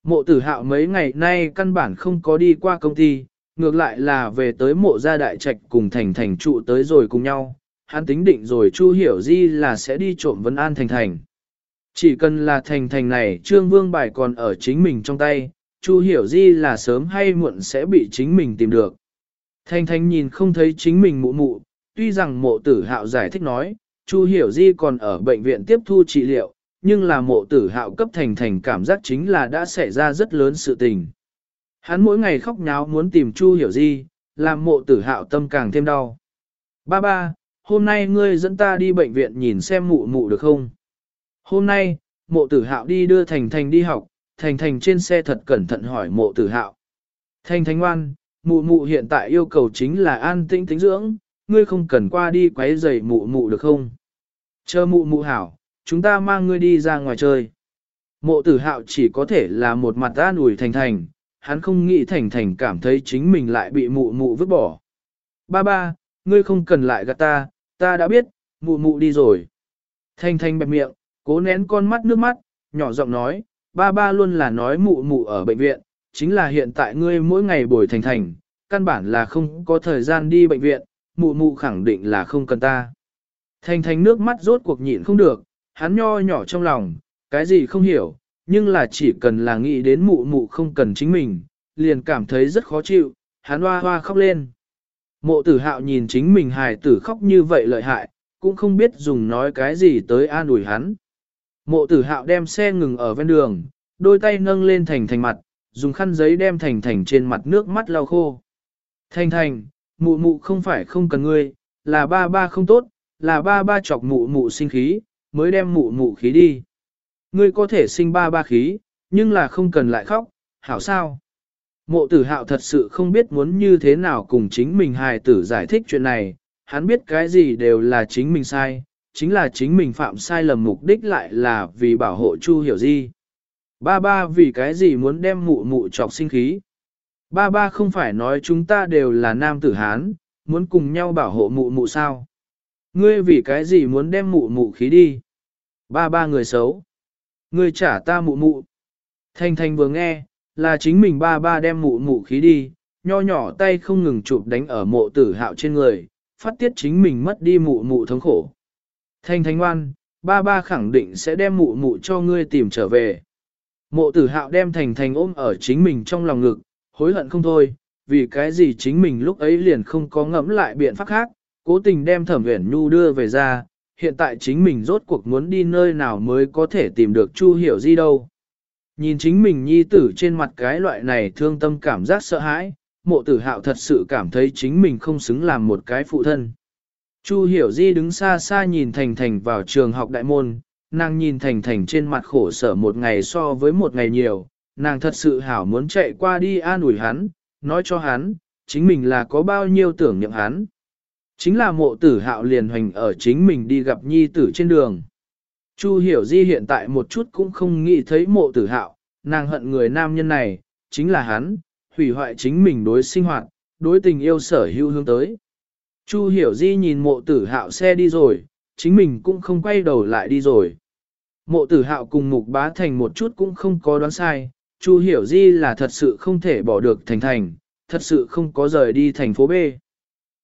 Mộ tử hạo mấy ngày nay căn bản không có đi qua công ty, ngược lại là về tới mộ gia đại trạch cùng thành thành trụ tới rồi cùng nhau. Hắn tính định rồi Chu Hiểu Di là sẽ đi trộm vấn an thành thành. Chỉ cần là thành thành này trương vương bài còn ở chính mình trong tay, Chu hiểu di là sớm hay muộn sẽ bị chính mình tìm được. thành thành nhìn không thấy chính mình mụ mụ, tuy rằng mộ tử hạo giải thích nói, Chu Hiểu Di còn ở bệnh viện tiếp thu trị liệu, nhưng là mộ tử hạo cấp Thành Thành cảm giác chính là đã xảy ra rất lớn sự tình. Hắn mỗi ngày khóc nháo muốn tìm Chu Hiểu Di, làm mộ tử hạo tâm càng thêm đau. Ba ba, hôm nay ngươi dẫn ta đi bệnh viện nhìn xem mụ mụ được không? Hôm nay, mộ tử hạo đi đưa Thành Thành đi học, Thành Thành trên xe thật cẩn thận hỏi mộ tử hạo. Thành Thành ngoan, mụ mụ hiện tại yêu cầu chính là an tĩnh tính dưỡng, ngươi không cần qua đi quấy rầy mụ mụ được không? Chờ mụ mụ hảo, chúng ta mang ngươi đi ra ngoài chơi. Mộ tử hạo chỉ có thể là một mặt an ủi Thành Thành, hắn không nghĩ Thành Thành cảm thấy chính mình lại bị mụ mụ vứt bỏ. Ba ba, ngươi không cần lại gạt ta, ta đã biết, mụ mụ đi rồi. Thành Thành bẹp miệng, cố nén con mắt nước mắt, nhỏ giọng nói, ba ba luôn là nói mụ mụ ở bệnh viện, chính là hiện tại ngươi mỗi ngày bồi Thành Thành, căn bản là không có thời gian đi bệnh viện, mụ mụ khẳng định là không cần ta. Thanh Thanh nước mắt rốt cuộc nhịn không được, hắn nho nhỏ trong lòng, cái gì không hiểu, nhưng là chỉ cần là nghĩ đến mụ mụ không cần chính mình, liền cảm thấy rất khó chịu, hắn hoa hoa khóc lên. Mộ tử hạo nhìn chính mình hài tử khóc như vậy lợi hại, cũng không biết dùng nói cái gì tới an ủi hắn. Mộ tử hạo đem xe ngừng ở ven đường, đôi tay nâng lên thành thành mặt, dùng khăn giấy đem thành thành trên mặt nước mắt lau khô. Thành thành, mụ mụ không phải không cần ngươi, là ba ba không tốt, là ba ba chọc mụ mụ sinh khí, mới đem mụ mụ khí đi. Ngươi có thể sinh ba ba khí, nhưng là không cần lại khóc, hảo sao? Mộ tử hạo thật sự không biết muốn như thế nào cùng chính mình hài tử giải thích chuyện này, hắn biết cái gì đều là chính mình sai, chính là chính mình phạm sai lầm mục đích lại là vì bảo hộ Chu Hiểu Di. Ba ba vì cái gì muốn đem mụ mụ chọc sinh khí? Ba ba không phải nói chúng ta đều là nam tử Hán, muốn cùng nhau bảo hộ mụ mụ sao? Ngươi vì cái gì muốn đem mụ mụ khí đi? Ba ba người xấu. Ngươi trả ta mụ mụ. Thanh Thanh vừa nghe, là chính mình ba ba đem mụ mụ khí đi, nho nhỏ tay không ngừng chụp đánh ở mộ tử hạo trên người, phát tiết chính mình mất đi mụ mụ thống khổ. Thanh Thanh ngoan, ba ba khẳng định sẽ đem mụ mụ cho ngươi tìm trở về. Mộ tử hạo đem Thành Thành ôm ở chính mình trong lòng ngực, hối hận không thôi, vì cái gì chính mình lúc ấy liền không có ngẫm lại biện pháp khác, cố tình đem thẩm uyển nhu đưa về ra, hiện tại chính mình rốt cuộc muốn đi nơi nào mới có thể tìm được Chu Hiểu Di đâu. Nhìn chính mình nhi tử trên mặt cái loại này thương tâm cảm giác sợ hãi, mộ tử hạo thật sự cảm thấy chính mình không xứng làm một cái phụ thân. Chu Hiểu Di đứng xa xa nhìn Thành Thành vào trường học đại môn, nàng nhìn Thành Thành trên mặt khổ sở một ngày so với một ngày nhiều, nàng thật sự hảo muốn chạy qua đi an ủi hắn, nói cho hắn, chính mình là có bao nhiêu tưởng niệm hắn. Chính là mộ tử hạo liền hoành ở chính mình đi gặp nhi tử trên đường. Chu hiểu di hiện tại một chút cũng không nghĩ thấy mộ tử hạo, nàng hận người nam nhân này, chính là hắn, hủy hoại chính mình đối sinh hoạt, đối tình yêu sở hữu hướng tới. Chu hiểu di nhìn mộ tử hạo xe đi rồi, chính mình cũng không quay đầu lại đi rồi. Mộ tử hạo cùng mục bá thành một chút cũng không có đoán sai, Chu hiểu di là thật sự không thể bỏ được thành thành, thật sự không có rời đi thành phố B.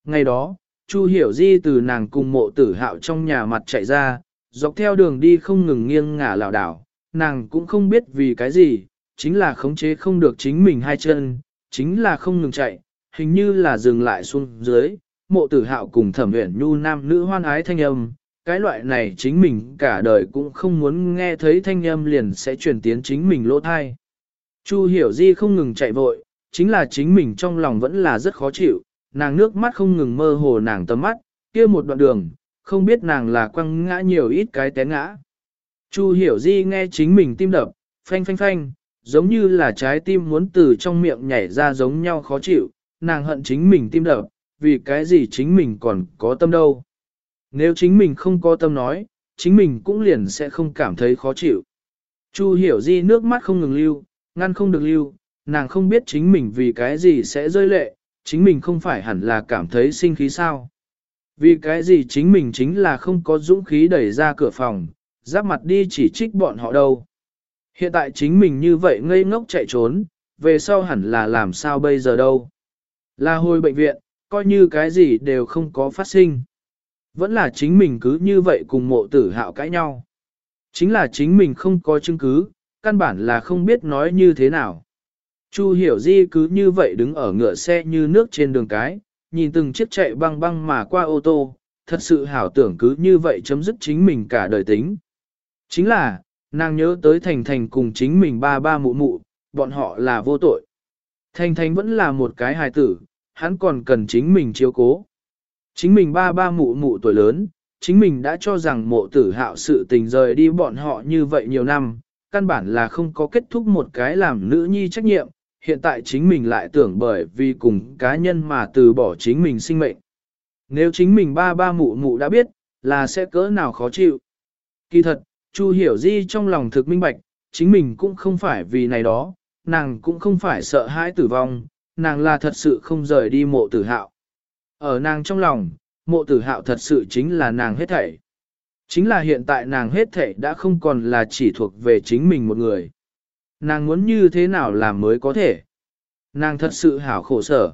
Ngày đó, Chu hiểu di từ nàng cùng mộ tử hạo trong nhà mặt chạy ra, dọc theo đường đi không ngừng nghiêng ngả lảo đảo, nàng cũng không biết vì cái gì, chính là khống chế không được chính mình hai chân, chính là không ngừng chạy, hình như là dừng lại xuống dưới, mộ tử hạo cùng thẩm uyển nhu nam nữ hoan ái thanh âm, cái loại này chính mình cả đời cũng không muốn nghe thấy thanh âm liền sẽ truyền tiến chính mình lỗ thai. Chu hiểu di không ngừng chạy vội, chính là chính mình trong lòng vẫn là rất khó chịu, nàng nước mắt không ngừng mơ hồ nàng tầm mắt, kia một đoạn đường, không biết nàng là quăng ngã nhiều ít cái té ngã. Chu hiểu di nghe chính mình tim đập, phanh phanh phanh, giống như là trái tim muốn từ trong miệng nhảy ra giống nhau khó chịu, nàng hận chính mình tim đập, vì cái gì chính mình còn có tâm đâu. Nếu chính mình không có tâm nói, chính mình cũng liền sẽ không cảm thấy khó chịu. Chu hiểu di nước mắt không ngừng lưu, ngăn không được lưu, nàng không biết chính mình vì cái gì sẽ rơi lệ, chính mình không phải hẳn là cảm thấy sinh khí sao. Vì cái gì chính mình chính là không có dũng khí đẩy ra cửa phòng, giáp mặt đi chỉ trích bọn họ đâu. Hiện tại chính mình như vậy ngây ngốc chạy trốn, về sau hẳn là làm sao bây giờ đâu. Là hồi bệnh viện, coi như cái gì đều không có phát sinh. Vẫn là chính mình cứ như vậy cùng mộ tử hạo cãi nhau. Chính là chính mình không có chứng cứ, căn bản là không biết nói như thế nào. Chu hiểu di cứ như vậy đứng ở ngựa xe như nước trên đường cái, nhìn từng chiếc chạy băng băng mà qua ô tô, thật sự hảo tưởng cứ như vậy chấm dứt chính mình cả đời tính. Chính là, nàng nhớ tới Thành Thành cùng chính mình ba ba mụ mụ, bọn họ là vô tội. Thành Thành vẫn là một cái hài tử, hắn còn cần chính mình chiếu cố. Chính mình ba ba mụ mụ tuổi lớn, chính mình đã cho rằng mộ tử hạo sự tình rời đi bọn họ như vậy nhiều năm, căn bản là không có kết thúc một cái làm nữ nhi trách nhiệm, hiện tại chính mình lại tưởng bởi vì cùng cá nhân mà từ bỏ chính mình sinh mệnh. Nếu chính mình ba ba mụ mụ đã biết, là sẽ cỡ nào khó chịu. Kỳ thật, Chu hiểu di trong lòng thực minh bạch, chính mình cũng không phải vì này đó, nàng cũng không phải sợ hãi tử vong, nàng là thật sự không rời đi mộ tử hạo. Ở nàng trong lòng, mộ tử hạo thật sự chính là nàng hết thảy. Chính là hiện tại nàng hết thể đã không còn là chỉ thuộc về chính mình một người. Nàng muốn như thế nào làm mới có thể. Nàng thật sự hảo khổ sở.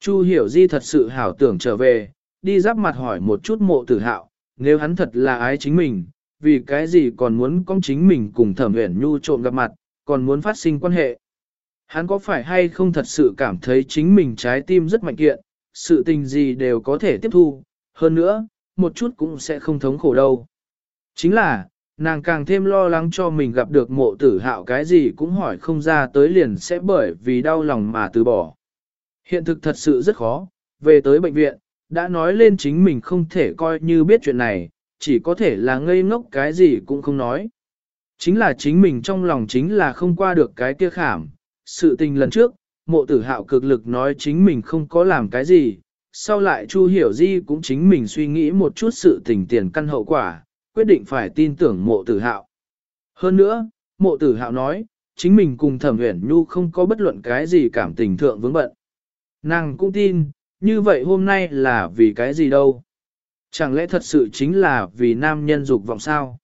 Chu hiểu di thật sự hảo tưởng trở về, đi giáp mặt hỏi một chút mộ tử hạo, nếu hắn thật là ái chính mình, vì cái gì còn muốn con chính mình cùng thẩm uyển nhu trộm gặp mặt, còn muốn phát sinh quan hệ. Hắn có phải hay không thật sự cảm thấy chính mình trái tim rất mạnh kiện, sự tình gì đều có thể tiếp thu, hơn nữa, một chút cũng sẽ không thống khổ đâu. Chính là, nàng càng thêm lo lắng cho mình gặp được mộ tử hạo cái gì cũng hỏi không ra tới liền sẽ bởi vì đau lòng mà từ bỏ. Hiện thực thật sự rất khó, về tới bệnh viện, đã nói lên chính mình không thể coi như biết chuyện này, chỉ có thể là ngây ngốc cái gì cũng không nói. Chính là chính mình trong lòng chính là không qua được cái kia khảm. Sự tình lần trước, mộ tử hạo cực lực nói chính mình không có làm cái gì, sau lại Chu Hiểu Di cũng chính mình suy nghĩ một chút sự tình tiền căn hậu quả, quyết định phải tin tưởng mộ tử hạo. Hơn nữa, mộ tử hạo nói, chính mình cùng thẩm huyền nhu không có bất luận cái gì cảm tình thượng vướng bận. Nàng cũng tin, như vậy hôm nay là vì cái gì đâu. Chẳng lẽ thật sự chính là vì nam nhân dục vọng sao?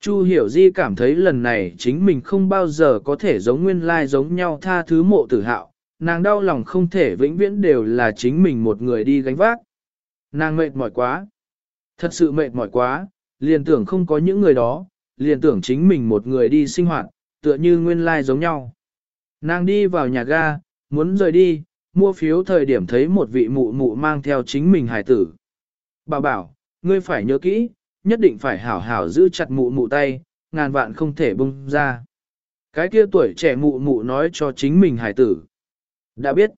Chu hiểu di cảm thấy lần này chính mình không bao giờ có thể giống nguyên lai giống nhau tha thứ mộ tử hạo, nàng đau lòng không thể vĩnh viễn đều là chính mình một người đi gánh vác. Nàng mệt mỏi quá, thật sự mệt mỏi quá, liền tưởng không có những người đó, liền tưởng chính mình một người đi sinh hoạt, tựa như nguyên lai giống nhau. Nàng đi vào nhà ga, muốn rời đi, mua phiếu thời điểm thấy một vị mụ mụ mang theo chính mình hải tử. bà bảo, ngươi phải nhớ kỹ, nhất định phải hảo hảo giữ chặt mụ mụ tay, ngàn vạn không thể bung ra. Cái kia tuổi trẻ mụ mụ nói cho chính mình hải tử. Đã biết.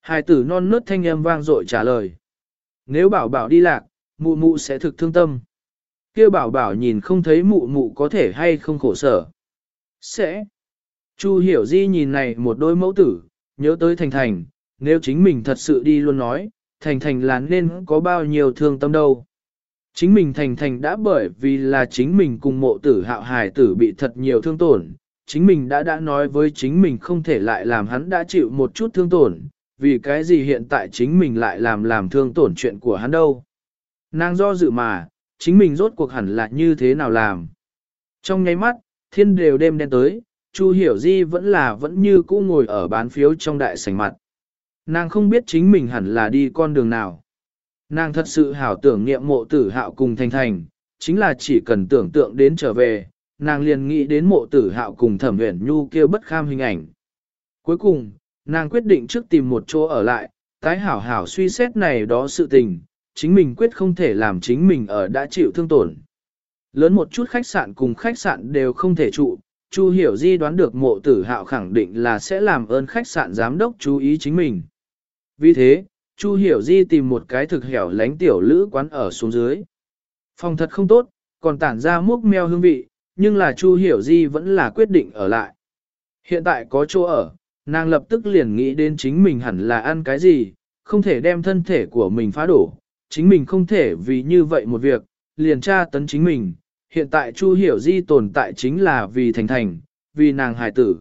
Hải tử non nớt thanh âm vang dội trả lời. Nếu bảo bảo đi lạc, mụ mụ sẽ thực thương tâm. Kia bảo bảo nhìn không thấy mụ mụ có thể hay không khổ sở. Sẽ. Chu hiểu di nhìn này một đôi mẫu tử, nhớ tới thành thành, nếu chính mình thật sự đi luôn nói, thành thành là nên có bao nhiêu thương tâm đâu. Chính mình thành thành đã bởi vì là chính mình cùng mộ tử hạo hài tử bị thật nhiều thương tổn, chính mình đã đã nói với chính mình không thể lại làm hắn đã chịu một chút thương tổn, vì cái gì hiện tại chính mình lại làm làm thương tổn chuyện của hắn đâu. Nàng do dự mà, chính mình rốt cuộc hẳn là như thế nào làm. Trong nháy mắt, thiên đều đêm đen tới, Chu Hiểu Di vẫn là vẫn như cũ ngồi ở bán phiếu trong đại sảnh mặt. Nàng không biết chính mình hẳn là đi con đường nào. Nàng thật sự hảo tưởng niệm mộ tử hạo cùng thành thành, chính là chỉ cần tưởng tượng đến trở về, nàng liền nghĩ đến mộ tử hạo cùng thẩm uyển nhu kêu bất kham hình ảnh. Cuối cùng, nàng quyết định trước tìm một chỗ ở lại, tái hảo hảo suy xét này đó sự tình, chính mình quyết không thể làm chính mình ở đã chịu thương tổn. Lớn một chút khách sạn cùng khách sạn đều không thể trụ, Chu Hiểu Di đoán được mộ tử hạo khẳng định là sẽ làm ơn khách sạn giám đốc chú ý chính mình. Vì thế, Chu Hiểu Di tìm một cái thực hẻo lánh tiểu lữ quán ở xuống dưới. Phòng thật không tốt, còn tản ra múc meo hương vị, nhưng là Chu Hiểu Di vẫn là quyết định ở lại. Hiện tại có chỗ ở, nàng lập tức liền nghĩ đến chính mình hẳn là ăn cái gì, không thể đem thân thể của mình phá đổ, chính mình không thể vì như vậy một việc, liền tra tấn chính mình. Hiện tại Chu Hiểu Di tồn tại chính là vì thành thành, vì nàng hài tử.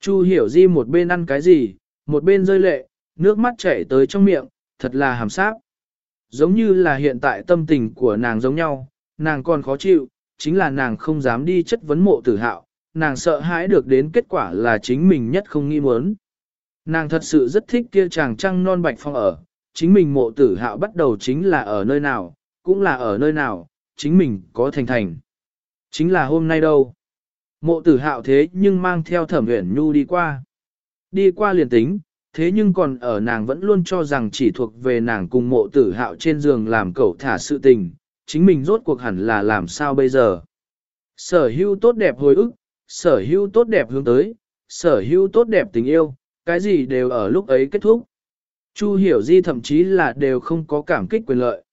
Chu Hiểu Di một bên ăn cái gì, một bên rơi lệ, nước mắt chảy tới trong miệng, thật là hàm sáp. Giống như là hiện tại tâm tình của nàng giống nhau, nàng còn khó chịu, chính là nàng không dám đi chất vấn mộ tử hạo, nàng sợ hãi được đến kết quả là chính mình nhất không nghĩ muốn. Nàng thật sự rất thích kia chàng trăng non bạch phong ở, chính mình mộ tử hạo bắt đầu chính là ở nơi nào, cũng là ở nơi nào, chính mình có thành thành. Chính là hôm nay đâu. Mộ tử hạo thế nhưng mang theo thẩm huyển nhu đi qua. Đi qua liền tính, thế nhưng còn ở nàng vẫn luôn cho rằng chỉ thuộc về nàng cùng mộ tử hạo trên giường làm cậu thả sự tình, chính mình rốt cuộc hẳn là làm sao bây giờ. Sở hữu tốt đẹp hồi ức, sở hữu tốt đẹp hướng tới, sở hữu tốt đẹp tình yêu, cái gì đều ở lúc ấy kết thúc. Chu hiểu di thậm chí là đều không có cảm kích quyền lợi.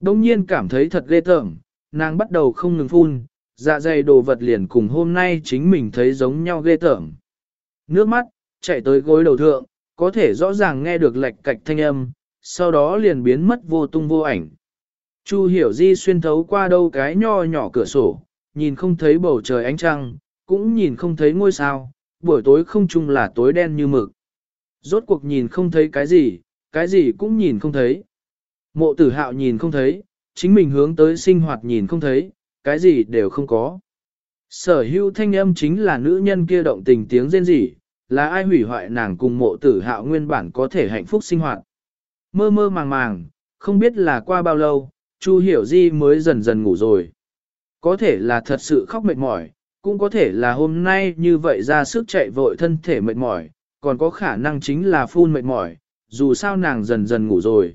Đông nhiên cảm thấy thật ghê tởm, nàng bắt đầu không ngừng phun, dạ dày đồ vật liền cùng hôm nay chính mình thấy giống nhau ghê tởm. Nước mắt, chạy tới gối đầu thượng, có thể rõ ràng nghe được lệch cạch thanh âm, sau đó liền biến mất vô tung vô ảnh. Chu hiểu di xuyên thấu qua đâu cái nho nhỏ cửa sổ, nhìn không thấy bầu trời ánh trăng, cũng nhìn không thấy ngôi sao, buổi tối không chung là tối đen như mực. Rốt cuộc nhìn không thấy cái gì, cái gì cũng nhìn không thấy. Mộ tử hạo nhìn không thấy, chính mình hướng tới sinh hoạt nhìn không thấy, cái gì đều không có. Sở hữu thanh âm chính là nữ nhân kia động tình tiếng rên rỉ, là ai hủy hoại nàng cùng mộ tử hạo nguyên bản có thể hạnh phúc sinh hoạt. Mơ mơ màng màng, không biết là qua bao lâu, Chu Hiểu Di mới dần dần ngủ rồi. Có thể là thật sự khóc mệt mỏi, cũng có thể là hôm nay như vậy ra sức chạy vội thân thể mệt mỏi, còn có khả năng chính là phun mệt mỏi, dù sao nàng dần dần ngủ rồi.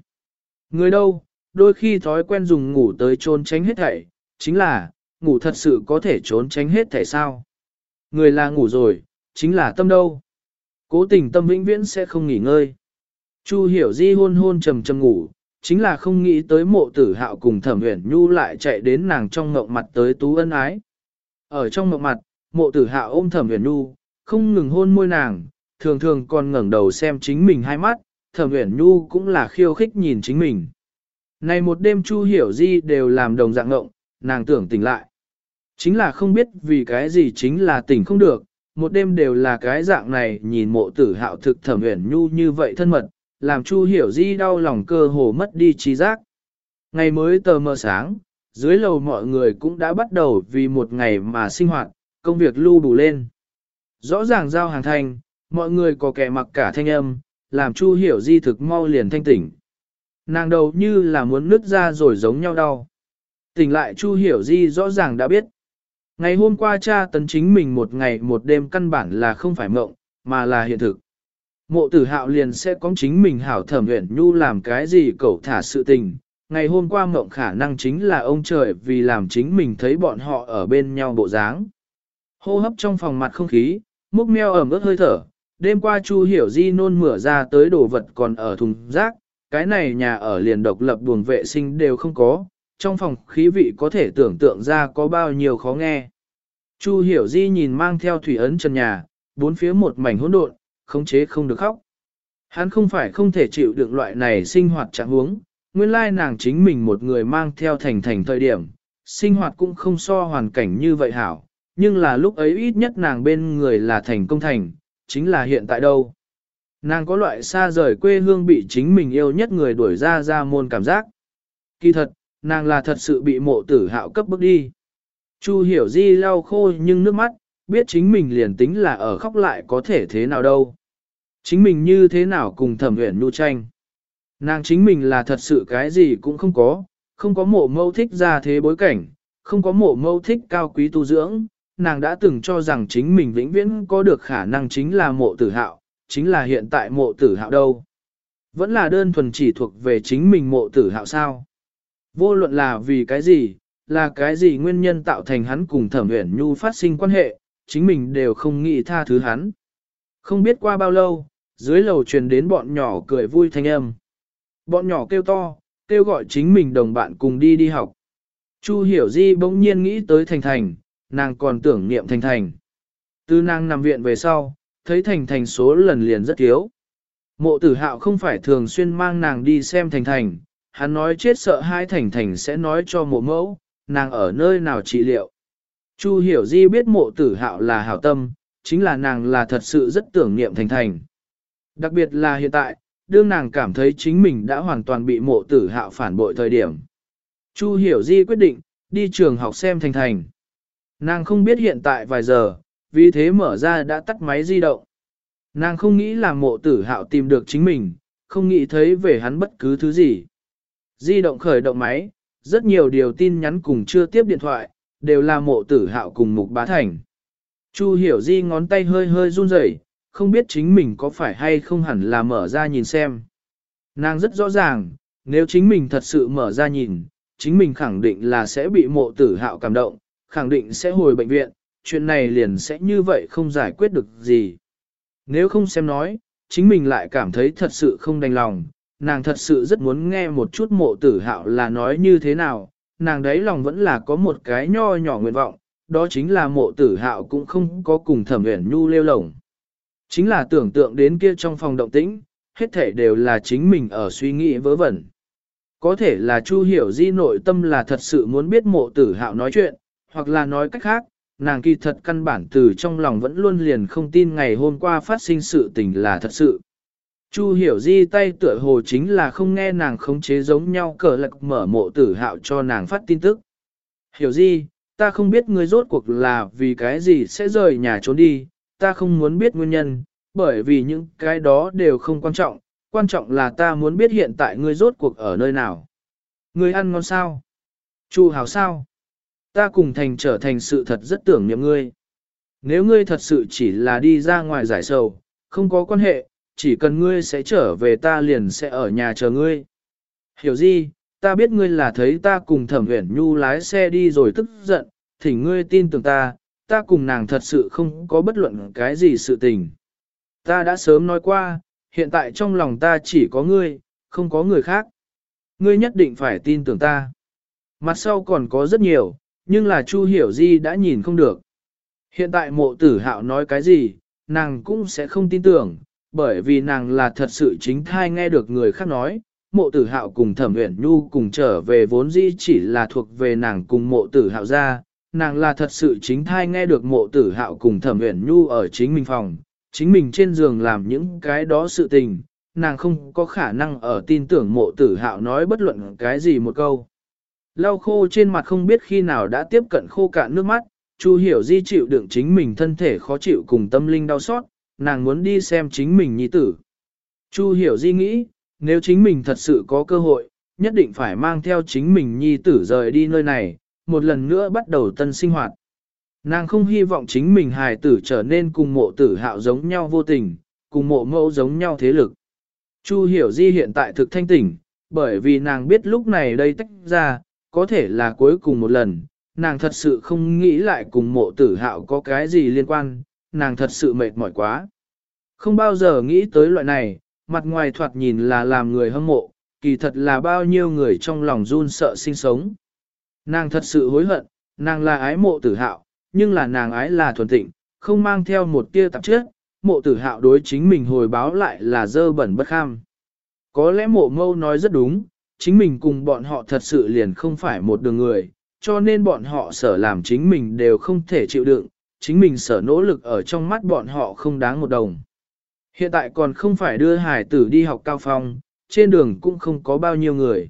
Người đâu, đôi khi thói quen dùng ngủ tới trốn tránh hết thảy, chính là, ngủ thật sự có thể trốn tránh hết thảy sao. Người là ngủ rồi, chính là tâm đâu. Cố tình tâm vĩnh viễn sẽ không nghỉ ngơi. Chu hiểu di hôn hôn trầm trầm ngủ, chính là không nghĩ tới mộ tử hạo cùng thẩm uyển nhu lại chạy đến nàng trong ngộng mặt tới tú ân ái. Ở trong ngộng mặt, mộ tử hạo ôm thẩm uyển nhu, không ngừng hôn môi nàng, thường thường còn ngẩng đầu xem chính mình hai mắt, thẩm uyển nhu cũng là khiêu khích nhìn chính mình. Này một đêm chu hiểu di đều làm đồng dạng ngộng, nàng tưởng tỉnh lại. Chính là không biết vì cái gì chính là tỉnh không được, một đêm đều là cái dạng này nhìn mộ tử hạo thực thẩm uyển nhu như vậy thân mật, làm Chu Hiểu Di đau lòng cơ hồ mất đi trí giác. Ngày mới tờ mờ sáng, dưới lầu mọi người cũng đã bắt đầu vì một ngày mà sinh hoạt, công việc lưu đủ lên. Rõ ràng giao hàng thành, mọi người có kẻ mặc cả thanh âm, làm Chu Hiểu Di thực mau liền thanh tỉnh. Nàng đầu như là muốn nứt ra rồi giống nhau đau. Tỉnh lại Chu Hiểu Di rõ ràng đã biết. Ngày hôm qua cha tấn chính mình một ngày một đêm căn bản là không phải mộng, mà là hiện thực. Mộ tử hạo liền sẽ có chính mình hảo thẩm nguyện nhu làm cái gì cậu thả sự tình. Ngày hôm qua mộng khả năng chính là ông trời vì làm chính mình thấy bọn họ ở bên nhau bộ dáng. Hô hấp trong phòng mặt không khí, múc meo ẩm ướt hơi thở. Đêm qua Chu Hiểu Di nôn mửa ra tới đồ vật còn ở thùng rác, cái này nhà ở liền độc lập buồng vệ sinh đều không có, trong phòng khí vị có thể tưởng tượng ra có bao nhiêu khó nghe. Chu Hiểu Di nhìn mang theo thủy ấn trần nhà, bốn phía một mảnh hỗn độn, khống chế không được khóc. Hắn không phải không thể chịu được loại này sinh hoạt trạng huống, nguyên lai nàng chính mình một người mang theo thành thành thời điểm, sinh hoạt cũng không so hoàn cảnh như vậy hảo, nhưng là lúc ấy ít nhất nàng bên người là thành công thành, chính là hiện tại đâu. Nàng có loại xa rời quê hương bị chính mình yêu nhất người đuổi ra ra môn cảm giác. Kỳ thật, nàng là thật sự bị mộ tử hạo cấp bước đi. Chu hiểu di lau khô nhưng nước mắt, biết chính mình liền tính là ở khóc lại có thể thế nào đâu. Chính mình như thế nào cùng thẩm huyển nhu tranh. Nàng chính mình là thật sự cái gì cũng không có, không có mộ mâu thích ra thế bối cảnh, không có mộ mâu thích cao quý tu dưỡng, nàng đã từng cho rằng chính mình vĩnh viễn có được khả năng chính là mộ tử hạo, chính là hiện tại mộ tử hạo đâu. Vẫn là đơn thuần chỉ thuộc về chính mình mộ tử hạo sao. Vô luận là vì cái gì, là cái gì nguyên nhân tạo thành hắn cùng thẩm huyển nhu phát sinh quan hệ, chính mình đều không nghĩ tha thứ hắn. Không biết qua bao lâu, dưới lầu truyền đến bọn nhỏ cười vui thanh âm. Bọn nhỏ kêu to, kêu gọi chính mình đồng bạn cùng đi đi học. Chu hiểu di bỗng nhiên nghĩ tới Thành Thành, nàng còn tưởng niệm Thành Thành. Từ nàng nằm viện về sau, thấy Thành Thành số lần liền rất thiếu. Mộ tử hạo không phải thường xuyên mang nàng đi xem Thành Thành, hắn nói chết sợ hai Thành Thành sẽ nói cho mộ mẫu, nàng ở nơi nào trị liệu. Chu hiểu di biết mộ tử hạo là hảo tâm, chính là nàng là thật sự rất tưởng niệm Thành Thành. Đặc biệt là hiện tại, đương nàng cảm thấy chính mình đã hoàn toàn bị mộ tử hạo phản bội thời điểm. Chu hiểu di quyết định, đi trường học xem Thành Thành. Nàng không biết hiện tại vài giờ, vì thế mở ra đã tắt máy di động. Nàng không nghĩ là mộ tử hạo tìm được chính mình, không nghĩ thấy về hắn bất cứ thứ gì. Di động khởi động máy, rất nhiều điều tin nhắn cùng chưa tiếp điện thoại, đều là mộ tử hạo cùng mục bá thành. Chu hiểu di ngón tay hơi hơi run rẩy, không biết chính mình có phải hay không hẳn là mở ra nhìn xem. Nàng rất rõ ràng, nếu chính mình thật sự mở ra nhìn, chính mình khẳng định là sẽ bị mộ tử hạo cảm động, khẳng định sẽ hồi bệnh viện, chuyện này liền sẽ như vậy không giải quyết được gì. Nếu không xem nói, chính mình lại cảm thấy thật sự không đành lòng, nàng thật sự rất muốn nghe một chút mộ tử hạo là nói như thế nào, nàng đấy lòng vẫn là có một cái nho nhỏ nguyện vọng, đó chính là mộ tử hạo cũng không có cùng thẩm uyển nhu lêu lổng. Chính là tưởng tượng đến kia trong phòng động tĩnh, hết thể đều là chính mình ở suy nghĩ vớ vẩn. Có thể là Chu Hiểu Di nội tâm là thật sự muốn biết mộ tử hạo nói chuyện, hoặc là nói cách khác, nàng kỳ thật căn bản từ trong lòng vẫn luôn liền không tin ngày hôm qua phát sinh sự tình là thật sự. Chu Hiểu Di tay tựa hồ chính là không nghe nàng khống chế giống nhau cờ lạc mở mộ tử hạo cho nàng phát tin tức. Hiểu Di, ta không biết ngươi rốt cuộc là vì cái gì sẽ rời nhà trốn đi, ta không muốn biết nguyên nhân, bởi vì những cái đó đều không quan trọng, quan trọng là ta muốn biết hiện tại ngươi rốt cuộc ở nơi nào. Ngươi ăn ngon sao? Chu hào sao? Ta cùng thành trở thành sự thật rất tưởng niệm ngươi. Nếu ngươi thật sự chỉ là đi ra ngoài giải sầu, không có quan hệ, chỉ cần ngươi sẽ trở về ta liền sẽ ở nhà chờ ngươi. Hiểu gì, ta biết ngươi là thấy ta cùng thẩm huyển nhu lái xe đi rồi tức giận, thỉnh ngươi tin tưởng ta, ta cùng nàng thật sự không có bất luận cái gì sự tình. Ta đã sớm nói qua, hiện tại trong lòng ta chỉ có ngươi, không có người khác. Ngươi nhất định phải tin tưởng ta. Mặt sau còn có rất nhiều, nhưng là Chu Hiểu Di đã nhìn không được. Hiện tại mộ tử hạo nói cái gì, nàng cũng sẽ không tin tưởng, bởi vì nàng là thật sự chính thai nghe được người khác nói, mộ tử hạo cùng thẩm uyển nhu cùng trở về vốn dĩ chỉ là thuộc về nàng cùng mộ tử hạo ra, nàng là thật sự chính thai nghe được mộ tử hạo cùng thẩm uyển nhu ở chính mình phòng, chính mình trên giường làm những cái đó sự tình, nàng không có khả năng ở tin tưởng mộ tử hạo nói bất luận cái gì một câu. Lau khô trên mặt không biết khi nào đã tiếp cận khô cạn nước mắt, Chu hiểu di chịu đựng chính mình thân thể khó chịu cùng tâm linh đau xót, nàng muốn đi xem chính mình nhi tử. Chu hiểu di nghĩ, nếu chính mình thật sự có cơ hội, nhất định phải mang theo chính mình nhi tử rời đi nơi này, một lần nữa bắt đầu tân sinh hoạt. Nàng không hy vọng chính mình hài tử trở nên cùng mộ tử hạo giống nhau vô tình, cùng mộ mẫu giống nhau thế lực. Chu hiểu di hiện tại thực thanh tỉnh, bởi vì nàng biết lúc này đây tách ra, có thể là cuối cùng một lần, nàng thật sự không nghĩ lại cùng mộ tử hạo có cái gì liên quan, nàng thật sự mệt mỏi quá. Không bao giờ nghĩ tới loại này, mặt ngoài thoạt nhìn là làm người hâm mộ, kỳ thật là bao nhiêu người trong lòng run sợ sinh sống. Nàng thật sự hối hận, nàng là ái mộ tử hạo, nhưng là nàng ái là thuần tịnh, không mang theo một tia tạp chất, mộ tử hạo đối chính mình hồi báo lại là dơ bẩn bất kham. Có lẽ mộ mâu nói rất đúng, chính mình cùng bọn họ thật sự liền không phải một đường người, cho nên bọn họ sở làm chính mình đều không thể chịu đựng, chính mình sở nỗ lực ở trong mắt bọn họ không đáng một đồng. Hiện tại còn không phải đưa hải tử đi học cao phong, trên đường cũng không có bao nhiêu người.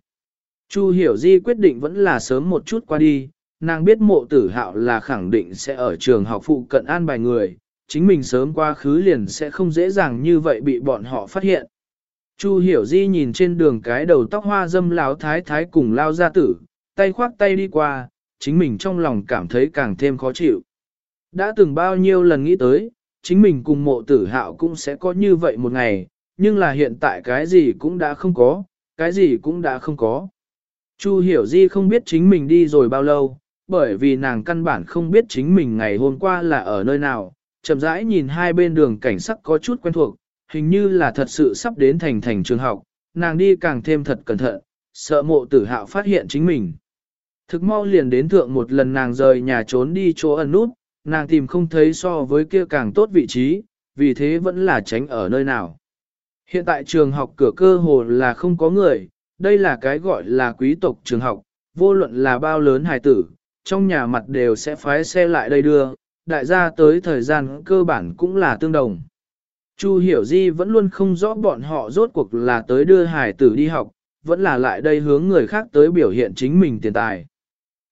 Chu Hiểu Di quyết định vẫn là sớm một chút qua đi, nàng biết mộ tử hạo là khẳng định sẽ ở trường học phụ cận an bài người, chính mình sớm qua khứ liền sẽ không dễ dàng như vậy bị bọn họ phát hiện. Chu Hiểu Di nhìn trên đường cái đầu tóc hoa dâm láo thái thái cùng lao gia tử, tay khoác tay đi qua, chính mình trong lòng cảm thấy càng thêm khó chịu. Đã từng bao nhiêu lần nghĩ tới, chính mình cùng mộ tử hạo cũng sẽ có như vậy một ngày, nhưng là hiện tại cái gì cũng đã không có, cái gì cũng đã không có. Chu hiểu di không biết chính mình đi rồi bao lâu, bởi vì nàng căn bản không biết chính mình ngày hôm qua là ở nơi nào, chậm rãi nhìn hai bên đường cảnh sắc có chút quen thuộc, hình như là thật sự sắp đến thành thành trường học, nàng đi càng thêm thật cẩn thận, sợ mộ tử hạo phát hiện chính mình. Thực mau liền đến thượng một lần nàng rời nhà trốn đi chỗ ẩn nút, nàng tìm không thấy so với kia càng tốt vị trí, vì thế vẫn là tránh ở nơi nào. Hiện tại trường học cửa cơ hồ là không có người, đây là cái gọi là quý tộc trường học, vô luận là bao lớn hài tử, trong nhà mặt đều sẽ phái xe lại đây đưa, đại gia tới thời gian cơ bản cũng là tương đồng. Chu Hiểu Di vẫn luôn không rõ bọn họ rốt cuộc là tới đưa hài tử đi học, vẫn là lại đây hướng người khác tới biểu hiện chính mình tiền tài.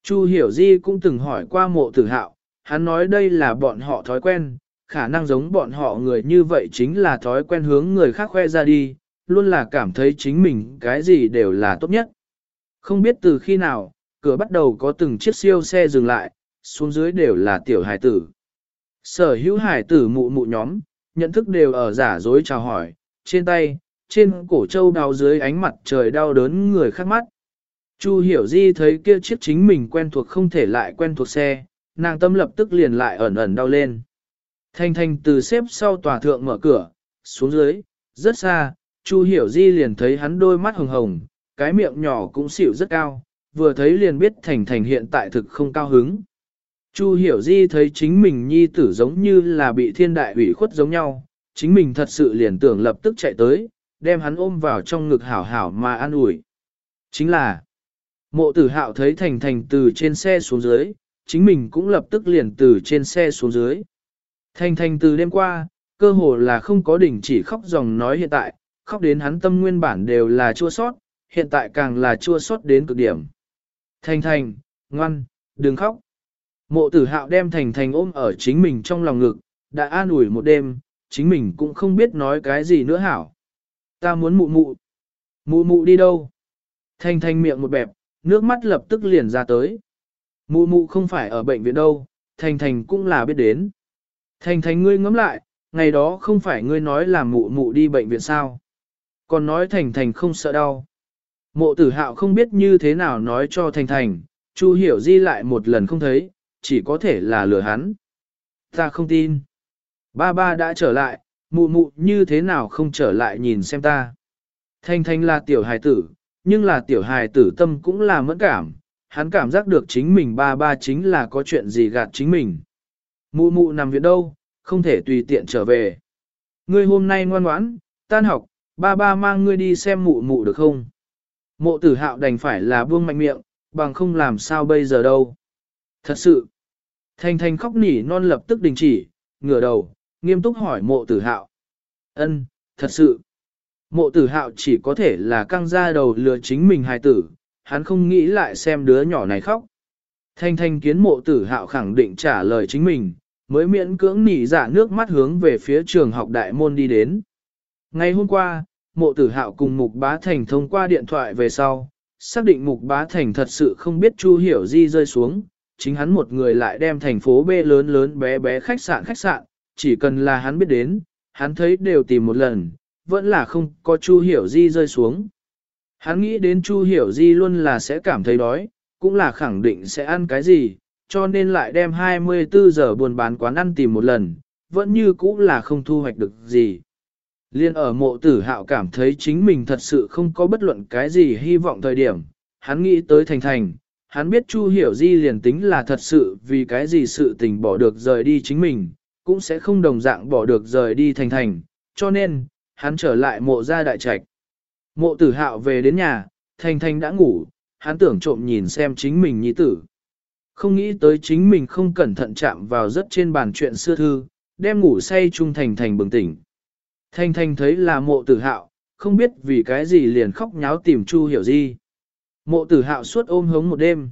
Chu Hiểu Di cũng từng hỏi qua mộ tử hạo, hắn nói đây là bọn họ thói quen, khả năng giống bọn họ người như vậy chính là thói quen hướng người khác khoe ra đi, luôn là cảm thấy chính mình cái gì đều là tốt nhất. Không biết từ khi nào, cửa bắt đầu có từng chiếc siêu xe dừng lại, xuống dưới đều là tiểu hải tử. Sở hữu hải tử mụ mụ nhóm, nhận thức đều ở giả dối chào hỏi, trên tay, trên cổ châu đau dưới ánh mặt trời đau đớn người khác mắt. Chu hiểu di thấy kia chiếc chính mình quen thuộc không thể lại quen thuộc xe, nàng tâm lập tức liền lại ẩn ẩn đau lên. Thanh thanh từ xếp sau tòa thượng mở cửa, xuống dưới, rất xa, Chu hiểu di liền thấy hắn đôi mắt hồng hồng, cái miệng nhỏ cũng xỉu rất cao, vừa thấy liền biết thành thành hiện tại thực không cao hứng. Chu hiểu di thấy chính mình nhi tử giống như là bị thiên đại ủy khuất giống nhau, chính mình thật sự liền tưởng lập tức chạy tới, đem hắn ôm vào trong ngực hảo hảo mà an ủi. Chính là, mộ tử hạo thấy thành thành từ trên xe xuống dưới, chính mình cũng lập tức liền từ trên xe xuống dưới. Thành thành từ đêm qua, cơ hồ là không có đỉnh chỉ khóc dòng nói hiện tại, khóc đến hắn tâm nguyên bản đều là chua sót, hiện tại càng là chua sót đến cực điểm. Thành thành, ngoan, đừng khóc. Mộ tử hạo đem thành thành ôm ở chính mình trong lòng ngực, đã an ủi một đêm, chính mình cũng không biết nói cái gì nữa hảo. Ta muốn mụ mụ. Mụ mụ đi đâu? Thành thành miệng một bẹp, nước mắt lập tức liền ra tới. Mụ mụ không phải ở bệnh viện đâu, thành thành cũng là biết đến. Thành thành ngươi ngẫm lại, ngày đó không phải ngươi nói là mụ mụ đi bệnh viện sao. Còn nói thành thành không sợ đau. Mộ tử hạo không biết như thế nào nói cho thành thành, Chu hiểu di lại một lần không thấy, chỉ có thể là lừa hắn. Ta không tin. Ba ba đã trở lại, mụ mụ như thế nào không trở lại nhìn xem ta. Thanh thanh là tiểu hài tử, nhưng là tiểu hài tử tâm cũng là mẫn cảm, hắn cảm giác được chính mình ba ba chính là có chuyện gì gạt chính mình. Mụ mụ nằm viện đâu, không thể tùy tiện trở về. Ngươi hôm nay ngoan ngoãn, tan học, ba ba mang ngươi đi xem mụ mụ được không? Mộ tử hạo đành phải là buông mạnh miệng, bằng không làm sao bây giờ đâu. Thật sự, Thanh Thanh khóc nỉ non lập tức đình chỉ, ngửa đầu, nghiêm túc hỏi mộ tử hạo. Ân, thật sự. Mộ tử hạo chỉ có thể là căng ra đầu lừa chính mình hài tử, hắn không nghĩ lại xem đứa nhỏ này khóc. Thanh thanh kiến mộ tử hạo khẳng định trả lời chính mình, mới miễn cưỡng nỉ giả nước mắt hướng về phía trường học đại môn đi đến. Ngày hôm qua, mộ tử hạo cùng Mục Bá Thành thông qua điện thoại về sau, xác định Mục Bá Thành thật sự không biết Chu Hiểu Di rơi xuống, chính hắn một người lại đem thành phố B lớn lớn bé bé khách sạn khách sạn, chỉ cần là hắn biết đến, hắn thấy đều tìm một lần, vẫn là không có Chu Hiểu Di rơi xuống. Hắn nghĩ đến Chu Hiểu Di luôn là sẽ cảm thấy đói, cũng là khẳng định sẽ ăn cái gì, cho nên lại đem 24 giờ buồn bán quán ăn tìm một lần, vẫn như cũ là không thu hoạch được gì. Liên ở mộ tử hạo cảm thấy chính mình thật sự không có bất luận cái gì hy vọng thời điểm, hắn nghĩ tới thành thành, hắn biết Chu Hiểu Di liền tính là thật sự vì cái gì sự tình bỏ được rời đi chính mình, cũng sẽ không đồng dạng bỏ được rời đi thành thành, cho nên, hắn trở lại mộ ra đại trạch. Mộ tử hạo về đến nhà, Thanh Thanh đã ngủ, hắn tưởng trộm nhìn xem chính mình nhi tử. Không nghĩ tới chính mình không cẩn thận chạm vào rất trên bàn chuyện xưa thư, đem ngủ say chung thành thành bừng tỉnh. Thanh thanh thấy là mộ tử hạo, không biết vì cái gì liền khóc nháo tìm Chu hiểu gì. Mộ tử hạo suốt ôm hống một đêm.